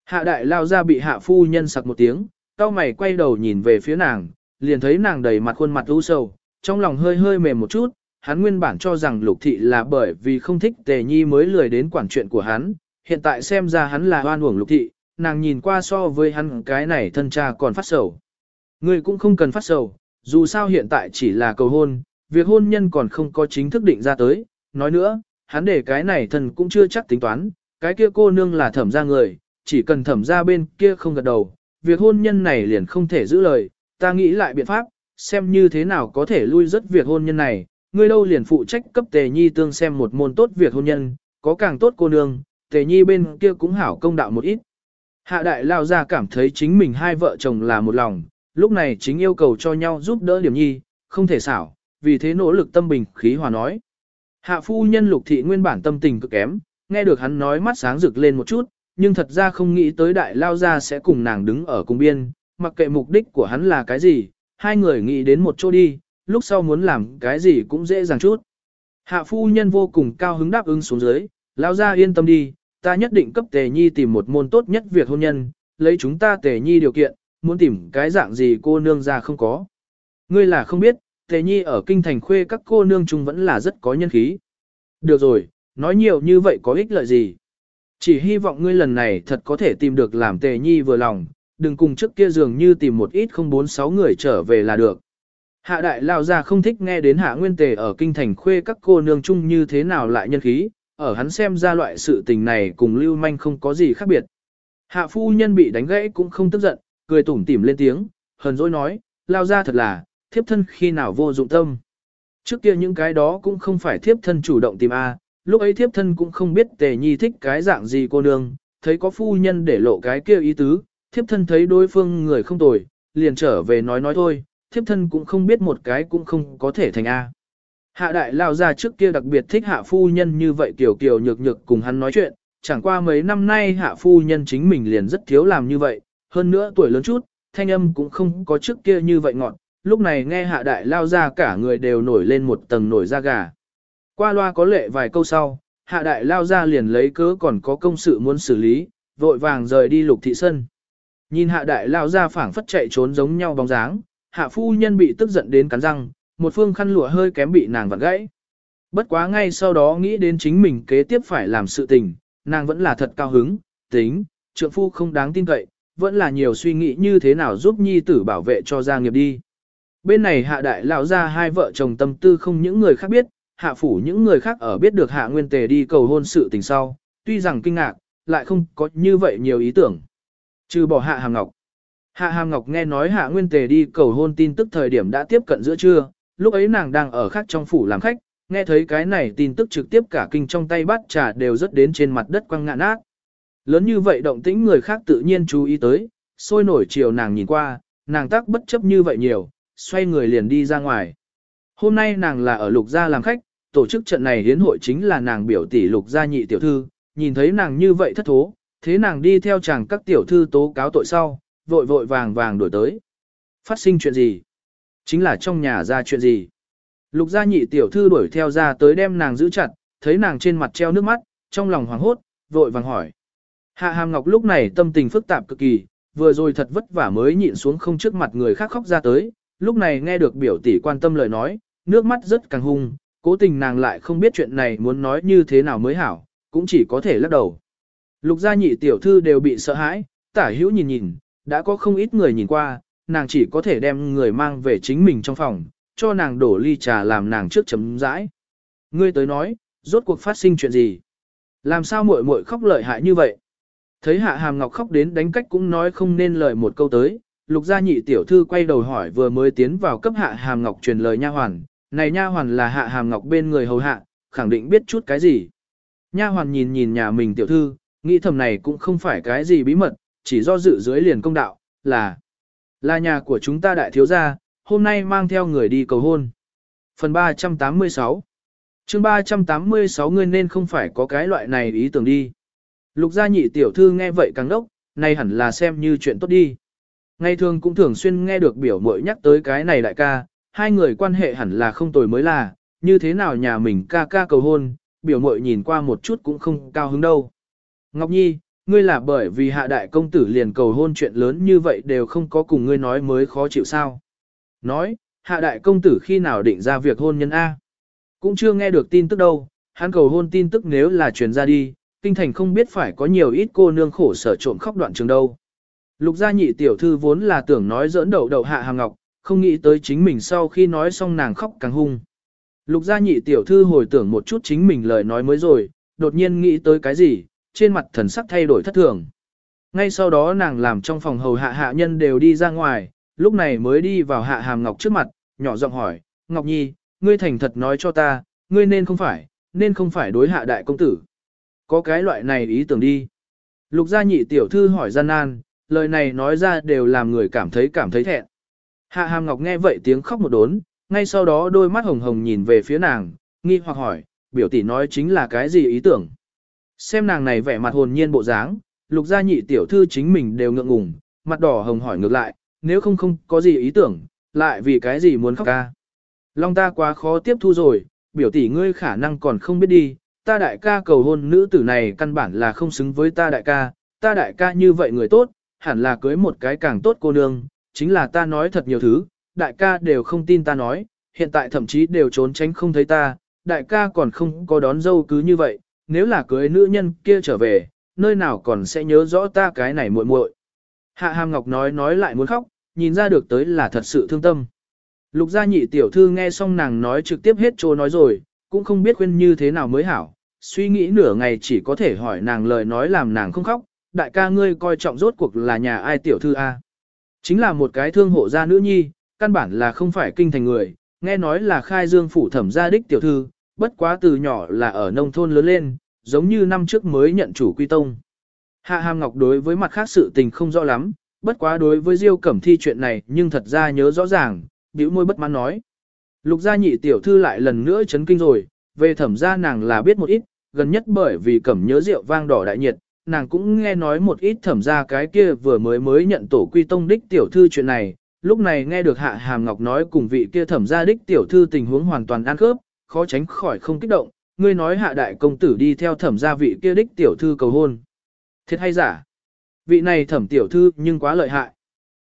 Hạ đại lao ra bị hạ phu nhân sặc một tiếng, cao mày quay đầu nhìn về phía nàng, liền thấy nàng đầy mặt khuôn mặt u sầu, trong lòng hơi hơi mềm một chút, hắn nguyên bản cho rằng lục thị là bởi vì không thích tề nhi mới lười đến quản chuyện của hắn, hiện tại xem ra hắn là oan uổng lục thị, nàng nhìn qua so với hắn cái này thân cha còn phát sầu. Người cũng không cần phát sầu, dù sao hiện tại chỉ là cầu hôn, việc hôn nhân còn không có chính thức định ra tới, nói nữa, hắn để cái này thân cũng chưa chắc tính toán, cái kia cô nương là thẩm ra người, chỉ cần thẩm ra bên kia không gật đầu, việc hôn nhân này liền không thể giữ lời, ta nghĩ lại biện pháp, xem như thế nào có thể lui rất việc hôn nhân này, ngươi đâu liền phụ trách cấp tề nhi tương xem một môn tốt việc hôn nhân, có càng tốt cô nương, tề nhi bên kia cũng hảo công đạo một ít. Hạ đại lao ra cảm thấy chính mình hai vợ chồng là một lòng, lúc này chính yêu cầu cho nhau giúp đỡ điểm nhi, không thể xảo, vì thế nỗ lực tâm bình khí hòa nói. Hạ phu nhân lục thị nguyên bản tâm tình cực kém, nghe được hắn nói mắt sáng rực lên một chút, nhưng thật ra không nghĩ tới đại lao ra sẽ cùng nàng đứng ở cùng biên, mặc kệ mục đích của hắn là cái gì, hai người nghĩ đến một chỗ đi, lúc sau muốn làm cái gì cũng dễ dàng chút. Hạ phu nhân vô cùng cao hứng đáp ứng xuống dưới, lao ra yên tâm đi, ta nhất định cấp tề nhi tìm một môn tốt nhất việc hôn nhân, lấy chúng ta tề nhi điều kiện, muốn tìm cái dạng gì cô nương ra không có. Ngươi là không biết, tề nhi ở kinh thành khuê các cô nương chung vẫn là rất có nhân khí. Được rồi, nói nhiều như vậy có ích lợi gì. Chỉ hy vọng ngươi lần này thật có thể tìm được làm tề nhi vừa lòng, đừng cùng trước kia dường như tìm một ít không bốn sáu người trở về là được. Hạ đại lao ra không thích nghe đến hạ nguyên tề ở kinh thành khuê các cô nương chung như thế nào lại nhân khí, ở hắn xem ra loại sự tình này cùng lưu manh không có gì khác biệt. Hạ phu nhân bị đánh gãy cũng không tức giận, cười tủm tỉm lên tiếng, hờn dỗi nói, lao ra thật là, thiếp thân khi nào vô dụng tâm. Trước kia những cái đó cũng không phải thiếp thân chủ động tìm A, lúc ấy thiếp thân cũng không biết tề nhi thích cái dạng gì cô nương, thấy có phu nhân để lộ cái kia ý tứ, thiếp thân thấy đối phương người không tồi, liền trở về nói nói thôi, thiếp thân cũng không biết một cái cũng không có thể thành A. Hạ đại lao ra trước kia đặc biệt thích hạ phu nhân như vậy kiểu kiểu nhược nhược cùng hắn nói chuyện, chẳng qua mấy năm nay hạ phu nhân chính mình liền rất thiếu làm như vậy, hơn nữa tuổi lớn chút, thanh âm cũng không có trước kia như vậy ngọn, lúc này nghe hạ đại lao ra cả người đều nổi lên một tầng nổi da gà. Qua loa có lệ vài câu sau, hạ đại lao ra liền lấy cớ còn có công sự muốn xử lý, vội vàng rời đi lục thị sân. Nhìn hạ đại lao ra phảng phất chạy trốn giống nhau bóng dáng, hạ phu nhân bị tức giận đến cắn răng, một phương khăn lụa hơi kém bị nàng vặn gãy. Bất quá ngay sau đó nghĩ đến chính mình kế tiếp phải làm sự tình, nàng vẫn là thật cao hứng, tính, trượng phu không đáng tin cậy, vẫn là nhiều suy nghĩ như thế nào giúp nhi tử bảo vệ cho gia nghiệp đi. Bên này hạ đại lão ra hai vợ chồng tâm tư không những người khác biết, hạ phủ những người khác ở biết được hạ nguyên tề đi cầu hôn sự tình sau, tuy rằng kinh ngạc, lại không có như vậy nhiều ý tưởng. Trừ bỏ hạ hàm ngọc. Hạ hàm ngọc nghe nói hạ nguyên tề đi cầu hôn tin tức thời điểm đã tiếp cận giữa trưa, lúc ấy nàng đang ở khác trong phủ làm khách, nghe thấy cái này tin tức trực tiếp cả kinh trong tay bát trà đều rớt đến trên mặt đất quăng ngã nát. Lớn như vậy động tĩnh người khác tự nhiên chú ý tới, sôi nổi chiều nàng nhìn qua, nàng tác bất chấp như vậy nhiều, xoay người liền đi ra ngoài. Hôm nay nàng là ở lục gia làm khách, tổ chức trận này hiến hội chính là nàng biểu tỷ lục gia nhị tiểu thư, nhìn thấy nàng như vậy thất thố, thế nàng đi theo chàng các tiểu thư tố cáo tội sau, vội vội vàng vàng đổi tới. Phát sinh chuyện gì? Chính là trong nhà ra chuyện gì? Lục gia nhị tiểu thư đuổi theo ra tới đem nàng giữ chặt, thấy nàng trên mặt treo nước mắt, trong lòng hoảng hốt, vội vàng hỏi. Hạ hàm ngọc lúc này tâm tình phức tạp cực kỳ, vừa rồi thật vất vả mới nhịn xuống không trước mặt người khác khóc ra tới, lúc này nghe được biểu tỷ quan tâm lời nói, nước mắt rất càng hung, cố tình nàng lại không biết chuyện này muốn nói như thế nào mới hảo, cũng chỉ có thể lắc đầu. Lục gia nhị tiểu thư đều bị sợ hãi, tả hữu nhìn nhìn, đã có không ít người nhìn qua, nàng chỉ có thể đem người mang về chính mình trong phòng, cho nàng đổ ly trà làm nàng trước chấm rãi. Ngươi tới nói, rốt cuộc phát sinh chuyện gì? Làm sao muội muội khóc lợi hại như vậy? Thấy hạ hàm ngọc khóc đến đánh cách cũng nói không nên lời một câu tới, lục gia nhị tiểu thư quay đầu hỏi vừa mới tiến vào cấp hạ hàm ngọc truyền lời nha hoàn, này nha hoàn là hạ hàm ngọc bên người hầu hạ, khẳng định biết chút cái gì. Nha hoàn nhìn nhìn nhà mình tiểu thư, nghĩ thầm này cũng không phải cái gì bí mật, chỉ do dự dưới liền công đạo, là là nhà của chúng ta đại thiếu gia, hôm nay mang theo người đi cầu hôn. Phần 386 chương 386 ngươi nên không phải có cái loại này ý tưởng đi. Lục gia nhị tiểu thư nghe vậy càng đốc, này hẳn là xem như chuyện tốt đi. Ngày thường cũng thường xuyên nghe được biểu mội nhắc tới cái này đại ca, hai người quan hệ hẳn là không tồi mới là, như thế nào nhà mình ca ca cầu hôn, biểu mội nhìn qua một chút cũng không cao hứng đâu. Ngọc Nhi, ngươi là bởi vì hạ đại công tử liền cầu hôn chuyện lớn như vậy đều không có cùng ngươi nói mới khó chịu sao. Nói, hạ đại công tử khi nào định ra việc hôn nhân A. Cũng chưa nghe được tin tức đâu, hắn cầu hôn tin tức nếu là truyền ra đi, kinh thành không biết phải có nhiều ít cô nương khổ sở trộm khóc đoạn trường đâu. Lục gia nhị tiểu thư vốn là tưởng nói giỡn đậu đậu hạ hàng ngọc, không nghĩ tới chính mình sau khi nói xong nàng khóc càng hung. Lục gia nhị tiểu thư hồi tưởng một chút chính mình lời nói mới rồi, đột nhiên nghĩ tới cái gì, trên mặt thần sắc thay đổi thất thường. Ngay sau đó nàng làm trong phòng hầu hạ hạ nhân đều đi ra ngoài, lúc này mới đi vào hạ hàm ngọc trước mặt, nhỏ giọng hỏi, Ngọc Nhi, ngươi thành thật nói cho ta, ngươi nên không phải, nên không phải đối hạ đại công tử. Có cái loại này ý tưởng đi. Lục gia nhị tiểu thư hỏi gian nan, lời này nói ra đều làm người cảm thấy cảm thấy thẹn. Hạ hàm ngọc nghe vậy tiếng khóc một đốn, ngay sau đó đôi mắt hồng hồng nhìn về phía nàng, nghi hoặc hỏi, biểu tỷ nói chính là cái gì ý tưởng. Xem nàng này vẻ mặt hồn nhiên bộ dáng, lục gia nhị tiểu thư chính mình đều ngượng ngùng, mặt đỏ hồng hỏi ngược lại, nếu không không có gì ý tưởng, lại vì cái gì muốn khóc ca. Long ta quá khó tiếp thu rồi, biểu tỷ ngươi khả năng còn không biết đi, ta đại ca cầu hôn nữ tử này căn bản là không xứng với ta đại ca, ta đại ca như vậy người tốt, hẳn là cưới một cái càng tốt cô nương, chính là ta nói thật nhiều thứ, đại ca đều không tin ta nói, hiện tại thậm chí đều trốn tránh không thấy ta, đại ca còn không có đón dâu cứ như vậy, nếu là cưới nữ nhân kia trở về, nơi nào còn sẽ nhớ rõ ta cái này muội muội. Hạ Hàm Ngọc nói nói lại muốn khóc, nhìn ra được tới là thật sự thương tâm. Lục gia nhị tiểu thư nghe xong nàng nói trực tiếp hết trô nói rồi, cũng không biết khuyên như thế nào mới hảo, suy nghĩ nửa ngày chỉ có thể hỏi nàng lời nói làm nàng không khóc, đại ca ngươi coi trọng rốt cuộc là nhà ai tiểu thư a? Chính là một cái thương hộ gia nữ nhi, căn bản là không phải kinh thành người, nghe nói là khai dương phủ thẩm gia đích tiểu thư, bất quá từ nhỏ là ở nông thôn lớn lên, giống như năm trước mới nhận chủ quy tông. Hạ Hàm Ngọc đối với mặt khác sự tình không rõ lắm, bất quá đối với Diêu Cẩm Thi chuyện này nhưng thật ra nhớ rõ ràng, bĩu môi bất mãn nói. Lục gia nhị tiểu thư lại lần nữa chấn kinh rồi, về thẩm gia nàng là biết một ít, gần nhất bởi vì Cẩm nhớ rượu vang đỏ đại nhiệt, nàng cũng nghe nói một ít thẩm gia cái kia vừa mới mới nhận tổ quy tông đích tiểu thư chuyện này, lúc này nghe được Hạ Hàm Ngọc nói cùng vị kia thẩm gia đích tiểu thư tình huống hoàn toàn ăn khớp, khó tránh khỏi không kích động, ngươi nói Hạ đại công tử đi theo thẩm gia vị kia đích tiểu thư cầu hôn. Thiệt hay giả? Vị này thẩm tiểu thư nhưng quá lợi hại.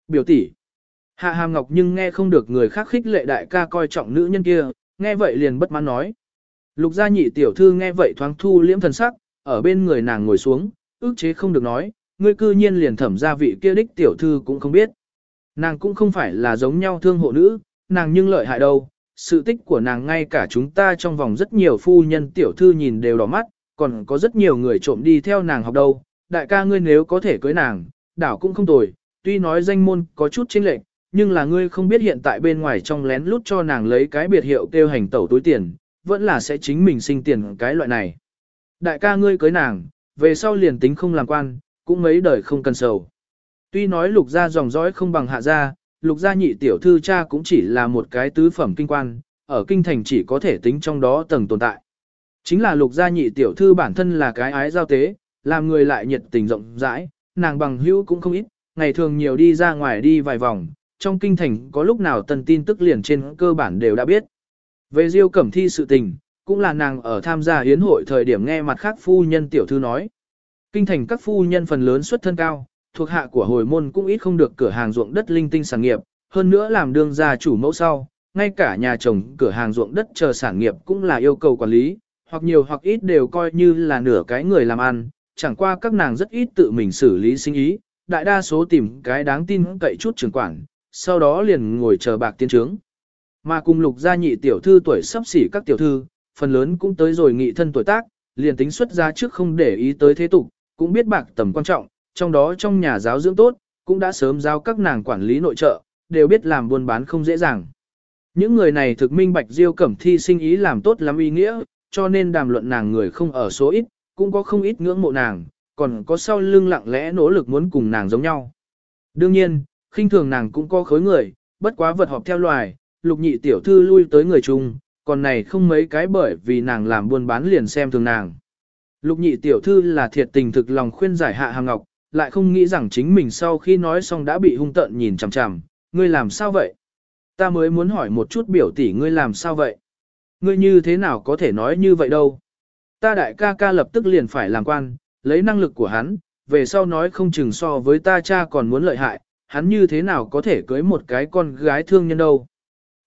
Biểu tỷ. Hạ Hàm Ngọc nhưng nghe không được người khác khích lệ đại ca coi trọng nữ nhân kia, nghe vậy liền bất mãn nói. Lục gia nhị tiểu thư nghe vậy thoáng thu liễm thần sắc, ở bên người nàng ngồi xuống, ước chế không được nói, ngươi cư nhiên liền thẩm gia vị kia đích tiểu thư cũng không biết. Nàng cũng không phải là giống nhau thương hộ nữ, nàng nhưng lợi hại đâu, sự tích của nàng ngay cả chúng ta trong vòng rất nhiều phu nhân tiểu thư nhìn đều đỏ mắt, còn có rất nhiều người trộm đi theo nàng học đâu, đại ca ngươi nếu có thể cưới nàng, đảo cũng không tồi, tuy nói danh môn có chút chênh lệch, nhưng là ngươi không biết hiện tại bên ngoài trong lén lút cho nàng lấy cái biệt hiệu kêu hành tẩu túi tiền, vẫn là sẽ chính mình sinh tiền cái loại này. Đại ca ngươi cưới nàng, về sau liền tính không làm quan, cũng mấy đời không cần sầu. Tuy nói lục gia dòng dõi không bằng hạ gia, lục gia nhị tiểu thư cha cũng chỉ là một cái tứ phẩm kinh quan, ở kinh thành chỉ có thể tính trong đó tầng tồn tại. Chính là lục gia nhị tiểu thư bản thân là cái ái giao tế, làm người lại nhiệt tình rộng rãi, nàng bằng hữu cũng không ít, ngày thường nhiều đi ra ngoài đi vài vòng, trong kinh thành có lúc nào tần tin tức liền trên cơ bản đều đã biết. Về Diêu Cẩm Thi sự tình, cũng là nàng ở tham gia hiến hội thời điểm nghe mặt khác phu nhân tiểu thư nói. Kinh thành các phu nhân phần lớn xuất thân cao, thuộc hạ của hồi môn cũng ít không được cửa hàng ruộng đất linh tinh sản nghiệp, hơn nữa làm đương gia chủ mẫu sau, ngay cả nhà chồng cửa hàng ruộng đất chờ sản nghiệp cũng là yêu cầu quản lý, hoặc nhiều hoặc ít đều coi như là nửa cái người làm ăn, chẳng qua các nàng rất ít tự mình xử lý sinh ý, đại đa số tìm cái đáng tin cậy chút trưởng quản, sau đó liền ngồi chờ bạc tiến trướng. Mà cùng lục gia nhị tiểu thư tuổi sắp xỉ các tiểu thư, phần lớn cũng tới rồi nghị thân tuổi tác, liền tính xuất ra trước không để ý tới thế tục, cũng biết bạc tầm quan trọng, trong đó trong nhà giáo dưỡng tốt, cũng đã sớm giao các nàng quản lý nội trợ, đều biết làm buôn bán không dễ dàng. Những người này thực minh bạch diêu cẩm thi sinh ý làm tốt lắm ý nghĩa, cho nên đàm luận nàng người không ở số ít, cũng có không ít ngưỡng mộ nàng, còn có sau lưng lặng lẽ nỗ lực muốn cùng nàng giống nhau. Đương nhiên, khinh thường nàng cũng có khối người, bất quá vật họp theo loài, lục nhị tiểu thư lui tới người chung, còn này không mấy cái bởi vì nàng làm buôn bán liền xem thường nàng. Lục nhị tiểu thư là thiệt tình thực lòng khuyên giải hạ hàng ngọc, lại không nghĩ rằng chính mình sau khi nói xong đã bị hung tợn nhìn chằm chằm, ngươi làm sao vậy? Ta mới muốn hỏi một chút biểu tỷ ngươi làm sao vậy? Ngươi như thế nào có thể nói như vậy đâu? Ta đại ca ca lập tức liền phải làm quan, lấy năng lực của hắn, về sau nói không chừng so với ta cha còn muốn lợi hại, hắn như thế nào có thể cưới một cái con gái thương nhân đâu.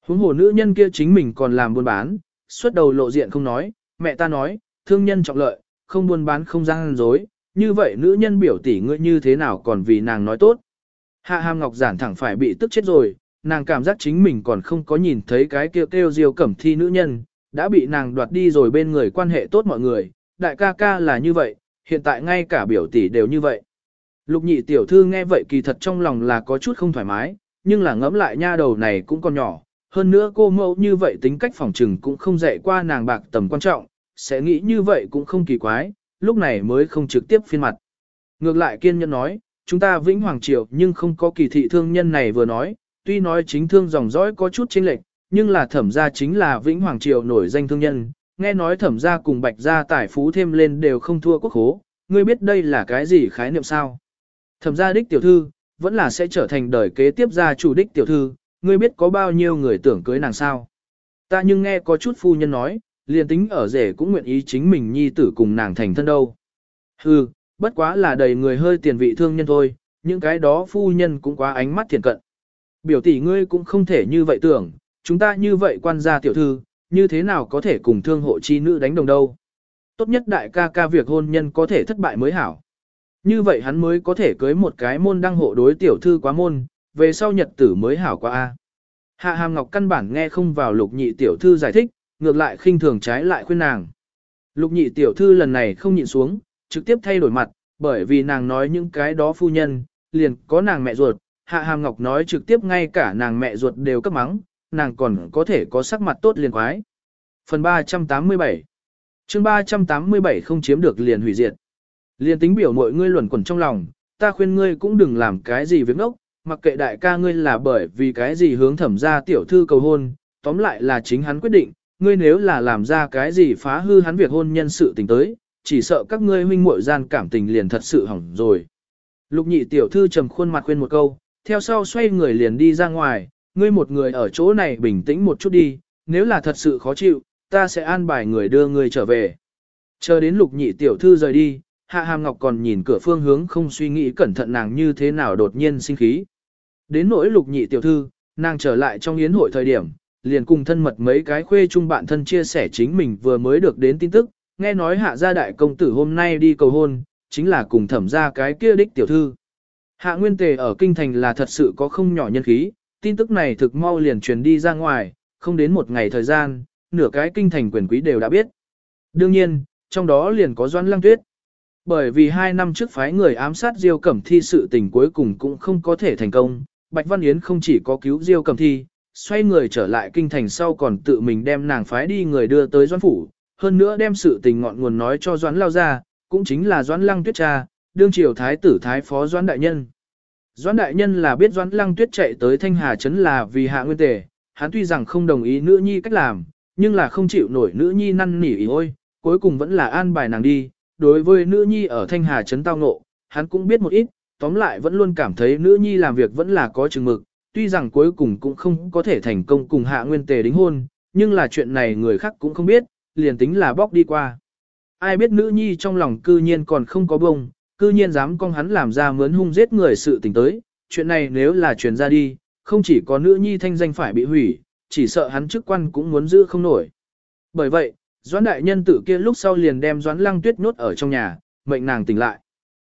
Huống hồ nữ nhân kia chính mình còn làm buôn bán, xuất đầu lộ diện không nói, mẹ ta nói, thương nhân trọng lợi, không buôn bán không gian dối, như vậy nữ nhân biểu tỷ ngươi như thế nào còn vì nàng nói tốt. Hạ hàm ngọc giản thẳng phải bị tức chết rồi, nàng cảm giác chính mình còn không có nhìn thấy cái kêu kêu diêu cẩm thi nữ nhân, đã bị nàng đoạt đi rồi bên người quan hệ tốt mọi người, đại ca ca là như vậy, hiện tại ngay cả biểu tỷ đều như vậy. Lục nhị tiểu thư nghe vậy kỳ thật trong lòng là có chút không thoải mái, nhưng là ngẫm lại nha đầu này cũng còn nhỏ, hơn nữa cô mẫu như vậy tính cách phòng trừng cũng không dạy qua nàng bạc tầm quan trọng, sẽ nghĩ như vậy cũng không kỳ quái, lúc này mới không trực tiếp phiên mặt. Ngược lại kiên nhân nói, chúng ta vĩnh hoàng triều nhưng không có kỳ thị thương nhân này vừa nói, tuy nói chính thương dòng dõi có chút chênh lệch, nhưng là thẩm gia chính là vĩnh hoàng triều nổi danh thương nhân, nghe nói thẩm gia cùng bạch gia tài phú thêm lên đều không thua quốc hố, ngươi biết đây là cái gì khái niệm sao? Thẩm gia đích tiểu thư, vẫn là sẽ trở thành đời kế tiếp gia chủ đích tiểu thư, ngươi biết có bao nhiêu người tưởng cưới nàng sao? Ta nhưng nghe có chút phu nhân nói, liền tính ở rể cũng nguyện ý chính mình nhi tử cùng nàng thành thân đâu. Hừ, bất quá là đầy người hơi tiền vị thương nhân thôi, những cái đó phu nhân cũng quá ánh mắt thiền cận. Biểu tỷ ngươi cũng không thể như vậy tưởng, chúng ta như vậy quan gia tiểu thư, như thế nào có thể cùng thương hộ chi nữ đánh đồng đâu. Tốt nhất đại ca ca việc hôn nhân có thể thất bại mới hảo. Như vậy hắn mới có thể cưới một cái môn đăng hộ đối tiểu thư quá môn, về sau nhật tử mới hảo qua A. Hạ Hàm Ngọc căn bản nghe không vào lục nhị tiểu thư giải thích, ngược lại khinh thường trái lại khuyên nàng. Lục nhị tiểu thư lần này không nhịn xuống, trực tiếp thay đổi mặt, bởi vì nàng nói những cái đó phu nhân, liền có nàng mẹ ruột, Hạ Hàm Ngọc nói trực tiếp ngay cả nàng mẹ ruột đều cấp mắng, nàng còn có thể có sắc mặt tốt liền quái. Phần 387 chương 387 không chiếm được liền hủy diệt. Liền tính biểu mọi ngươi luẩn quẩn trong lòng, ta khuyên ngươi cũng đừng làm cái gì việc ngốc, mặc kệ đại ca ngươi là bởi vì cái gì hướng thẩm ra tiểu thư cầu hôn, tóm lại là chính hắn quyết định, ngươi nếu là làm ra cái gì phá hư hắn việc hôn nhân sự tình tới, chỉ sợ các ngươi huynh muội gian cảm tình liền thật sự hỏng rồi. Lục nhị tiểu thư trầm khuôn mặt khuyên một câu, theo sau xoay người liền đi ra ngoài, ngươi một người ở chỗ này bình tĩnh một chút đi, nếu là thật sự khó chịu, ta sẽ an bài người đưa ngươi trở về. Chờ đến lục nhị tiểu thư rời đi, hạ hàm ngọc còn nhìn cửa phương hướng không suy nghĩ cẩn thận nàng như thế nào đột nhiên sinh khí. Đến nỗi lục nhị tiểu thư, nàng trở lại trong yến hội thời điểm, liền cùng thân mật mấy cái khuê chung bạn thân chia sẻ chính mình vừa mới được đến tin tức, nghe nói hạ gia đại công tử hôm nay đi cầu hôn, chính là cùng thẩm ra cái kia đích tiểu thư. Hạ nguyên tề ở kinh thành là thật sự có không nhỏ nhân khí, tin tức này thực mau liền truyền đi ra ngoài, không đến một ngày thời gian, nửa cái kinh thành quyền quý đều đã biết. Đương nhiên, trong đó liền có Doan Lăng Tuyết. Bởi vì hai năm trước phái người ám sát Diêu Cẩm Thi sự tình cuối cùng cũng không có thể thành công, Bạch Văn Yến không chỉ có cứu Diêu Cẩm Thi, xoay người trở lại kinh thành sau còn tự mình đem nàng phái đi người đưa tới Doãn Phủ, hơn nữa đem sự tình ngọn nguồn nói cho Doãn lao ra, cũng chính là Doãn Lăng Tuyết cha, đương triều thái tử thái phó Doãn đại nhân. Doãn đại nhân là biết Doãn Lăng Tuyết chạy tới Thanh Hà trấn là vì hạ nguyên tề, hắn tuy rằng không đồng ý nữ nhi cách làm, nhưng là không chịu nổi nữ nhi năn nỉ ý ôi, cuối cùng vẫn là an bài nàng đi. Đối với nữ nhi ở Thanh Hà trấn tao ngộ, hắn cũng biết một ít, tóm lại vẫn luôn cảm thấy nữ nhi làm việc vẫn là có chừng mực, tuy rằng cuối cùng cũng không có thể thành công cùng hạ nguyên tề đính hôn, nhưng là chuyện này người khác cũng không biết, liền tính là bóc đi qua. Ai biết nữ nhi trong lòng cư nhiên còn không có bông, cư nhiên dám con hắn làm ra mướn hung giết người sự tình tới, chuyện này nếu là truyền ra đi, không chỉ có nữ nhi thanh danh phải bị hủy, chỉ sợ hắn chức quan cũng muốn giữ không nổi. Bởi vậy, Doãn đại nhân tử kia lúc sau liền đem Doãn Lăng Tuyết nhốt ở trong nhà, mệnh nàng tỉnh lại.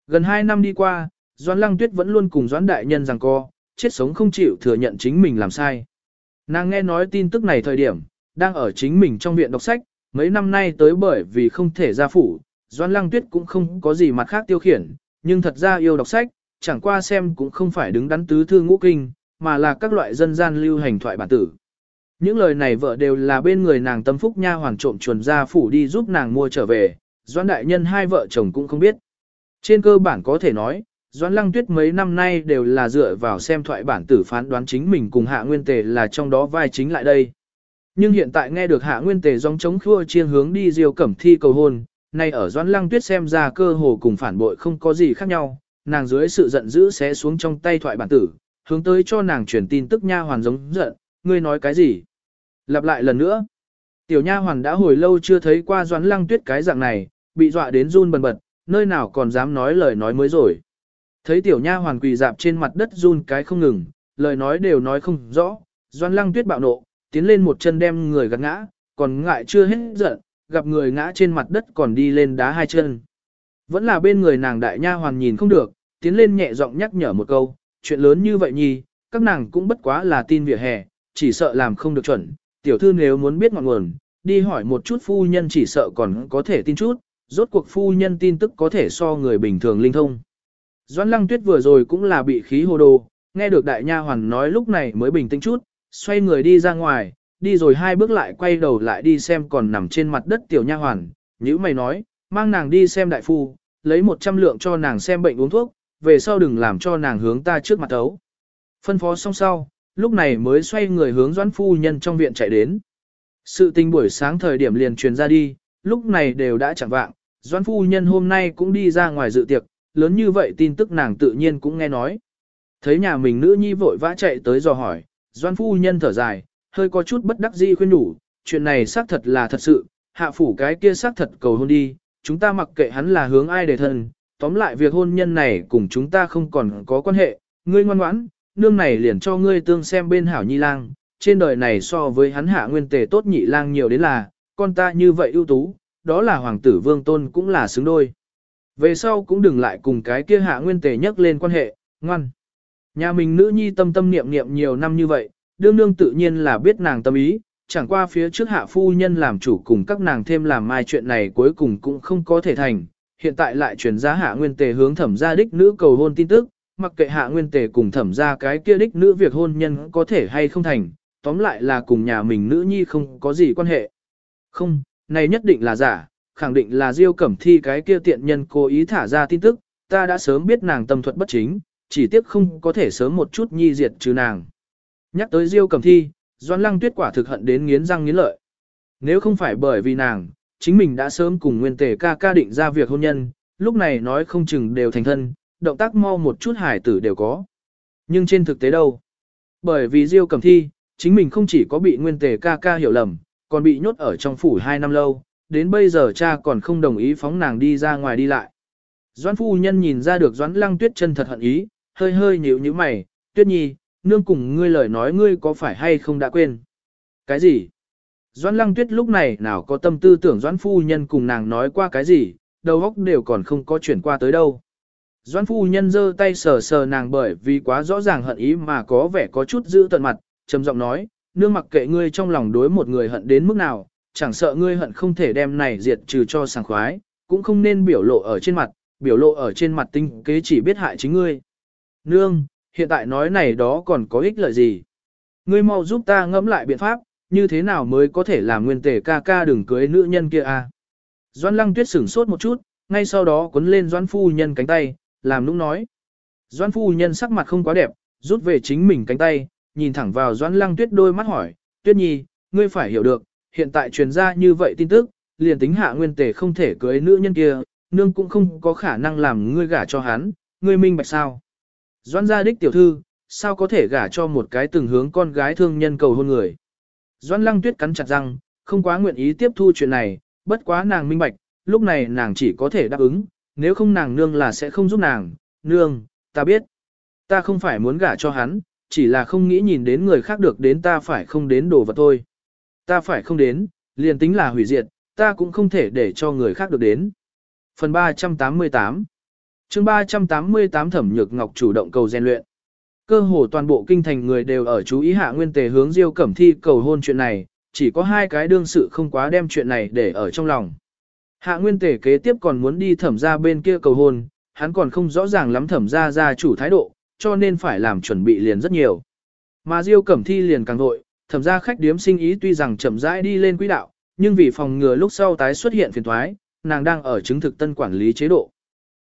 Gần 2 năm đi qua, Doãn Lăng Tuyết vẫn luôn cùng Doãn đại nhân rằng co, chết sống không chịu thừa nhận chính mình làm sai. Nàng nghe nói tin tức này thời điểm, đang ở chính mình trong viện đọc sách, mấy năm nay tới bởi vì không thể ra phủ, Doan Lăng Tuyết cũng không có gì mặt khác tiêu khiển, nhưng thật ra yêu đọc sách, chẳng qua xem cũng không phải đứng đắn tứ thư ngũ kinh, mà là các loại dân gian lưu hành thoại bản tử. Những lời này vợ đều là bên người nàng tâm phúc nha hoàng trộm chuồn ra phủ đi giúp nàng mua trở về, Doan Đại Nhân hai vợ chồng cũng không biết. Trên cơ bản có thể nói, Doãn Lăng Tuyết mấy năm nay đều là dựa vào xem thoại bản tử phán đoán chính mình cùng Hạ Nguyên Tề là trong đó vai chính lại đây. Nhưng hiện tại nghe được hạ nguyên tề dòng chống khua chiên hướng đi diêu cẩm thi cầu hôn, nay ở doãn lăng tuyết xem ra cơ hồ cùng phản bội không có gì khác nhau, nàng dưới sự giận dữ sẽ xuống trong tay thoại bản tử, hướng tới cho nàng truyền tin tức nha hoàn giống giận, ngươi nói cái gì? Lặp lại lần nữa. Tiểu nha hoàn đã hồi lâu chưa thấy qua doãn lăng tuyết cái dạng này, bị dọa đến run bần bật, nơi nào còn dám nói lời nói mới rồi. Thấy tiểu nha hoàn quỳ dạp trên mặt đất run cái không ngừng, lời nói đều nói không rõ, Doan lăng tuyết bạo nộ, tiến lên một chân đem người gạt ngã, còn ngại chưa hết giận, gặp người ngã trên mặt đất còn đi lên đá hai chân. Vẫn là bên người nàng đại nha hoàn nhìn không được, tiến lên nhẹ giọng nhắc nhở một câu, chuyện lớn như vậy nhi, các nàng cũng bất quá là tin vỉa hè, chỉ sợ làm không được chuẩn, tiểu thư nếu muốn biết ngọn nguồn, đi hỏi một chút phu nhân chỉ sợ còn có thể tin chút, rốt cuộc phu nhân tin tức có thể so người bình thường linh thông. Doãn lăng tuyết vừa rồi cũng là bị khí hồ đồ, nghe được đại nha hoàn nói lúc này mới bình tĩnh chút, xoay người đi ra ngoài, đi rồi hai bước lại quay đầu lại đi xem còn nằm trên mặt đất tiểu nha hoàn, nhữ mày nói, mang nàng đi xem đại phu, lấy 100 lượng cho nàng xem bệnh uống thuốc, về sau đừng làm cho nàng hướng ta trước mặt ấu. Phân phó xong sau, lúc này mới xoay người hướng doãn phu nhân trong viện chạy đến. Sự tình buổi sáng thời điểm liền truyền ra đi, lúc này đều đã chẳng vạng, doãn phu nhân hôm nay cũng đi ra ngoài dự tiệc, lớn như vậy tin tức nàng tự nhiên cũng nghe nói. Thấy nhà mình nữ nhi vội vã chạy tới dò hỏi, doan phu nhân thở dài, hơi có chút bất đắc dĩ khuyên nhủ, chuyện này xác thật là thật sự, hạ phủ cái kia xác thật cầu hôn đi, chúng ta mặc kệ hắn là hướng ai để thân, tóm lại việc hôn nhân này cùng chúng ta không còn có quan hệ, ngươi ngoan ngoãn, nương này liền cho ngươi tương xem bên hảo nhi lang, trên đời này so với hắn hạ nguyên tề tốt nhị lang nhiều đến là, con ta như vậy ưu tú, đó là hoàng tử vương tôn cũng là xứng đôi. Về sau cũng đừng lại cùng cái kia hạ nguyên tề nhắc lên quan hệ, ngoan. Nhà mình nữ nhi tâm tâm niệm niệm nhiều năm như vậy, đương đương tự nhiên là biết nàng tâm ý, chẳng qua phía trước hạ phu nhân làm chủ cùng các nàng thêm làm mai chuyện này cuối cùng cũng không có thể thành, hiện tại lại chuyển ra hạ nguyên tề hướng thẩm gia đích nữ cầu hôn tin tức, mặc kệ hạ nguyên tề cùng thẩm gia cái kia đích nữ việc hôn nhân có thể hay không thành, tóm lại là cùng nhà mình nữ nhi không có gì quan hệ. Không, này nhất định là giả, khẳng định là Diêu Cẩm Thi cái kia tiện nhân cố ý thả ra tin tức, ta đã sớm biết nàng tâm thuật bất chính, chỉ tiếc không có thể sớm một chút nhi diệt trừ nàng. Nhắc tới Diêu Cẩm Thi, Doan Lăng Tuyết quả thực hận đến nghiến răng nghiến lợi. Nếu không phải bởi vì nàng, chính mình đã sớm cùng nguyên tề ca ca định ra việc hôn nhân, lúc này nói không chừng đều thành thân, động tác mau một chút hải tử đều có. Nhưng trên thực tế đâu? Bởi vì Diêu Cẩm Thi, chính mình không chỉ có bị nguyên tề ca ca hiểu lầm, còn bị nhốt ở trong phủ 2 năm lâu, đến bây giờ cha còn không đồng ý phóng nàng đi ra ngoài đi lại. Doãn phu nhân nhìn ra được Doãn Lăng Tuyết chân thật hận ý, hơi hơi nhíu nhíu mày, "Tuyết Nhi, nương cùng ngươi lời nói ngươi có phải hay không đã quên?" "Cái gì?" Doãn Lăng Tuyết lúc này nào có tâm tư tưởng Doãn phu nhân cùng nàng nói qua cái gì, đầu óc đều còn không có chuyển qua tới đâu. Doãn phu nhân giơ tay sờ sờ nàng bởi vì quá rõ ràng hận ý mà có vẻ có chút giữ tận mặt, trầm giọng nói, nương mặc kệ ngươi trong lòng đối một người hận đến mức nào, chẳng sợ ngươi hận không thể đem này diệt trừ cho sảng khoái, cũng không nên biểu lộ ở trên mặt, biểu lộ ở trên mặt tinh kế chỉ biết hại chính ngươi. Nương, hiện tại nói này đó còn có ích lợi gì? Ngươi mau giúp ta ngẫm lại biện pháp, như thế nào mới có thể làm nguyên tể ca ca đừng cưới nữ nhân kia à? Doan lăng tuyết sửng sốt một chút, ngay sau đó cuốn lên doan phu nhân cánh tay, làm nũng nói. Doan phu nhân sắc mặt không quá đẹp, rút về chính mình cánh tay, nhìn thẳng vào doan lăng tuyết đôi mắt hỏi, tuyết nhi, ngươi phải hiểu được, hiện tại truyền ra như vậy tin tức, liền tính hạ nguyên Tề không thể cưới nữ nhân kia, nương cũng không có khả năng làm ngươi gả cho hắn, ngươi minh bạch sao. Doan gia đích tiểu thư, sao có thể gả cho một cái từng hướng con gái thương nhân cầu hôn người. Doan lăng tuyết cắn chặt răng, không quá nguyện ý tiếp thu chuyện này, bất quá nàng minh bạch, lúc này nàng chỉ có thể đáp ứng, nếu không nàng nương là sẽ không giúp nàng, nương, ta biết. Ta không phải muốn gả cho hắn, chỉ là không nghĩ nhìn đến người khác được đến ta phải không đến đồ vật thôi. Ta phải không đến, liền tính là hủy diệt, ta cũng không thể để cho người khác được đến. Phần 388 chương 388 Thẩm Nhược Ngọc chủ động cầu gian luyện. Cơ hồ toàn bộ kinh thành người đều ở chú ý hạ nguyên tề hướng Diêu Cẩm Thi cầu hôn chuyện này, chỉ có hai cái đương sự không quá đem chuyện này để ở trong lòng. Hạ nguyên tề kế tiếp còn muốn đi thẩm ra bên kia cầu hôn, hắn còn không rõ ràng lắm thẩm ra ra chủ thái độ, cho nên phải làm chuẩn bị liền rất nhiều. Mà Diêu Cẩm Thi liền càng nội thẩm ra khách điếm sinh ý tuy rằng chậm rãi đi lên quỹ đạo, nhưng vì phòng ngừa lúc sau tái xuất hiện phiền thoái, nàng đang ở chứng thực tân quản lý chế độ.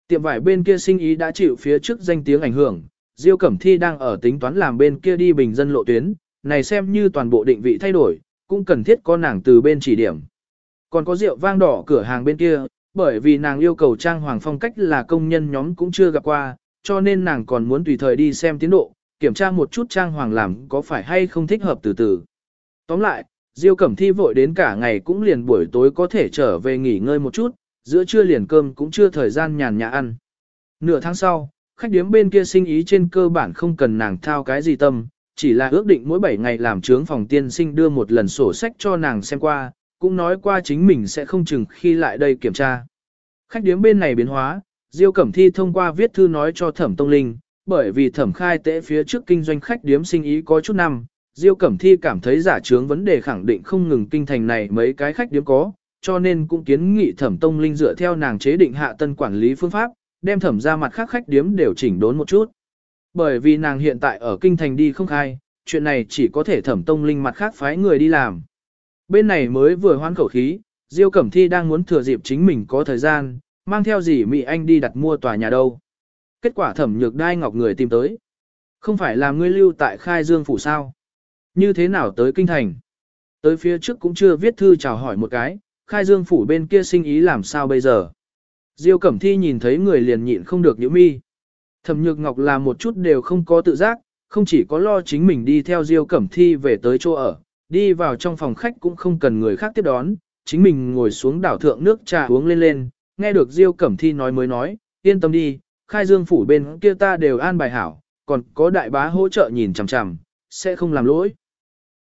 Tiệm vải bên kia sinh ý đã chịu phía trước danh tiếng ảnh hưởng, Diêu Cẩm Thi đang ở tính toán làm bên kia đi bình dân lộ tuyến, này xem như toàn bộ định vị thay đổi, cũng cần thiết có nàng từ bên chỉ điểm. Còn có rượu vang đỏ cửa hàng bên kia, bởi vì nàng yêu cầu trang hoàng phong cách là công nhân nhóm cũng chưa gặp qua, cho nên nàng còn muốn tùy thời đi xem tiến độ, kiểm tra một chút trang hoàng làm có phải hay không thích hợp từ từ. Tóm lại, Diêu Cẩm Thi vội đến cả ngày cũng liền buổi tối có thể trở về nghỉ ngơi một chút, giữa trưa liền cơm cũng chưa thời gian nhàn nhã ăn. Nửa tháng sau, khách điếm bên kia sinh ý trên cơ bản không cần nàng thao cái gì tâm, chỉ là ước định mỗi 7 ngày làm trướng phòng tiên sinh đưa một lần sổ sách cho nàng xem qua, cũng nói qua chính mình sẽ không chừng khi lại đây kiểm tra. Khách điếm bên này biến hóa, Diêu Cẩm Thi thông qua viết thư nói cho Thẩm Tông Linh, bởi vì Thẩm Khai Tế phía trước kinh doanh khách điếm sinh ý có chút năm, Diêu Cẩm Thi cảm thấy giả trướng vấn đề khẳng định không ngừng kinh thành này mấy cái khách điếm có, cho nên cũng kiến nghị Thẩm Tông Linh dựa theo nàng chế định hạ tân quản lý phương pháp, đem thẩm ra mặt khác khách điếm đều chỉnh đốn một chút. Bởi vì nàng hiện tại ở kinh thành đi không khai, chuyện này chỉ có thể thẩm tông linh mặt khác phái người đi làm. Bên này mới vừa hoan khẩu khí, Diêu Cẩm Thi đang muốn thừa dịp chính mình có thời gian, mang theo gì Mỹ Anh đi đặt mua tòa nhà đâu. Kết quả thẩm nhược đai ngọc người tìm tới. Không phải là ngươi lưu tại khai dương phủ sao? Như thế nào tới kinh thành? Tới phía trước cũng chưa viết thư chào hỏi một cái, khai dương phủ bên kia sinh ý làm sao bây giờ? Diêu Cẩm Thi nhìn thấy người liền nhịn không được nhíu mi. Thẩm Nhược Ngọc là một chút đều không có tự giác, không chỉ có lo chính mình đi theo Diêu Cẩm Thi về tới chỗ ở, đi vào trong phòng khách cũng không cần người khác tiếp đón, chính mình ngồi xuống đảo thượng nước trà uống lên lên, nghe được Diêu Cẩm Thi nói mới nói, yên tâm đi, khai dương phủ bên kia ta đều an bài hảo, còn có đại bá hỗ trợ nhìn chằm chằm, sẽ không làm lỗi.